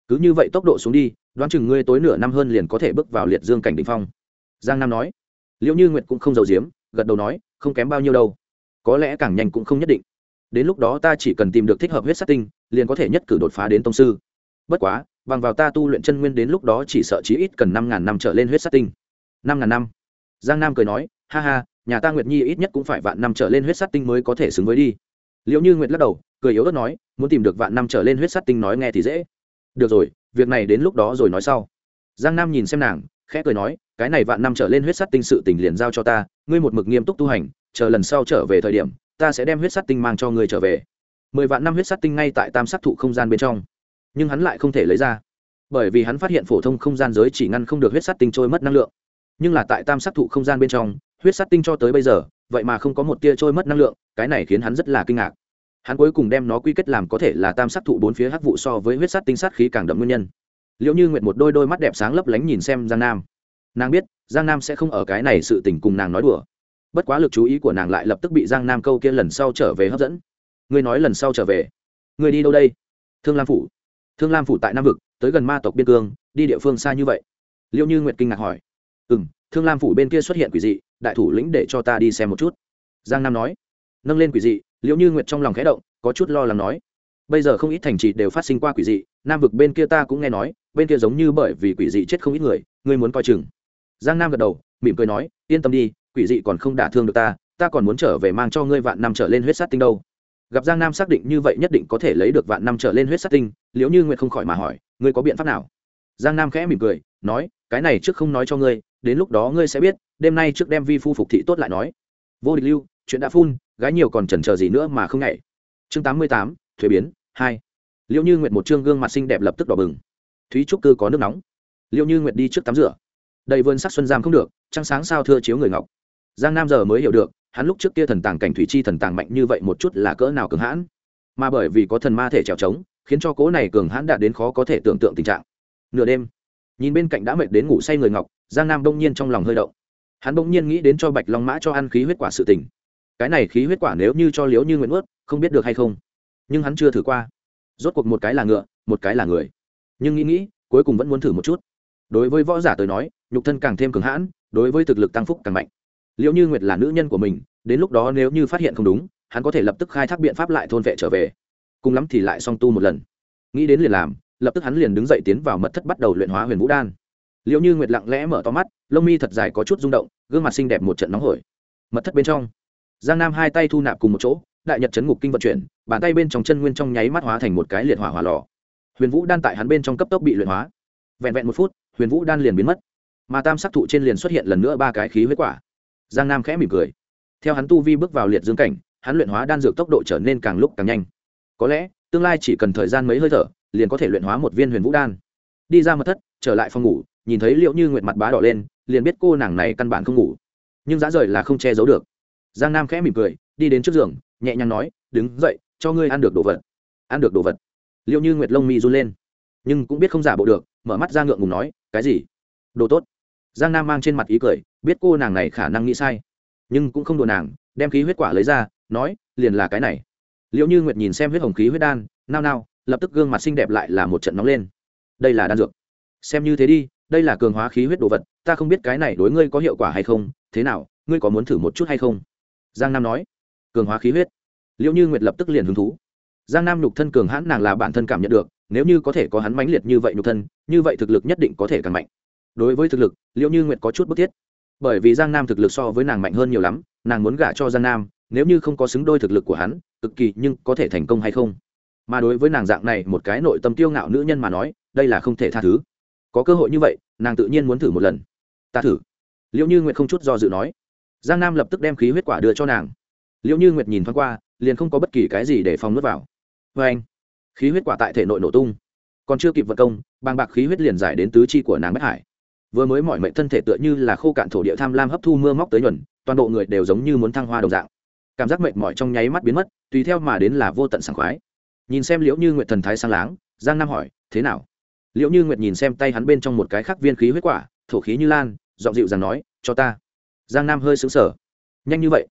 cứ như vậy tốc độ xuống đi, đoán chừng ngươi tối nửa năm hơn liền có thể bước vào liệt dương cảnh đ ỉ n h phong. Giang nam nói. Liệu như nguyệt cũng không giàu diếm gật đầu nói, không kém bao nhiêu đâu. Có lẽ càng nhanh cũng không nhất định. Đến lúc đó ta chỉ cần tìm được thích hợp huyết sát tinh, liền có thể nhất cử đột phá đến tông sư. Bất quá, bằng vào ta tu luyện chân nguyên đến lúc đó chỉ sợ chí ít cần năm ngàn năm trở lên huyết sát tinh. Năm ngàn năm. Giang nam cười nói, ha ha, nhà ta nguyệt nhi ít nhất cũng phải vạn năm trở lên huyết sát tinh mới có thể xứng với đi. Liệu như nguyệt lắc đầu, cười yếu ớt nói, muốn tìm được vạn năm trở lên huyết sát tinh nói nghe thì dễ được rồi, việc này đến lúc đó rồi nói sau. Giang nam nhìn xem nàng, khẽ cười nói, cái này vạn năm trở lên huyết sắt tinh sự tình liền giao cho ta, ngươi một mực nghiêm túc tu hành, chờ lần sau trở về thời điểm, ta sẽ đem huyết sắt tinh mang cho ngươi trở về. Mười vạn năm huyết sắt tinh ngay tại tam sát thụ không gian bên trong. Nhưng hắn lại không thể lấy ra. Bởi vì hắn phát hiện phổ thông không gian giới chỉ ngăn không được huyết sắt tinh trôi mất năng lượng. Nhưng là tại tam sát thụ không gian bên trong, huyết sắt tinh cho tới bây giờ, vậy mà không có một tia trôi mất năng lượng, cái này khiến hắn rất là kinh ngạc hắn cuối cùng đem nó quy kết làm có thể là tam sát thụ bốn phía hắc vụ so với huyết sát tinh sát khí càng đậm nguyên nhân. Liệu như nguyệt một đôi đôi mắt đẹp sáng lấp lánh nhìn xem giang nam. Nàng biết, giang nam sẽ không ở cái này sự tình cùng nàng nói đùa. Bất quá lực chú ý của nàng lại lập tức bị giang nam câu kia lần sau trở về hấp dẫn. Ngươi nói lần sau trở về. Ngươi đi đâu đây? Thương lam phủ. Thương lam phủ tại nam vực, tới gần ma tộc biên cương, đi địa phương xa như vậy. Liệu như nguyệt kinh ngạc hỏi. Ừ m thương lam phủ bên kia xuất hiện quỷ dị, đại thủ lĩnh để cho ta đi xem một chút. Giang nam nói. Nâng lên quỷ dị liệu như nguyệt trong lòng khẽ động, có chút lo lắng nói, bây giờ không ít thành trì đều phát sinh qua quỷ dị, nam vực bên kia ta cũng nghe nói, bên kia giống như bởi vì quỷ dị chết không ít người, ngươi muốn coi chừng. Giang nam gật đầu, mỉm cười nói, yên tâm đi, quỷ dị còn không đả thương được ta ta còn muốn trở về mang cho ngươi vạn năm trở lên huyết sát tinh đâu. Gặp giang nam xác định như vậy nhất định có thể lấy được vạn năm trở lên huyết sát tinh liệu như nguyệt không khỏi mà hỏi, ngươi có biện pháp nào? Giang nam khẽ mỉm cười, nói, cái này trước không nói cho ngươi, đến lúc đó ngươi sẽ biết, đêm nay trước đem vi phu phục thị tốt lại nói. Vô địch lưu, chuyện đã phun gái nhiều còn chần chờ gì nữa mà không nhảy. Chương tám mươi tám, thuế biến, hai. Liệu như nguyệt một chương gương mặt xinh đẹp lập tức đỏ bừng. Thúy trúc cư có nước nóng. Liệu như nguyệt đi trước tắm rửa. Đầy vườn sắc xuân giam không được, trăng sáng sao thưa chiếu người ngọc. Giang nam giờ mới hiểu được, hắn lúc trước kia thần tàng cảnh thủy chi thần tàng mạnh như vậy một chút là cỡ nào cường hãn. Mà bởi vì có thần ma thể trèo trống, khiến cho cố này cường hãn đạt đến khó có thể tưởng tượng tình trạng. Nửa đêm, nhìn bên cạnh đã mệt đến ngủ say người ngọc, giang nam đông nhiên trong lòng hơi động. Hắn bỗng nhiên nghĩ đến cho bạch long mã cho ăn khí huyết quả sự tình cái này khí huyết quả nếu như cho liếu như nguyện ướt không biết được hay không. Nhưng hắn chưa thử qua. Rốt cuộc một cái là ngựa, một cái là người. Nhưng nghĩ nghĩ, cuối cùng vẫn muốn thử một chút. Đối với võ giả tới nói, nhục thân càng thêm cường hãn, đối với thực lực tăng phúc càng mạnh. Liệu như nguyệt là nữ nhân của mình, đến lúc đó nếu như phát hiện không đúng, hắn có thể lập tức khai thác biện pháp lại thôn vệ trở về. Cùng lắm thì lại song tu một lần. Nghĩ đến liền làm, lập tức hắn liền đứng dậy tiến vào mật thất bắt đầu luyện hóa huyền vũ đan. Liệu như nguyệt lặng lẽ mở to mắt, lông mi thật dài có chút rung động, gương mặt xinh đẹp một trận nóng hổi. Mật thất bên trong giang nam hai tay thu nạp cùng một chỗ, đại nhật chấn ngục kinh vận chuyển, bàn tay bên trong chân nguyên trong nháy mắt hóa thành một cái liệt hỏa hỏa lò. Huyền vũ đan tại hắn bên trong cấp tốc bị luyện hóa. Vẹn vẹn một phút, huyền vũ đan liền biến mất. Mà tam sắc thụ trên liền xuất hiện lần nữa ba cái khí huyết quả. Giang nam khẽ mỉm cười. Theo hắn tu vi bước vào liệt dương cảnh, hắn luyện hóa đan dược tốc độ trở nên càng lúc càng nhanh. Có lẽ, tương lai chỉ cần thời gian mấy hơi thở, liền có thể luyện hóa một viên huyền vũ đan. Đi ra mật thất, trở lại phòng ngủ, nhìn thấy liệu như nguyệt mặt bá đỏ lên, liền biết cô nàng này căn bản không ngủ. Nhưng giá rời là không che giấu được giang nam khẽ mỉm cười, đi đến trước giường, nhẹ nhàng nói, đứng dậy, cho ngươi ăn được đồ vật. Ăn được đồ vật. Liệu như nguyệt lông mi run lên, nhưng cũng biết không giả bộ được, mở mắt ra ngượng ngùng nói, cái gì? Đồ tốt. Giang nam mang trên mặt ý cười, biết cô nàng này khả năng nghĩ sai, nhưng cũng không đùa nàng, đem khí huyết quả lấy ra, nói, liền là cái này. Liệu như nguyệt nhìn xem huyết hồng khí huyết đan, nao nao, lập tức gương mặt xinh đẹp lại là một trận nóng lên. Đây là đan dược. Xem như thế đi, đây là cường hóa khí huyết đồ vật, ta không biết cái này đối ngươi có hiệu quả hay không, thế nào, ngươi có muốn thử một chút hay không? Giang nam nói, cường hóa khí huyết. Liệu như nguyệt lập tức liền hứng thú. Giang nam nhục thân cường hãn nàng là bản thân cảm nhận được, nếu như có thể có hắn mãnh liệt như vậy nhục thân, như vậy thực lực nhất định có thể càng mạnh. Đối với thực lực liệu như nguyệt có chút bức thiết. Bởi vì giang nam thực lực so với nàng mạnh hơn nhiều lắm, nàng muốn gả cho giang nam, nếu như không có xứng đôi thực lực của hắn, cực kỳ nhưng có thể thành công hay không? Mà đối với nàng dạng này một cái nội tâm tiêu ngạo nữ nhân mà nói, đây là không thể tha thứ. Có cơ hội như vậy, nàng tự nhiên muốn thử một lần. Ta thử. Liệu như nguyệt không chút do dự nói giang nam lập tức đem khí huyết quả đưa cho nàng. Liệu như nguyệt nhìn thoáng qua, liền không có bất kỳ cái gì để phòng nuốt vào. Vê anh, khí huyết quả tại thể nội nổ tung. Còn chưa kịp vật công, bàng bạc khí huyết liền giải đến tứ chi của nàng bất hải. Vừa mới mọi mệnh thân thể tựa như là khô cạn thổ địa tham lam hấp thu mưa móc tới nhuần, toàn bộ người đều giống như muốn thăng hoa đồng dạng. Cảm giác mệt mỏi trong nháy mắt biến mất, tùy theo mà đến là vô tận sảng khoái. Nhìn xem liễu như nguyệt thần thái sang láng, giang nam hỏi, thế nào? Liễu như nguyệt nhìn xem tay hắn bên trong một cái khắc viên khí huyết quả, thổ khí như lan dọn dịu rằng nói, cho ta giang nam hơi xứng sở nhanh như vậy?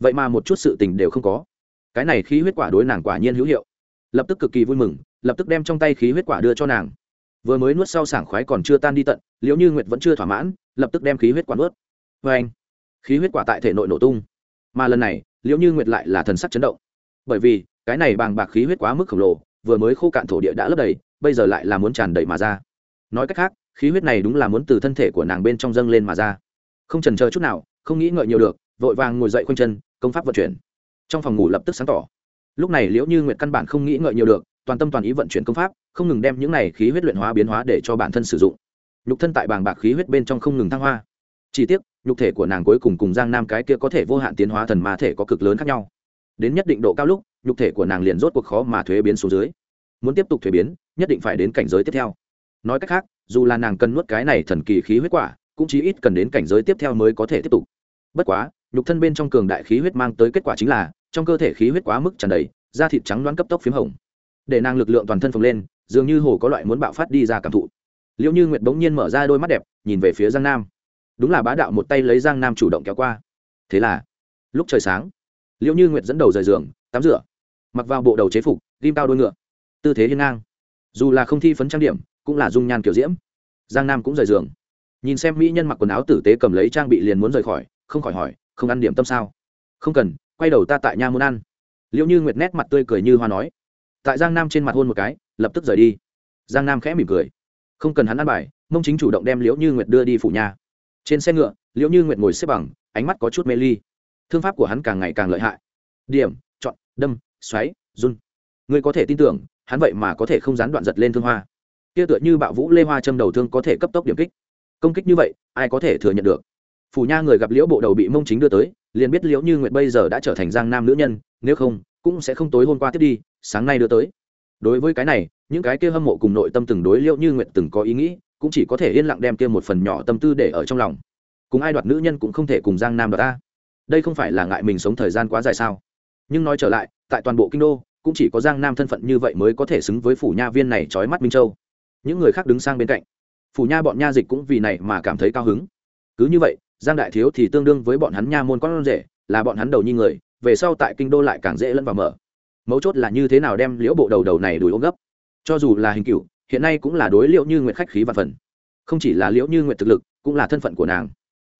Vậy mà một chút sự tình đều không có. Cái này khí huyết quả đối nàng quả nhiên hữu hiệu. Lập tức cực kỳ vui mừng, lập tức đem trong tay khí huyết quả đưa cho nàng. Vừa mới nuốt sau sảng khoái còn chưa tan đi tận liệu như nguyệt vẫn chưa thỏa mãn, lập tức đem khí huyết quả nuốt. Vê anh. Khí huyết quả tại thể nội nổ tung. Mà lần này liệu như nguyệt lại là thần sắc chấn động. Bởi vì, cái này bàng bạc khí huyết quá mức khổng lồ, vừa mới khô cạn thổ địa đã lấp đầy, bây giờ lại là muốn tràn đầy mà ra. Nói cách khác, khí huyết này đúng là muốn từ thân thể của nàng bên trong dâng lên mà ra không trần chờ chút nào, không nghĩ ngợi nhiều được, vội vàng ngồi dậy khoanh chân, công pháp vận chuyển. Trong phòng ngủ lập tức sáng tỏ. Lúc này liễu như nguyệt căn bản không nghĩ ngợi nhiều được, toàn tâm toàn ý vận chuyển công pháp, không ngừng đem những này khí huyết luyện hóa biến hóa để cho bản thân sử dụng. Nhục thân tại bàng bạc khí huyết bên trong không ngừng thăng hoa. Chỉ tiếc, nhục thể của nàng cuối cùng cùng giang nam cái kia có thể vô hạn tiến hóa thần ma thể có cực lớn khác nhau. Đến nhất định độ cao lúc, nhục thể của nàng liền rốt cuộc khó mà thuế biến xuống dưới. Muốn tiếp tục thuế biến, nhất định phải đến cảnh giới tiếp theo. Nói cách khác, dù là nàng cần nuốt cái này thần kỳ khí huyết quả cũng chỉ ít cần đến cảnh giới tiếp theo mới có thể tiếp tục. Bất quá, nhục thân bên trong cường đại khí huyết mang tới kết quả chính là, trong cơ thể khí huyết quá mức tràn đầy, da thịt trắng loáng cấp tốc p h í m hồng. Để nàng lực lượng toàn thân phồng lên, dường như hồ có loại muốn bạo phát đi ra cảm thụ. Liệu như nguyệt bỗng nhiên mở ra đôi mắt đẹp, nhìn về phía giang nam. Đúng là bá đạo một tay lấy giang nam chủ động kéo qua. Thế là, lúc trời sáng liệu như nguyệt dẫn đầu rời giường, tắm rửa. Mặc vào bộ đầu chế phục, ghim cao đôi ngựa. Tư thế hiên ngang. Dù là không thi phấn trang điểm, cũng là dung nhan kiểu diễm. Giang nam cũng rời giường nhìn xem mỹ nhân mặc quần áo tử tế cầm lấy trang bị liền muốn rời khỏi, không khỏi hỏi, không ăn điểm tâm sao? Không cần, quay đầu ta tại nhà muốn ăn. Liệu như nguyệt nét mặt tươi cười như hoa nói. Tại giang nam trên mặt hôn một cái, lập tức rời đi. Giang nam khẽ mỉm cười. Không cần hắn ăn bài, mông chính chủ động đem liễu như nguyệt đưa đi phủ nhà. Trên xe ngựa, liễu như nguyệt ngồi xếp bằng, ánh mắt có chút mê ly. Thương pháp của hắn càng ngày càng lợi hại. Điểm, chọn, đâm, xoáy, run. Ngươi có thể tin tưởng, hắn vậy mà có thể không gián đoạn giật lên thương hoa. Kia tựa như bạo vũ lê hoa châm đầu thương có thể cấp tốc điểm kích công kích như vậy, ai có thể thừa nhận được? Phủ nha người gặp liễu bộ đầu bị mông chính đưa tới, liền biết liễu như nguyệt bây giờ đã trở thành giang nam nữ nhân, nếu không, cũng sẽ không tối hôm qua tiếp đi, sáng nay đưa tới. Đối với cái này, những cái kia hâm mộ cùng nội tâm từng đối liễu như nguyệt từng có ý nghĩ, cũng chỉ có thể yên lặng đem kia một phần nhỏ tâm tư để ở trong lòng. Cùng ai đoạt nữ nhân cũng không thể cùng giang nam đoạt ta. Đây không phải là ngại mình sống thời gian quá dài sao? Nhưng nói trở lại, tại toàn bộ kinh đô, cũng chỉ có giang nam thân phận như vậy mới có thể xứng với phủ nha viên này trói mắt minh châu. Những người khác đứng sang bên cạnh phủ nha bọn nha dịch cũng vì này mà cảm thấy cao hứng. Cứ như vậy, giang đại thiếu thì tương đương với bọn hắn nha môn con rể, là bọn hắn đầu nhi người, về sau tại kinh đô lại càng dễ lẫn vào mở. Mấu chốt là như thế nào đem liễu bộ đầu đầu này đuổi ôm gấp. Cho dù là hình cửu, hiện nay cũng là đối liễu như nguyện khách khí và phần. Không chỉ là liễu như nguyện thực lực, cũng là thân phận của nàng.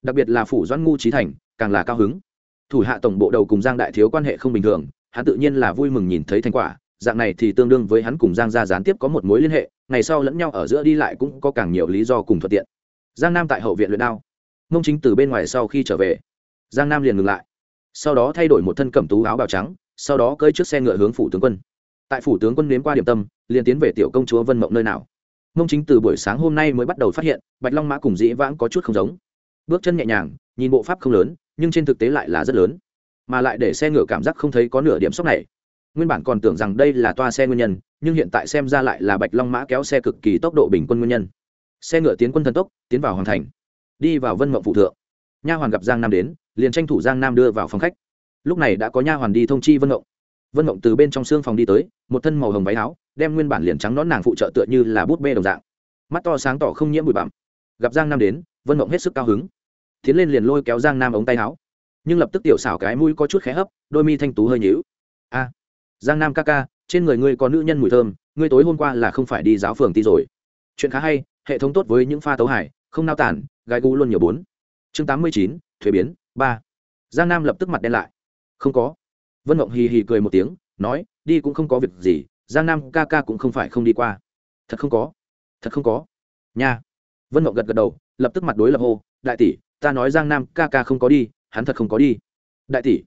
Đặc biệt là phủ doãn ngu trí thành, càng là cao hứng. Thủ hạ tổng bộ đầu cùng giang đại thiếu quan hệ không bình thường, hắn tự nhiên là vui mừng nhìn thấy thành quả, dạng này thì tương đương với hắn cùng giang gia gián tiếp có một mối liên hệ ngày sau lẫn nhau ở giữa đi lại cũng có càng nhiều lý do cùng thuận tiện. Giang nam tại hậu viện luyện đao. Mông chính từ bên ngoài sau khi trở về, giang nam liền ngừng lại. Sau đó thay đổi một thân cẩm tú áo bào trắng, sau đó cơi chiếc xe ngựa hướng phủ tướng quân. Tại phủ tướng quân nếm qua điểm tâm, liền tiến về tiểu công chúa vân mộng nơi nào. Mông chính từ buổi sáng hôm nay mới bắt đầu phát hiện, bạch long mã cùng dĩ vãng có chút không giống. Bước chân nhẹ nhàng, nhìn bộ pháp không lớn, nhưng trên thực tế lại là rất lớn. Mà lại để xe ngựa cảm giác không thấy có nửa điểm sốc này. Nguyên bản còn tưởng rằng đây là toa xe nguyên nhân nhưng hiện tại xem ra lại là bạch long mã kéo xe cực kỳ tốc độ bình quân nguyên nhân. Xe ngựa tiến quân thần tốc, tiến vào hoàng thành, đi vào vân mộng phụ thượng. Nha hoàn gặp giang nam đến, liền tranh thủ giang nam đưa vào phòng khách. Lúc này đã có nha hoàn đi thông chi vân mộng. Vân mộng từ bên trong xương phòng đi tới, một thân màu hồng váy áo, đem nguyên bản liền trắng nón nàng phụ trợ tựa như là bút bê đồng dạng. Mắt to sáng tỏ không nhiễm bụi bặm. Gặp giang nam đến, vân mộng hết sức cao hứng. Tiến lên liền lôi kéo giang nam ống tay áo. Nhưng lập tức tiểu xảo cái mũi có chút khé hấp, đôi mi thanh tú hơi nhíu. A, giang nam ca ca trên người ngươi có nữ nhân mùi thơm, ngươi tối hôm qua là không phải đi giáo phường ti rồi. Chuyện khá hay, hệ thống tốt với những pha tấu hải không nao tản gai gu luôn nhiều bốn. Chương tám mươi chín, thuế biến, ba. Giang nam lập tức mặt đen lại. Không có. Vân mộng hì hì cười một tiếng, nói, đi cũng không có việc gì, giang nam ca ca cũng không phải không đi qua. Thật không có. Thật không có. Nha. Vân mộng gật gật đầu, lập tức mặt đối lập hô, đại tỷ, ta nói giang nam ca ca không có đi, hắn thật không có đi. Đại tỷ.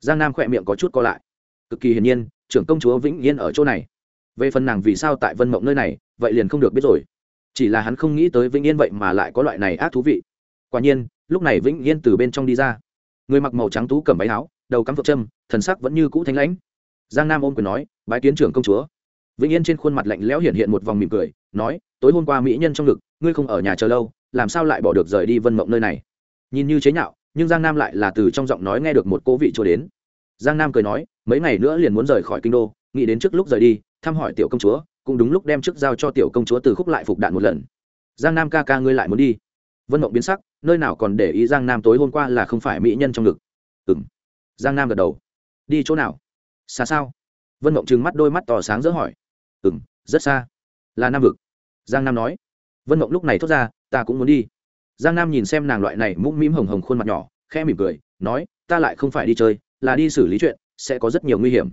Giang nam khỏe miệng có chút co lại. Cực kỳ hiển nhiên trưởng công chúa vĩnh yên ở chỗ này. Về phần nàng vì sao tại vân mộng nơi này, vậy liền không được biết rồi. Chỉ là hắn không nghĩ tới vĩnh yên vậy mà lại có loại này ác thú vị. Quả nhiên, lúc này vĩnh yên từ bên trong đi ra. Người mặc màu trắng tú cầm váy áo, đầu cắm phượng trâm thần sắc vẫn như cũ thanh lãnh. Giang nam ôm quyền nói, bái kiến trưởng công chúa. Vĩnh yên trên khuôn mặt lạnh lẽo hiện hiện một vòng mỉm cười, nói, tối hôm qua mỹ nhân trong ngực, ngươi không ở nhà chờ lâu, làm sao lại bỏ được rời đi vân mộng nơi này? Nhìn như chế nhạo, nhưng giang nam lại là từ trong giọng nói nghe được một cô vị chỗ đến giang nam cười nói, mấy ngày nữa liền muốn rời khỏi kinh đô, nghĩ đến trước lúc rời đi, thăm hỏi tiểu công chúa, cũng đúng lúc đem chức giao cho tiểu công chúa từ khúc lại phục đạn một lần. Giang nam ca ca ngươi lại muốn đi. Vân mộng biến sắc, nơi nào còn để ý giang nam tối hôm qua là không phải mỹ nhân trong ngực. Ừ m giang nam gật đầu. Đi chỗ nào? Xa sao? Vân mộng trừng mắt đôi mắt tỏ sáng dỡ hỏi. Ừ m rất xa. Là nam vực. Giang nam nói. Vân mộng lúc này thốt ra, ta cũng muốn đi. Giang nam nhìn xem nàng loại này mũm mĩm hồng hồng khuôn mặt nhỏ, khẽ mỉm cười, nói, ta lại không phải đi chơi là đi xử lý chuyện, sẽ có rất nhiều nguy hiểm.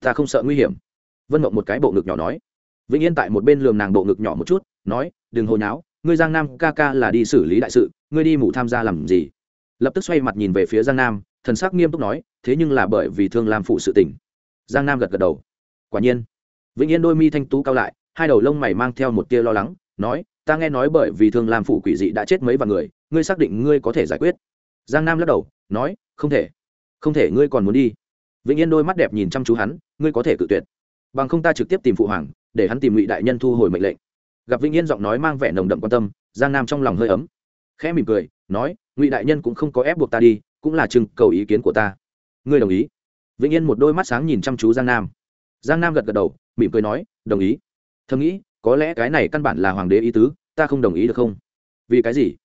Ta không sợ nguy hiểm. Vân mộng một cái bộ ngực nhỏ nói. Vĩnh yên tại một bên lường nàng bộ ngực nhỏ một chút, nói, đừng hồi náo ngươi giang nam ca ca là đi xử lý đại sự, ngươi đi mủ tham gia làm gì? Lập tức xoay mặt nhìn về phía giang nam, thần sắc nghiêm túc nói, thế nhưng là bởi vì thương làm phụ sự tỉnh giang nam gật gật đầu. Quả nhiên. Vĩnh yên đôi mi thanh tú cao lại, hai đầu lông mày mang theo một tia lo lắng, nói, ta nghe nói bởi vì thương làm phụ quỷ dị đã chết mấy vạn người, ngươi xác định ngươi có thể giải quyết? Giang nam lắc đầu, nói, không thể không thể, ngươi còn muốn đi. Vĩnh yên đôi mắt đẹp nhìn chăm chú hắn, ngươi có thể cự tuyệt. Bằng không ta trực tiếp tìm phụ hoàng, để hắn tìm ngụy đại nhân thu hồi mệnh lệnh. Gặp vĩnh yên giọng nói mang vẻ nồng đậm quan tâm, giang nam trong lòng hơi ấm. Khẽ mỉm cười, nói, ngụy đại nhân cũng không có ép buộc ta đi, cũng là chừng cầu ý kiến của ta. Ngươi đồng ý? Vĩnh yên một đôi mắt sáng nhìn chăm chú giang nam. Giang nam gật gật đầu, mỉm cười nói, đồng ý. Thầm nghĩ, có lẽ cái này căn bản là hoàng đế ý tứ, ta không đồng ý được không? Vì cái gì?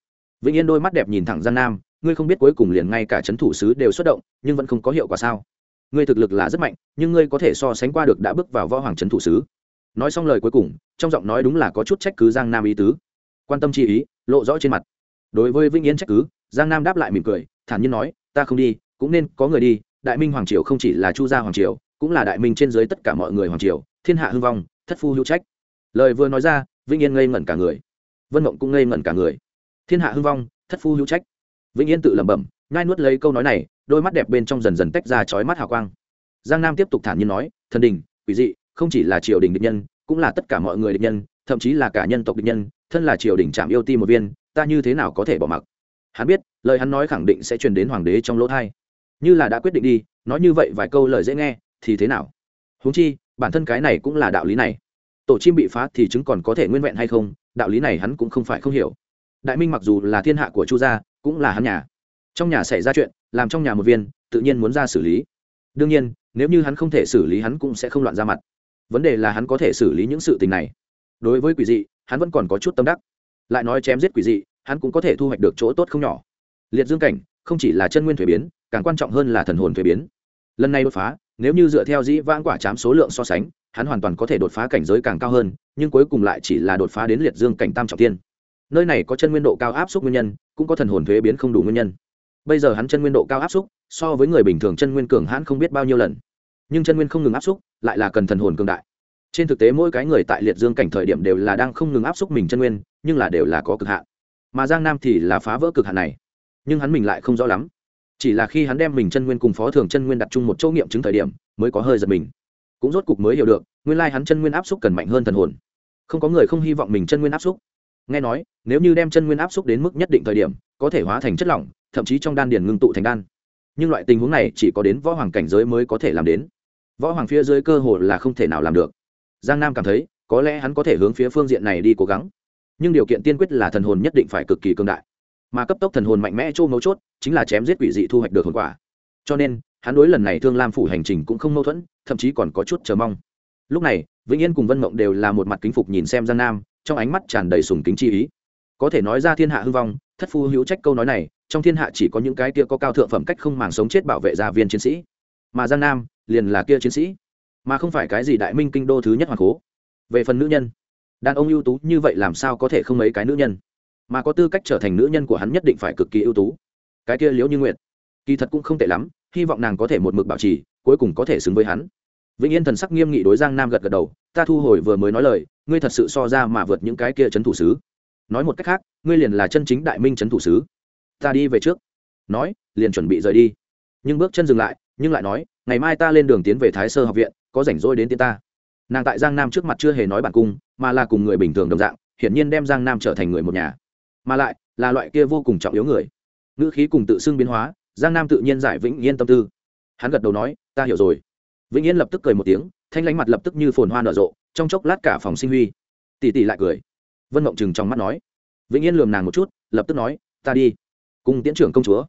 Vĩnh yên đôi mắt đẹp nhìn thẳng giang nam ngươi không biết cuối cùng liền ngay cả c h ấ n thủ sứ đều xuất động, nhưng vẫn không có hiệu quả sao? Ngươi thực lực là rất mạnh, nhưng ngươi có thể so sánh qua được đã bước vào võ hoàng c h ấ n thủ sứ. Nói xong lời cuối cùng, trong giọng nói đúng là có chút trách cứ giang nam ý tứ. Quan tâm chi ý, lộ rõ trên mặt. Đối với vĩnh yên trách cứ, giang nam đáp lại mỉm cười, thản nhiên nói, ta không đi, cũng nên có người đi, đại minh hoàng triều không chỉ là chu gia hoàng triều, cũng là đại minh trên dưới tất cả mọi người hoàng triều, thiên hạ hưng vong, thất phu hữu trách. Lời vừa nói ra, vĩnh yên ngây ngẩn cả người. Vân mộng cũng ngây ngẩn cả người. Thiên hạ hưng vong, thất phu hữu trách vĩnh yên tự lẩm bẩm ngai nuốt lấy câu nói này, đôi mắt đẹp bên trong dần dần tách ra chói mắt hào quang. Giang nam tiếp tục thản nhiên nói, thần đình, quỷ dị, không chỉ là triều đình địch nhân, cũng là tất cả mọi người địch nhân, thậm chí là cả nhân tộc địch nhân, thân là triều đình chạm yêu ti một viên, ta như thế nào có thể bỏ mặc? Hắn biết, lời hắn nói khẳng định sẽ truyền đến hoàng đế trong lỗ thai. Như là đã quyết định đi, nói như vậy vài câu lời dễ nghe, thì thế nào? Huống chi, bản thân cái này cũng là đạo lý này. Tổ chim bị phá thì chứng còn có thể nguyên vẹn hay không, đạo lý này hắn cũng không phải không hiểu. Đại minh mặc dù là thiên hạ của chu gia cũng là hắn nhà. Trong nhà xảy ra chuyện, làm trong nhà một viên, tự nhiên muốn ra xử lý. Đương nhiên, nếu như hắn không thể xử lý hắn cũng sẽ không loạn ra mặt. Vấn đề là hắn có thể xử lý những sự tình này. Đối với quỷ dị, hắn vẫn còn có chút tâm đắc. Lại nói chém giết quỷ dị, hắn cũng có thể thu hoạch được chỗ tốt không nhỏ. Liệt dương cảnh, không chỉ là chân nguyên thuế biến, càng quan trọng hơn là thần hồn thuế biến. Lần này đột phá, nếu như dựa theo dĩ vãng quả chám số lượng so sánh, hắn hoàn toàn có thể đột phá cảnh giới càng cao hơn, nhưng cuối cùng lại chỉ là đột phá đến liệt dương cảnh tam trọng tiên nơi này có chân nguyên độ cao áp suất nguyên nhân, cũng có thần hồn thuế biến không đủ nguyên nhân. Bây giờ hắn chân nguyên độ cao áp suất, so với người bình thường chân nguyên cường hãn không biết bao nhiêu lần. Nhưng chân nguyên không ngừng áp suất, lại là cần thần hồn cường đại. Trên thực tế mỗi cái người tại liệt dương cảnh thời điểm đều là đang không ngừng áp suất mình chân nguyên, nhưng là đều là có cực hạn. Mà giang nam thì là phá vỡ cực hạn này. Nhưng hắn mình lại không rõ lắm. Chỉ là khi hắn đem mình chân nguyên cùng phó thường chân nguyên đặt chung một chỗ nghiệm chứng thời điểm, mới có hơi giật mình. Cũng rốt cục mới hiểu được, nguyên lai hắn chân nguyên áp xúc cần mạnh hơn thần hồn. Không có người không hy vọng mình chân nguyên áp xúc nghe nói, nếu như đem chân nguyên áp xúc đến mức nhất định thời điểm, có thể hóa thành chất lỏng, thậm chí trong đan điền ngưng tụ thành đan. Nhưng loại tình huống này chỉ có đến võ hoàng cảnh giới mới có thể làm đến. Võ hoàng phía dưới cơ hồ là không thể nào làm được. Giang nam cảm thấy, có lẽ hắn có thể hướng phía phương diện này đi cố gắng. Nhưng điều kiện tiên quyết là thần hồn nhất định phải cực kỳ cương đại. Mà cấp tốc thần hồn mạnh mẽ chỗ mấu chốt, chính là chém giết quỷ dị thu hoạch được hồn quả. Cho nên, hắn đối lần này thương lam phủ hành trình cũng không mâu thuẫn, thậm chí còn có chút chờ mong. Lúc này, vĩnh yên cùng vân mộng đều là một mặt kính phục nhìn xem giang nam trong ánh mắt tràn đầy sùng kính chi ý. Có thể nói ra thiên hạ hư vong, thất phu hữu trách câu nói này, trong thiên hạ chỉ có những cái kia có cao thượng phẩm cách không màng sống chết bảo vệ gia viên chiến sĩ. Mà giang nam liền là kia chiến sĩ, mà không phải cái gì đại minh kinh đô thứ nhất hoàng cố. Về phần nữ nhân, đàn ông ưu tú như vậy làm sao có thể không mấy cái nữ nhân? Mà có tư cách trở thành nữ nhân của hắn nhất định phải cực kỳ ưu tú. Cái kia liễu như nguyệt, kỳ thật cũng không tệ lắm, hy vọng nàng có thể một mực bảo trì, cuối cùng có thể xứng với hắn. Vĩnh yên thần sắc nghiêm nghị đối giang nam gật gật đầu, ta thu hồi vừa mới nói lời ngươi thật sự so ra mà vượt những cái kia c h ấ n thủ sứ. Nói một cách khác, ngươi liền là chân chính đại minh c h ấ n thủ sứ. Ta đi về trước. Nói, liền chuẩn bị rời đi. Nhưng bước chân dừng lại, nhưng lại nói, ngày mai ta lên đường tiến về thái sơ học viện, có rảnh rỗi đến tiến ta. Nàng tại giang nam trước mặt chưa hề nói bản cung, mà là cùng người bình thường đồng dạng, hiển nhiên đem giang nam trở thành người một nhà. Mà lại, là loại kia vô cùng trọng yếu người. Ngữ khí cùng tự xưng biến hóa, giang nam tự nhiên giải vĩnh yên tâm tư. Hắn gật đầu nói, ta hiểu rồi vĩnh yên lập tức cười một tiếng, thanh lánh mặt lập tức như phồn hoa nở rộ, trong chốc lát cả phòng sinh huy. Tỷ tỷ lại cười. Vân mộng chừng trong mắt nói. Vĩnh yên lườm nàng một chút, lập tức nói, ta đi, cùng tiễn trưởng công chúa.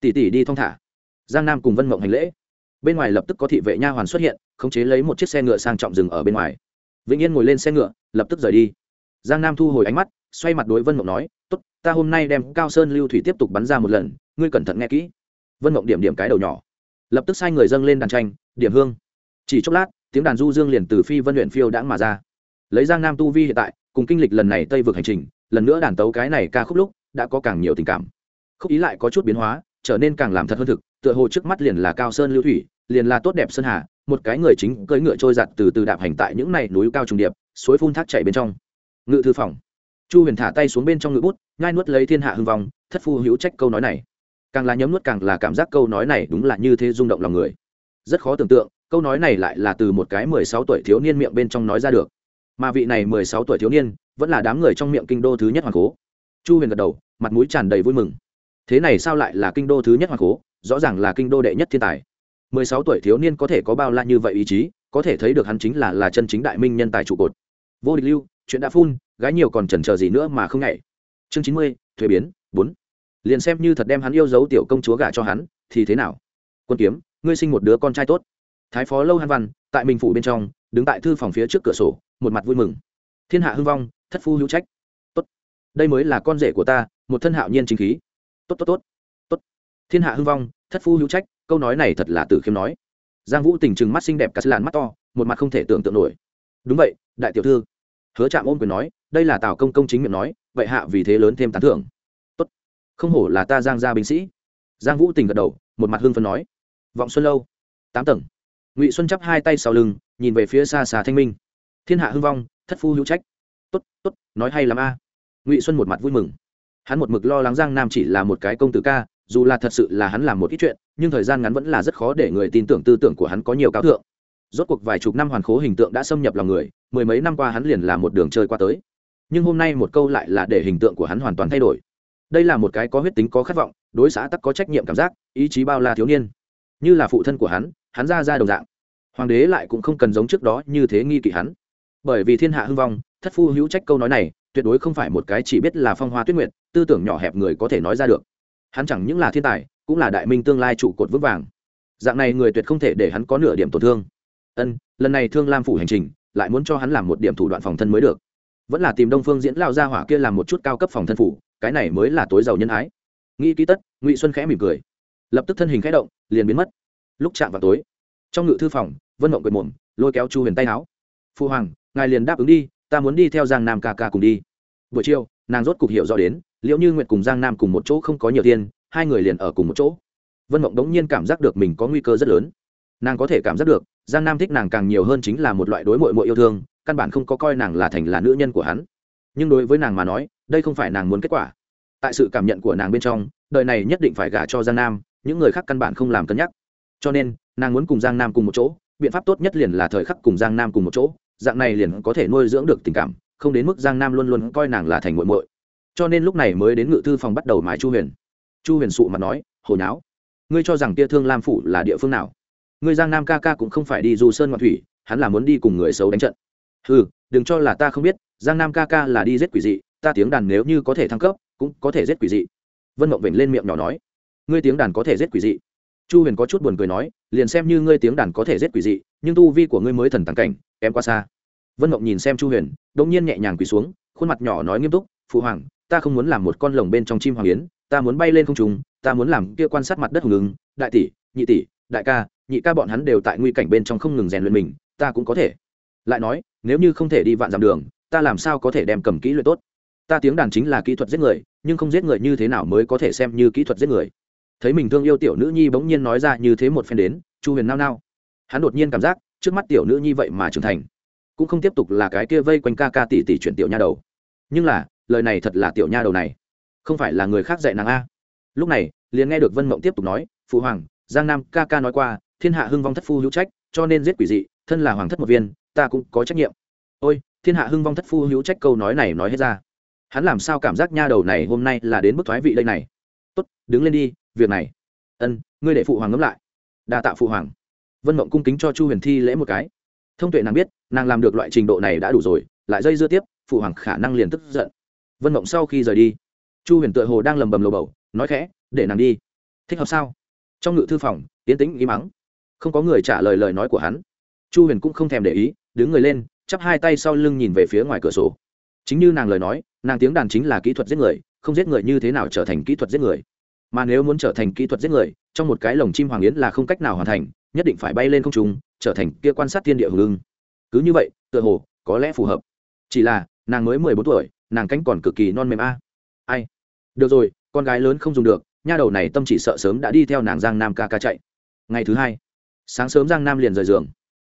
Tỷ tỷ đi thong thả. Giang nam cùng vân mộng hành lễ. Bên ngoài lập tức có thị vệ nha hoàn xuất hiện, khống chế lấy một chiếc xe ngựa sang trọng dừng ở bên ngoài. Vĩnh yên ngồi lên xe ngựa, lập tức rời đi. Giang nam thu hồi ánh mắt, xoay mặt đối vân mộng nói, tốt, ta hôm nay đem cao sơn lưu thủy tiếp tục bắn ra một lần, ngươi cẩn thận nghe kỹ. Vân mộng điểm điểm cái đầu nhỏ. Lập tức sai người dâng lên đàn tranh, điểm hương chỉ chốc lát, tiếng đàn du dương liền từ phi vân luyện phiêu đãng mà ra. Lấy giang nam tu vi hiện tại, cùng kinh lịch lần này tây vượt hành trình, lần nữa đàn tấu cái này ca khúc lúc, đã có càng nhiều tình cảm. Khúc ý lại có chút biến hóa, trở nên càng làm thật hơn thực, tựa hồ trước mắt liền là cao sơn lưu thủy, liền là tốt đẹp sơn hà, một cái người chính cưỡi ngựa trôi giặt từ từ đạp hành tại những này núi cao trùng điệp, suối phun thác chảy bên trong. Ngự thư phòng. Chu huyền thả tay xuống bên trong ngự bút ngai nuốt lấy thiên hạ hưng vong, thất phu hữu trách câu nói này. Càng là nhấm nuốt càng là cảm giác câu nói này đúng là như thế rung động lòng người. Rất khó tưởng tượng câu nói này lại là từ một cái mười sáu tuổi thiếu niên miệng bên trong nói ra được. Mà vị này mười sáu tuổi thiếu niên vẫn là đám người trong miệng kinh đô thứ nhất hoàng cố. Chu huyền gật đầu, mặt mũi tràn đầy vui mừng. Thế này sao lại là kinh đô thứ nhất hoàng cố? Rõ ràng là kinh đô đệ nhất thiên tài. Mười sáu tuổi thiếu niên có thể có bao la như vậy ý chí, có thể thấy được hắn chính là là chân chính đại minh nhân tài trụ cột. Vô địch lưu, chuyện đã phun, gái nhiều còn chần chờ gì nữa mà không nhảy chương chín mươi, thuế biến, bốn. Liền xem như thật đem hắn yêu dấu tiểu công chúa gả cho hắn, thì thế nào? Quân kiếm, ngươi sinh một đứa con trai tốt thái phó lâu han văn, tại minh phủ bên trong, đứng tại thư phòng phía trước cửa sổ, một mặt vui mừng. Thiên hạ hưng vong, thất phu hữu trách. Tốt. Đây mới là con rể của ta, một thân hạo nhiên chính khí. Tốt tốt tốt. Tốt. Thiên hạ hưng vong, thất phu hữu trách, câu nói này thật là tử khiêm nói. Giang vũ tình trừng mắt xinh đẹp cà làn mắt to, một mặt không thể tưởng tượng nổi. Đúng vậy, đại tiểu thư. Hứa trạm ôm quyền nói, đây là tào công công chính miệng nói, vậy hạ vì thế lớn thêm tán thưởng. Tốt. Không hổ là ta giang gia binh sĩ. Giang vũ tình gật đầu, một mặt hương phân nói. Vọng xuân lâu. Tám tầng ngụy xuân chắp hai tay sau lưng, nhìn về phía xa xa thanh minh. Thiên hạ hưng vong, thất phu hữu trách. Tốt tốt, nói hay lắm a. Ngụy xuân một mặt vui mừng. Hắn một mực lo lắng giang nam chỉ là một cái công tử ca, dù là thật sự là hắn làm một ít chuyện, nhưng thời gian ngắn vẫn là rất khó để người tin tưởng tư tưởng của hắn có nhiều cáo thượng. Rốt cuộc vài chục năm hoàn khố hình tượng đã xâm nhập lòng người, mười mấy năm qua hắn liền là một đường chơi qua tới. Nhưng hôm nay một câu lại là để hình tượng của hắn hoàn toàn thay đổi. Đây là một cái có huyết tính, có khát vọng, đối xã tắc có trách nhiệm cảm giác, ý chí bao la thiếu niên. Như là phụ thân của hắn hắn ra ra đồng dạng. Hoàng đế lại cũng không cần giống trước đó như thế nghi kỵ hắn. Bởi vì thiên hạ hưng vong, thất phu hữu trách câu nói này, tuyệt đối không phải một cái chỉ biết là phong hoa tuyết nguyệt, tư tưởng nhỏ hẹp người có thể nói ra được. Hắn chẳng những là thiên tài, cũng là đại minh tương lai trụ cột vững vàng. Dạng này người tuyệt không thể để hắn có nửa điểm tổn thương. Ân, lần này thương lam phủ hành trình, lại muốn cho hắn làm một điểm thủ đoạn phòng thân mới được. Vẫn là tìm đông phương diễn lao ra hỏa kia làm một chút cao cấp phòng thân phủ, cái này mới là tối giàu nhân ái. Nghĩ Ký tất, ngụy xuân khẽ mỉm cười. Lập tức thân hình khẽ động, liền biến mất lúc chạm vào tối. Trong ngự thư phòng, vân mộng quệt mồm, lôi kéo chu huyền tay áo. Phu hoàng, ngài liền đáp ứng đi, ta muốn đi theo giang nam ca ca cùng đi. Buổi chiều, nàng rốt cục hiểu rõ đến liệu như nguyệt cùng giang nam cùng một chỗ không có nhiều tiền, hai người liền ở cùng một chỗ. Vân mộng đống nhiên cảm giác được mình có nguy cơ rất lớn. Nàng có thể cảm giác được, giang nam thích nàng càng nhiều hơn chính là một loại đối mội mội yêu thương, căn bản không có coi nàng là thành là nữ nhân của hắn. Nhưng đối với nàng mà nói, đây không phải nàng muốn kết quả. Tại sự cảm nhận của nàng bên trong, đời này nhất định phải gả cho giang nam, những người khác căn bản không làm cân nhắc cho nên, nàng muốn cùng giang nam cùng một chỗ, biện pháp tốt nhất liền là thời khắc cùng giang nam cùng một chỗ, dạng này liền có thể nuôi dưỡng được tình cảm, không đến mức giang nam luôn luôn coi nàng là thành muội muội. Cho nên lúc này mới đến ngự thư phòng bắt đầu mái chu huyền. Chu huyền sụ mặt nói hồi náo ngươi cho rằng tia thương lam phủ là địa phương nào? Ngươi giang nam ca ca cũng không phải đi du sơn ngoại thủy, hắn là muốn đi cùng người xấu đánh trận. Ừ đừng cho là ta không biết, giang nam ca ca là đi giết quỷ dị, ta tiếng đàn nếu như có thể thăng cấp, cũng có thể giết quỷ dị. Vân mộng vểnh lên miệng nhỏ nói, ngươi tiếng đàn có thể giết quỷ dị? Chu huyền có chút buồn cười nói, liền xem như ngươi tiếng đàn có thể giết quỷ dị, nhưng tu vi của ngươi mới thần tàng cảnh em qua xa. Vân Ngộng nhìn xem chu huyền đông nhiên nhẹ nhàng quỳ xuống, khuôn mặt nhỏ nói nghiêm túc, phụ hoàng, ta không muốn làm một con lồng bên trong chim hoàng yến, ta muốn bay lên không trùng ta muốn làm kia quan sát mặt đất hùng ứng đại tỷ, nhị tỷ, đại ca, nhị ca bọn hắn đều tại nguy cảnh bên trong không ngừng rèn luyện mình, ta cũng có thể. Lại nói, nếu như không thể đi vạn dặm đường, ta làm sao có thể đem cầm kỹ luyện tốt? Ta tiếng đàn chính là kỹ thuật giết người, nhưng không giết người như thế nào mới có thể xem như kỹ thuật giết người? Thấy mình thương yêu tiểu nữ nhi bỗng nhiên nói ra như thế một phen đến, chu huyền nao nao. Hắn đột nhiên cảm giác, trước mắt tiểu nữ nhi vậy mà trưởng thành. Cũng không tiếp tục là cái kia vây quanh ca ca tỷ tỷ chuyển tiểu nha đầu. Nhưng là, lời này thật là tiểu nha đầu này. Không phải là người khác dạy nàng a. Lúc này, liền nghe được vân mộng tiếp tục nói, phụ hoàng, giang nam ca ca nói qua, thiên hạ hưng vong thất phu hữu trách, cho nên giết quỷ dị, thân là hoàng thất một viên, ta cũng có trách nhiệm. Ôi, thiên hạ hưng vong thất phu hữu trách câu nói này nói hết ra. Hắn làm sao cảm giác nha đầu này hôm nay là đến mức thoái vị đây này? Tốt, đứng lên đi việc này. Ân, ngươi để phụ hoàng ngẫm lại. Đa tạ phụ hoàng. Vân mộng cung kính cho chu huyền thi lễ một cái. Thông tuệ nàng biết, nàng làm được loại trình độ này đã đủ rồi, lại dây dưa tiếp, phụ hoàng khả năng liền tức giận. Vân mộng sau khi rời đi, chu huyền tựa hồ đang lầm bầm lầu bầu, nói khẽ, để nàng đi. Thích hợp sao? Trong ngự thư phòng tiến tĩnh im mắng. Không có người trả lời lời nói của hắn. Chu huyền cũng không thèm để ý, đứng người lên, chắp hai tay sau lưng nhìn về phía ngoài cửa sổ. Chính như nàng lời nói, nàng tiếng đàn chính là kỹ thuật giết người, không giết người như thế nào trở thành kỹ thuật giết người mà nếu muốn trở thành kỹ thuật giết người, trong một cái lồng chim hoàng yến là không cách nào hoàn thành, nhất định phải bay lên không trung, trở thành kia quan sát thiên địa hưởng ưng. Cứ như vậy, tựa hồ, có lẽ phù hợp. Chỉ là, nàng mới mười bốn tuổi, nàng cánh còn cực kỳ non mềm a. Ai? Được rồi, con gái lớn không dùng được, nha đầu này tâm chỉ sợ sớm đã đi theo nàng giang nam ca ca chạy. Ngày thứ hai, sáng sớm giang nam liền rời giường.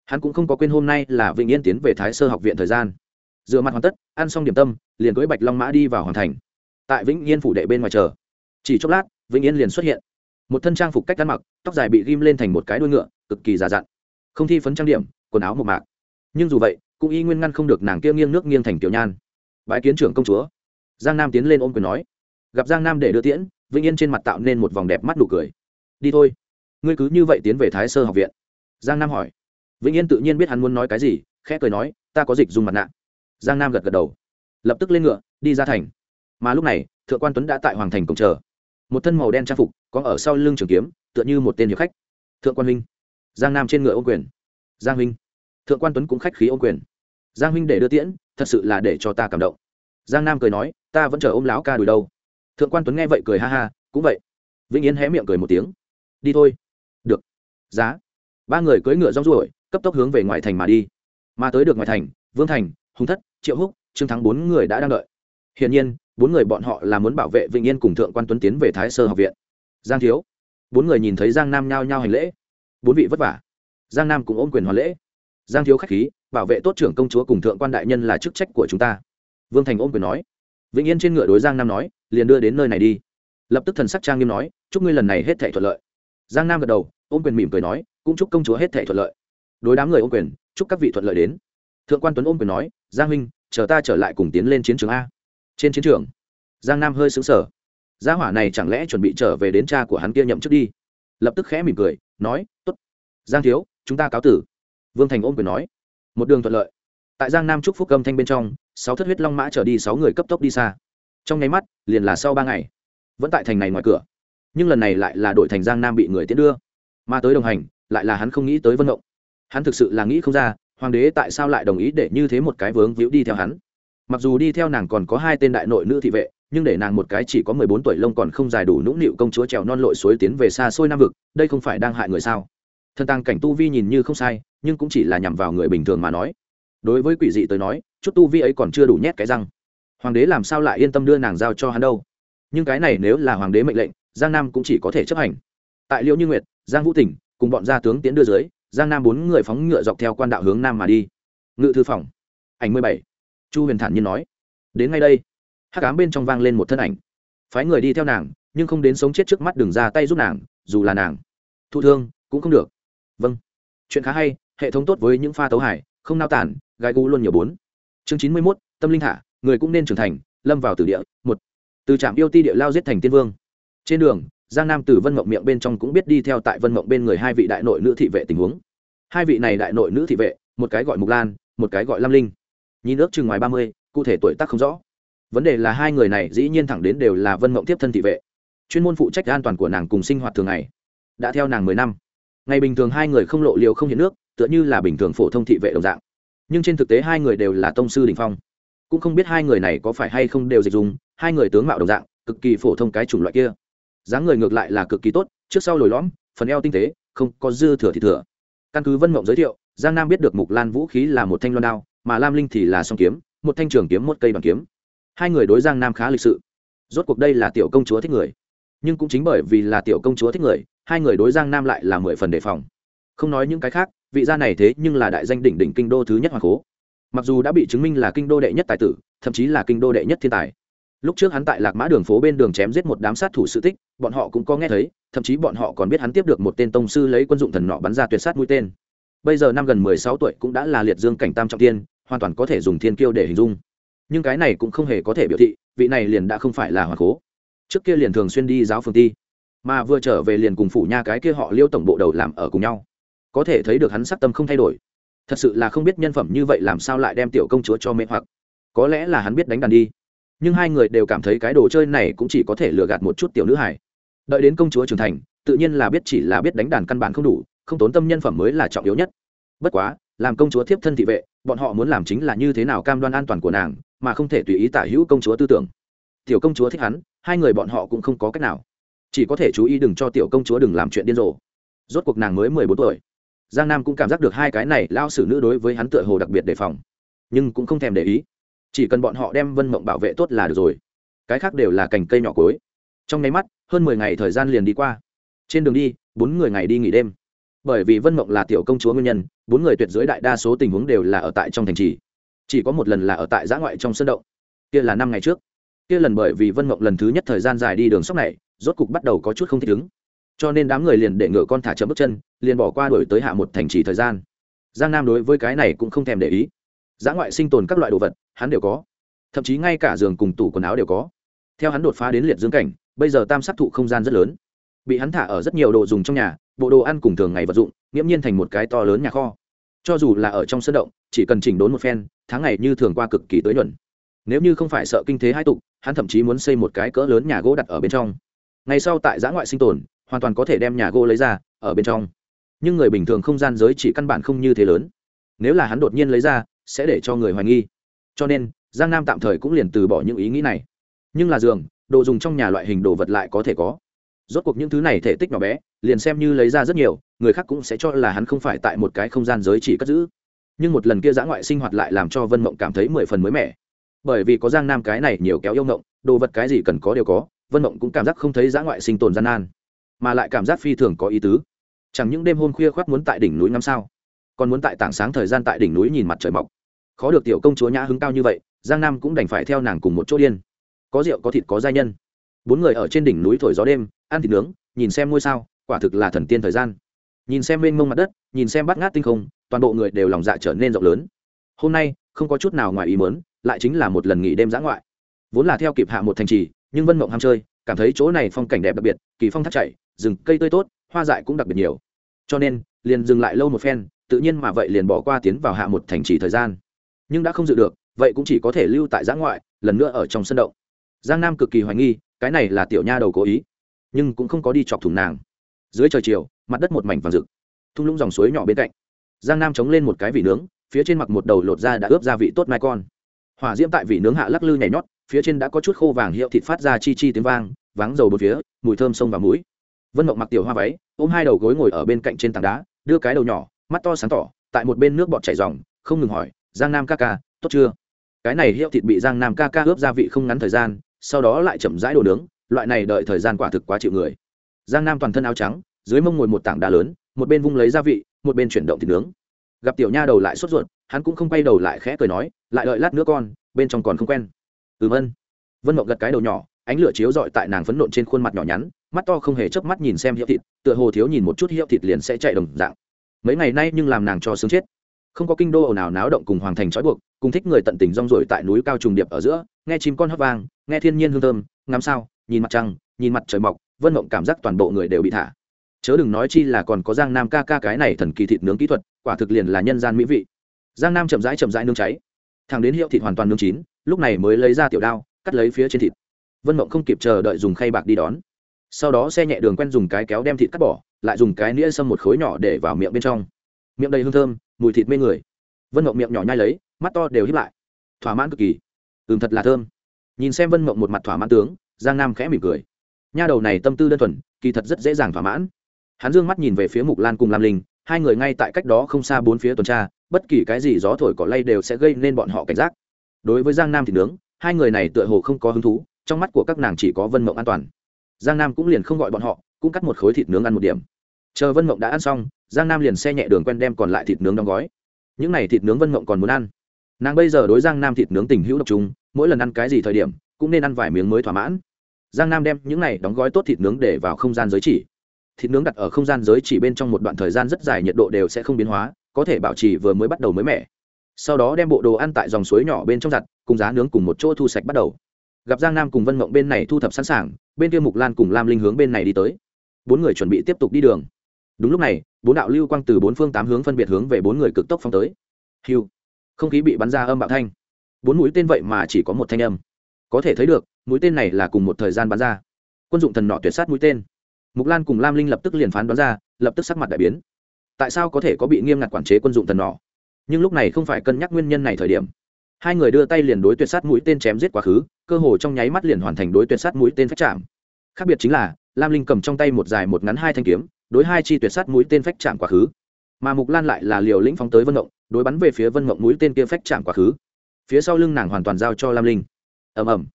Hắn cũng không có quên hôm nay là vĩnh yên tiến về thái sơ học viện thời gian. Dựa mặt hoàn tất, ăn xong điểm tâm, liền cưới bạch long mã đi vào hoàn thành. Tại vĩnh yên phủ đệ bên ngoài chờ. Chỉ chốc lát vĩnh yên liền xuất hiện. Một thân trang phục cách ăn mặc, tóc dài bị ghim lên thành một cái đuôi ngựa, cực kỳ già dặn. Không thi phấn trang điểm, quần áo một mạc. Nhưng dù vậy, cũng y nguyên ngăn không được nàng kia nghiêng nước nghiêng thành tiểu nhan. Bãi kiến trưởng công chúa. Giang nam tiến lên ôm quyền nói. Gặp giang nam để đưa tiễn, vĩnh yên trên mặt tạo nên một vòng đẹp mắt nụ cười. Đi thôi. Ngươi cứ như vậy tiến về thái sơ học viện. Giang nam hỏi. Vĩnh yên tự nhiên biết hắn muốn nói cái gì, khẽ cười nói, ta có dịch dùng mặt nạ. Giang nam gật gật đầu. Lập tức lên ngựa, đi ra thành. Mà lúc này, thượng quan tuấn đã tại hoàng thành cổng chờ một thân màu đen trang phục, có ở sau lưng trường kiếm, tựa như một tên hiệp khách. Thượng quan huynh. Giang nam trên ngựa ô quyền. Giang huynh. Thượng quan tuấn cũng khách khí ô quyền. Giang huynh để đưa tiễn, thật sự là để cho ta cảm động. Giang nam cười nói, ta vẫn chờ ôm láo ca đùi đâu. Thượng quan tuấn nghe vậy cười ha ha, cũng vậy. Vĩnh yến hé miệng cười một tiếng. Đi thôi. Được. Giá. Ba người cưỡi ngựa rong ruổi, cấp tốc hướng về ngoài thành mà đi. Mà tới được ngoài thành, vương thành, hùng thất, triệu húc, trương thắng bốn người đã đang đợi. Hiển nhiên bốn người bọn họ là muốn bảo vệ vĩnh yên cùng thượng quan tuấn tiến về thái sơ học viện. Giang thiếu, bốn người nhìn thấy giang nam nhao nhao hành lễ. Bốn vị vất vả. Giang nam cũng ôm quyền hoàn lễ. Giang thiếu khách khí, bảo vệ tốt trưởng công chúa cùng thượng quan đại nhân là chức trách của chúng ta. Vương thành ôm quyền nói. Vĩnh yên trên ngựa đối giang nam nói, liền đưa đến nơi này đi. Lập tức thần sắc trang nghiêm nói, chúc ngươi lần này hết thể thuận lợi. Giang nam gật đầu, ôm quyền mỉm cười nói, cũng chúc công chúa hết thể thuận lợi. Đối đám người ôm quyền, chúc các vị thuận lợi đến. Thượng quan tuấn ôm quyền nói, giang huynh, chờ ta trở lại cùng tiến lên chiến trường a trên chiến trường, giang nam hơi xứng sở gia hỏa này chẳng lẽ chuẩn bị trở về đến cha của hắn kia nhậm chức đi? Lập tức khẽ mỉm cười, nói t ố t giang thiếu, chúng ta cáo tử. Vương thành ôm quyền nói, một đường thuận lợi. Tại giang nam trúc phúc âm thanh bên trong, sáu thất huyết long mã trở đi, sáu người cấp tốc đi xa. Trong nháy mắt, liền là sau ba ngày. Vẫn tại thành này ngoài cửa. Nhưng lần này lại là đội thành giang nam bị người tiến đưa. Mà tới đồng hành, lại là hắn không nghĩ tới vân động hắn thực sự là nghĩ không ra, hoàng đế tại sao lại đồng ý để như thế một cái vướng víu đi theo hắn mặc dù đi theo nàng còn có hai tên đại nội nữ thị vệ, nhưng để nàng một cái chỉ có mười bốn tuổi lông còn không dài đủ nũng nịu công chúa trèo non lội suối tiến về xa xôi nam vực, đây không phải đang hại người sao? Thân tăng cảnh tu vi nhìn như không sai, nhưng cũng chỉ là nhằm vào người bình thường mà nói. Đối với quỷ dị tới nói, chút tu vi ấy còn chưa đủ nhét cái răng. Hoàng đế làm sao lại yên tâm đưa nàng giao cho hắn đâu? Nhưng cái này nếu là hoàng đế mệnh lệnh, giang nam cũng chỉ có thể chấp hành. Tại liễu như nguyệt, giang vũ tỉnh, cùng bọn gia tướng tiến đưa dưới, giang nam bốn người phóng ngựa dọc theo quan đạo hướng nam mà đi. Ngự thư phòng. Ảnh mười bảy chu huyền thản nhiên nói, đến ngay đây. Hắc cám bên trong vang lên một thân ảnh. Phái người đi theo nàng, nhưng không đến sống chết trước mắt đừng ra tay giúp nàng, dù là nàng thụ thương cũng không được. Vâng. Chuyện khá hay, hệ thống tốt với những pha tấu hải không nao tản gai gu luôn nhiều bốn. Chương chín mươi mốt, tâm linh thả, người cũng nên trưởng thành, lâm vào tử địa, một. Từ trạm yêu ti địa lao giết thành tiên vương. Trên đường, giang nam từ vân mộng miệng bên trong cũng biết đi theo tại vân mộng bên người hai vị đại nội nữ thị vệ tình huống. Hai vị này đại nội nữ thị vệ, một cái gọi mục lan, một cái gọi lam linh nhìn ước chừng ngoài ba mươi, cụ thể tuổi tác không rõ. Vấn đề là hai người này dĩ nhiên thẳng đến đều là vân mộng tiếp thân thị vệ. Chuyên môn phụ trách an toàn của nàng cùng sinh hoạt thường ngày. Đã theo nàng mười năm. Ngày bình thường hai người không lộ liều không hiện nước, tựa như là bình thường phổ thông thị vệ đồng dạng. Nhưng trên thực tế hai người đều là tông sư đình phong. Cũng không biết hai người này có phải hay không đều dịch dùng, hai người tướng mạo đồng dạng, cực kỳ phổ thông cái chủng loại kia. Dáng người ngược lại là cực kỳ tốt, trước sau lồi lõm, phần eo tinh tế, không có dư thừa thì thừa. Căn cứ vân mộng giới thiệu, giang nam biết được mục lan vũ khí là một thanh loan đao mà lam linh thì là song kiếm, một thanh trường kiếm, một cây bằng kiếm. Hai người đối giang nam khá lịch sự. Rốt cuộc đây là tiểu công chúa thích người. Nhưng cũng chính bởi vì là tiểu công chúa thích người, hai người đối giang nam lại là mười phần đề phòng. Không nói những cái khác, vị gia này thế nhưng là đại danh đỉnh đỉnh kinh đô thứ nhất hoàng cố. Mặc dù đã bị chứng minh là kinh đô đệ nhất tài tử, thậm chí là kinh đô đệ nhất thiên tài. Lúc trước hắn tại lạc mã đường phố bên đường chém giết một đám sát thủ sự tích, bọn họ cũng có nghe thấy, thậm chí bọn họ còn biết hắn tiếp được một tên tông sư lấy quân dụng thần nọ bắn ra tuyệt sát mũi tên. Bây giờ năm gần mười sáu tuổi cũng đã là liệt dương cảnh tam trọng tiên hoàn toàn có thể dùng thiên kiêu để hình dung. Nhưng cái này cũng không hề có thể biểu thị, vị này liền đã không phải là hoàng cố. Trước kia liền thường xuyên đi giáo phường ti, mà vừa trở về liền cùng phủ nha cái kia họ liêu tổng bộ đầu làm ở cùng nhau. Có thể thấy được hắn sắc tâm không thay đổi. Thật sự là không biết nhân phẩm như vậy làm sao lại đem tiểu công chúa cho mê hoặc. Có lẽ là hắn biết đánh đàn đi. Nhưng hai người đều cảm thấy cái đồ chơi này cũng chỉ có thể lừa gạt một chút tiểu nữ hải đợi đến công chúa trưởng thành, tự nhiên là biết chỉ là biết đánh đàn căn bản không đủ, không tốn tâm nhân phẩm mới là trọng yếu nhất. Bất quá, làm công chúa thiếp thân thị vệ bọn họ muốn làm chính là như thế nào cam đoan an toàn của nàng, mà không thể tùy ý tả hữu công chúa tư tưởng. Tiểu công chúa thích hắn, hai người bọn họ cũng không có cách nào. Chỉ có thể chú ý đừng cho tiểu công chúa đừng làm chuyện điên rồ. Rốt cuộc nàng mới mười bốn tuổi. Giang nam cũng cảm giác được hai cái này lao xử nữ đối với hắn tựa hồ đặc biệt đề phòng. Nhưng cũng không thèm để ý. Chỉ cần bọn họ đem vân mộng bảo vệ tốt là được rồi. Cái khác đều là cành cây nhỏ cối trong nháy mắt, hơn mười ngày thời gian liền đi qua. Trên đường đi, bốn người ngày đi nghỉ đêm bởi vì vân mộng là tiểu công chúa nguyên nhân, bốn người tuyệt dưới đại đa số tình huống đều là ở tại trong thành trì. Chỉ có một lần là ở tại giã ngoại trong sân động. Kia là năm ngày trước. Kia lần bởi vì vân mộng lần thứ nhất thời gian dài đi đường sóc này, rốt cục bắt đầu có chút không thích ứng. Cho nên đám người liền để ngựa con thả chậm bước chân, liền bỏ qua đổi tới hạ một thành trì thời gian. Giang nam đối với cái này cũng không thèm để ý. Giã ngoại sinh tồn các loại đồ vật, hắn đều có. Thậm chí ngay cả giường cùng tủ quần áo đều có. Theo hắn đột phá đến liệt dương cảnh, bây giờ tam sát thụ không gian rất lớn bị hắn thả ở rất nhiều đồ dùng trong nhà, bộ đồ ăn cùng thường ngày vật dụng, nghiễm nhiên thành một cái to lớn nhà kho. Cho dù là ở trong sân động, chỉ cần chỉnh đốn một phen, tháng ngày như thường qua cực kỳ tới nhuận. Nếu như không phải sợ kinh thế hai tục, hắn thậm chí muốn xây một cái cỡ lớn nhà gỗ đặt ở bên trong. Ngày sau tại giã ngoại sinh tồn, hoàn toàn có thể đem nhà gỗ lấy ra, ở bên trong. Nhưng người bình thường không gian giới chỉ căn bản không như thế lớn. Nếu là hắn đột nhiên lấy ra, sẽ để cho người hoài nghi. Cho nên, giang nam tạm thời cũng liền từ bỏ những ý nghĩ này. Nhưng là giường, đồ dùng trong nhà loại hình đồ vật lại có thể có rốt cuộc những thứ này thể tích nhỏ bé, liền xem như lấy ra rất nhiều, người khác cũng sẽ cho là hắn không phải tại một cái không gian giới chỉ cất giữ. Nhưng một lần kia giã ngoại sinh hoạt lại làm cho vân mộng cảm thấy mười phần mới mẻ. Bởi vì có giang nam cái này nhiều kéo yêu mộng đồ vật cái gì cần có đều có, vân mộng cũng cảm giác không thấy giã ngoại sinh tồn gian nan, mà lại cảm giác phi thường có ý tứ. Chẳng những đêm hôm khuya khoác muốn tại đỉnh núi năm sao, còn muốn tại tảng sáng thời gian tại đỉnh núi nhìn mặt trời mọc. Khó được tiểu công chúa nhã hứng cao như vậy, giang nam cũng đành phải theo nàng cùng một chỗ điên. Có rượu có thịt có giai nhân bốn người ở trên đỉnh núi thổi gió đêm, ăn thịt nướng, nhìn xem ngôi sao, quả thực là thần tiên thời gian. Nhìn xem mênh mông mặt đất, nhìn xem bắt ngát tinh không, toàn bộ người đều lòng dạ trở nên rộng lớn. Hôm nay, không có chút nào ngoài ý mớn lại chính là một lần nghỉ đêm giã ngoại. Vốn là theo kịp hạ một thành trì, nhưng vân mộng ham chơi, cảm thấy chỗ này phong cảnh đẹp đặc biệt, kỳ phong thác chảy, rừng cây tươi tốt, hoa dại cũng đặc biệt nhiều. Cho nên, liền dừng lại lâu một phen, tự nhiên mà vậy liền bỏ qua tiến vào hạ một thành trì thời gian. Nhưng đã không dự được, vậy cũng chỉ có thể lưu tại giã ngoại, lần nữa ở trong sân động. Giang nam cực kỳ hoài nghi cái này là tiểu nha đầu cố ý, nhưng cũng không có đi chọc thủng nàng. Dưới trời chiều, mặt đất một mảnh vàng rực, thung lũng dòng suối nhỏ bên cạnh. Giang nam chống lên một cái vị nướng, phía trên mặt một đầu lột ra đã ướp gia vị tốt mai con. Hỏa diễm tại vị nướng hạ lắc lư nhảy nhót, phía trên đã có chút khô vàng hiệu thịt phát ra chi chi tiếng vang váng dầu một phía, mùi thơm sông vào mũi. Vân mộng mặc tiểu hoa váy, ôm hai đầu gối ngồi ở bên cạnh trên tảng đá, đưa cái đầu nhỏ, mắt to sáng tỏ, tại một bên nước bọt chảy dòng không ngừng hỏi, giang nam ca ca, tốt chưa? Cái này hiệu thịt bị giang nam ca ca ướp gia vị không ngắn thời gian sau đó lại chậm rãi đồ nướng, loại này đợi thời gian quả thực quá chịu người. Giang nam toàn thân áo trắng, dưới mông ngồi một tảng đá lớn, một bên vung lấy gia vị, một bên chuyển động thịt nướng. Gặp tiểu nha đầu lại sốt ruột, hắn cũng không quay đầu lại khẽ cười nói, lại đợi lát nữa con, bên trong còn không quen. Ừm, ân. Vân mộng gật cái đầu nhỏ, ánh lửa chiếu rọi tại nàng phấn nộn trên khuôn mặt nhỏ nhắn, mắt to không hề chớp mắt nhìn xem hiệu thịt, tựa hồ thiếu nhìn một chút hiệu thịt liền sẽ chạy đồng dạng. Mấy ngày nay nhưng làm nàng cho sướng chết. Không có kinh đô ồn ào náo động cùng hoàng thành trói buộc, cùng thích người tận tình rong rổi tại núi cao trùng điệp ở giữa nghe chim con hót vang, nghe thiên nhiên hương thơm, ngắm sao, nhìn mặt trăng, nhìn mặt trời mọc, vân mộng cảm giác toàn bộ người đều bị thả. Chớ đừng nói chi là còn có giang nam ca ca cái này thần kỳ thịt nướng kỹ thuật, quả thực liền là nhân gian mỹ vị. Giang nam chậm rãi chậm rãi nướng cháy. Thằng đến hiệu thịt hoàn toàn nướng chín, lúc này mới lấy ra tiểu đao, cắt lấy phía trên thịt. Vân mộng không kịp chờ đợi dùng khay bạc đi đón. Sau đó xe nhẹ đường quen dùng cái kéo đem thịt cắt bỏ, lại dùng cái nĩa xâm một khối nhỏ để vào miệng bên trong. Miệng đầy hương thơm, mùi thịt mê người. Vân mộng miệng nhỏ nhai lấy, mắt to đều hiếp lại. Thỏa mãn cực kỳ ừm, thật là thơm. Nhìn xem vân mộng một mặt thỏa mãn tướng, giang nam khẽ mỉm cười. Nha đầu này tâm tư đơn thuần, kỳ thật rất dễ dàng thỏa mãn. Hắn dương mắt nhìn về phía mục lan cùng lam linh, hai người ngay tại cách đó không xa bốn phía tuần tra, bất kỳ cái gì gió thổi cỏ lay đều sẽ gây nên bọn họ cảnh giác. Đối với giang nam thì nướng, hai người này tựa hồ không có hứng thú, trong mắt của các nàng chỉ có vân mộng an toàn. Giang nam cũng liền không gọi bọn họ, cũng cắt một khối thịt nướng ăn một điểm. Chờ vân mộng đã ăn xong, giang nam liền xe nhẹ đường quen đem còn lại thịt nướng đóng gói. Những n à y thịt nướng vân mộng còn muốn ăn nàng bây giờ đối giang nam thịt nướng tình hữu độc trùng mỗi lần ăn cái gì thời điểm, cũng nên ăn vài miếng mới thỏa mãn. Giang nam đem những này đóng gói tốt thịt nướng để vào không gian giới chỉ. Thịt nướng đặt ở không gian giới chỉ bên trong một đoạn thời gian rất dài, nhiệt độ đều sẽ không biến hóa, có thể bảo trì vừa mới bắt đầu mới mẻ. Sau đó đem bộ đồ ăn tại dòng suối nhỏ bên trong giặt, cùng giá nướng cùng một chỗ thu sạch bắt đầu. Gặp giang nam cùng vân mộng bên này thu thập sẵn sàng, bên kia mục lan cùng lam linh hướng bên này đi tới. Bốn người chuẩn bị tiếp tục đi đường. Đúng lúc này, bốn đạo lưu quang từ bốn phương tám hướng phân biệt hướng về bốn người cực tốc phong tới. Hiu không khí bị bắn ra âm bạo thanh. Bốn mũi tên vậy mà chỉ có một thanh âm. Có thể thấy được, mũi tên này là cùng một thời gian bắn ra. Quân dụng thần nọ tuyệt sát mũi tên. Mục lan cùng lam linh lập tức liền phán đoán ra, lập tức sắc mặt đại biến. Tại sao có thể có bị nghiêm ngặt quản chế quân dụng thần nọ? Nhưng lúc này không phải cân nhắc nguyên nhân này thời điểm. Hai người đưa tay liền đối tuyệt sát mũi tên chém giết quá khứ, cơ hồ trong nháy mắt liền hoàn thành đối tuyệt sát mũi tên phách chạm. Khác biệt chính là, lam linh cầm trong tay một dài một ngắn hai thanh kiếm, đối hai chi tuyệt sát mũi tên phách chạm quá khứ mà mục lan lại là liều lĩnh phóng tới vân mộng, đối bắn về phía vân mộng mũi tên kia phách chạm quá khứ. Phía sau lưng nàng hoàn toàn giao cho lam linh. Ầm ầm.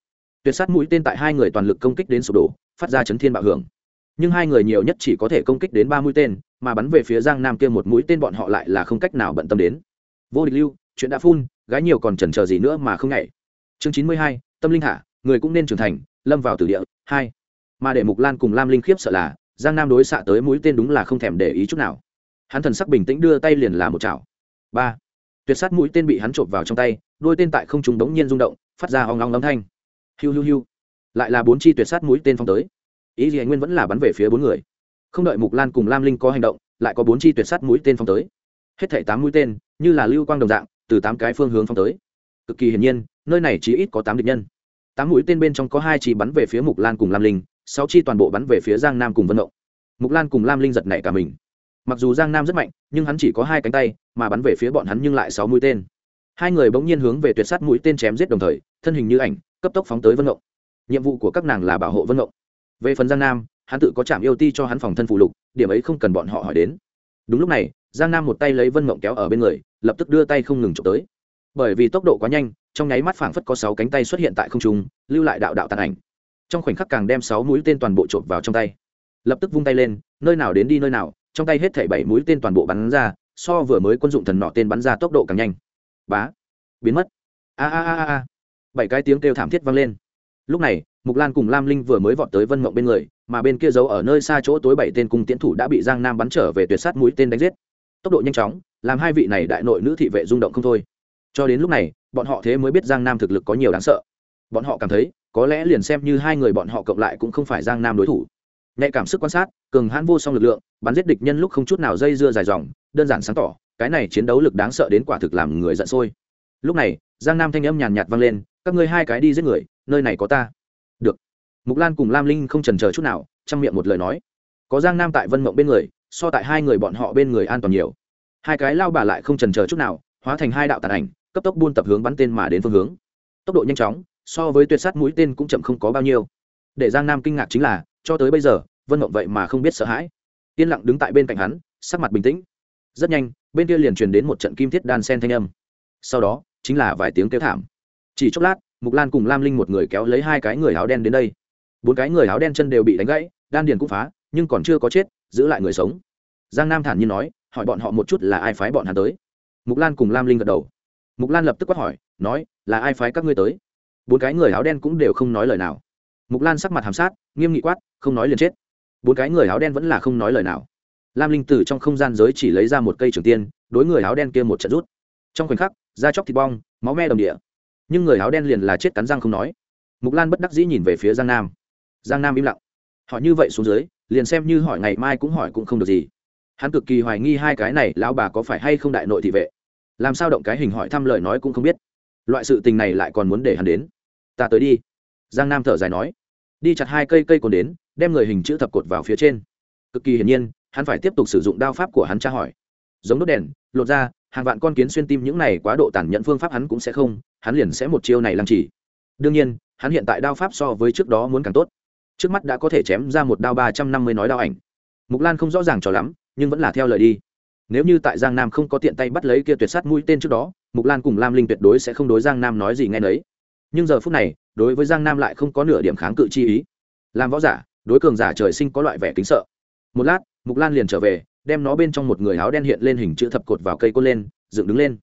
Tuyệt sát mũi tên tại hai người toàn lực công kích đến sụp đổ, phát ra chấn thiên bạo hưởng. Nhưng hai người nhiều nhất chỉ có thể công kích đến ba mũi tên, mà bắn về phía giang nam kia một mũi tên bọn họ lại là không cách nào bận tâm đến. Vô địch lưu, chuyện đã phun, gái nhiều còn chần chờ gì nữa mà không nhảy. Chương chín mươi hai, tâm linh hạ, người cũng nên trưởng thành, lâm vào tử địa, hai. Mà để mục lan cùng lam linh khiếp sợ là, giang nam đối xạ tới mũi tên đúng là không thèm để ý chút nào hắn thần sắc bình tĩnh đưa tay liền là một chảo. Ba. Tuyệt sát mũi tên bị hắn trộm vào trong tay, đôi tên tại không trùng đống nhiên rung động, phát ra hoang long âm thanh. Hiu hiu hiu. Lại là bốn chi tuyệt sát mũi tên phong tới. Ý gì anh nguyên vẫn là bắn về phía bốn người. Không đợi mục lan cùng lam linh có hành động, lại có bốn chi tuyệt sát mũi tên phong tới. Hết thảy tám mũi tên, như là lưu quang đồng dạng, từ tám cái phương hướng phong tới. Cực kỳ hiển nhiên, nơi này chỉ ít có tám địch nhân. Tám mũi tên bên trong có hai chi bắn về phía mục lan cùng lam linh, sáu chi toàn bộ bắn về phía giang nam cùng vân động mục lan cùng lam linh giật nảy cả mình mặc dù giang nam rất mạnh nhưng hắn chỉ có hai cánh tay mà bắn về phía bọn hắn nhưng lại sáu mũi tên hai người bỗng nhiên hướng về tuyệt sát mũi tên chém giết đồng thời thân hình như ảnh cấp tốc phóng tới vân ngộng nhiệm vụ của các nàng là bảo hộ vân ngộng về phần giang nam hắn tự có chạm yêu ti cho hắn phòng thân phụ lục điểm ấy không cần bọn họ hỏi đến đúng lúc này giang nam một tay lấy vân ngộng kéo ở bên người lập tức đưa tay không ngừng trộm tới bởi vì tốc độ quá nhanh trong nháy mắt phảng phất có sáu cánh tay xuất hiện tại không trung lưu lại đạo đạo tàn ảnh trong khoảnh khắc càng đem sáu mũi tên toàn bộ trộm vào trong tay lập tức vung tay lên nơi nào đến đi nơi nào trong tay hết thảy bảy mũi tên toàn bộ bắn ra, so vừa mới quân dụng thần nọ tên bắn ra tốc độ càng nhanh. Bá, biến mất. A a a a bảy cái tiếng kêu thảm thiết vang lên. Lúc này, mục lan cùng lam linh vừa mới vọt tới vân mộng bên người, mà bên kia giấu ở nơi xa chỗ tối bảy tên cung tiến thủ đã bị giang nam bắn trở về tuyệt sát mũi tên đánh giết. Tốc độ nhanh chóng, làm hai vị này đại nội nữ thị vệ rung động không thôi. Cho đến lúc này, bọn họ thế mới biết giang nam thực lực có nhiều đáng sợ. Bọn họ cảm thấy, có lẽ liền xem như hai người bọn họ cộng lại cũng không phải giang nam đối thủ nhạy cảm sức quan sát, cường hãn vô song lực lượng, bắn giết địch nhân lúc không chút nào dây dưa dài dòng, đơn giản sáng tỏ, cái này chiến đấu lực đáng sợ đến quả thực làm người giận sôi. Lúc này, giang nam thanh âm nhàn nhạt vang lên, các ngươi hai cái đi giết người, nơi này có ta. Được. Mục lan cùng lam linh không trần chờ chút nào, chăm miệng một lời nói. Có giang nam tại vân mộng bên người, so tại hai người bọn họ bên người an toàn nhiều. Hai cái lao bà lại không trần chờ chút nào, hóa thành hai đạo tàn ảnh, cấp tốc buôn tập hướng bắn tên mà đến phương hướng. Tốc độ nhanh chóng, so với tuyệt sát mũi tên cũng chậm không có bao nhiêu. Để giang nam kinh ngạc chính là cho tới bây giờ, vân mộng vậy mà không biết sợ hãi. Yên lặng đứng tại bên cạnh hắn, sắc mặt bình tĩnh. Rất nhanh, bên kia liền truyền đến một trận kim thiết đan sen thanh âm. Sau đó, chính là vài tiếng kêu thảm. Chỉ chốc lát, mục lan cùng lam linh một người kéo lấy hai cái người áo đen đến đây. Bốn cái người áo đen chân đều bị đánh gãy, đan điền cũng phá, nhưng còn chưa có chết, giữ lại người sống. Giang nam thản nhiên nói, hỏi bọn họ một chút là ai phái bọn hắn tới? Mục lan cùng lam linh gật đầu. Mục lan lập tức quát hỏi, nói, là ai phái các ngươi tới? Bốn cái người áo đen cũng đều không nói lời nào. Mục lan sắc mặt hàm sát, nghiêm nghị quát không nói liền chết. Bốn cái người áo đen vẫn là không nói lời nào. Lam linh từ trong không gian giới chỉ lấy ra một cây trường tiên, đối người áo đen kia một trận rút. Trong khoảnh khắc, da chóc thịt bong, máu me đồng địa. Nhưng người áo đen liền là chết cắn răng không nói. Mục lan bất đắc dĩ nhìn về phía giang nam. Giang nam im lặng. Họ như vậy xuống dưới, liền xem như hỏi ngày mai cũng hỏi cũng không được gì. Hắn cực kỳ hoài nghi hai cái này lão bà có phải hay không đại nội thị vệ. Làm sao động cái hình hỏi thăm lời nói cũng không biết. Loại sự tình này lại còn muốn để hắn đến. Ta tới đi. Giang nam thở dài nói. Đi chặt hai cây cây còn đến đem người hình chữ thập cột vào phía trên. Cực kỳ hiển nhiên, hắn phải tiếp tục sử dụng đao pháp của hắn tra hỏi. Giống đốt đèn, lột ra, hàng vạn con kiến xuyên tim những này quá độ tàn nhẫn phương pháp hắn cũng sẽ không, hắn liền sẽ một chiêu này làm chỉ đương nhiên, hắn hiện tại đao pháp so với trước đó muốn càng tốt. Trước mắt đã có thể chém ra một đao ba trăm năm mươi nói đao ảnh. Mục lan không rõ ràng cho lắm, nhưng vẫn là theo lời đi. Nếu như tại giang nam không có tiện tay bắt lấy kia tuyệt sát mũi tên trước đó, mục lan cùng lam linh tuyệt đối sẽ không đối giang nam nói gì nghe nấy. Nhưng giờ phút này, đối với giang nam lại không có nửa điểm kháng cự chi ý. Làm võ giả đối cường giả trời sinh có loại vẻ kính sợ. Một lát, mục lan liền trở về, đem nó bên trong một người áo đen hiện lên hình chữ thập cột vào cây côn lên, dựng đứng lên.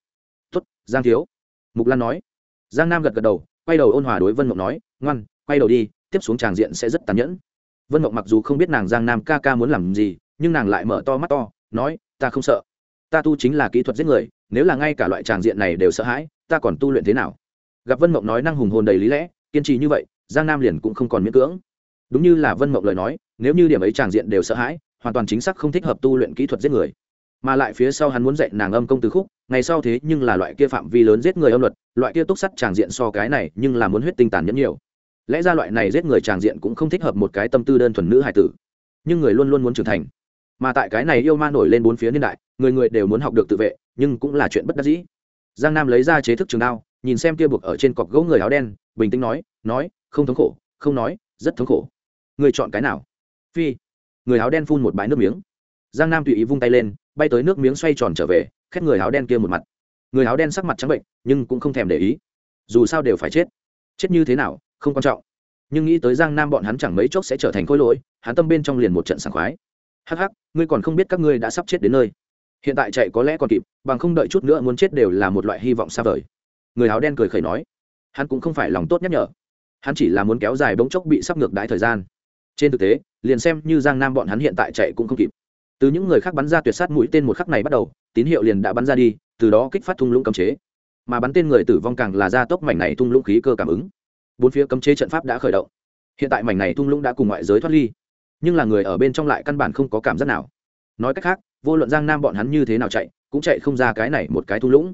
Tuất giang thiếu. Mục lan nói. Giang nam gật gật đầu, quay đầu ôn hòa đối vân mộng nói, ngoan, quay đầu đi, tiếp xuống tràng diện sẽ rất tàn nhẫn. Vân mộng mặc dù không biết nàng giang nam ca ca muốn làm gì, nhưng nàng lại mở to mắt to, nói, ta không sợ. Ta tu chính là kỹ thuật giết người, nếu là ngay cả loại tràng diện này đều sợ hãi, ta còn tu luyện thế nào? Gặp vân mộng nói năng hùng hồn đầy lý lẽ, kiên trì như vậy, giang nam liền cũng không còn miễn cưỡng đúng như là vân mộng lời nói, nếu như điểm ấy tràng diện đều sợ hãi, hoàn toàn chính xác không thích hợp tu luyện kỹ thuật giết người. Mà lại phía sau hắn muốn dạy nàng âm công từ khúc, ngày sau thế nhưng là loại kia phạm vi lớn giết người âm luật, loại kia túc sắt tràng diện so cái này nhưng là muốn huyết tinh tàn nhẫn nhiều. Lẽ ra loại này giết người tràng diện cũng không thích hợp một cái tâm tư đơn thuần nữ hài tử. Nhưng người luôn luôn muốn trưởng thành. Mà tại cái này yêu ma nổi lên bốn phía niên đại, người người đều muốn học được tự vệ, nhưng cũng là chuyện bất đắc dĩ. Giang nam lấy ra chế thức trường đao, nhìn xem kia buộc ở trên cọc gỗ người áo đen, bình tĩnh nói nói, không thống khổ, không nói, rất thống khổ người chọn cái nào? Phi. Người áo đen phun một bãi nước miếng. Giang nam tùy ý vung tay lên, bay tới nước miếng xoay tròn trở về khét người áo đen kia một mặt. Người áo đen sắc mặt trắng bệnh, nhưng cũng không thèm để ý. Dù sao đều phải chết. Chết như thế nào, không quan trọng. Nhưng nghĩ tới giang nam bọn hắn chẳng mấy chốc sẽ trở thành khối lỗi, hắn tâm bên trong liền một trận sảng khoái. Hắc hắc, ngươi còn không biết các ngươi đã sắp chết đến nơi. Hiện tại chạy có lẽ còn kịp, bằng không đợi chút nữa muốn chết đều là một loại hy vọng xa vời. Người áo đen cười khẩy nói, hắn cũng không phải lòng tốt nhắc nhở. Hắn chỉ là muốn kéo dài bỗng chốc bị sắp ngược đãi thời gian trên thực tế, liền xem như giang nam bọn hắn hiện tại chạy cũng không kịp. Từ những người khác bắn ra tuyệt sát mũi tên một khắc này bắt đầu, tín hiệu liền đã bắn ra đi, từ đó kích phát thung lũng cấm chế. Mà bắn tên người tử vong càng là ra tốc mảnh này thung lũng khí cơ cảm ứng. Bốn phía cấm chế trận pháp đã khởi động. Hiện tại mảnh này thung lũng đã cùng ngoại giới thoát ly, nhưng là người ở bên trong lại căn bản không có cảm giác nào. Nói cách khác, vô luận giang nam bọn hắn như thế nào chạy, cũng chạy không ra cái này một cái thung lũng.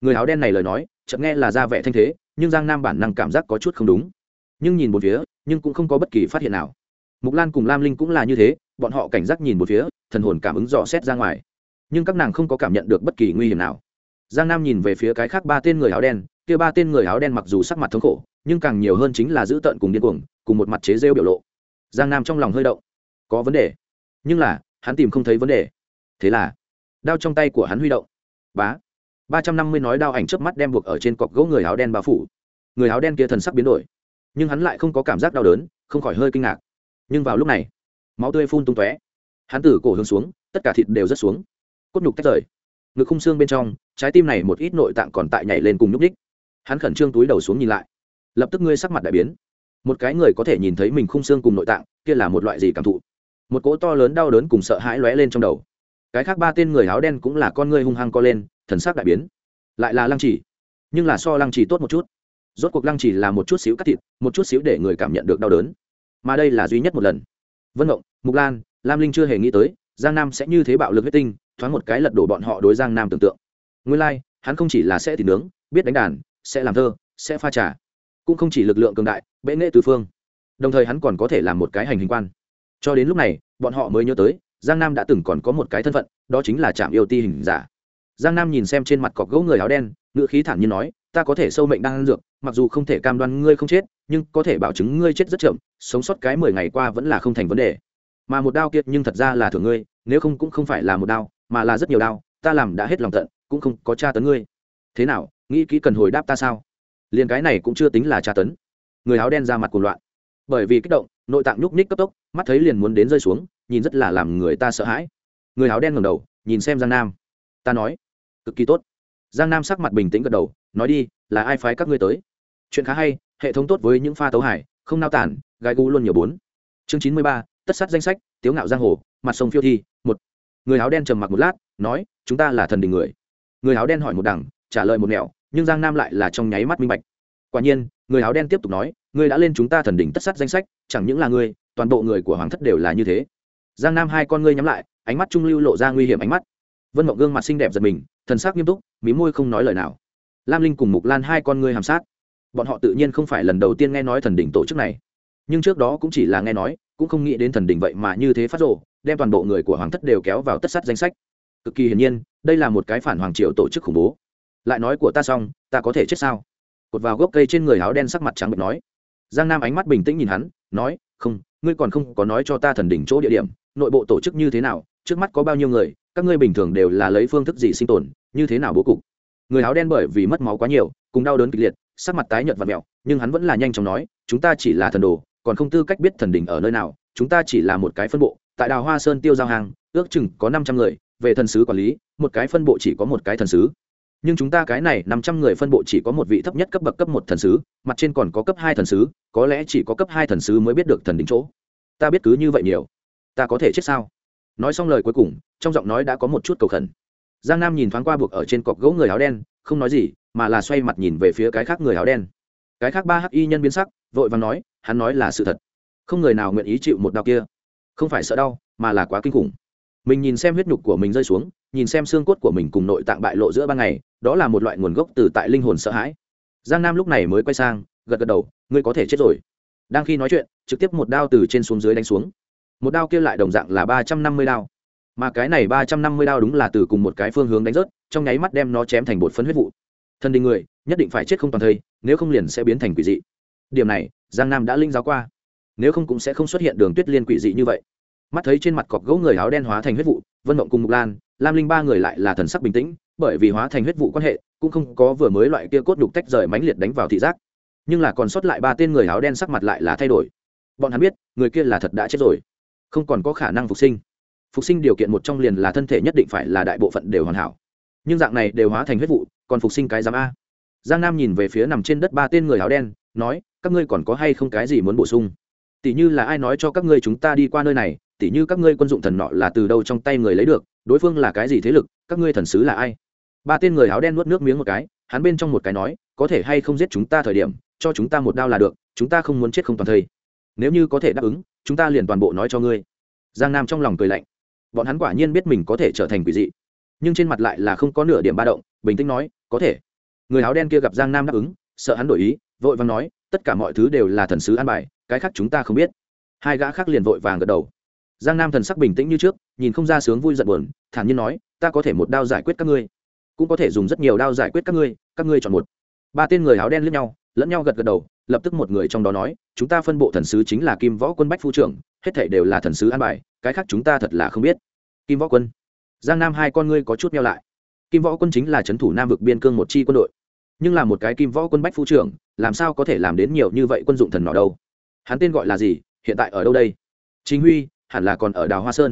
Người áo đen này lời nói, chợt nghe là ra vẻ thanh thế, nhưng giang nam bản năng cảm giác có chút không đúng. Nhưng nhìn một phía, nhưng cũng không có bất kỳ phát hiện nào mục lan cùng lam linh cũng là như thế, bọn họ cảnh giác nhìn một phía, thần hồn cảm ứng dò xét ra ngoài. Nhưng các nàng không có cảm nhận được bất kỳ nguy hiểm nào. Giang nam nhìn về phía cái khác ba tên người áo đen, kia ba tên người áo đen mặc dù sắc mặt thống khổ, nhưng càng nhiều hơn chính là giữ tợn cùng điên cuồng, cùng một mặt chế rêu biểu lộ. Giang nam trong lòng hơi động. Có vấn đề. Nhưng là, hắn tìm không thấy vấn đề. Thế là, đao trong tay của hắn huy động. Bá. Ba trăm năm mươi nói đao ảnh chớp mắt đem buộc ở trên cọc gỗ người áo đen bao phủ. Người áo đen kia thần sắc biến đổi. Nhưng hắn lại không có cảm giác đau đớn, không khỏi hơi kinh ngạc nhưng vào lúc này, máu tươi phun tung tóe. Hắn từ cổ hướng xuống, tất cả thịt đều rớt xuống. Cốt nhục tách rời. Ngực khung xương bên trong, trái tim này một ít nội tạng còn tại nhảy lên cùng nhúc ních hắn khẩn trương túi đầu xuống nhìn lại. Lập tức ngươi sắc mặt đại biến. Một cái người có thể nhìn thấy mình khung xương cùng nội tạng, kia là một loại gì cảm thụ? Một cỗ to lớn đau đớn cùng sợ hãi lóe lên trong đầu. Cái khác ba tên người áo đen cũng là con ngươi hung hăng co lên, thần sắc đại biến. Lại là lăng trì. Nhưng là so lăng trì tốt một chút. Rốt cuộc lăng trì là một chút xíu cắt thịt, một chút xíu để người cảm nhận được đau đớn mà đây là duy nhất một lần. Vân ngộng mục lan lam linh chưa hề nghĩ tới giang nam sẽ như thế bạo lực huyết tinh thoáng một cái lật đổ bọn họ đối giang nam tưởng tượng. Nguyên lai、like, hắn không chỉ là sẽ thịt nướng biết đánh đàn sẽ làm thơ sẽ pha trà cũng không chỉ lực lượng cường đại bệ nghệ tứ phương. Đồng thời hắn còn có thể làm một cái hành hình quan. Cho đến lúc này bọn họ mới nhớ tới giang nam đã từng còn có một cái thân phận đó chính là trạm yêu ti hình giả. Giang nam nhìn xem trên mặt cọc gỗ người áo đen ngữ khí thản nhiên nói ta có thể sâu mệnh đang ăn dược mặc dù không thể cam đoan ngươi không chết, nhưng có thể bảo chứng ngươi chết rất chậm, sống sót cái mười ngày qua vẫn là không thành vấn đề. Mà một đao kiệt nhưng thật ra là thưởng ngươi, nếu không cũng không phải là một đao, mà là rất nhiều đao, ta làm đã hết lòng tận, cũng không có tra tấn ngươi. Thế nào, nghĩ kỹ cần hồi đáp ta sao? Liền cái này cũng chưa tính là tra tấn. Người áo đen ra mặt cuồng loạn. Bởi vì kích động, nội tạng nhúc ních cấp tốc, mắt thấy liền muốn đến rơi xuống, nhìn rất là làm người ta sợ hãi. Người áo đen ngẩng đầu, nhìn xem giang nam. Ta nói, cực kỳ tốt. Giang nam sắc mặt bình tĩnh gật đầu, nói đi, là ai phái các ngươi tới? Chuyện khá hay, hệ thống tốt với những pha tấu hải không nao tản gai gu luôn nhiều bốn. Chương chín mươi ba, tất sát danh sách, tiếu ngạo giang hồ, mặt sông phiêu thi, một. Người áo đen trầm mặc một lát, nói, chúng ta là thần đình người. Người áo đen hỏi một đằng, trả lời một nẻo, nhưng giang nam lại là trong nháy mắt minh bạch. Quả nhiên, người áo đen tiếp tục nói, ngươi đã lên chúng ta thần đỉnh tất sát danh sách, chẳng những là ngươi, toàn bộ người của hoàng thất đều là như thế. Giang nam hai con ngươi nhắm lại, ánh mắt trung lưu lộ ra nguy hiểm ánh mắt. Vân mộng gương mặt xinh đẹp giật mình, thần sắc nghiêm túc, mí môi không nói lời nào. Lam linh cùng mục lan hai con ngươi hàm sát bọn họ tự nhiên không phải lần đầu tiên nghe nói thần đỉnh tổ chức này. Nhưng trước đó cũng chỉ là nghe nói, cũng không nghĩ đến thần đỉnh vậy mà như thế phát rộ đem toàn bộ người của hoàng thất đều kéo vào tất sát danh sách. Cực kỳ hiển nhiên, đây là một cái phản hoàng triều tổ chức khủng bố. Lại nói của ta xong, ta có thể chết sao? Cột vào gốc cây trên người áo đen sắc mặt trắng bệch nói. Giang nam ánh mắt bình tĩnh nhìn hắn, nói, không, ngươi còn không có nói cho ta thần đỉnh chỗ địa điểm, nội bộ tổ chức như thế nào, trước mắt có bao nhiêu người, các ngươi bình thường đều là lấy phương thức gì sinh tồn, như thế nào bố cục? Người áo đen bởi vì mất máu quá nhiều, cùng đau đớn kịch liệt sắc mặt tái nhợt và mẹo, nhưng hắn vẫn là nhanh chóng nói, chúng ta chỉ là thần đồ, còn không tư cách biết thần đỉnh ở nơi nào, chúng ta chỉ là một cái phân bộ, tại đào hoa sơn tiêu giao hàng, ước chừng có năm trăm người, về thần sứ quản lý, một cái phân bộ chỉ có một cái thần sứ. Nhưng chúng ta cái này năm trăm người phân bộ chỉ có một vị thấp nhất cấp bậc cấp một thần sứ, mặt trên còn có cấp hai thần sứ, có lẽ chỉ có cấp hai thần sứ mới biết được thần đỉnh chỗ. Ta biết cứ như vậy nhiều. Ta có thể chết sao? Nói xong lời cuối cùng, trong giọng nói đã có một chút cầu khẩn. Giang nam nhìn thoáng qua buộc ở trên cọc gỗ người áo đen, không nói gì mà là xoay mặt nhìn về phía cái khác người áo đen. Cái khác ba hắc y nhân biến sắc, vội và nói, hắn nói là sự thật. Không người nào nguyện ý chịu một đau kia. Không phải sợ đau, mà là quá kinh khủng. Mình nhìn xem huyết nhục của mình rơi xuống, nhìn xem xương cốt của mình cùng nội tạng bại lộ giữa ban ngày, đó là một loại nguồn gốc từ tại linh hồn sợ hãi. Giang nam lúc này mới quay sang, gật gật đầu, ngươi có thể chết rồi. Đang khi nói chuyện, trực tiếp một đao từ trên xuống dưới đánh xuống. Một đao kia lại đồng dạng là ba trăm năm mươi đao. Mà cái này ba trăm năm mươi đao đúng là từ cùng một cái phương hướng đánh rớt, trong nháy mắt đem nó chém thành bột phấn huyết vụ thần đình người, nhất định phải chết không toàn thây, nếu không liền sẽ biến thành quỷ dị. Điểm này, giang nam đã linh giáo qua. Nếu không cũng sẽ không xuất hiện đường tuyết liên quỷ dị như vậy. Mắt thấy trên mặt cọc gỗ người áo đen hóa thành huyết vụ, vân mộng cùng mục lan, lam linh ba người lại là thần sắc bình tĩnh, bởi vì hóa thành huyết vụ quan hệ, cũng không có vừa mới loại kia cốt đục tách rời mãnh liệt đánh vào thị giác. Nhưng là còn sót lại ba tên người áo đen sắc mặt lại là thay đổi. Bọn hắn biết, người kia là thật đã chết rồi. Không còn có khả năng phục sinh. Phục sinh điều kiện một trong liền là thân thể nhất định phải là đại bộ phận đều hoàn hảo. Nhưng dạng này đều hóa thành huyết vụ còn phục sinh cái giám a. Giang nam nhìn về phía nằm trên đất ba tên người áo đen, nói, các ngươi còn có hay không cái gì muốn bổ sung? Tỷ như là ai nói cho các ngươi chúng ta đi qua nơi này tỷ như các ngươi quân dụng thần nọ là từ đâu trong tay người lấy được, đối phương là cái gì thế lực, các ngươi thần sứ là ai? Ba tên người áo đen nuốt nước miếng một cái, hắn bên trong một cái nói, có thể hay không giết chúng ta thời điểm, cho chúng ta một đao là được, chúng ta không muốn chết không toàn thây. Nếu như có thể đáp ứng, chúng ta liền toàn bộ nói cho ngươi. Giang nam trong lòng cười lạnh. Bọn hắn quả nhiên biết mình có thể trở thành quỷ dị nhưng trên mặt lại là không có nửa điểm ba động, bình tĩnh nói, có thể. Người áo đen kia gặp giang nam đáp ứng, sợ hắn đổi ý, vội vàng nói, tất cả mọi thứ đều là thần sứ an bài, cái khác chúng ta không biết. Hai gã khác liền vội vàng gật đầu. Giang nam thần sắc bình tĩnh như trước, nhìn không ra sướng vui giận buồn, thản nhiên nói, ta có thể một đao giải quyết các ngươi, cũng có thể dùng rất nhiều đao giải quyết các ngươi các ngươi chọn một. Ba tên người áo đen lẫn nhau lẫn nhau gật gật đầu, lập tức một người trong đó nói, chúng ta phân bộ thần sứ chính là kim võ quân bách phu trưởng, hết thể đều là thần sứ an bài, cái khác chúng ta thật là không biết. Kim võ quân giang nam hai con ngươi có chút neo lại. Kim võ quân chính là c h ấ n thủ nam vực biên cương một chi quân đội. Nhưng là một cái kim võ quân bách phu trưởng, làm sao có thể làm đến nhiều như vậy quân dụng thần nọ đâu? Hắn tên gọi là gì? Hiện tại ở đâu đây? Chính huy, hẳn là còn ở đào hoa sơn.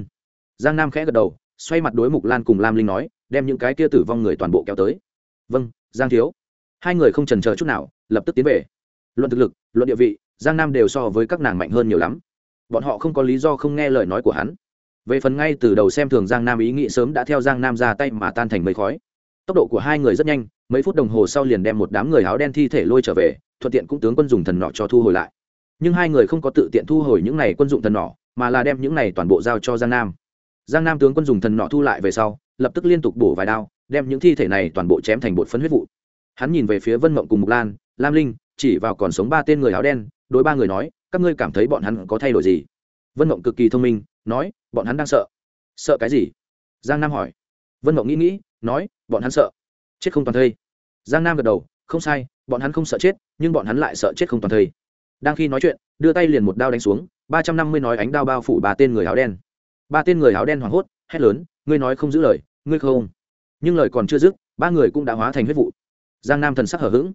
Giang nam khẽ gật đầu, xoay mặt đối mục lan cùng lam linh nói, đem những cái kia tử vong người toàn bộ kéo tới. Vâng giang thiếu. Hai người không trần chờ chút nào, lập tức tiến về. Luận thực lực, luận địa vị, giang nam đều so với các nàng mạnh hơn nhiều lắm. Bọn họ không có lý do không nghe lời nói của hắn về phần ngay từ đầu xem thường giang nam ý nghĩ sớm đã theo giang nam ra tay mà tan thành mây khói. Tốc độ của hai người rất nhanh, mấy phút đồng hồ sau liền đem một đám người áo đen thi thể lôi trở về, thuận tiện cũng tướng quân dùng thần nọ cho thu hồi lại. Nhưng hai người không có tự tiện thu hồi những này quân dụng thần nọ mà là đem những này toàn bộ giao cho giang nam. Giang nam tướng quân dùng thần nọ thu lại về sau, lập tức liên tục bổ vài đao, đem những thi thể này toàn bộ chém thành bột phấn huyết vụ. Hắn nhìn về phía vân mộng cùng mục lan, lam linh, chỉ vào còn sống ba tên người áo đen, đối ba người nói, các ngươi cảm thấy bọn hắn có thay đổi gì? Vân mộng cực kỳ thông minh nói, bọn hắn đang sợ. Sợ cái gì? Giang nam hỏi. Vân mộng nghĩ nghĩ, nói, bọn hắn sợ. Chết không toàn thây. Giang nam gật đầu, không sai, bọn hắn không sợ chết, nhưng bọn hắn lại sợ chết không toàn thây. Đang khi nói chuyện, đưa tay liền một đao đánh xuống, ba trăm năm mươi nói ánh đao bao phủ ba tên người áo đen. Ba tên người áo đen hoảng hốt, hét lớn, ngươi nói không giữ lời, ngươi không. Nhưng lời còn chưa dứt, ba người cũng đã hóa thành huyết vụ. Giang nam thần sắc hở h ữ g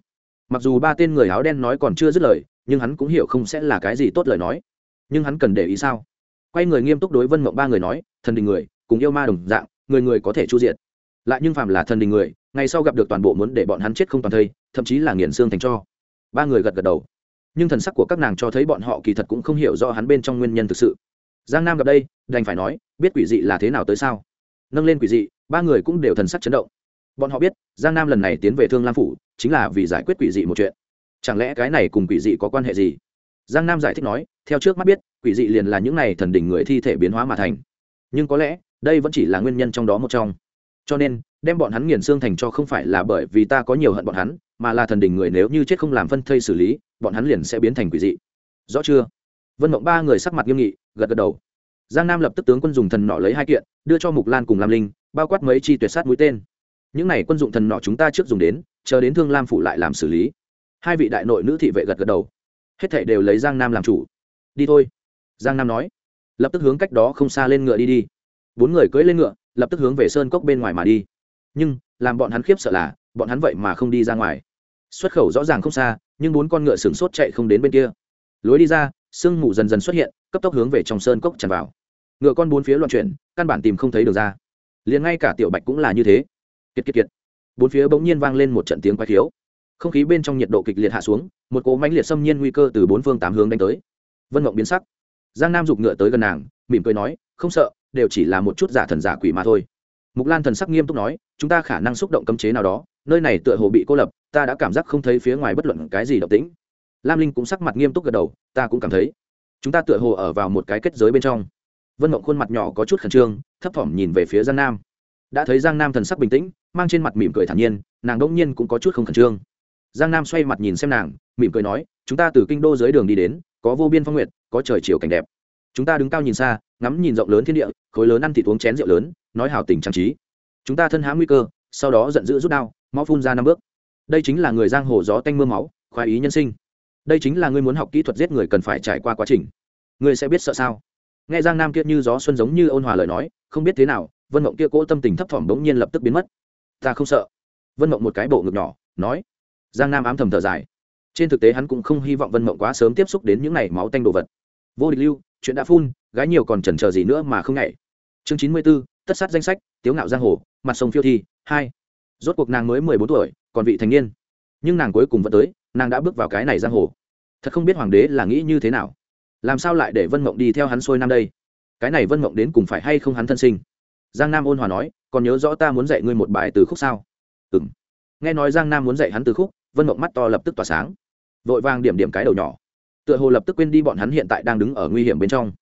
mặc dù ba tên người áo đen nói còn chưa dứt lời, nhưng hắn cũng hiểu không sẽ là cái gì tốt lời nói. Nhưng hắn cần để ý sao? Quay người nghiêm túc đối vân mộng ba người nói, thần đình người, cùng yêu ma đồng dạng, người người có thể chu diện lại nhưng phàm là thần đình người, ngày sau gặp được toàn bộ muốn để bọn hắn chết không toàn thây, thậm chí là nghiền xương thành cho. Ba người gật gật đầu. Nhưng thần sắc của các nàng cho thấy bọn họ kỳ thật cũng không hiểu rõ hắn bên trong nguyên nhân thực sự. Giang nam gặp đây, đành phải nói, biết quỷ dị là thế nào tới sao? Nâng lên quỷ dị, ba người cũng đều thần sắc chấn động. Bọn họ biết, giang nam lần này tiến về thương lam phủ, chính là vì giải quyết quỷ dị một chuyện. Chẳng lẽ cái này cùng quỷ dị có quan hệ gì? Giang nam giải thích nói, theo trước mắt biết, quỷ dị liền là những này thần đỉnh người thi thể biến hóa mà thành. Nhưng có lẽ, đây vẫn chỉ là nguyên nhân trong đó một trong. Cho nên, đem bọn hắn nghiền xương thành cho không phải là bởi vì ta có nhiều hận bọn hắn, mà là thần đỉnh người nếu như chết không làm phân thây xử lý, bọn hắn liền sẽ biến thành quỷ dị. Rõ chưa? Vân mộng ba người sắc mặt nghiêm nghị, gật gật đầu. Giang nam lập tức tướng quân dùng thần nọ lấy hai kiện, đưa cho mục lan cùng lam linh, bao quát mấy chi tuyệt sát mũi tên. Những này quân dụng thần nọ chúng ta trước dùng đến, chờ đến thương lam phủ lại làm xử lý. Hai vị đại nội nữ thị vệ gật gật đầu hết thảy đều lấy giang nam làm chủ. Đi thôi. Giang nam nói. Lập tức hướng cách đó không xa lên ngựa đi đi. Bốn người cưỡi lên ngựa, lập tức hướng về sơn cốc bên ngoài mà đi. Nhưng, làm bọn hắn khiếp sợ là, bọn hắn vậy mà không đi ra ngoài. Xuất khẩu rõ ràng không xa, nhưng bốn con ngựa sửng sốt chạy không đến bên kia. Lối đi ra, sương mù dần dần xuất hiện, cấp tốc hướng về trong sơn cốc tràn vào. Ngựa con bốn phía loạn chuyển, căn bản tìm không thấy được ra. Liền ngay cả tiểu bạch cũng là như thế. Kiệt kiệt kiệt. Bốn phía bỗng nhiên vang lên một trận tiếng quái thiếu không khí bên trong nhiệt độ kịch liệt hạ xuống, một cỗ mãnh liệt xâm nhiên nguy cơ từ bốn phương tám hướng đánh tới. Vân mộng biến sắc. Giang nam giục ngựa tới gần nàng, mỉm cười nói, không sợ, đều chỉ là một chút giả thần giả quỷ mà thôi. Mục lan thần sắc nghiêm túc nói, chúng ta khả năng xúc động cấm chế nào đó, nơi này tựa hồ bị cô lập, ta đã cảm giác không thấy phía ngoài bất luận cái gì động tĩnh. Lam linh cũng sắc mặt nghiêm túc gật đầu, ta cũng cảm thấy, chúng ta tựa hồ ở vào một cái kết giới bên trong. Vân mộng khuôn mặt nhỏ có chút khẩn trương, thấp thỏm nhìn về phía giang nam. Đã thấy giang nam thần sắc bình tĩnh, mang trên mặt mỉm cười thản nhiên, nàng đ ỗ n g nhiên cũng có chút không khẩn trương giang nam xoay mặt nhìn xem nàng, mỉm cười nói, chúng ta từ kinh đô dưới đường đi đến, có vô biên phong nguyện có trời chiều cảnh đẹp. Chúng ta đứng cao nhìn xa, ngắm nhìn rộng lớn thiên địa, khối lớn ăn thịt uống chén rượu lớn, nói hào tình trang trí. Chúng ta thân hãm nguy cơ, sau đó giận dữ rút đao, mau phun ra năm bước. Đây chính là người giang hồ gió tanh m ư a máu, khoái ý nhân sinh. Đây chính là ngươi muốn học kỹ thuật giết người cần phải trải qua quá trình. Ngươi sẽ biết sợ sao? Nghe giang nam kia như gió xuân giống như ôn hòa lời nói, không biết thế nào, vân mộng kia cỗ tâm tình thấp thỏm bỗng nhiên lập tức biến mất. Ta không sợ. Vân mộng một cái bộ ngực nhỏ, nói giang nam ám thầm thở dài. Trên thực tế hắn cũng không hy vọng vân mộng quá sớm tiếp xúc đến những n à y máu tanh đồ vật. Vô địch lưu, chuyện đã phun, gái nhiều còn chần chờ gì nữa mà không nhảy. Chương chín mươi b ố tất sát danh sách, tiếu ngạo giang hồ, mặt sông phiêu thi, hai. Rốt cuộc nàng mới mười bốn tuổi, còn vị thành niên. Nhưng nàng cuối cùng vẫn tới, nàng đã bước vào cái này giang hồ. Thật không biết hoàng đế là nghĩ như thế nào. Làm sao lại để vân mộng đi theo hắn xuôi năm đây? Cái này vân mộng đến cùng phải hay không hắn thân sinh? Giang nam ôn hòa nói, còn nhớ rõ ta muốn dạy ngươi một bài từ khúc sao? Ừ m nghe nói giang nam muốn dạy hắn từ khúc vân mộng mắt to lập tức tỏa sáng. Vội vàng điểm điểm cái đầu nhỏ. Tựa hồ lập tức quên đi bọn hắn hiện tại đang đứng ở nguy hiểm bên trong.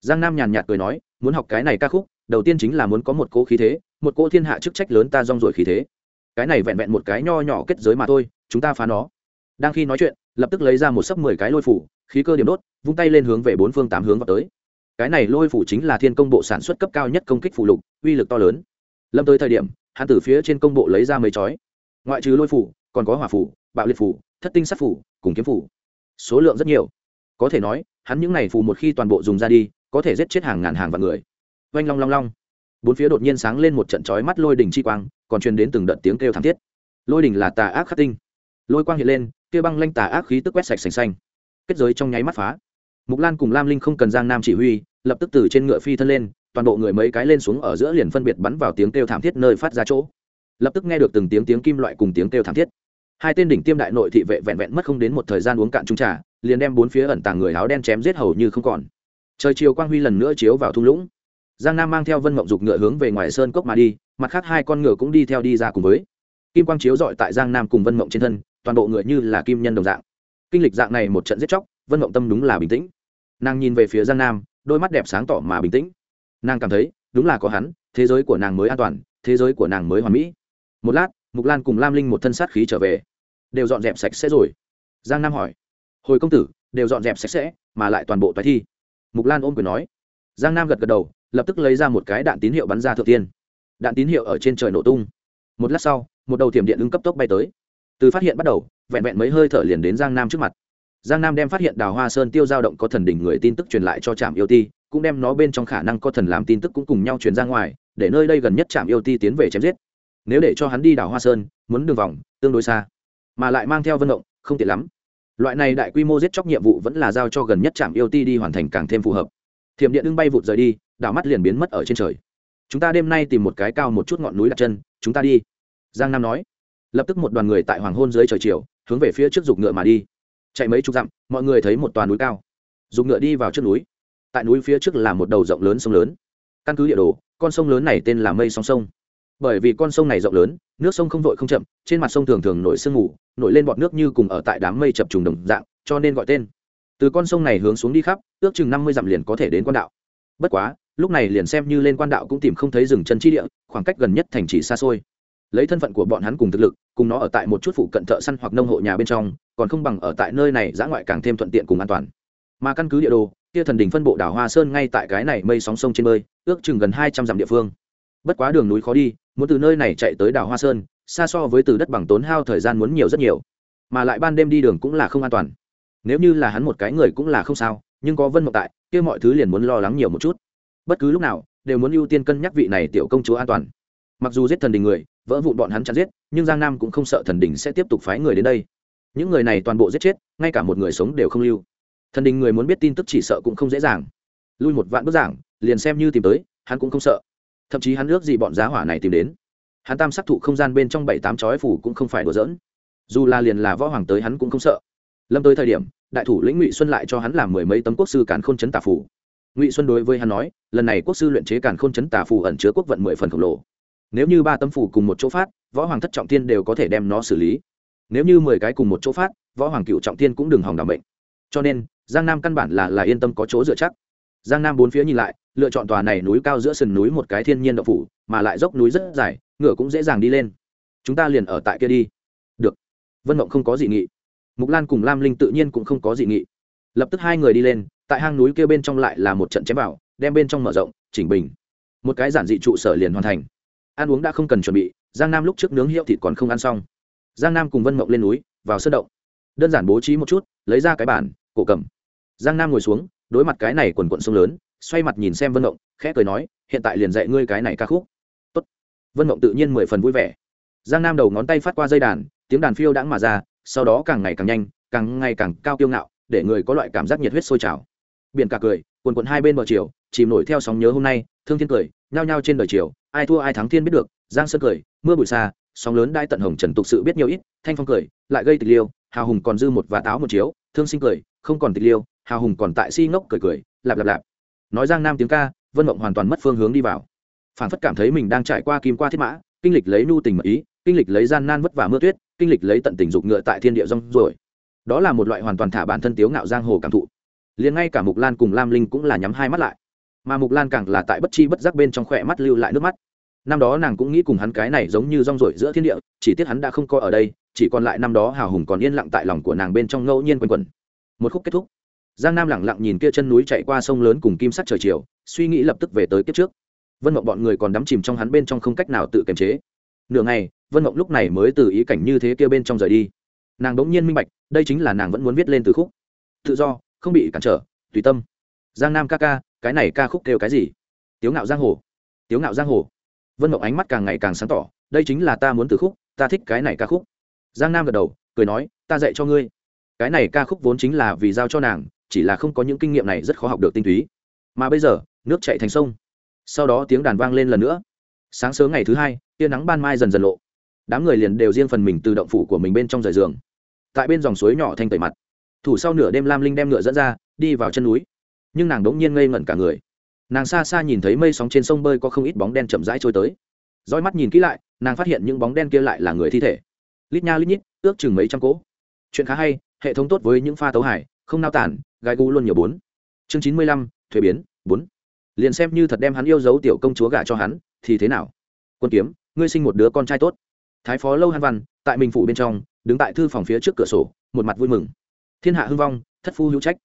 Giang nam nhàn nhạt cười nói, muốn học cái này ca khúc, đầu tiên chính là muốn có một cỗ khí thế, một cỗ thiên hạ chức trách lớn ta rong rồi khí thế. Cái này vẹn vẹn một cái nho nhỏ kết giới mà thôi, chúng ta phá nó. Đang khi nói chuyện, lập tức lấy ra một sấp mười cái lôi phủ, khí cơ điểm đốt, vung tay lên hướng về bốn phương tám hướng vào tới. Cái này lôi phủ chính là thiên công bộ sản xuất cấp cao nhất công kích phủ lục, uy lực to lớn. Lâm tới thời điểm, hắn từ phía trên công bộ lấy ra mấy chói. Ngoại trừ lôi phủ còn có hỏa phủ, bạo liệt phủ, thất tinh sắt phủ, cùng kiếm phủ. Số lượng rất nhiều. Có thể nói, hắn những này phù một khi toàn bộ dùng ra đi, có thể giết chết hàng ngàn hàng vạn người. Oanh long long long. Bốn phía đột nhiên sáng lên một trận chói mắt lôi đỉnh chi quang, còn truyền đến từng đợt tiếng kêu thảm thiết. Lôi đỉnh là tà ác khắc tinh. Lôi quang hiện lên, kia băng lanh tà ác khí tức quét sạch sành xanh. Kết giới trong nháy mắt phá. Mục lan cùng lam linh không cần giang nam chỉ huy, lập tức từ trên ngựa phi thân lên, toàn bộ người mấy cái lên xuống ở giữa liền phân biệt bắn vào tiếng kêu thảm thiết nơi phát ra chỗ. Lập tức nghe được từng tiếng tiếng kim loại cùng tiếng kêu thảm thiết hai tên đỉnh tiêm đại nội thị vệ vẹn vẹn mất không đến một thời gian uống cạn trung trà, liền đem bốn phía ẩn tàng người áo đen chém giết hầu như không còn. Trời chiều quang huy lần nữa chiếu vào thung lũng. Giang nam mang theo vân mộng dục ngựa hướng về ngoài sơn cốc mà đi, mặt khác hai con ngựa cũng đi theo đi ra cùng với. Kim quang chiếu dọi tại giang nam cùng vân mộng trên thân, toàn bộ ngựa như là kim nhân đồng dạng. Kinh lịch dạng này một trận giết chóc, vân mộng tâm đúng là bình tĩnh. Nàng nhìn về phía giang nam, đôi mắt đẹp sáng tỏ mà bình tĩnh. Nàng cảm thấy, đúng là có hắn, thế giới của nàng mới an toàn, thế giới của nàng mới hoàn mỹ. Một lát mục lan cùng lam linh một thân sát khí trở về đều dọn dẹp sạch sẽ rồi giang nam hỏi hồi công tử đều dọn dẹp sạch sẽ mà lại toàn bộ toái thi mục lan ôm quyền nói giang nam gật gật đầu lập tức lấy ra một cái đạn tín hiệu bắn ra thượng tiên đạn tín hiệu ở trên trời nổ tung một lát sau một đầu tiềm điện ứng cấp tốc bay tới từ phát hiện bắt đầu vẹn vẹn mấy hơi thở liền đến giang nam trước mặt giang nam đem phát hiện đào hoa sơn tiêu giao động có thần đỉnh người tin tức truyền lại cho trạm yêu ti cũng đem nó bên trong khả năng có thần làm tin tức cũng cùng nhau truyền ra ngoài để nơi đây gần nhất trạm yêu ti tiến về chém giết nếu để cho hắn đi đào hoa sơn, muốn đường vòng, tương đối xa, mà lại mang theo vân động, không tiện lắm. Loại này đại quy mô giết chóc nhiệm vụ vẫn là giao cho gần nhất trạm yêu ti đi hoàn thành càng thêm phù hợp. Thiểm điện ưng bay vụt rời đi, đảo mắt liền biến mất ở trên trời. Chúng ta đêm nay tìm một cái cao một chút ngọn núi đặt chân, chúng ta đi. Giang nam nói. Lập tức một đoàn người tại hoàng hôn dưới trời chiều, hướng về phía trước dục ngựa mà đi. Chạy mấy chục dặm, mọi người thấy một toàn núi cao. Dùng ngựa đi vào trước núi. Tại núi phía trước là một đầu rộng lớn sông lớn. Căn cứ địa đồ, con sông lớn này tên là mây Song sông bởi vì con sông này rộng lớn, nước sông không vội không chậm, trên mặt sông thường thường nổi sương mù, nổi lên bọt nước như cùng ở tại đám mây chập trùng đồng dạng, cho nên gọi tên. Từ con sông này hướng xuống đi khắp, ước chừng năm mươi dặm liền có thể đến quan đạo. Bất quá, lúc này liền xem như lên quan đạo cũng tìm không thấy rừng chân chi địa, khoảng cách gần nhất thành chỉ xa xôi. Lấy thân phận của bọn hắn cùng thực lực, cùng nó ở tại một chút phụ cận thợ săn hoặc nông hộ nhà bên trong, còn không bằng ở tại nơi này giã ngoại càng thêm thuận tiện cùng an toàn. Mà căn cứ địa đồ, kia thần đình phân bộ đảo hoa sơn ngay tại cái này mây sóng sông trên bơi, ước chừng gần hai trăm dặm địa phương bất quá đường núi khó đi, muốn từ nơi này chạy tới đảo hoa sơn, xa so với từ đất bằng tốn hao thời gian muốn nhiều rất nhiều. Mà lại ban đêm đi đường cũng là không an toàn. Nếu như là hắn một cái người cũng là không sao, nhưng có vân mộng tại, kia mọi thứ liền muốn lo lắng nhiều một chút. Bất cứ lúc nào, đều muốn ưu tiên cân nhắc vị này tiểu công chúa an toàn. Mặc dù giết thần đình người, vỡ vụn bọn hắn chắn giết, nhưng giang nam cũng không sợ thần đình sẽ tiếp tục phái người đến đây. Những người này toàn bộ giết chết, ngay cả một người sống đều không lưu. Thần đình người muốn biết tin tức chỉ sợ cũng không dễ dàng. Lui một vạn bức giảng, liền xem như tìm tới, hắn cũng không sợ thậm chí hắn ước gì bọn giá hỏa này tìm đến. Hắn tam sắc thụ không gian bên trong bảy tám chói phủ cũng không phải đùa giỡn. Dù là liền là võ hoàng tới hắn cũng không sợ. Lâm tới thời điểm, đại thủ lĩnh ngụy xuân lại cho hắn làm mười mấy tấm quốc sư càn khôn chấn tà phủ ngụy xuân đối với hắn nói, lần này quốc sư luyện chế càn khôn chấn tà phủ ẩn chứa quốc vận mười phần khổng lồ. Nếu như ba tấm phủ cùng một chỗ phát, võ hoàng thất trọng tiên đều có thể đem nó xử lý. Nếu như mười cái cùng một chỗ phát, võ hoàng cựu trọng tiên cũng đừng hòng đảm bệnh cho nên, giang nam căn bản là là yên tâm có chỗ dựa chắc giang nam bốn phía nhìn lại, lựa chọn tòa này núi cao giữa sườn núi một cái thiên nhiên đậu phủ, mà lại dốc núi rất dài, ngựa cũng dễ dàng đi lên. Chúng ta liền ở tại kia đi. Được. Vân mộng không có dị nghị. Mục lan cùng lam linh tự nhiên cũng không có dị nghị. Lập tức hai người đi lên, tại hang núi kia bên trong lại là một trận chém vào, đem bên trong mở rộng, chỉnh bình. Một cái giản dị trụ sở liền hoàn thành. Ăn uống đã không cần chuẩn bị, giang nam lúc trước nướng hiệu thịt còn không ăn xong. Giang nam cùng vân mộng lên núi, vào sân động. Đơn giản bố trí một chút, lấy ra cái bàn, cổ cầm. Giang nam ngồi xuống đối mặt cái này quần quận sông lớn, xoay mặt nhìn xem vân mộng, khẽ cười nói, hiện tại liền dạy ngươi cái này ca khúc. Tốt. vân mộng tự nhiên mười phần vui vẻ. Giang nam đầu ngón tay phát qua dây đàn, tiếng đàn phiêu đãng mà ra, sau đó càng ngày càng nhanh, càng ngày càng cao kiêu ngạo, để người có loại cảm giác nhiệt huyết sôi trào. Biển cả cười, quần quận hai bên bờ chiều, chìm nổi theo sóng nhớ hôm nay, thương thiên cười, nhao nhao trên đời chiều, ai thua ai thắng thiên biết được, giang sơn cười, mưa bụi xa, sóng lớn đai tận hồng trần tục sự biết nhiều ít, thanh phong cười, lại gây tịch liêu, hào hùng còn dư một và táo một chiếu, thương sinh cười không còn tịch liêu, hào hùng còn tại si ngốc cười cười, lạp lạp lạp. Nói giang nam tiếng ca, vân mộng hoàn toàn mất phương hướng đi vào. Phản phất cảm thấy mình đang trải qua kim qua thiết mã, kinh lịch lấy nu tình mật ý, kinh lịch lấy gian nan vất vả mưa tuyết, kinh lịch lấy tận tình dục ngựa tại thiên địa rong rồi đó là một loại hoàn toàn thả bản thân tiếu ngạo giang hồ cảm thụ. Liền ngay cả mục lan cùng lam linh cũng là nhắm hai mắt lại. Mà mục lan càng là tại bất chi bất giác bên trong khỏe mắt lưu lại nước mắt. Năm đó nàng cũng nghĩ cùng hắn cái này giống như rong rổi giữa thiên địa, chỉ tiếc hắn đã không coi ở đây, chỉ còn lại năm đó hào hùng còn yên lặng tại lòng của nàng bên trong ngẫu nhiên quanh quẩn một khúc kết thúc. Giang nam lẳng lặng nhìn kia chân núi chạy qua sông lớn cùng kim sắc trời chiều, suy nghĩ lập tức về tới kiếp trước. Vân mộng bọn người còn đắm chìm trong hắn bên trong không cách nào tự kiềm chế. Nửa ngày, vân mộng lúc này mới từ ý cảnh như thế kia bên trong rời đi. Nàng đ ỗ n g nhiên minh bạch, đây chính là nàng vẫn muốn viết lên từ khúc. Tự do, không bị cản trở, tùy tâm. Giang nam ca ca, cái này ca khúc kêu cái gì? Tiếu ngạo giang hồ. Tiếu ngạo giang hồ. Vân mộng ánh mắt càng ngày càng sáng tỏ, đây chính là ta muốn từ khúc, ta thích cái này ca khúc. Giang nam gật đầu, cười nói, ta dạy cho ngươi cái này ca khúc vốn chính là vì giao cho nàng, chỉ là không có những kinh nghiệm này rất khó học được tinh túy. Mà bây giờ, nước chạy thành sông. Sau đó tiếng đàn vang lên lần nữa. Sáng sớm ngày thứ hai, tia nắng ban mai dần dần lộ. Đám người liền đều riêng phần mình từ động phủ của mình bên trong rời giường. Tại bên dòng suối nhỏ thanh tẩy mặt. Thủ sau nửa đêm lam linh đem ngựa dẫn ra, đi vào chân núi. Nhưng nàng đống nhiên ngây ngẩn cả người. Nàng xa xa nhìn thấy mây sóng trên sông bơi có không ít bóng đen chậm rãi trôi tới. Roi mắt nhìn kỹ lại, nàng phát hiện những bóng đen kia lại là người thi thể. Lít nha lít nhít, ước chừng mấy trăm cỗ. Chuyện khá hay hệ thống tốt với những pha tấu hải không nao tản gai gu luôn nhiều bốn. Chương chín mươi lăm, thuế biến, bốn. Liền xem như thật đem hắn yêu dấu tiểu công chúa gả cho hắn, thì thế nào? Quân kiếm, ngươi sinh một đứa con trai tốt. Thái phó lâu hàn văn, tại minh phủ bên trong, đứng tại thư phòng phía trước cửa sổ, một mặt vui mừng. Thiên hạ hưng vong, thất phu hữu trách.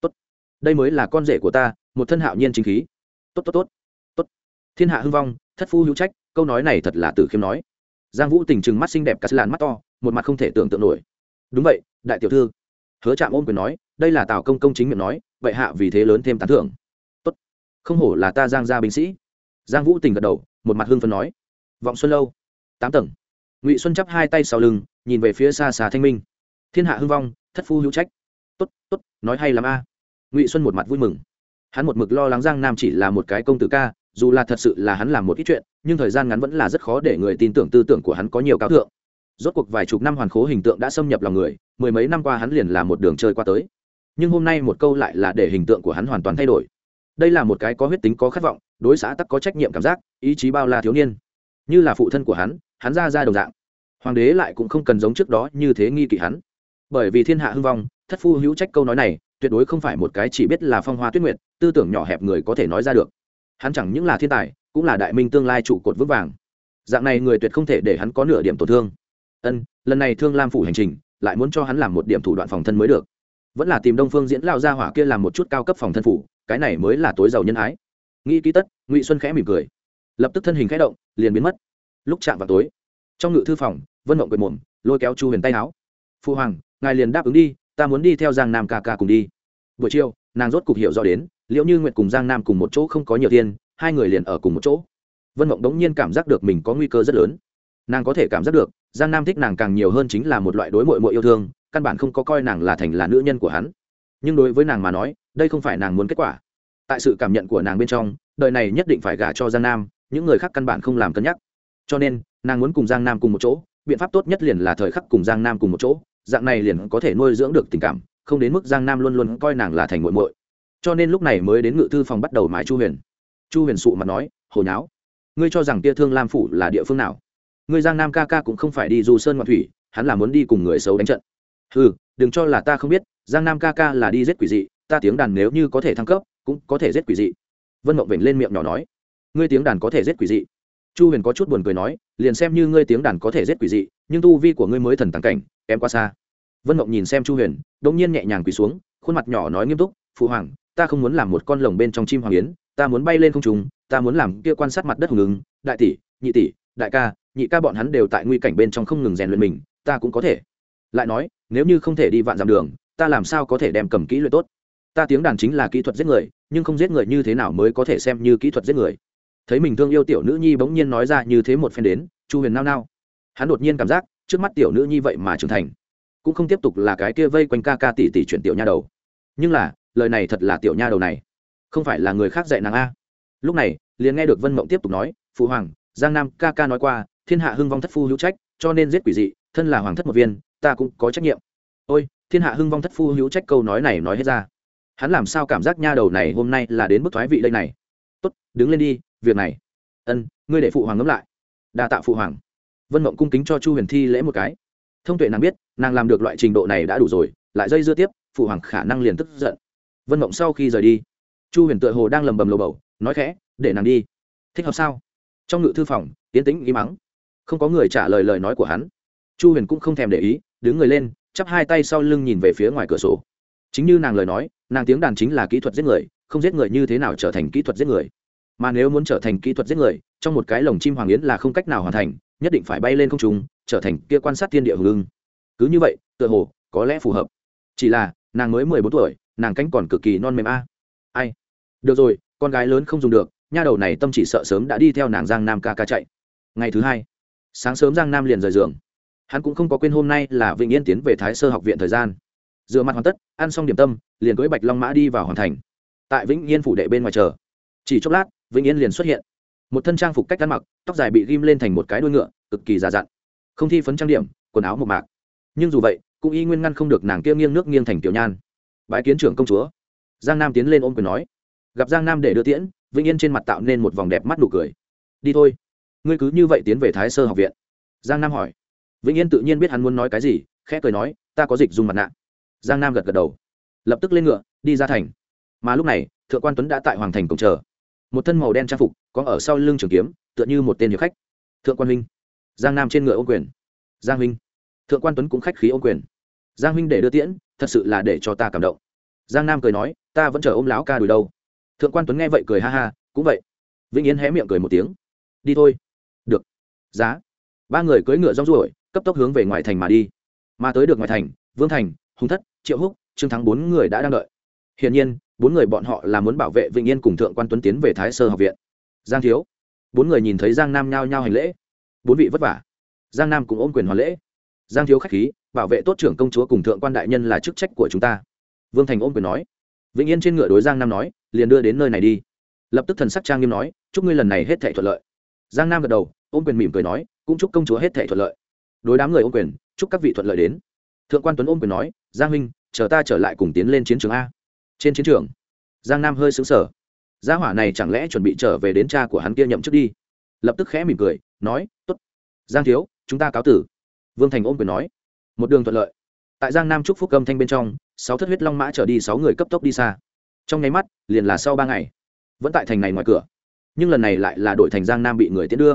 Tốt. Đây mới là con rể của ta, một thân hạo nhiên chính khí. Tốt tốt tốt. Tốt. Thiên hạ hưng vong, thất phu hữu trách, câu nói này thật là tử khiêm nói. Giang vũ tình trừng mắt xinh đẹp cắt làn mắt to, một mặt không thể tưởng tượng nổi. Đúng vậy đại tiểu thư. Hứa trạm ôm quyền nói, đây là tào công công chính miệng nói, vậy hạ vì thế lớn thêm tán thưởng. Tốt. Không hổ là ta giang gia binh sĩ. Giang vũ tình gật đầu, một mặt hương phân nói. Vọng xuân lâu. Tám tầng. Ngụy xuân chắp hai tay sau lưng, nhìn về phía xa xa thanh minh. Thiên hạ hưng vong, thất phu hữu trách. Tốt tốt, nói hay lắm a. Ngụy xuân một mặt vui mừng. Hắn một mực lo lắng giang nam chỉ là một cái công tử ca, dù là thật sự là hắn làm một ít chuyện, nhưng thời gian ngắn vẫn là rất khó để người tin tưởng tư tưởng của hắn có nhiều cao thượng rốt cuộc vài chục năm hoàn khố hình tượng đã xâm nhập lòng người, mười mấy năm qua hắn liền là một đường chơi qua tới. Nhưng hôm nay một câu lại là để hình tượng của hắn hoàn toàn thay đổi. Đây là một cái có huyết tính, có khát vọng, đối xã tắc có trách nhiệm cảm giác, ý chí bao la thiếu niên. Như là phụ thân của hắn hắn ra ra đồng dạng. Hoàng đế lại cũng không cần giống trước đó như thế nghi kỵ hắn. Bởi vì thiên hạ hưng vong, thất phu hữu trách câu nói này, tuyệt đối không phải một cái chỉ biết là phong hoa tuyết nguyệt, tư tưởng nhỏ hẹp người có thể nói ra được. Hắn chẳng những là thiên tài, cũng là đại minh tương lai trụ cột vững vàng. Dạng này người tuyệt không thể để hắn có nửa điểm tổn thương ân, lần này thương lam phủ hành trình, lại muốn cho hắn làm một điểm thủ đoạn phòng thân mới được. Vẫn là tìm đông phương diễn lao ra hỏa kia làm một chút cao cấp phòng thân phủ, cái này mới là tối giàu nhân ái. Nghĩ ký tất, ngụy xuân khẽ mỉm cười. Lập tức thân hình khẽ động, liền biến mất. Lúc chạm vào tối, trong ngự thư phòng, vân mộng quệt mồm, lôi kéo chu huyền tay áo. Phu hoàng, ngài liền đáp ứng đi, ta muốn đi theo giang nam ca ca cùng đi. Buổi chiều, nàng rốt cục hiểu rõ đến, liệu như nguyện cùng giang nam cùng một chỗ không có nhiều tiền, hai người liền ở cùng một chỗ. Vân mộng đống nhiên cảm giác được mình có nguy cơ rất lớn. Nàng có thể cảm giác được giang nam thích nàng càng nhiều hơn chính là một loại đối mội mội yêu thương, căn bản không có coi nàng là thành là nữ nhân của hắn. Nhưng đối với nàng mà nói, đây không phải nàng muốn kết quả. Tại sự cảm nhận của nàng bên trong, đời này nhất định phải gả cho giang nam, những người khác căn bản không làm cân nhắc. Cho nên, nàng muốn cùng giang nam cùng một chỗ, biện pháp tốt nhất liền là thời khắc cùng giang nam cùng một chỗ, dạng này liền có thể nuôi dưỡng được tình cảm, không đến mức giang nam luôn luôn coi nàng là thành muội muội. Cho nên lúc này mới đến ngự thư phòng bắt đầu mãi chu huyền. Chu huyền sụ mặt nói hồi nháo, ngươi cho rằng tia thương lam phủ là địa phương nào? Ngươi giang nam ca ca cũng không phải đi du sơn ngoạn thủy, hắn là muốn đi cùng người xấu đánh trận. Ừ đừng cho là ta không biết, giang nam ca ca là đi giết quỷ dị, ta tiếng đàn nếu như có thể thăng cấp, cũng có thể giết quỷ dị. Vân mộng vểnh lên miệng nhỏ nói, ngươi tiếng đàn có thể giết quỷ dị. Chu huyền có chút buồn cười nói, liền xem như ngươi tiếng đàn có thể giết quỷ dị, nhưng tu vi của ngươi mới thần tàng cảnh, kém quá xa. Vân mộng nhìn xem chu huyền đ ỗ n g nhiên nhẹ nhàng quỳ xuống, khuôn mặt nhỏ nói nghiêm túc, phụ hoàng, ta không muốn làm một con lồng bên trong chim hoàng yến, ta muốn bay lên không trùng ta muốn làm kia quan sát mặt đất hùng ứng đại tỷ, nhị tỷ, đại ca nhị ca bọn hắn đều tại nguy cảnh bên trong không ngừng rèn luyện mình, ta cũng có thể. Lại nói, nếu như không thể đi vạn dặm đường, ta làm sao có thể đem cầm kỹ luyện tốt? Ta tiếng đàn chính là kỹ thuật giết người, nhưng không giết người như thế nào mới có thể xem như kỹ thuật giết người? Thấy mình thương yêu tiểu nữ nhi bỗng nhiên nói ra như thế một phen đến, chu huyền nao nao. Hắn đột nhiên cảm giác, trước mắt tiểu nữ nhi vậy mà trưởng thành. Cũng không tiếp tục là cái kia vây quanh ca ca tỷ tỷ chuyển tiểu nha đầu. Nhưng là, lời này thật là tiểu nha đầu này. Không phải là người khác dạy nàng a. Lúc này, liền nghe được vân mộng tiếp tục nói, phụ hoàng, giang nam ca ca nói qua thiên hạ hưng vong thất phu hữu trách, cho nên giết quỷ dị, thân là hoàng thất một viên, ta cũng có trách nhiệm. Ôi, thiên hạ hưng vong thất phu hữu trách câu nói này nói hết ra. Hắn làm sao cảm giác nha đầu này hôm nay là đến mức thoái vị đây này? Tốt, đứng lên đi, việc này. Ân, ngươi để phụ hoàng ngẫm lại. Đa tạ phụ hoàng. Vân mộng cung kính cho chu huyền thi lễ một cái. Thông tuệ nàng biết, nàng làm được loại trình độ này đã đủ rồi, lại dây dưa tiếp, phụ hoàng khả năng liền tức giận. Vân mộng sau khi rời đi, chu huyền tựa hồ đang lầm bầm lầu bầu, nói khẽ, để nàng đi. Thích hợp sao? Trong ngự thư phòng tiến tĩnh ý mắng không có người trả lời lời nói của hắn. Chu huyền cũng không thèm để ý, đứng người lên, chắp hai tay sau lưng nhìn về phía ngoài cửa sổ. Chính như nàng lời nói, nàng tiếng đàn chính là kỹ thuật giết người, không giết người như thế nào trở thành kỹ thuật giết người. Mà nếu muốn trở thành kỹ thuật giết người, trong một cái lồng chim hoàng yến là không cách nào hoàn thành, nhất định phải bay lên không trung, trở thành kia quan sát thiên địa hưởng ưng. Cứ như vậy, tựa hồ, có lẽ phù hợp. Chỉ là, nàng mới mười bốn tuổi, nàng cánh còn cực kỳ non mềm a. Ai? Được rồi, con gái lớn không dùng được, nha đầu này tâm chỉ sợ sớm đã đi theo nàng giang nam ca ca chạy. Ngày thứ hai sáng sớm giang nam liền rời giường. Hắn cũng không có quên hôm nay là vĩnh yên tiến về thái sơ học viện thời gian. Dựa mặt hoàn tất, ăn xong điểm tâm, liền cưới bạch long mã đi vào hoàn thành. Tại vĩnh yên phủ đệ bên ngoài chờ. Chỉ chốc lát, vĩnh yên liền xuất hiện. Một thân trang phục cách ăn mặc, tóc dài bị ghim lên thành một cái đuôi ngựa, cực kỳ già dặn. Không thi phấn trang điểm, quần áo một mạc. Nhưng dù vậy, cũng y nguyên ngăn không được nàng kia nghiêng nước nghiêng thành tiểu nhan. Bãi kiến trưởng công chúa. Giang nam tiến lên ôm quyền nói. Gặp giang nam để đưa tiễn, vĩnh yên trên mặt tạo nên một vòng đẹp mắt nụ cười. Đi thôi ngươi cứ như vậy tiến về thái sơ học viện. Giang nam hỏi. Vĩnh yên tự nhiên biết hắn muốn nói cái gì, khẽ cười nói, ta có dịch dùng mặt nạ. Giang nam gật gật đầu. Lập tức lên ngựa, đi ra thành. Mà lúc này, thượng quan tuấn đã tại hoàng thành cổng chờ. Một thân màu đen trang phục, có ở sau lưng trường kiếm, tựa như một tên hiệp khách. Thượng quan huynh. Giang nam trên ngựa ô quyền. Giang huynh. Thượng quan tuấn cũng khách khí ô quyền. Giang huynh để đưa tiễn, thật sự là để cho ta cảm động. Giang nam cười nói, ta vẫn chờ ôm lão ca đùi đâu. Thượng quan tuấn nghe vậy cười ha ha, cũng vậy. Vĩnh yến hé miệng cười một tiếng. Đi thôi giá. Ba người cưỡi ngựa rong ruổi, cấp tốc hướng về ngoài thành mà đi. Mà tới được ngoài thành, vương thành, hùng thất, triệu húc, trương thắng bốn người đã đang đợi. Hiển nhiên, bốn người bọn họ là muốn bảo vệ vĩnh yên cùng thượng quan tuấn tiến về thái sơ học viện. Giang thiếu. Bốn người nhìn thấy giang nam nhao nhao hành lễ. Bốn vị vất vả. Giang nam cũng ôm quyền hoàn lễ. Giang thiếu khách khí, bảo vệ tốt trưởng công chúa cùng thượng quan đại nhân là chức trách của chúng ta. Vương thành ôm quyền nói. Vĩnh yên trên ngựa đối giang nam nói, liền đưa đến nơi này đi. Lập tức thần sắc trang nghiêm nói, chúc ngươi lần này hết thể thuận lợi giang nam gật đầu, ôm quyền mỉm cười nói, cũng chúc công chúa hết thể thuận lợi. Đối đám người ôm quyền, chúc các vị thuận lợi đến. Thượng quan tuấn ôm quyền nói, giang huynh, chờ ta trở lại cùng tiến lên chiến trường a. Trên chiến trường, giang nam hơi xứng sở gia hỏa này chẳng lẽ chuẩn bị trở về đến cha của hắn kia nhậm chức đi? Lập tức khẽ mỉm cười, nói t ố t giang thiếu, chúng ta cáo tử. Vương thành ôm quyền nói, một đường thuận lợi. Tại giang nam trúc phúc âm thanh bên trong, sáu thất huyết long mã trở đi, sáu người cấp tốc đi xa. Trong nháy mắt, liền là sau ba ngày. Vẫn tại thành này ngoài cửa nhưng lần này lại là đội thành giang nam bị người tiến đưa.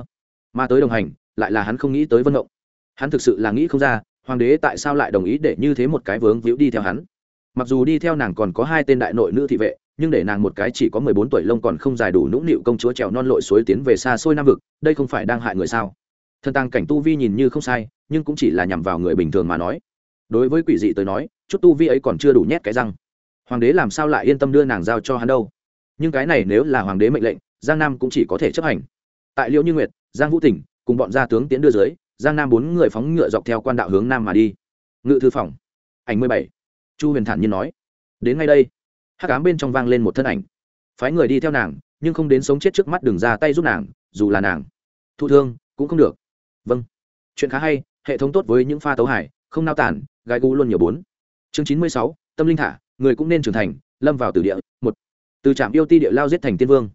Mà tới đồng hành, lại là hắn không nghĩ tới vân động hắn thực sự là nghĩ không ra, hoàng đế tại sao lại đồng ý để như thế một cái vướng víu đi theo hắn. Mặc dù đi theo nàng còn có hai tên đại nội nữ thị vệ, nhưng để nàng một cái chỉ có mười bốn tuổi lông còn không dài đủ nũng nịu công chúa trèo non lội suối tiến về xa xôi nam vực, đây không phải đang hại người sao? Thân tăng cảnh tu vi nhìn như không sai, nhưng cũng chỉ là nhằm vào người bình thường mà nói. Đối với quỷ dị tới nói, chút tu vi ấy còn chưa đủ nhét cái răng. Hoàng đế làm sao lại yên tâm đưa nàng giao cho hắn đâu? Nhưng cái này nếu là hoàng đế mệnh lệnh giang nam cũng chỉ có thể chấp hành. Tại liễu như nguyệt, giang vũ tỉnh, cùng bọn gia tướng tiến đưa dưới, giang nam bốn người phóng ngựa dọc theo quan đạo hướng nam mà đi. Ngự thư phòng. Ảnh mười bảy. Chu huyền thản nhiên nói. Đến ngay đây. Hắc ám bên trong vang lên một thân ảnh. Phái người đi theo nàng, nhưng không đến sống chết trước mắt đừng ra tay giúp nàng, dù là nàng. Thụ thương, cũng không được. Vâng. Chuyện khá hay, hệ thống tốt với những pha tấu hải không nao tản gai gu luôn nhiều bốn. Chương chín mươi sáu, tâm linh thả, người cũng nên trưởng thành, lâm vào tử địa, một. Từ trạm yêu ti địa lao giết thành tiên vương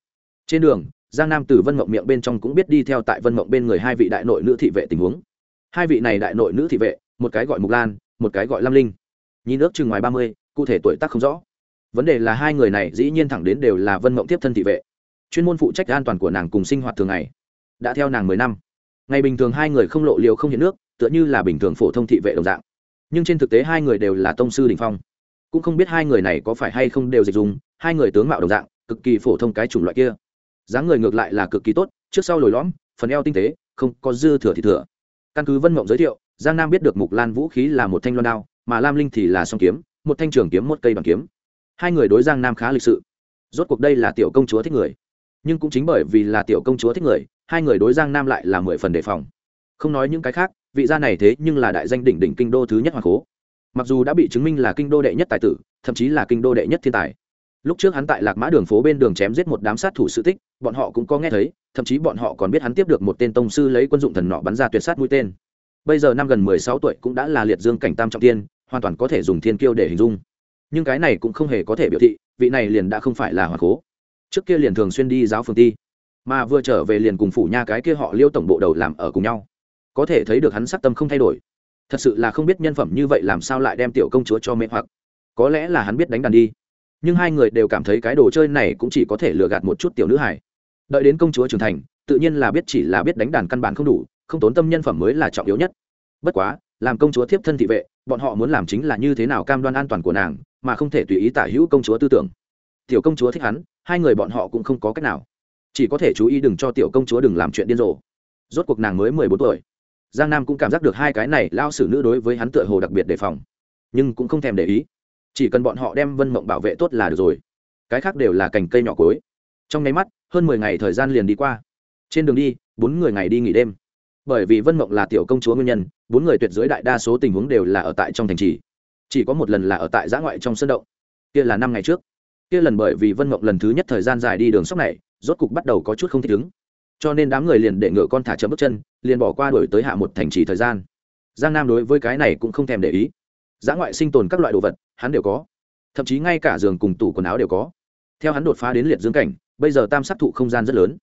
trên đường, giang nam từ vân mộng miệng bên trong cũng biết đi theo tại vân mộng bên người hai vị đại nội nữ thị vệ tình huống. Hai vị này đại nội nữ thị vệ, một cái gọi mục lan, một cái gọi lam linh. Nhìn ước chừng ngoài ba mươi, cụ thể tuổi tác không rõ. Vấn đề là hai người này dĩ nhiên thẳng đến đều là vân mộng tiếp thân thị vệ. Chuyên môn phụ trách an toàn của nàng cùng sinh hoạt thường ngày. Đã theo nàng mười năm. Ngày bình thường hai người không lộ liều không hiện nước, tựa như là bình thường phổ thông thị vệ đồng dạng. Nhưng trên thực tế hai người đều là tông sư đình phong. Cũng không biết hai người này có phải hay không đều dịch dùng, hai người tướng mạo đồng dạng, cực kỳ phổ thông cái chủng loại kia dáng người ngược lại là cực kỳ tốt, trước sau lồi lõm, phần eo tinh tế, không có dư thừa thì thừa. Căn cứ vân mộng giới thiệu, giang nam biết được mục lan vũ khí là một thanh loan đao, mà lam linh thì là song kiếm, một thanh trường kiếm, một cây bằng kiếm. Hai người đối giang nam khá lịch sự. Rốt cuộc đây là tiểu công chúa thích người. Nhưng cũng chính bởi vì là tiểu công chúa thích người, hai người đối giang nam lại là mười phần đề phòng. Không nói những cái khác, vị gia này thế nhưng là đại danh đỉnh đỉnh kinh đô thứ nhất hoàng cố. Mặc dù đã bị chứng minh là kinh đô đệ nhất tài tử, thậm chí là kinh đô đệ nhất thiên tài lúc trước hắn tại lạc mã đường phố bên đường chém giết một đám sát thủ sự tích, bọn họ cũng có nghe thấy, thậm chí bọn họ còn biết hắn tiếp được một tên tông sư lấy quân dụng thần nọ bắn ra tuyệt sát mũi tên. Bây giờ năm gần mười sáu tuổi cũng đã là liệt dương cảnh tam trọng tiên, hoàn toàn có thể dùng thiên kiêu để hình dung. Nhưng cái này cũng không hề có thể biểu thị, vị này liền đã không phải là hoàng cố. Trước kia liền thường xuyên đi giáo phường ti, mà vừa trở về liền cùng phủ nha cái kia họ liêu tổng bộ đầu làm ở cùng nhau. Có thể thấy được hắn sắc tâm không thay đổi. Thật sự là không biết nhân phẩm như vậy làm sao lại đem tiểu công chúa cho mê hoặc. Có lẽ là hắn biết đánh đàn đi nhưng hai người đều cảm thấy cái đồ chơi này cũng chỉ có thể lừa gạt một chút tiểu nữ hải đợi đến công chúa trưởng thành, tự nhiên là biết chỉ là biết đánh đàn căn bản không đủ, không tốn tâm nhân phẩm mới là trọng yếu nhất. Bất quá, làm công chúa thiếp thân thị vệ, bọn họ muốn làm chính là như thế nào cam đoan an toàn của nàng, mà không thể tùy ý tả hữu công chúa tư tưởng. Tiểu công chúa thích hắn, hai người bọn họ cũng không có cách nào. Chỉ có thể chú ý đừng cho tiểu công chúa đừng làm chuyện điên rồ. Rốt cuộc nàng mới mười bốn tuổi. Giang nam cũng cảm giác được hai cái này lao xử nữ đối với hắn tựa hồ đặc biệt đề phòng. Nhưng cũng không thèm để ý chỉ cần bọn họ đem vân mộng bảo vệ tốt là được rồi. Cái khác đều là cành cây nhỏ cối. Trong nháy mắt, hơn mười ngày thời gian liền đi qua. Trên đường đi, bốn người ngày đi nghỉ đêm. Bởi vì vân mộng là tiểu công chúa nguyên nhân, bốn người tuyệt dưới đại đa số tình huống đều là ở tại trong thành trì. Chỉ có một lần là ở tại giã ngoại trong sân động. Kia là năm ngày trước. Kia lần bởi vì vân mộng lần thứ nhất thời gian dài đi đường sóc này, rốt cục bắt đầu có chút không thích ứng. Cho nên đám người liền để ngựa con thả chậm bước chân, liền bỏ qua đổi tới hạ một thành trì thời gian. Giang nam đối với cái này cũng không thèm để ý. Giã ngoại sinh tồn các loại đồ vật hắn đều có. Thậm chí ngay cả giường cùng tủ quần áo đều có. Theo hắn đột phá đến liệt dương cảnh, bây giờ tam sát thụ không gian rất lớn.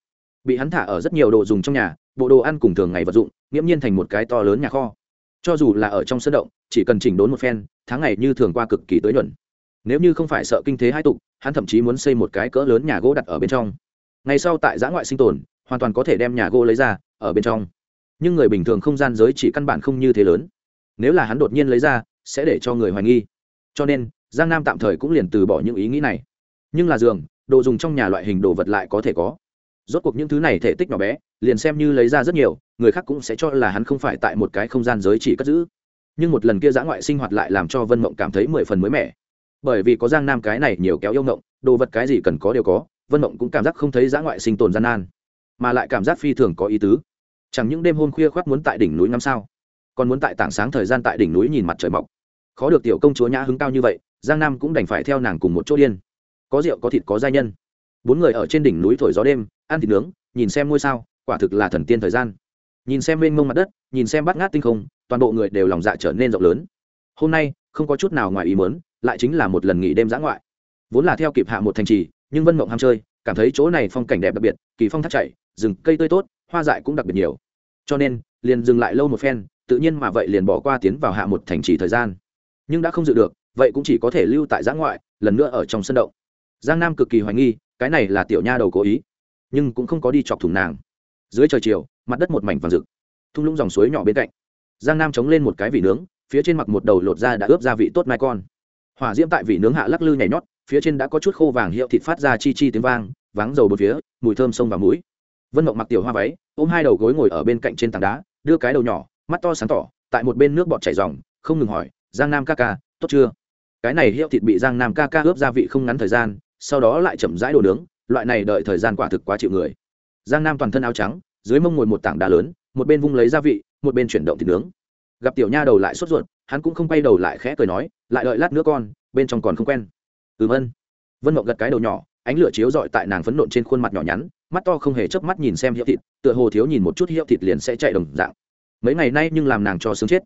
Bị hắn thả ở rất nhiều đồ dùng trong nhà, bộ đồ ăn cùng thường ngày vật dụng, nghiễm nhiên thành một cái to lớn nhà kho. Cho dù là ở trong sân động, chỉ cần chỉnh đốn một phen, tháng ngày như thường qua cực kỳ tới nhuận. Nếu như không phải sợ kinh thế hai tục, hắn thậm chí muốn xây một cái cỡ lớn nhà gỗ đặt ở bên trong. Ngày sau tại giã ngoại sinh tồn, hoàn toàn có thể đem nhà gỗ lấy ra, ở bên trong. Nhưng người bình thường không gian giới chỉ căn bản không như thế lớn. Nếu là hắn đột nhiên lấy ra, sẽ để cho người hoài nghi cho nên, giang nam tạm thời cũng liền từ bỏ những ý nghĩ này. Nhưng là giường, đồ dùng trong nhà loại hình đồ vật lại có thể có. Rốt cuộc những thứ này thể tích nhỏ bé, liền xem như lấy ra rất nhiều, người khác cũng sẽ cho là hắn không phải tại một cái không gian giới chỉ cất giữ. Nhưng một lần kia giã ngoại sinh hoạt lại làm cho vân mộng cảm thấy mười phần mới mẻ. Bởi vì có giang nam cái này nhiều kéo yêu mộng, đồ vật cái gì cần có đều có, vân mộng cũng cảm giác không thấy giã ngoại sinh tồn gian nan, mà lại cảm giác phi thường có ý tứ. Chẳng những đêm hôm khuya khoác muốn tại đỉnh núi ngắm sao, còn muốn tại tảng sáng thời gian tại đỉnh núi nhìn mặt trời mọc khó được tiểu công chúa nhã hứng cao như vậy, giang nam cũng đành phải theo nàng cùng một chỗ điên. Có rượu, có thịt, có giai nhân. Bốn người ở trên đỉnh núi thổi gió đêm, ăn thịt nướng, nhìn xem ngôi sao, quả thực là thần tiên thời gian. Nhìn xem mênh mông mặt đất, nhìn xem bát ngát tinh không, toàn bộ người đều lòng dạ trở nên rộng lớn. Hôm nay, không có chút nào ngoài ý mớn lại chính là một lần nghỉ đêm giã ngoại. Vốn là theo kịp hạ một thành trì, nhưng vân mộng ham chơi, cảm thấy chỗ này phong cảnh đẹp đặc biệt, kỳ phong thắt chạy rừng, cây tươi tốt, hoa dại cũng đặc biệt nhiều. Cho nên, liền dừng lại lâu một phen, tự nhiên mà vậy liền bỏ qua tiến vào hạ một thành trì thời gian nhưng đã không dự được, vậy cũng chỉ có thể lưu tại giã ngoại, lần nữa ở trong sân động. Giang nam cực kỳ hoài nghi, cái này là tiểu nha đầu cố ý, nhưng cũng không có đi chọc thủng nàng. Dưới trời chiều, mặt đất một mảnh vàng rực, thung lũng dòng suối nhỏ bên cạnh. Giang nam chống lên một cái vị nướng, phía trên mặt một đầu lột da đã ướp gia vị tốt mai con. Hỏa diễm tại vị nướng hạ lắc lư nhảy nhót, phía trên đã có chút khô vàng hiệu thịt phát ra chi chi tiếng vang váng dầu bột phía, mùi thơm sông vào mũi. Vân mộng mặc tiểu hoa váy, ôm hai đầu gối ngồi ở bên cạnh trên tảng đá, đưa cái đầu nhỏ, mắt to sáng tỏ, tại một bên nước bọt chảy dòng không ngừng hỏi giang nam ca ca, tốt chưa? Cái này hiệu thịt bị giang nam ca ca ướp gia vị không ngắn thời gian, sau đó lại chậm rãi đồ nướng, loại này đợi thời gian quả thực quá chịu người. Giang nam toàn thân áo trắng, dưới mông ngồi một tảng đá lớn, một bên vung lấy gia vị, một bên chuyển động thịt nướng. Gặp tiểu nha đầu lại sốt ruột, hắn cũng không quay đầu lại khẽ cười nói, lại đợi lát nữa con, bên trong còn không quen. Ừ vân. Vân mộng gật cái đầu nhỏ, ánh lửa chiếu rọi tại nàng phấn nộn trên khuôn mặt nhỏ nhắn, mắt to không hề chớp mắt nhìn xem hiệu thịt, tựa hồ thiếu nhìn một chút hiệu thịt liền sẽ chạy đồng dạng. Mấy ngày nay nhưng làm nàng cho sướng chết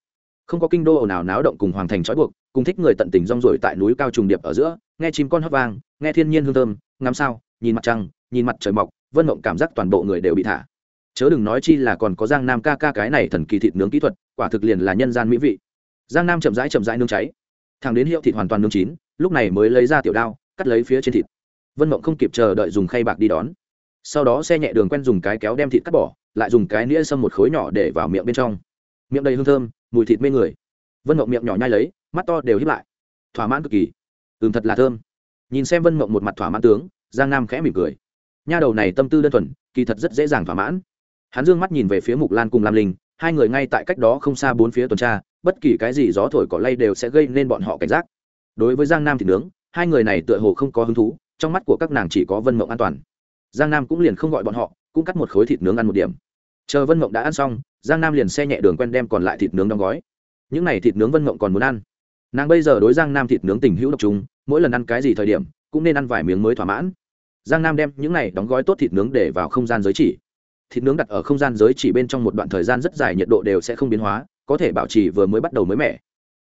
không có kinh đô ồn ào náo động cùng hoàng thành trói buộc, cùng thích người tận tình rong rổi tại núi cao trùng điệp ở giữa, nghe chim con hót vang, nghe thiên nhiên hương thơm, ngắm sao, nhìn mặt trăng, nhìn mặt trời mọc, vân mộng cảm giác toàn bộ người đều bị thả. Chớ đừng nói chi là còn có giang nam ca ca cái này thần kỳ thịt nướng kỹ thuật, quả thực liền là nhân gian mỹ vị. Giang nam chậm rãi chậm rãi nướng cháy. Thằng đến hiệu thịt hoàn toàn nướng chín, lúc này mới lấy ra tiểu đao, cắt lấy phía trên thịt. Vân mộng không kịp chờ đợi dùng khay bạc đi đón. Sau đó xe nhẹ đường quen dùng cái kéo đem thịt cắt bỏ, lại dùng cái nĩa xâm một khối nhỏ để vào miệng bên trong. Miệng đầy hương thơm mùi thịt mê người. Vân mộng miệng nhỏ nhai lấy, mắt to đều hiếp lại. Thỏa mãn cực kỳ. Ừm, thật là thơm. Nhìn xem vân mộng một mặt thỏa mãn tướng, giang nam khẽ mỉm cười. Nha đầu này tâm tư đơn thuần, kỳ thật rất dễ dàng thỏa mãn. Hắn dương mắt nhìn về phía mục lan cùng lam linh, hai người ngay tại cách đó không xa bốn phía tuần tra, bất kỳ cái gì gió thổi cỏ lay đều sẽ gây nên bọn họ cảnh giác. Đối với giang nam thì nướng, hai người này tựa hồ không có hứng thú, trong mắt của các nàng chỉ có vân mộng an toàn. Giang nam cũng liền không gọi bọn họ, cũng cắt một khối thịt nướng ăn một điểm. Chờ vân mộng đã ăn xong giang nam liền xe nhẹ đường quen đem còn lại thịt nướng đóng gói. Những n à y thịt nướng vân mộng còn muốn ăn. Nàng bây giờ đối giang nam thịt nướng tình hữu độc chúng mỗi lần ăn cái gì thời điểm, cũng nên ăn vài miếng mới thỏa mãn. Giang nam đem những n à y đóng gói tốt thịt nướng để vào không gian giới chỉ. Thịt nướng đặt ở không gian giới chỉ bên trong một đoạn thời gian rất dài, nhiệt độ đều sẽ không biến hóa, có thể bảo trì vừa mới bắt đầu mới mẻ.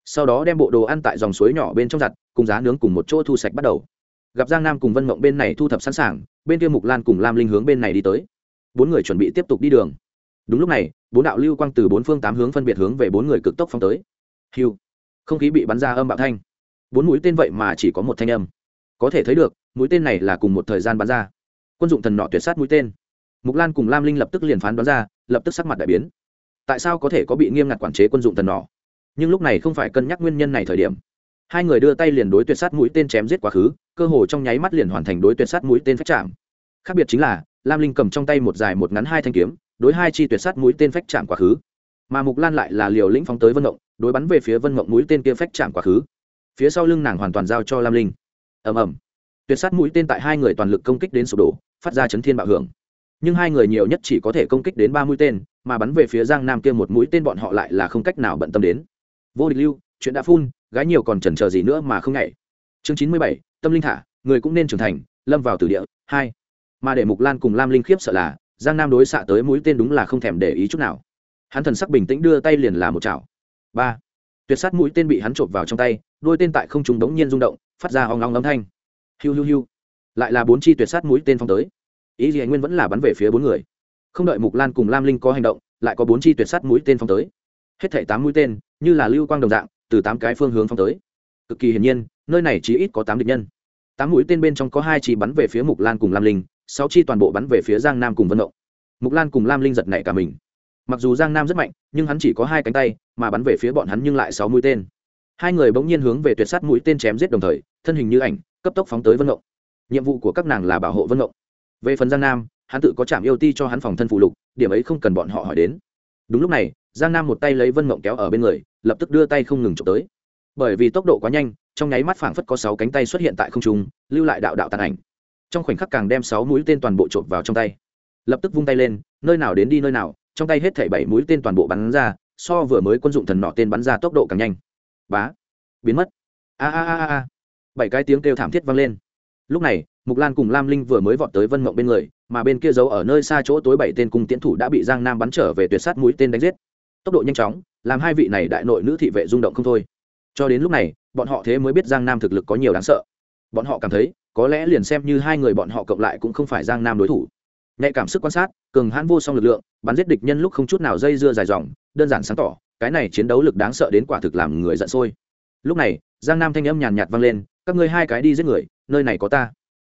Sau đó đem bộ đồ ăn tại dòng suối nhỏ bên trong giặt, cùng giá nướng cùng một chỗ thu sạch bắt đầu. Gặp giang nam cùng vân mộng bên này thu thập sẵn sàng, bên kia mục lan cùng lam linh hướng bên này đi tới. Bốn người chuẩn bị tiếp tục đi đường. Đúng lúc này bốn đạo lưu quang từ bốn phương tám hướng phân biệt hướng về bốn người cực tốc phong tới. Hiu. Không khí bị bắn ra âm bạo thanh. Bốn mũi tên vậy mà chỉ có một thanh âm. Có thể thấy được, mũi tên này là cùng một thời gian bắn ra. Quân dụng thần nọ tuyệt sát mũi tên. Mục lan cùng lam linh lập tức liền phán đoán ra, lập tức sắc mặt đại biến. Tại sao có thể có bị nghiêm ngặt quản chế quân dụng thần nọ? Nhưng lúc này không phải cân nhắc nguyên nhân này thời điểm. Hai người đưa tay liền đối tuyệt sát mũi tên chém giết quá khứ, cơ hồ trong nháy mắt liền hoàn thành đối tuyệt sát mũi tên phách chạm. Khác biệt chính là, lam linh cầm trong tay một dài một ngắn hai thanh kiếm đối hai chi tuyệt sát mũi tên phách chạm quá khứ. Mà mục lan lại là liều lĩnh phóng tới vân mộng, đối bắn về phía vân mộng mũi tên kia phách chạm quá khứ. Phía sau lưng nàng hoàn toàn giao cho lam linh. Ầm ầm. Tuyệt sát mũi tên tại hai người toàn lực công kích đến sụp đổ, phát ra chấn thiên bạo hưởng. Nhưng hai người nhiều nhất chỉ có thể công kích đến ba mũi tên, mà bắn về phía giang nam kia một mũi tên bọn họ lại là không cách nào bận tâm đến. Vô địch lưu, chuyện đã phun, gái nhiều còn chần chờ gì nữa mà không nhảy. Chương chín mươi bảy, tâm linh thả, người cũng nên trưởng thành, lâm vào tử địa, hai. Mà để mục lan cùng lam linh khiếp sợ là giang nam đối xạ tới mũi tên đúng là không thèm để ý chút nào. Hắn thần sắc bình tĩnh đưa tay liền là một chảo. Ba. Tuyệt sát mũi tên bị hắn chộp vào trong tay, đôi tên tại không trùng đống nhiên rung động, phát ra hoang long âm thanh. Hiu hiu hiu. Lại là bốn chi tuyệt sát mũi tên phong tới. Ý gì anh nguyên vẫn là bắn về phía bốn người. Không đợi mục lan cùng lam linh có hành động, lại có bốn chi tuyệt sát mũi tên phong tới. Hết thảy tám mũi tên, như là lưu quang đồng dạng, từ tám cái phương hướng phong tới. Cực kỳ hiển nhiên, nơi này chỉ ít có tám địch nhân. Tám mũi tên bên trong có hai chi bắn về phía mục lan cùng lam linh sáu chi toàn bộ bắn về phía giang nam cùng vân động mục lan cùng lam linh giật nảy cả mình. Mặc dù giang nam rất mạnh, nhưng hắn chỉ có hai cánh tay, mà bắn về phía bọn hắn nhưng lại sáu mũi tên. Hai người bỗng nhiên hướng về tuyệt sát mũi tên chém giết đồng thời, thân hình như ảnh, cấp tốc phóng tới vân động nhiệm vụ của các nàng là bảo hộ vân động về phần giang nam, hắn tự có chạm yêu ti cho hắn phòng thân phụ lục, điểm ấy không cần bọn họ hỏi đến. Đúng lúc này, giang nam một tay lấy vân mộng kéo ở bên người, lập tức đưa tay không ngừng trộm tới. Bởi vì tốc độ quá nhanh, trong nháy mắt phảng phất có sáu cánh tay xuất hiện tại không trung, lưu lại đạo đạo tàn ảnh trong khoảnh khắc càng đem sáu mũi tên toàn bộ trộm vào trong tay. Lập tức vung tay lên, nơi nào đến đi nơi nào, trong tay hết thảy bảy mũi tên toàn bộ bắn ra, so vừa mới quân dụng thần nọ tên bắn ra tốc độ càng nhanh. Bá! Biến mất. A a a a bảy cái tiếng kêu thảm thiết vang lên. Lúc này, mục lan cùng lam linh vừa mới vọt tới vân mộng bên người, mà bên kia giấu ở nơi xa chỗ tối bảy tên cung tiến thủ đã bị giang nam bắn trở về tuyệt sát mũi tên đánh giết. Tốc độ nhanh chóng, làm hai vị này đại nội nữ thị vệ rung động không thôi. Cho đến lúc này, bọn họ thế mới biết giang nam thực lực có nhiều đáng sợ bọn họ cảm thấy, có lẽ liền xem như hai người bọn họ cộng lại cũng không phải giang nam đối thủ. Nhạy cảm sức quan sát, cường hãn vô song lực lượng, bắn giết địch nhân lúc không chút nào dây dưa dài dòng, đơn giản sáng tỏ, cái này chiến đấu lực đáng sợ đến quả thực làm người giận sôi. Lúc này, giang nam thanh âm nhàn nhạt vang lên, các ngươi hai cái đi giết người, nơi này có ta.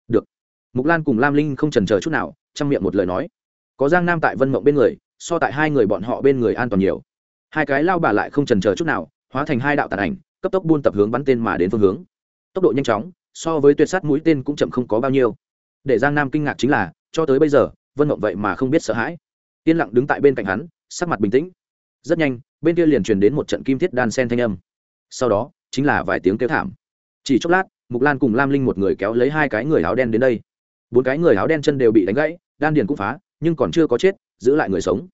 Được. Mục lan cùng lam linh không trần chờ chút nào trong miệng một lời nói. Có giang nam tại vân mộng bên người, so tại hai người bọn họ bên người an toàn nhiều. Hai cái lao bà lại không trần chờ chút nào, hóa thành hai đạo tàn ảnh, cấp tốc buôn tập hướng bắn tên mà đến phương hướng. Tốc độ nhanh chóng so với tuyệt sát mũi tên cũng chậm không có bao nhiêu. Để giang nam kinh ngạc chính là, cho tới bây giờ, vân mộng vậy mà không biết sợ hãi. Yên lặng đứng tại bên cạnh hắn, sắc mặt bình tĩnh. Rất nhanh, bên kia liền truyền đến một trận kim thiết đan sen thanh âm. Sau đó, chính là vài tiếng kêu thảm. Chỉ chốc lát, mục lan cùng lam linh một người kéo lấy hai cái người áo đen đến đây. Bốn cái người áo đen chân đều bị đánh gãy, đan điền cũng phá, nhưng còn chưa có chết, giữ lại người sống.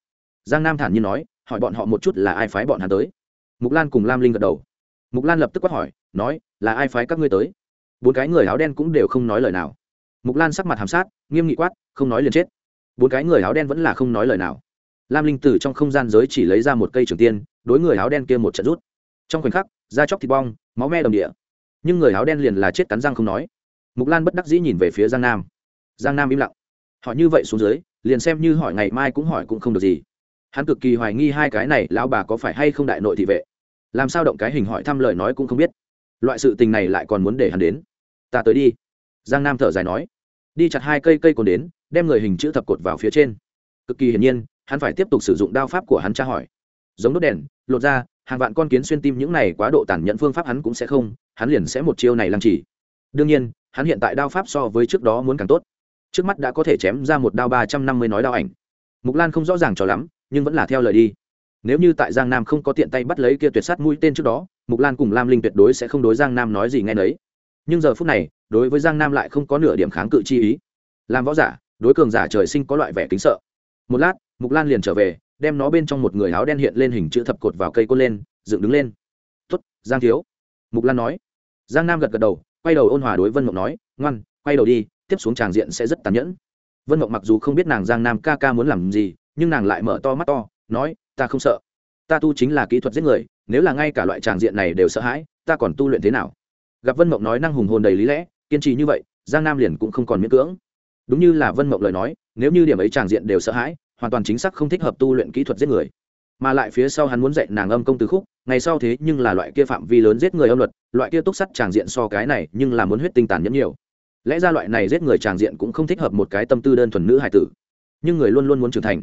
Giang nam thản nhiên nói, hỏi bọn họ một chút là ai phái bọn hắn tới? Mục lan cùng lam linh gật đầu. Mục lan lập tức quát hỏi, nói, là ai phái các ngươi tới? Bốn cái người áo đen cũng đều không nói lời nào. Mục lan sắc mặt hàm sát, nghiêm nghị quát, không nói liền chết. Bốn cái người áo đen vẫn là không nói lời nào. Lam linh từ trong không gian giới chỉ lấy ra một cây trường tiên, đối người áo đen kia một trận rút. Trong khoảnh khắc, da chóc thịt bong, máu me đồng địa. Nhưng người áo đen liền là chết cắn răng không nói. Mục lan bất đắc dĩ nhìn về phía giang nam. Giang nam im lặng. Họ như vậy xuống dưới, liền xem như hỏi ngày mai cũng hỏi cũng không được gì. Hắn cực kỳ hoài nghi hai cái này lão bà có phải hay không đại nội thị vệ. Làm sao động cái hình hỏi thăm lời nói cũng không biết. Loại sự tình này lại còn muốn để hắn đến ta tới đi. Giang nam thở dài nói. Đi chặt hai cây cây còn đến, đem người hình chữ thập cột vào phía trên. Cực kỳ hiển nhiên, hắn phải tiếp tục sử dụng đao pháp của hắn tra hỏi. Giống đốt đèn, lột ra, hàng vạn con kiến xuyên tim những này quá độ tàn nhẫn phương pháp hắn cũng sẽ không, hắn liền sẽ một chiêu này làm chỉ đương nhiên, hắn hiện tại đao pháp so với trước đó muốn càng tốt. Trước mắt đã có thể chém ra một đao ba trăm năm mươi nói đao ảnh. Mục lan không rõ ràng cho lắm, nhưng vẫn là theo lời đi. Nếu như tại giang nam không có tiện tay bắt lấy kia tuyệt sát mũi tên trước đó, mục lan cùng lam linh tuyệt đối sẽ không đối giang nam nói gì ngay nấy nhưng giờ phút này, đối với giang nam lại không có nửa điểm kháng cự chi ý. Làm võ giả, đối cường giả trời sinh có loại vẻ kính sợ. Một lát, mục lan liền trở về, đem nó bên trong một người áo đen hiện lên hình chữ thập cột vào cây côn lên, dựng đứng lên. Tuất giang thiếu. Mục lan nói. Giang nam gật gật đầu, quay đầu ôn hòa đối vân mộng nói, ngoan, quay đầu đi, tiếp xuống tràng diện sẽ rất tàn nhẫn. Vân mộng mặc dù không biết nàng giang nam ca ca muốn làm gì, nhưng nàng lại mở to mắt to, nói, ta không sợ. Ta tu chính là kỹ thuật giết người, nếu là ngay cả loại tràng diện này đều sợ hãi, ta còn tu luyện thế nào? Gặp vân mộng nói năng hùng hồn đầy lý lẽ, kiên trì như vậy, giang nam liền cũng không còn miễn cưỡng. Đúng như là vân mộng lời nói, nếu như điểm ấy tràng diện đều sợ hãi, hoàn toàn chính xác không thích hợp tu luyện kỹ thuật giết người. Mà lại phía sau hắn muốn dạy nàng âm công từ khúc, ngày sau thế nhưng là loại kia phạm vi lớn giết người âm luật, loại kia túc sắt tràng diện so cái này nhưng là muốn huyết tinh tàn nhẫn nhiều. Lẽ ra loại này giết người tràng diện cũng không thích hợp một cái tâm tư đơn thuần nữ hải tử. Nhưng người luôn luôn muốn trưởng thành.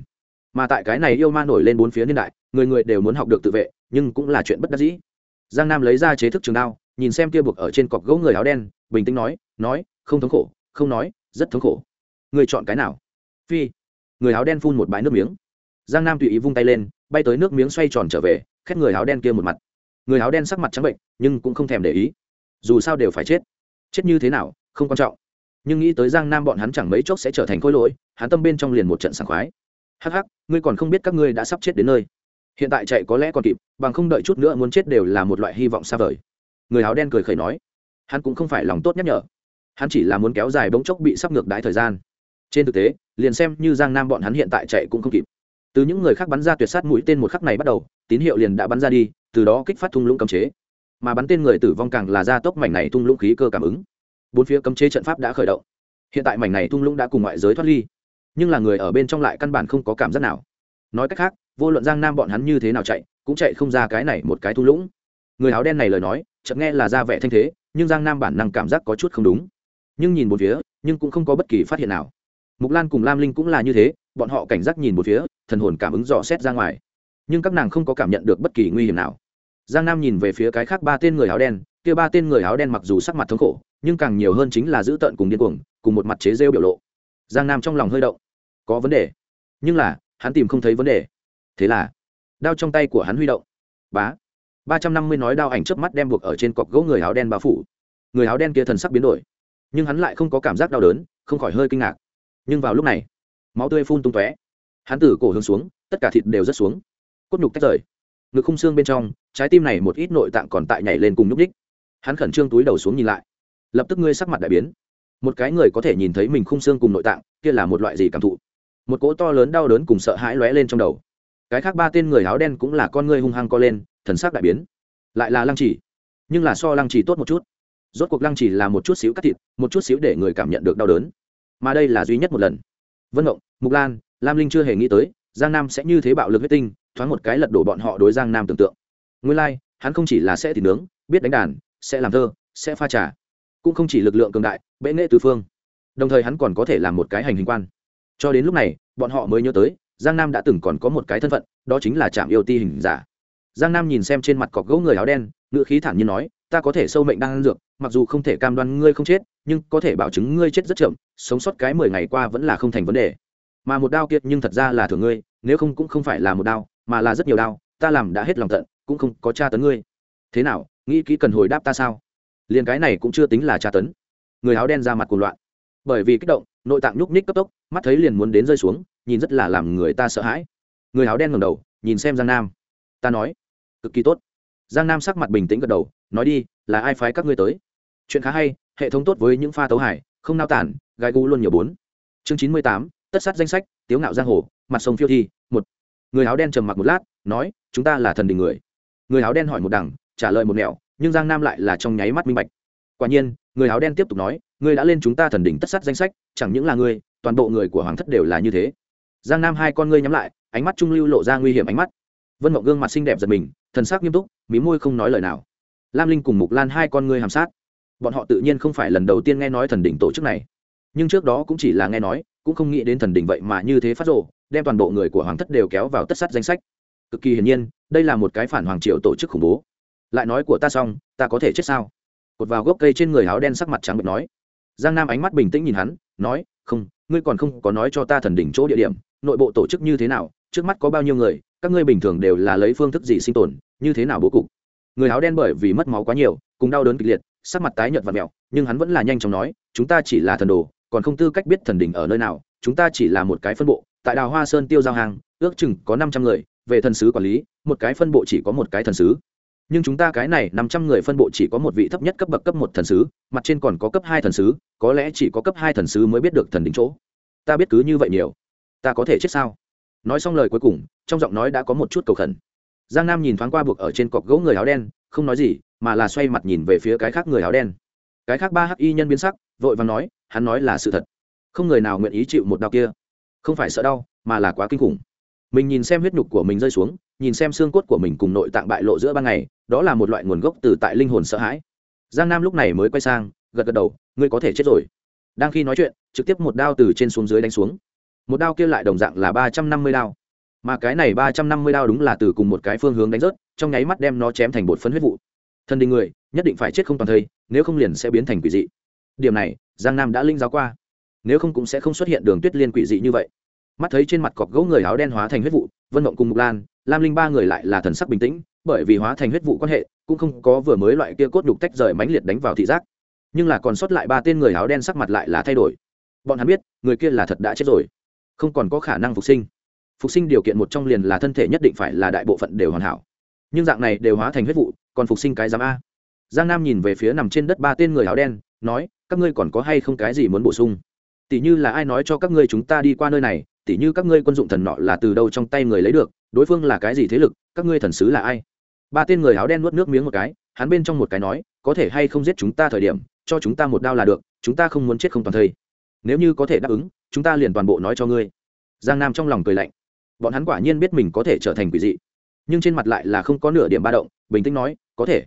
Mà tại cái này yêu ma nổi lên bốn phía niên đại, người người đều muốn học được tự vệ, nhưng cũng là chuyện bất đắc dĩ giang nam lấy ra chế thức trường đao, nhìn xem kia buộc ở trên cọc gỗ người áo đen, bình tĩnh nói nói, không thống khổ, không nói, rất thống khổ. Người chọn cái nào? Phi. Người áo đen phun một bãi nước miếng. Giang nam tùy ý vung tay lên, bay tới nước miếng xoay tròn trở về, khét người áo đen kia một mặt. Người áo đen sắc mặt trắng bệnh, nhưng cũng không thèm để ý. Dù sao đều phải chết. Chết như thế nào, không quan trọng. Nhưng nghĩ tới giang nam bọn hắn chẳng mấy chốc sẽ trở thành khối lỗi, hắn tâm bên trong liền một trận sảng khoái. Hắc hắc, ngươi còn không biết các ngươi đã sắp chết đến nơi hiện tại chạy có lẽ còn kịp, bằng không đợi chút nữa muốn chết đều là một loại hy vọng xa vời. Người áo đen cười khẩy nói, hắn cũng không phải lòng tốt nhắc nhở. Hắn chỉ là muốn kéo dài bỗng chốc bị sắp ngược đái thời gian. Trên thực tế, liền xem như giang nam bọn hắn hiện tại chạy cũng không kịp. Từ những người khác bắn ra tuyệt sát mũi tên một khắc này bắt đầu, tín hiệu liền đã bắn ra đi, từ đó kích phát thung lũng cấm chế. Mà bắn tên người tử vong càng là ra tốc mảnh này thung lũng khí cơ cảm ứng. Bốn phía cấm chế trận pháp đã khởi động. Hiện tại mảnh này thung lũng đã cùng ngoại giới thoát ly, nhưng là người ở bên trong lại căn bản không có cảm giác nào. Nói cách khác vô luận giang nam bọn hắn như thế nào chạy, cũng chạy không ra cái này một cái thung lũng. Người áo đen này lời nói, chợt nghe là ra vẻ thanh thế, nhưng giang nam bản năng cảm giác có chút không đúng. Nhưng nhìn một phía, nhưng cũng không có bất kỳ phát hiện nào. Mục lan cùng lam linh cũng là như thế, bọn họ cảnh giác nhìn một phía, thần hồn cảm ứng dò xét ra ngoài. Nhưng các nàng không có cảm nhận được bất kỳ nguy hiểm nào. Giang nam nhìn về phía cái khác ba tên người áo đen, kia ba tên người áo đen mặc dù sắc mặt thống khổ, nhưng càng nhiều hơn chính là giữ tợn cùng điên cuồng, cùng một mặt chế rêu biểu lộ. Giang nam trong lòng hơi động. Có vấn đề. Nhưng là, hắn tìm không thấy vấn đề thế là, đao trong tay của hắn huy động. Bá. Ba trăm năm mươi nói đao ảnh trước mắt đem buộc ở trên cọc gỗ người áo đen bao phủ. Người áo đen kia thần sắc biến đổi. Nhưng hắn lại không có cảm giác đau đớn, không khỏi hơi kinh ngạc. Nhưng vào lúc này, máu tươi phun tung tóe. Hắn từ cổ hướng xuống, tất cả thịt đều rớt xuống. Cốt nhục tách rời. Ngực khung xương bên trong, trái tim này một ít nội tạng còn tại nhảy lên cùng nhúc ních hắn khẩn trương túi đầu xuống nhìn lại. Lập tức ngươi sắc mặt đại biến. Một cái người có thể nhìn thấy mình khung xương cùng nội tạng, kia là một loại gì cảm thụ? Một cỗ to lớn đau đớn cùng sợ hãi lóe lên trong đầu cái khác ba tên người áo đen cũng là con ngươi hung hăng co lên thần sắc đại biến. Lại là lăng chỉ. Nhưng là so lăng chỉ tốt một chút. Rốt cuộc lăng chỉ là một chút xíu cắt thịt một chút xíu để người cảm nhận được đau đớn. Mà đây là duy nhất một lần. Vân ngộng mục lan lam linh chưa hề nghĩ tới giang nam sẽ như thế bạo lực huyết tinh thoáng một cái lật đổ bọn họ đối giang nam tưởng tượng. Nguyên lai、like, hắn không chỉ là sẽ thịt nướng biết đánh đàn sẽ làm thơ sẽ pha trà cũng không chỉ lực lượng cường đại bệ nghệ tứ phương. Đồng thời hắn còn có thể làm một cái hành hình quan. Cho đến lúc này bọn họ mới nhớ tới giang nam đã từng còn có một cái thân phận, đó chính là trạm yêu ti hình giả. Giang nam nhìn xem trên mặt cọc gỗ người áo đen ngựa khí thản nhiên nói, ta có thể sâu mệnh đang ăn dược, mặc dù không thể cam đoan ngươi không chết, nhưng có thể bảo chứng ngươi chết rất chậm, sống sót cái mười ngày qua vẫn là không thành vấn đề. Mà một đao kiệt nhưng thật ra là thưởng ngươi, nếu không cũng không phải là một đao, mà là rất nhiều đao, ta làm đã hết lòng tận, cũng không có tra tấn ngươi. Thế nào, nghĩ kỹ cần hồi đáp ta sao? Liền cái này cũng chưa tính là tra tấn. Người áo đen ra mặt cuồng loạn. Bởi vì kích động, nội tạng nhúc nhích cấp tốc, mắt thấy liền muốn đến rơi xuống nhìn rất là làm người ta sợ hãi. Người áo đen ngầm đầu, nhìn xem giang nam. Ta nói, cực kỳ tốt. Giang nam sắc mặt bình tĩnh gật đầu, nói đi, là ai phái các ngươi tới? Chuyện khá hay, hệ thống tốt với những pha tấu hải không nao tản, gai gu luôn nhiều bốn. Chương chín mươi tám, tất sát danh sách, tiếu ngạo giang hồ, mặt sông phiêu thi, một. Người áo đen trầm mặc một lát, nói, chúng ta là thần đình người. Người áo đen hỏi một đằng, trả lời một nẻo, nhưng giang nam lại là trong nháy mắt minh bạch. Quả nhiên, người áo đen tiếp tục nói, ngươi đã lên chúng ta thần đình tất sát danh sách, chẳng những là ngươi, toàn bộ người của hoàng thất đều là như thế giang nam hai con ngươi nhắm lại, ánh mắt trung lưu lộ ra nguy hiểm ánh mắt. Vân mộng gương mặt xinh đẹp giật mình, thần sắc nghiêm túc, mí môi không nói lời nào. Lam linh cùng mục lan hai con ngươi hàm sát. Bọn họ tự nhiên không phải lần đầu tiên nghe nói thần đỉnh tổ chức này. Nhưng trước đó cũng chỉ là nghe nói, cũng không nghĩ đến thần đỉnh vậy mà như thế phát rộ đem toàn bộ người của hoàng thất đều kéo vào tất sát danh sách. Cực kỳ hiển nhiên, đây là một cái phản hoàng triệu tổ chức khủng bố. Lại nói của ta xong, ta có thể chết sao? Cột vào gốc cây trên người áo đen sắc mặt trắng bệch nói. Giang nam ánh mắt bình tĩnh nhìn hắn, nói, không, ngươi còn không có nói cho ta thần đỉnh chỗ địa điểm nội bộ tổ chức như thế nào, trước mắt có bao nhiêu người, các ngươi bình thường đều là lấy phương thức gì sinh tồn, như thế nào bố cục? Người áo đen bởi vì mất máu quá nhiều, cùng đau đớn kịch liệt, sắc mặt tái nhợt và mẹo nhưng hắn vẫn là nhanh chóng nói, chúng ta chỉ là thần đồ, còn không tư cách biết thần đỉnh ở nơi nào, chúng ta chỉ là một cái phân bộ, tại đào hoa sơn tiêu giao hàng, ước chừng có năm trăm người, về thần sứ quản lý, một cái phân bộ chỉ có một cái thần sứ. Nhưng chúng ta cái này năm trăm người phân bộ chỉ có một vị thấp nhất cấp bậc cấp một thần sứ, mặt trên còn có cấp hai thần sứ, có lẽ chỉ có cấp hai thần sứ mới biết được thần đỉnh chỗ. Ta biết cứ như vậy nhiều ta có thể chết sao? Nói xong lời cuối cùng, trong giọng nói đã có một chút cầu khẩn. Giang nam nhìn thoáng qua buộc ở trên cọc gỗ người áo đen, không nói gì, mà là xoay mặt nhìn về phía cái khác người áo đen. Cái khác ba hắc y nhân biến sắc, vội và nói, hắn nói là sự thật. Không người nào nguyện ý chịu một đau kia. Không phải sợ đau, mà là quá kinh khủng. Mình nhìn xem huyết nhục của mình rơi xuống, nhìn xem xương cốt của mình cùng nội tạng bại lộ giữa ban ngày, đó là một loại nguồn gốc từ tại linh hồn sợ hãi. Giang nam lúc này mới quay sang, gật gật đầu, ngươi có thể chết rồi. Đang khi nói chuyện, trực tiếp một đao từ trên xuống dưới đánh xuống một đao kia lại đồng dạng là ba trăm năm mươi đao. Mà cái này ba trăm năm mươi đao đúng là từ cùng một cái phương hướng đánh rớt, trong nháy mắt đem nó chém thành bột phấn huyết vụ. Thân đình người, nhất định phải chết không toàn thây, nếu không liền sẽ biến thành quỷ dị. Điểm này, giang nam đã linh giáo qua. Nếu không cũng sẽ không xuất hiện đường tuyết liên quỷ dị như vậy. Mắt thấy trên mặt cọc gỗ người áo đen hóa thành huyết vụ, vân mộng cùng mục lan, lam linh ba người lại là thần sắc bình tĩnh, bởi vì hóa thành huyết vụ quan hệ, cũng không có vừa mới loại kia cốt đục tách rời mãnh liệt đánh vào thị giác. Nhưng là còn sót lại ba tên người áo đen sắc mặt lại là thay đổi. Bọn hắn biết, người kia là thật đã chết rồi không còn có khả năng phục sinh. Phục sinh điều kiện một trong liền là thân thể nhất định phải là đại bộ phận đều hoàn hảo. Nhưng dạng này đều hóa thành huyết vụ, còn phục sinh cái giám a. Giang nam nhìn về phía nằm trên đất ba tên người áo đen, nói, các ngươi còn có hay không cái gì muốn bổ sung? Tỷ như là ai nói cho các ngươi chúng ta đi qua nơi này tỷ như các ngươi quân dụng thần nọ là từ đâu trong tay người lấy được, đối phương là cái gì thế lực, các ngươi thần sứ là ai? Ba tên người áo đen nuốt nước miếng một cái, hắn bên trong một cái nói, có thể hay không giết chúng ta thời điểm, cho chúng ta một đao là được, chúng ta không muốn chết không toàn thây nếu như có thể đáp ứng, chúng ta liền toàn bộ nói cho ngươi. Giang nam trong lòng cười lạnh. Bọn hắn quả nhiên biết mình có thể trở thành quỷ dị, nhưng trên mặt lại là không có nửa điểm ba động, bình tĩnh nói, có thể.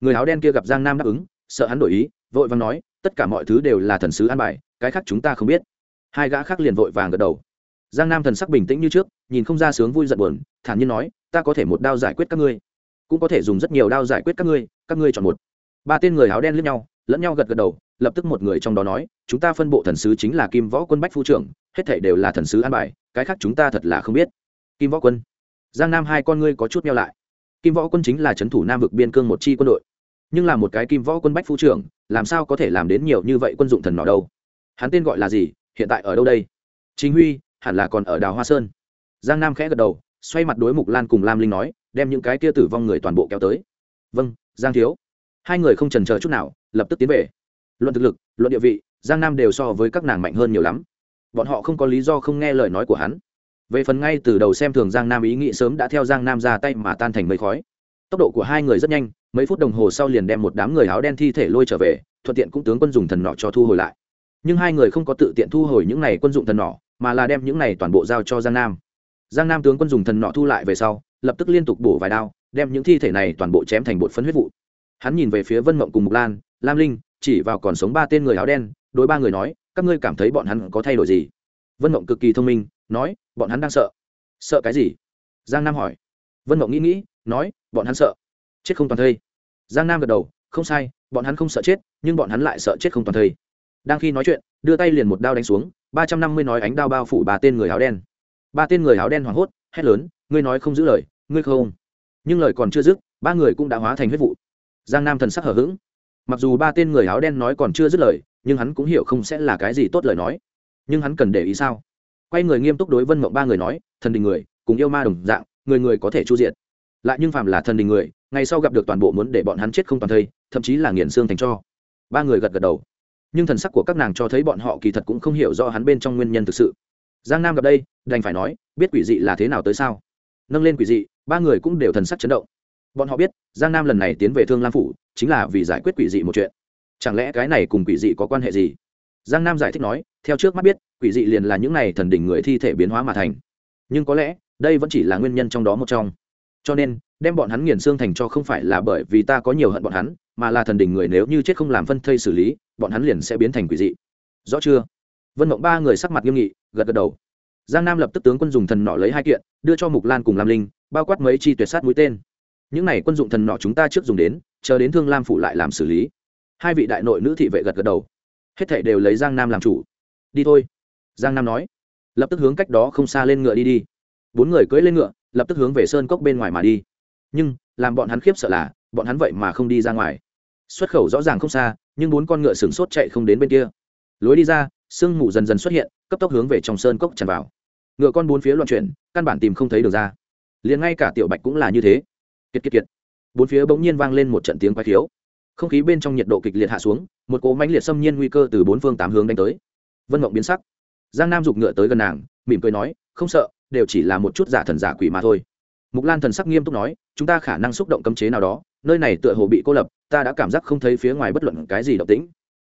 Người áo đen kia gặp giang nam đáp ứng, sợ hắn đổi ý, vội vàng nói, tất cả mọi thứ đều là thần sứ an bài, cái khác chúng ta không biết. Hai gã khác liền vội vàng gật đầu. Giang nam thần sắc bình tĩnh như trước, nhìn không ra sướng vui giận buồn, thản nhiên nói, ta có thể một đao giải quyết các ngươi, cũng có thể dùng rất nhiều đao giải quyết các ngươi các ngươi chọn một. Ba tên người áo đen lướt nhau lẫn nhau gật gật đầu, lập tức một người trong đó nói, chúng ta phân bộ thần sứ chính là kim võ quân bách phu trưởng, hết thảy đều là thần sứ an bài, cái khác chúng ta thật là không biết. Kim võ quân, giang nam hai con ngươi có chút meo lại. Kim võ quân chính là trấn thủ nam vực biên cương một chi quân đội, nhưng là một cái kim võ quân bách phu trưởng, làm sao có thể làm đến nhiều như vậy quân dụng thần nọ đâu? Hắn tên gọi là gì? Hiện tại ở đâu đây? Chính huy, hẳn là còn ở đào hoa sơn. Giang nam khẽ gật đầu, xoay mặt đối mục lan cùng lam linh nói, đem những cái kia tử vong người toàn bộ kéo tới. Vâng giang thiếu. Hai người không trần chờ chút nào lập tức tiến về. Luận thực lực, luận địa vị, giang nam đều so với các nàng mạnh hơn nhiều lắm. Bọn họ không có lý do không nghe lời nói của hắn. Về phần ngay từ đầu xem thường giang nam ý nghĩ sớm đã theo giang nam ra tay mà tan thành mây khói. Tốc độ của hai người rất nhanh, mấy phút đồng hồ sau liền đem một đám người áo đen thi thể lôi trở về, thuận tiện cũng tướng quân dùng thần nọ cho thu hồi lại. Nhưng hai người không có tự tiện thu hồi những này quân dụng thần nọ, mà là đem những này toàn bộ giao cho giang nam. Giang nam tướng quân dùng thần nọ thu lại về sau, lập tức liên tục bổ vài đao, đem những thi thể này toàn bộ chém thành bột phấn huyết vụ hắn nhìn về phía vân mộng cùng mục lan, lam linh, chỉ vào còn sống ba tên người áo đen, đối ba người nói, các ngươi cảm thấy bọn hắn có thay đổi gì? Vân mộng cực kỳ thông minh, nói, bọn hắn đang sợ. Sợ cái gì? Giang nam hỏi. Vân mộng nghĩ nghĩ, nói, bọn hắn sợ. Chết không toàn thây. Giang nam gật đầu, không sai, bọn hắn không sợ chết, nhưng bọn hắn lại sợ chết không toàn thây. Đang khi nói chuyện, đưa tay liền một đao đánh xuống, ba trăm năm mươi nói ánh đao bao phủ ba tên người áo đen. Ba tên người áo đen hoảng hốt, hét lớn, ngươi nói không giữ lời, ngươi không. Nhưng lời còn chưa dứt, ba người cũng đã hóa thành huyết vụ giang nam thần sắc hở h ữ g mặc dù ba tên người áo đen nói còn chưa dứt lời, nhưng hắn cũng hiểu không sẽ là cái gì tốt lời nói. Nhưng hắn cần để ý sao? Quay người nghiêm túc đối vân mộng ba người nói, thần đình người, cùng yêu ma đồng dạng, người người có thể chu diện lại nhưng phàm là thần đình người, ngày sau gặp được toàn bộ muốn để bọn hắn chết không toàn thây, thậm chí là nghiền xương thành cho. Ba người gật gật đầu. Nhưng thần sắc của các nàng cho thấy bọn họ kỳ thật cũng không hiểu rõ hắn bên trong nguyên nhân thực sự. Giang nam gặp đây, đành phải nói, biết quỷ dị là thế nào tới sao? Nâng lên quỷ dị, ba người cũng đều thần sắc chấn động bọn họ biết, giang nam lần này tiến về thương lam phủ, chính là vì giải quyết quỷ dị một chuyện. Chẳng lẽ cái này cùng quỷ dị có quan hệ gì? Giang nam giải thích nói, theo trước mắt biết, quỷ dị liền là những này thần đỉnh người thi thể biến hóa mà thành. Nhưng có lẽ, đây vẫn chỉ là nguyên nhân trong đó một trong. Cho nên, đem bọn hắn nghiền xương thành cho không phải là bởi vì ta có nhiều hận bọn hắn, mà là thần đỉnh người nếu như chết không làm phân thây xử lý, bọn hắn liền sẽ biến thành quỷ dị. Rõ chưa? Vân mộng ba người sắc mặt nghiêm nghị, gật gật đầu. Giang nam lập tức tướng quân dùng thần nọ lấy hai kiện, đưa cho mục lan cùng lam linh, bao quát mấy chi tuyệt sát mũi tên những này quân dụng thần nọ chúng ta trước dùng đến, chờ đến thương lam phủ lại làm xử lý. Hai vị đại nội nữ thị vệ gật gật đầu. Hết thảy đều lấy giang nam làm chủ. Đi thôi, giang nam nói. Lập tức hướng cách đó không xa lên ngựa đi đi. Bốn người cưỡi lên ngựa, lập tức hướng về sơn cốc bên ngoài mà đi. Nhưng, làm bọn hắn khiếp sợ là, bọn hắn vậy mà không đi ra ngoài. Xuất khẩu rõ ràng không xa, nhưng bốn con ngựa sửng sốt chạy không đến bên kia. Lối đi ra, sương mù dần dần xuất hiện, cấp tốc hướng về trong sơn cốc tràn vào. Ngựa con bốn phía loạn chuyển, căn bản tìm không thấy được ra. Liền ngay cả tiểu bạch cũng là như thế kiệt kiệt kiệt. Bốn phía bỗng nhiên vang lên một trận tiếng quái khiếu. Không khí bên trong nhiệt độ kịch liệt hạ xuống, một cỗ mãnh liệt xâm nhiên nguy cơ từ bốn phương tám hướng đánh tới. Vân mộng biến sắc. Giang nam giục ngựa tới gần nàng, mỉm cười nói, không sợ, đều chỉ là một chút giả thần giả quỷ mà thôi. Mục lan thần sắc nghiêm túc nói, chúng ta khả năng xúc động cấm chế nào đó, nơi này tựa hồ bị cô lập, ta đã cảm giác không thấy phía ngoài bất luận cái gì động tĩnh.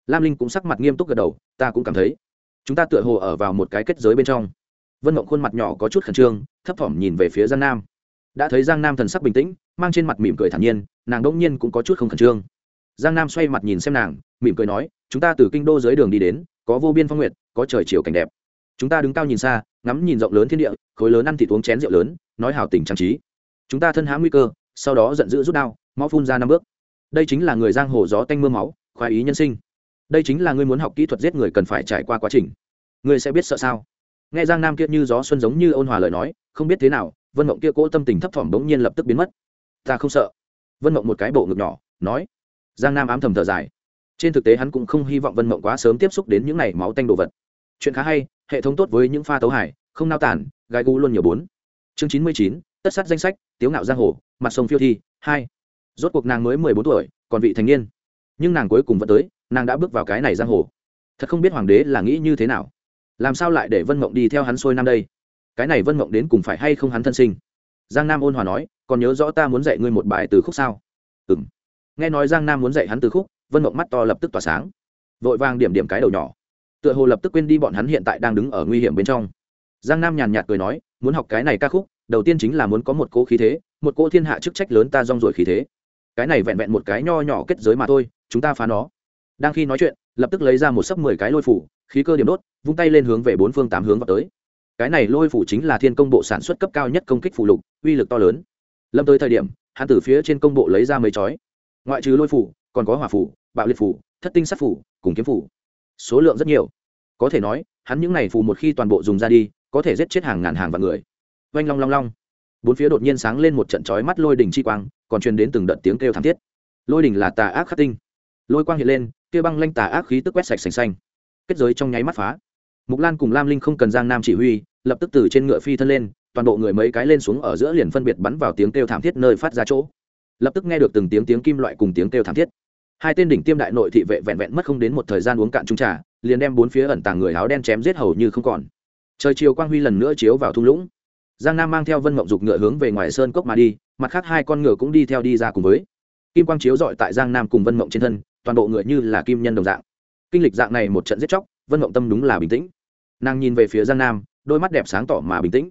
Lam linh cũng sắc mặt nghiêm túc gật đầu, ta cũng cảm thấy, chúng ta tựa hồ ở vào một cái kết giới bên trong. Vân mộng khuôn mặt nhỏ có chút khẩn trương, thấp thỏm nhìn về phía giang nam đã thấy giang nam thần sắc bình tĩnh, mang trên mặt mỉm cười thản nhiên, nàng đông nhiên cũng có chút không khẩn trương. Giang nam xoay mặt nhìn xem nàng, mỉm cười nói, chúng ta từ kinh đô dưới đường đi đến, có vô biên phong nguyệt, có trời chiều cảnh đẹp. Chúng ta đứng cao nhìn xa, ngắm nhìn rộng lớn thiên địa, khối lớn ăn thịt uống chén rượu lớn, nói hào tình trang trí. Chúng ta thân há nguy cơ, sau đó giận dữ rút đao máu phun ra năm bước. Đây chính là người giang hồ gió tanh mưa máu, khoái ý nhân sinh. Đây chính là ngươi muốn học kỹ thuật giết người cần phải trải qua quá trình. Ngươi sẽ biết sợ sao? Nghe giang nam kia như gió xuân giống như ôn hòa lời nói, không biết thế nào vân mộng kia cỗ tâm tình thấp thỏm bỗng nhiên lập tức biến mất. Ta không sợ. Vân mộng một cái bộ ngực nhỏ, nói. Giang nam ám thầm thở dài. Trên thực tế hắn cũng không hy vọng vân mộng quá sớm tiếp xúc đến những này máu tanh đồ vật. Chuyện khá hay, hệ thống tốt với những pha tấu hải không nao tản gai gu luôn nhiều bốn. Chương chín mươi chín, tất sát danh sách, tiếu ngạo giang hồ, mặt sông phiêu thi, hai. Rốt cuộc nàng mới mười bốn tuổi, còn vị thành niên. Nhưng nàng cuối cùng vẫn tới, nàng đã bước vào cái này giang hồ. Thật không biết hoàng đế là nghĩ như thế nào. Làm sao lại để vân mộng đi theo hắn xuôi năm đây? Cái này vân mộng đến cùng phải hay không hắn thân sinh? Giang nam ôn hòa nói, còn nhớ rõ ta muốn dạy ngươi một bài từ khúc sao? Ừ m nghe nói giang nam muốn dạy hắn từ khúc, vân mộng mắt to lập tức tỏa sáng. Vội vàng điểm điểm cái đầu nhỏ. Tựa hồ lập tức quên đi bọn hắn hiện tại đang đứng ở nguy hiểm bên trong. Giang nam nhàn nhạt cười nói, muốn học cái này ca khúc, đầu tiên chính là muốn có một cỗ khí thế, một cỗ thiên hạ chức trách lớn ta rong rồi khí thế. Cái này vẹn vẹn một cái nho nhỏ kết giới mà thôi, chúng ta phá nó. Đang khi nói chuyện, lập tức lấy ra một sấp mười cái lôi phủ, khí cơ điểm đốt, vung tay lên hướng về bốn phương tám hướng vào tới cái này lôi phủ chính là thiên công bộ sản xuất cấp cao nhất công kích phủ lục, uy lực to lớn. Lâm tới thời điểm, hắn từ phía trên công bộ lấy ra mấy chói. Ngoại trừ lôi phủ, còn có hỏa phủ, bạo liệt phủ, thất tinh sát phủ, cùng kiếm phủ. Số lượng rất nhiều. Có thể nói, hắn những này phủ phù một khi toàn bộ dùng ra đi, có thể giết chết hàng ngàn hàng vạn người. Oanh long long long. Bốn phía đột nhiên sáng lên một trận chói mắt lôi đình chi quang, còn truyền đến từng đợt tiếng kêu thảm thiết. Lôi đình là tà ác khắc tinh. Lôi quang hiện lên, kia băng lanh tà ác khí tức quét sạch sành xanh. Kết giới trong nháy mắt phá mục lan cùng lam linh không cần giang nam chỉ huy, lập tức từ trên ngựa phi thân lên, toàn bộ người mấy cái lên xuống ở giữa liền phân biệt bắn vào tiếng kêu thảm thiết nơi phát ra chỗ. Lập tức nghe được từng tiếng tiếng kim loại cùng tiếng kêu thảm thiết. Hai tên đỉnh tiêm đại nội thị vệ vẹn vẹn mất không đến một thời gian uống cạn trung trà, liền đem bốn phía ẩn tàng người áo đen chém giết hầu như không còn. Trời chiều quang huy lần nữa chiếu vào thung lũng. Giang nam mang theo vân mộng dục ngựa hướng về ngoài sơn cốc mà đi, mặt khác hai con ngựa cũng đi theo đi ra cùng với. Kim quang chiếu dọi tại giang nam cùng vân mộng trên thân, toàn bộ ngựa như là kim nhân đồng dạng. Kinh lịch dạng này một trận giết chóc, vân mộng tâm đúng là bình tĩnh nàng nhìn về phía giang nam, đôi mắt đẹp sáng tỏ mà bình tĩnh.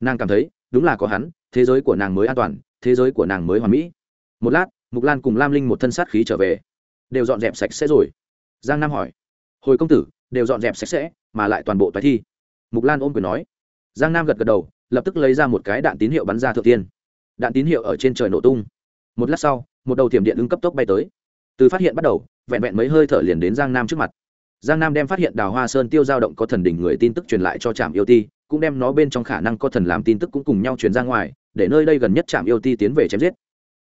Nàng cảm thấy, đúng là có hắn, thế giới của nàng mới an toàn, thế giới của nàng mới hoàn mỹ. Một lát, mục lan cùng lam linh một thân sát khí trở về. Đều dọn dẹp sạch sẽ rồi. Giang nam hỏi. Hồi công tử, đều dọn dẹp sạch sẽ, mà lại toàn bộ toái thi. Mục lan ôm quyền nói. Giang nam gật gật đầu, lập tức lấy ra một cái đạn tín hiệu bắn ra thượng tiên. Đạn tín hiệu ở trên trời nổ tung. Một lát sau, một đầu tiềm điện ứng cấp tốc bay tới. Từ phát hiện bắt đầu, vẹn vẹn mấy hơi thở liền đến giang nam trước mặt giang nam đem phát hiện đào hoa sơn tiêu giao động có thần đỉnh người tin tức truyền lại cho trạm yêu ti, cũng đem nó bên trong khả năng có thần làm tin tức cũng cùng nhau truyền ra ngoài, để nơi đây gần nhất trạm yêu ti tiến về chém giết.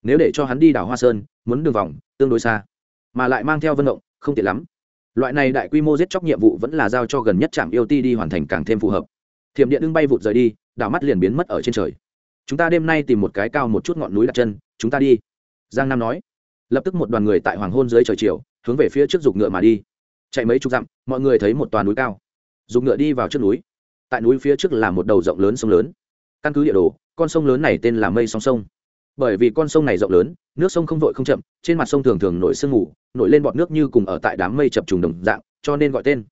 Nếu để cho hắn đi đào hoa sơn, muốn đường vòng, tương đối xa, mà lại mang theo vân động không tiện lắm. Loại này đại quy mô giết chóc nhiệm vụ vẫn là giao cho gần nhất trạm yêu ti đi hoàn thành càng thêm phù hợp. Thiểm điện đương bay vụt rời đi, đảo mắt liền biến mất ở trên trời. Chúng ta đêm nay tìm một cái cao một chút ngọn núi đặt chân, chúng ta đi. Giang nam nói. Lập tức một đoàn người tại hoàng hôn dưới trời chiều, hướng về phía trước dục ngựa mà đi chạy mấy chục dặm, mọi người thấy một toàn núi cao. Dùng ngựa đi vào trước núi. Tại núi phía trước là một đầu rộng lớn sông lớn. Căn cứ địa đồ, con sông lớn này tên là mây Song sông. Bởi vì con sông này rộng lớn, nước sông không vội không chậm, trên mặt sông thường thường nổi sương mù, nổi lên bọt nước như cùng ở tại đám mây chập trùng đồng dạng, cho nên gọi tên.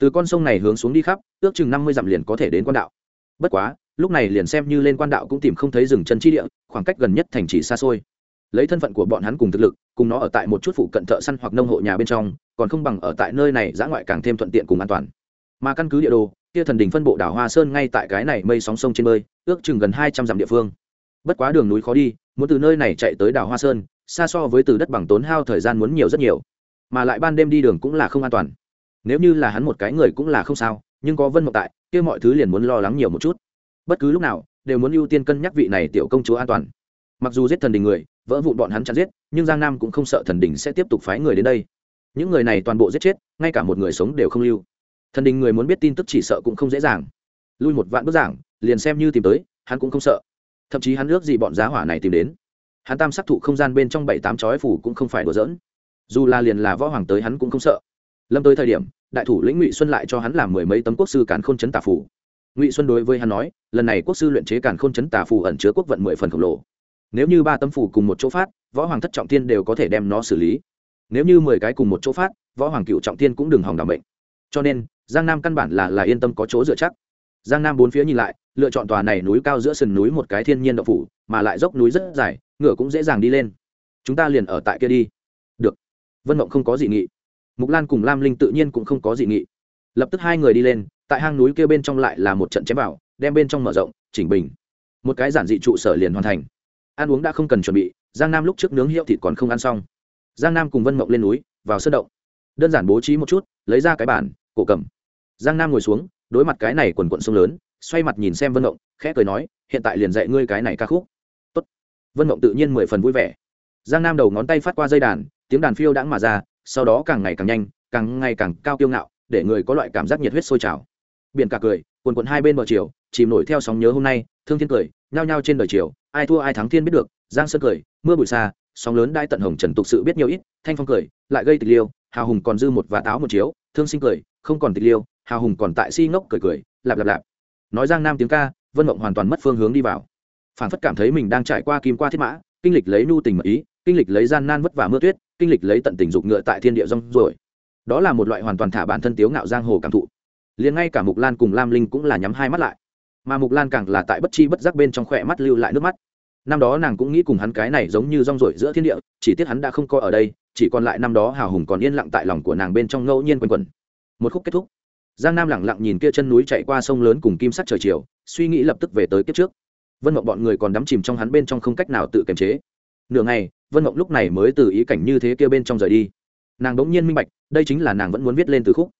Từ con sông này hướng xuống đi khắp, ước chừng năm mươi dặm liền có thể đến quan đạo. Bất quá, lúc này liền xem như lên quan đạo cũng tìm không thấy rừng chân chi địa, khoảng cách gần nhất thành trì xa xôi lấy thân phận của bọn hắn cùng thực lực, cùng nó ở tại một chút phụ cận thợ săn hoặc nông hộ nhà bên trong, còn không bằng ở tại nơi này giã ngoại càng thêm thuận tiện cùng an toàn. Mà căn cứ địa đồ, kia thần đình phân bộ đảo hoa sơn ngay tại cái này mây sóng sông trên bơi, ước chừng gần hai trăm dặm địa phương. Bất quá đường núi khó đi, muốn từ nơi này chạy tới đảo hoa sơn, xa so với từ đất bằng tốn hao thời gian muốn nhiều rất nhiều. Mà lại ban đêm đi đường cũng là không an toàn. Nếu như là hắn một cái người cũng là không sao, nhưng có vân mộng tại, kia mọi thứ liền muốn lo lắng nhiều một chút. Bất cứ lúc nào, đều muốn ưu tiên cân nhắc vị này tiểu công chúa an toàn. Mặc dù giết thần đình người vỡ vụn bọn hắn chặn giết, nhưng giang nam cũng không sợ thần đình sẽ tiếp tục phái người đến đây. Những người này toàn bộ giết chết, ngay cả một người sống đều không lưu. Thần đình người muốn biết tin tức chỉ sợ cũng không dễ dàng. Lui một vạn bức giảng, liền xem như tìm tới, hắn cũng không sợ. Thậm chí hắn ước gì bọn giá hỏa này tìm đến. Hắn tam sắc thụ không gian bên trong bảy tám chói phủ cũng không phải đùa giỡn. Dù là liền là võ hoàng tới hắn cũng không sợ. Lâm tới thời điểm, đại thủ lĩnh ngụy xuân lại cho hắn làm mười mấy tấm quốc sư càn k h ô n chấn tà phủ ngụy xuân đối với hắn nói, lần này quốc sư luyện chế càn k h ô n chấn tà phủ ẩn chứa quốc vận mười phần khổng lồ nếu như ba tấm phủ cùng một chỗ phát, võ hoàng thất trọng tiên đều có thể đem nó xử lý. Nếu như mười cái cùng một chỗ phát, võ hoàng cựu trọng tiên cũng đừng hòng đảm bệnh. Cho nên, giang nam căn bản là là yên tâm có chỗ dựa chắc. Giang nam bốn phía nhìn lại, lựa chọn tòa này núi cao giữa sườn núi một cái thiên nhiên đậu phủ, mà lại dốc núi rất dài, ngựa cũng dễ dàng đi lên. Chúng ta liền ở tại kia đi. Được. Vân mộng không có dị nghị. Mục lan cùng lam linh tự nhiên cũng không có dị nghị. Lập tức hai người đi lên, tại hang núi kia bên trong lại là một trận chém vào, đem bên trong mở rộng, chỉnh bình. Một cái giản dị trụ sở liền hoàn thành ăn uống đã không cần chuẩn bị, giang nam lúc trước nướng hiệu thịt còn không ăn xong. Giang nam cùng vân mộng lên núi, vào sân động. Đơn giản bố trí một chút, lấy ra cái bản cổ cầm. Giang nam ngồi xuống, đối mặt cái này quần quận sông lớn, xoay mặt nhìn xem vân mộng, khẽ cười nói, hiện tại liền dạy ngươi cái này ca khúc. Tốt. vân mộng tự nhiên mười phần vui vẻ. Giang nam đầu ngón tay phát qua dây đàn, tiếng đàn phiêu đãng mà ra, sau đó càng ngày càng nhanh, càng ngày càng cao kiêu ngạo, để người có loại cảm giác nhiệt huyết sôi trào. Biển cả cười, quần quần hai bên bờ chiều, chìm nổi theo sóng nhớ hôm nay, thương thiên cười, nhao nhao trên đời chiều ai thua ai thắng thiên biết được, giang sơn cười, mưa bụi xa, sóng lớn đai tận hồng trần tục sự biết nhiều ít, thanh phong cười, lại gây tịch liêu, hào hùng còn dư một và táo một chiếu, thương sinh cười, không còn tịch liêu, hào hùng còn tại si ngốc cười cười, lạp lạp lạp. Nói giang nam tiếng ca, vân mộng hoàn toàn mất phương hướng đi vào. Phản phất cảm thấy mình đang trải qua kim qua thiết mã, kinh lịch lấy nhu tình mật ý, kinh lịch lấy gian nan vất vả mưa tuyết, kinh lịch lấy tận tình dục ngựa tại thiên địa rong rồi đó là một loại hoàn toàn thả bản thân tiếu ngạo giang hồ cảm thụ. Liền ngay cả mục lan cùng lam linh cũng là nhắm hai mắt lại mà mục lan càng là tại bất chi bất giác bên trong khỏe mắt lưu lại nước mắt. Năm đó nàng cũng nghĩ cùng hắn cái này giống như rong rổi giữa thiên địa, chỉ tiếc hắn đã không coi ở đây, chỉ còn lại năm đó hào hùng còn yên lặng tại lòng của nàng bên trong ngẫu nhiên quanh quẩn. Một khúc kết thúc. Giang nam lẳng lặng nhìn kia chân núi chạy qua sông lớn cùng kim sắc trời chiều, suy nghĩ lập tức về tới kiếp trước. Vân mộng bọn người còn đắm chìm trong hắn bên trong không cách nào tự kiềm chế. Nửa ngày, vân mộng lúc này mới từ ý cảnh như thế kia bên trong rời đi. Nàng đ ỗ n g nhiên minh bạch, đây chính là nàng vẫn muốn viết lên từ khúc.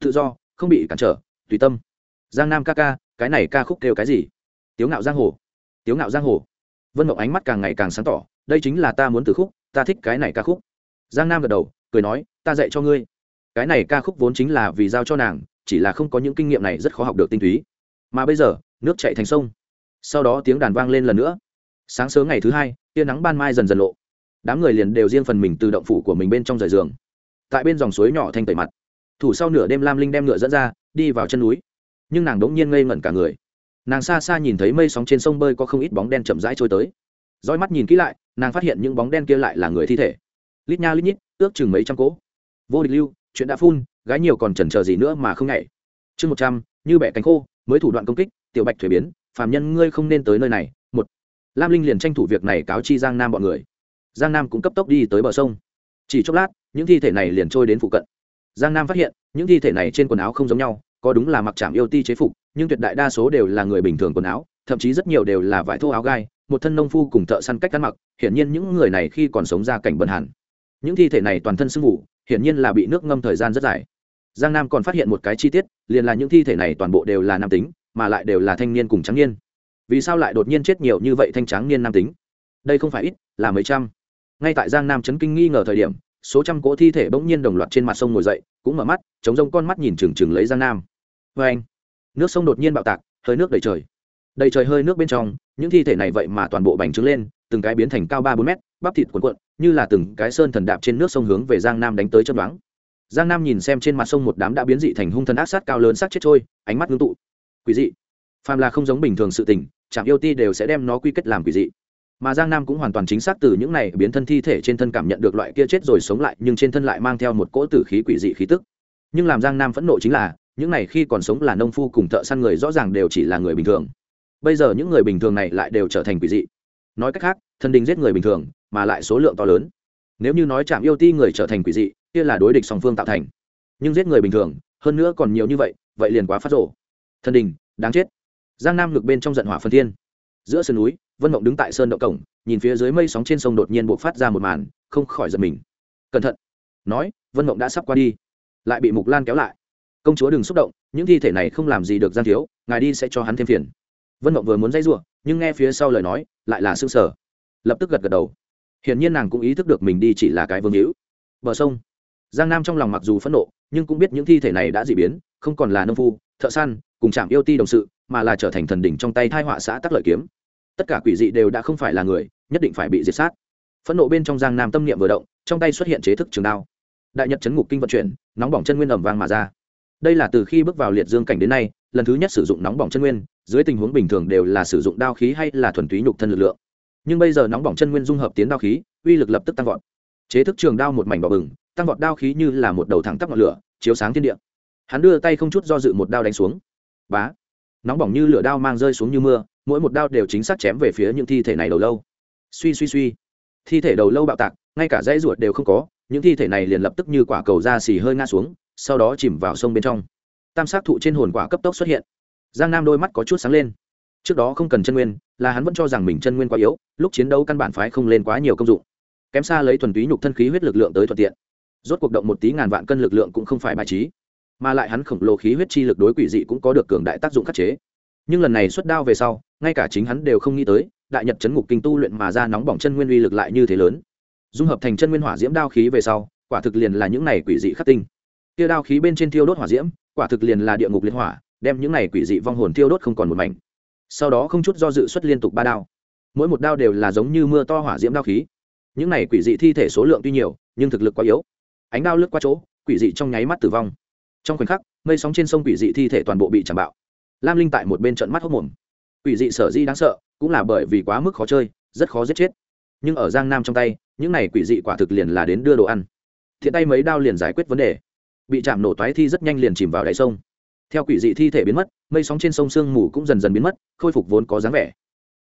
Tự do, không bị cản trở, tùy tâm. Giang nam ca ca cái này ca khúc kêu cái gì? Tiếu ngạo giang hồ. Tiếu ngạo giang hồ. Vân mộng ánh mắt càng ngày càng sáng tỏ, đây chính là ta muốn từ khúc, ta thích cái này ca khúc. Giang nam gật đầu, cười nói, ta dạy cho ngươi. Cái này ca khúc vốn chính là vì giao cho nàng, chỉ là không có những kinh nghiệm này rất khó học được tinh túy. Mà bây giờ, nước chạy thành sông. Sau đó tiếng đàn vang lên lần nữa. Sáng sớm ngày thứ hai, tia nắng ban mai dần dần lộ. Đám người liền đều riêng phần mình từ động phủ của mình bên trong rời giường. Tại bên dòng suối nhỏ thanh tẩy mặt. Thủ sau nửa đêm lam linh đem ngựa dẫn ra, đi vào chân núi nhưng nàng đống nhiên ngây ngẩn cả người. Nàng xa xa nhìn thấy mây sóng trên sông bơi có không ít bóng đen chậm rãi trôi tới. Roi mắt nhìn kỹ lại, nàng phát hiện những bóng đen kia lại là người thi thể. Lít nha lít nhít, ước chừng mấy trăm cỗ. Vô địch lưu, chuyện đã phun, gái nhiều còn chần chờ gì nữa mà không nhảy. Chương một trăm, như bẻ cánh khô, mới thủ đoạn công kích, tiểu bạch thuế biến, phàm nhân ngươi không nên tới nơi này, một. Lam linh liền tranh thủ việc này cáo chi giang nam bọn người. Giang nam cũng cấp tốc đi tới bờ sông. Chỉ chốc lát, những thi thể này liền trôi đến phụ cận. Giang nam phát hiện, những thi thể này trên quần áo không giống nhau có đúng là mặc trảm yêu ti chế phục, nhưng tuyệt đại đa số đều là người bình thường quần áo, thậm chí rất nhiều đều là vải thô áo gai, một thân nông phu cùng thợ săn cách ăn mặc, hiển nhiên những người này khi còn sống ra cảnh bần hẳn những thi thể này toàn thân sưng vụ hiển nhiên là bị nước ngâm thời gian rất dài. Giang nam còn phát hiện một cái chi tiết, liền là những thi thể này toàn bộ đều là nam tính, mà lại đều là thanh niên cùng trắng niên. Vì sao lại đột nhiên chết nhiều như vậy thanh tráng niên nam tính? Đây không phải ít, là mấy trăm. Ngay tại giang nam chấn kinh nghi ngờ thời điểm, số trăm cỗ thi thể bỗng nhiên đồng loạt trên mặt sông ngồi dậy, cũng mở mắt, chống rông con mắt nhìn trừng trừng lấy giang nam vê anh. Nước sông đột nhiên bạo tạc, hơi nước đầy trời. Đầy trời hơi nước bên trong, những thi thể này vậy mà toàn bộ bành trướng lên, từng cái biến thành cao ba bốn mét, bắp thịt cuộn cuộn, như là từng cái sơn thần đạp trên nước sông hướng về giang nam đánh tới chân đoán giang nam nhìn xem trên mặt sông một đám đã biến dị thành hung thần ác sát cao lớn sát chết trôi, ánh mắt ngưng tụ. Quỷ dị. Phàm là không giống bình thường sự tình, trạm yêu ti đều sẽ đem nó quy kết làm quỷ dị. Mà giang nam cũng hoàn toàn chính xác từ những này biến thân thi thể trên thân cảm nhận được loại kia chết rồi sống lại, nhưng trên thân lại mang theo một cỗ tử khí quỷ dị khí tức. Nhưng làm giang nam phẫn nộ chính là những này khi còn sống là nông phu cùng thợ săn người rõ ràng đều chỉ là người bình thường. Bây giờ những người bình thường này lại đều trở thành quỷ dị. Nói cách khác, thần đình giết người bình thường, mà lại số lượng to lớn. Nếu như nói chạm yêu ti người trở thành quỷ dị, kia là đối địch song phương tạo thành. Nhưng giết người bình thường, hơn nữa còn nhiều như vậy vậy liền quá phát rổ thần đình, đáng chết. Giang nam ngực bên trong giận hỏa phân thiên. Giữa sườn núi, vân mộng đứng tại sơn động cổng, nhìn phía dưới mây sóng trên sông đột nhiên buộc phát ra một màn, không khỏi giật mình. Cẩn thận! Nói, vân mộng đã sắp qua đi. Lại bị mục lan kéo lại công chúa đừng xúc động, những thi thể này không làm gì được giang thiếu, ngài đi sẽ cho hắn thêm phiền. Vân mộng vừa muốn dây r nhưng nghe phía sau lời nói, lại là xương sở lập tức gật gật đầu. Hiển nhiên nàng cũng ý thức được mình đi chỉ là cái vương hữu. Bờ sông. Giang nam trong lòng mặc dù phẫn nộ, nhưng cũng biết những thi thể này đã dị biến, không còn là nông phu, thợ săn, cùng trạm yêu ti đồng sự, mà là trở thành thần đỉnh trong tay thai họa xã tắc lợi kiếm. Tất cả quỷ dị đều đã không phải là người, nhất định phải bị diệt sát. Phẫn nộ bên trong giang nam tâm niệm vừa động, trong tay xuất hiện chế thức trường đao. Đại nhật chấn ngục kinh vận chuyển, nóng bỏng chân nguyên ẩm vang mà ra đây là từ khi bước vào liệt dương cảnh đến nay, lần thứ nhất sử dụng nóng bỏng chân nguyên, dưới tình huống bình thường đều là sử dụng đao khí hay là thuần túy nhục thân lực lượng. Nhưng bây giờ nóng bỏng chân nguyên dung hợp tiến đao khí, uy lực lập tức tăng vọt. Chế thức trường đao một mảnh bỏ bừng, tăng vọt đao khí như là một đầu thẳng tắp ngọn lửa, chiếu sáng thiên địa. Hắn đưa tay không chút do dự một đao đánh xuống. Bá! Nóng bỏng như lửa đao mang rơi xuống như mưa, mỗi một đao đều chính xác chém về phía những thi thể này đầu lâu. Suy suy suy. Thi thể đầu lâu bạo tạc, ngay cả dãy ruột đều không có, những thi thể này liền lập tức như quả cầu da xì hơi ngã xuống sau đó chìm vào sông bên trong. Tam sát thụ trên hồn quả cấp tốc xuất hiện. Giang nam đôi mắt có chút sáng lên. Trước đó không cần chân nguyên, là hắn vẫn cho rằng mình chân nguyên quá yếu, lúc chiến đấu căn bản phái không lên quá nhiều công dụng. Kém xa lấy thuần túy nhục thân khí huyết lực lượng tới thuận tiện. Rốt cuộc động một tí ngàn vạn cân lực lượng cũng không phải bài trí. Mà lại hắn khổng lồ khí huyết chi lực đối quỷ dị cũng có được cường đại tác dụng khắc chế. Nhưng lần này xuất đao về sau, ngay cả chính hắn đều không nghĩ tới, đại nhật chấn ngục kinh tu luyện mà ra nóng bỏng chân nguyên uy lực lại như thế lớn. Dung hợp thành chân nguyên hỏa diễm đao khí về sau, quả thực liền là những này quỷ dị khắc tinh tia đao khí bên trên thiêu đốt hỏa diễm, quả thực liền là địa ngục liên hỏa, đem những này quỷ dị vong hồn thiêu đốt không còn một mảnh. Sau đó không chút do dự xuất liên tục ba đao. Mỗi một đao đều là giống như mưa to hỏa diễm đao khí. Những này quỷ dị thi thể số lượng tuy nhiều, nhưng thực lực quá yếu. Ánh đao lướt qua chỗ, quỷ dị trong nháy mắt tử vong. Trong khoảnh khắc, mây sóng trên sông quỷ dị thi thể toàn bộ bị chạm bạo. Lam linh tại một bên trận mắt hốc mồm. Quỷ dị sở di đáng sợ, cũng là bởi vì quá mức khó chơi, rất khó giết chết. Nhưng ở giang nam trong tay, những này quỷ dị quả thực liền là đến đưa đồ ăn. Thiện tay mấy đao liền giải quyết vấn đề bị chạm nổ toái thi rất nhanh liền chìm vào đáy sông. Theo quỷ dị thi thể biến mất, mây sóng trên sông sương mù cũng dần dần biến mất, khôi phục vốn có dáng vẻ.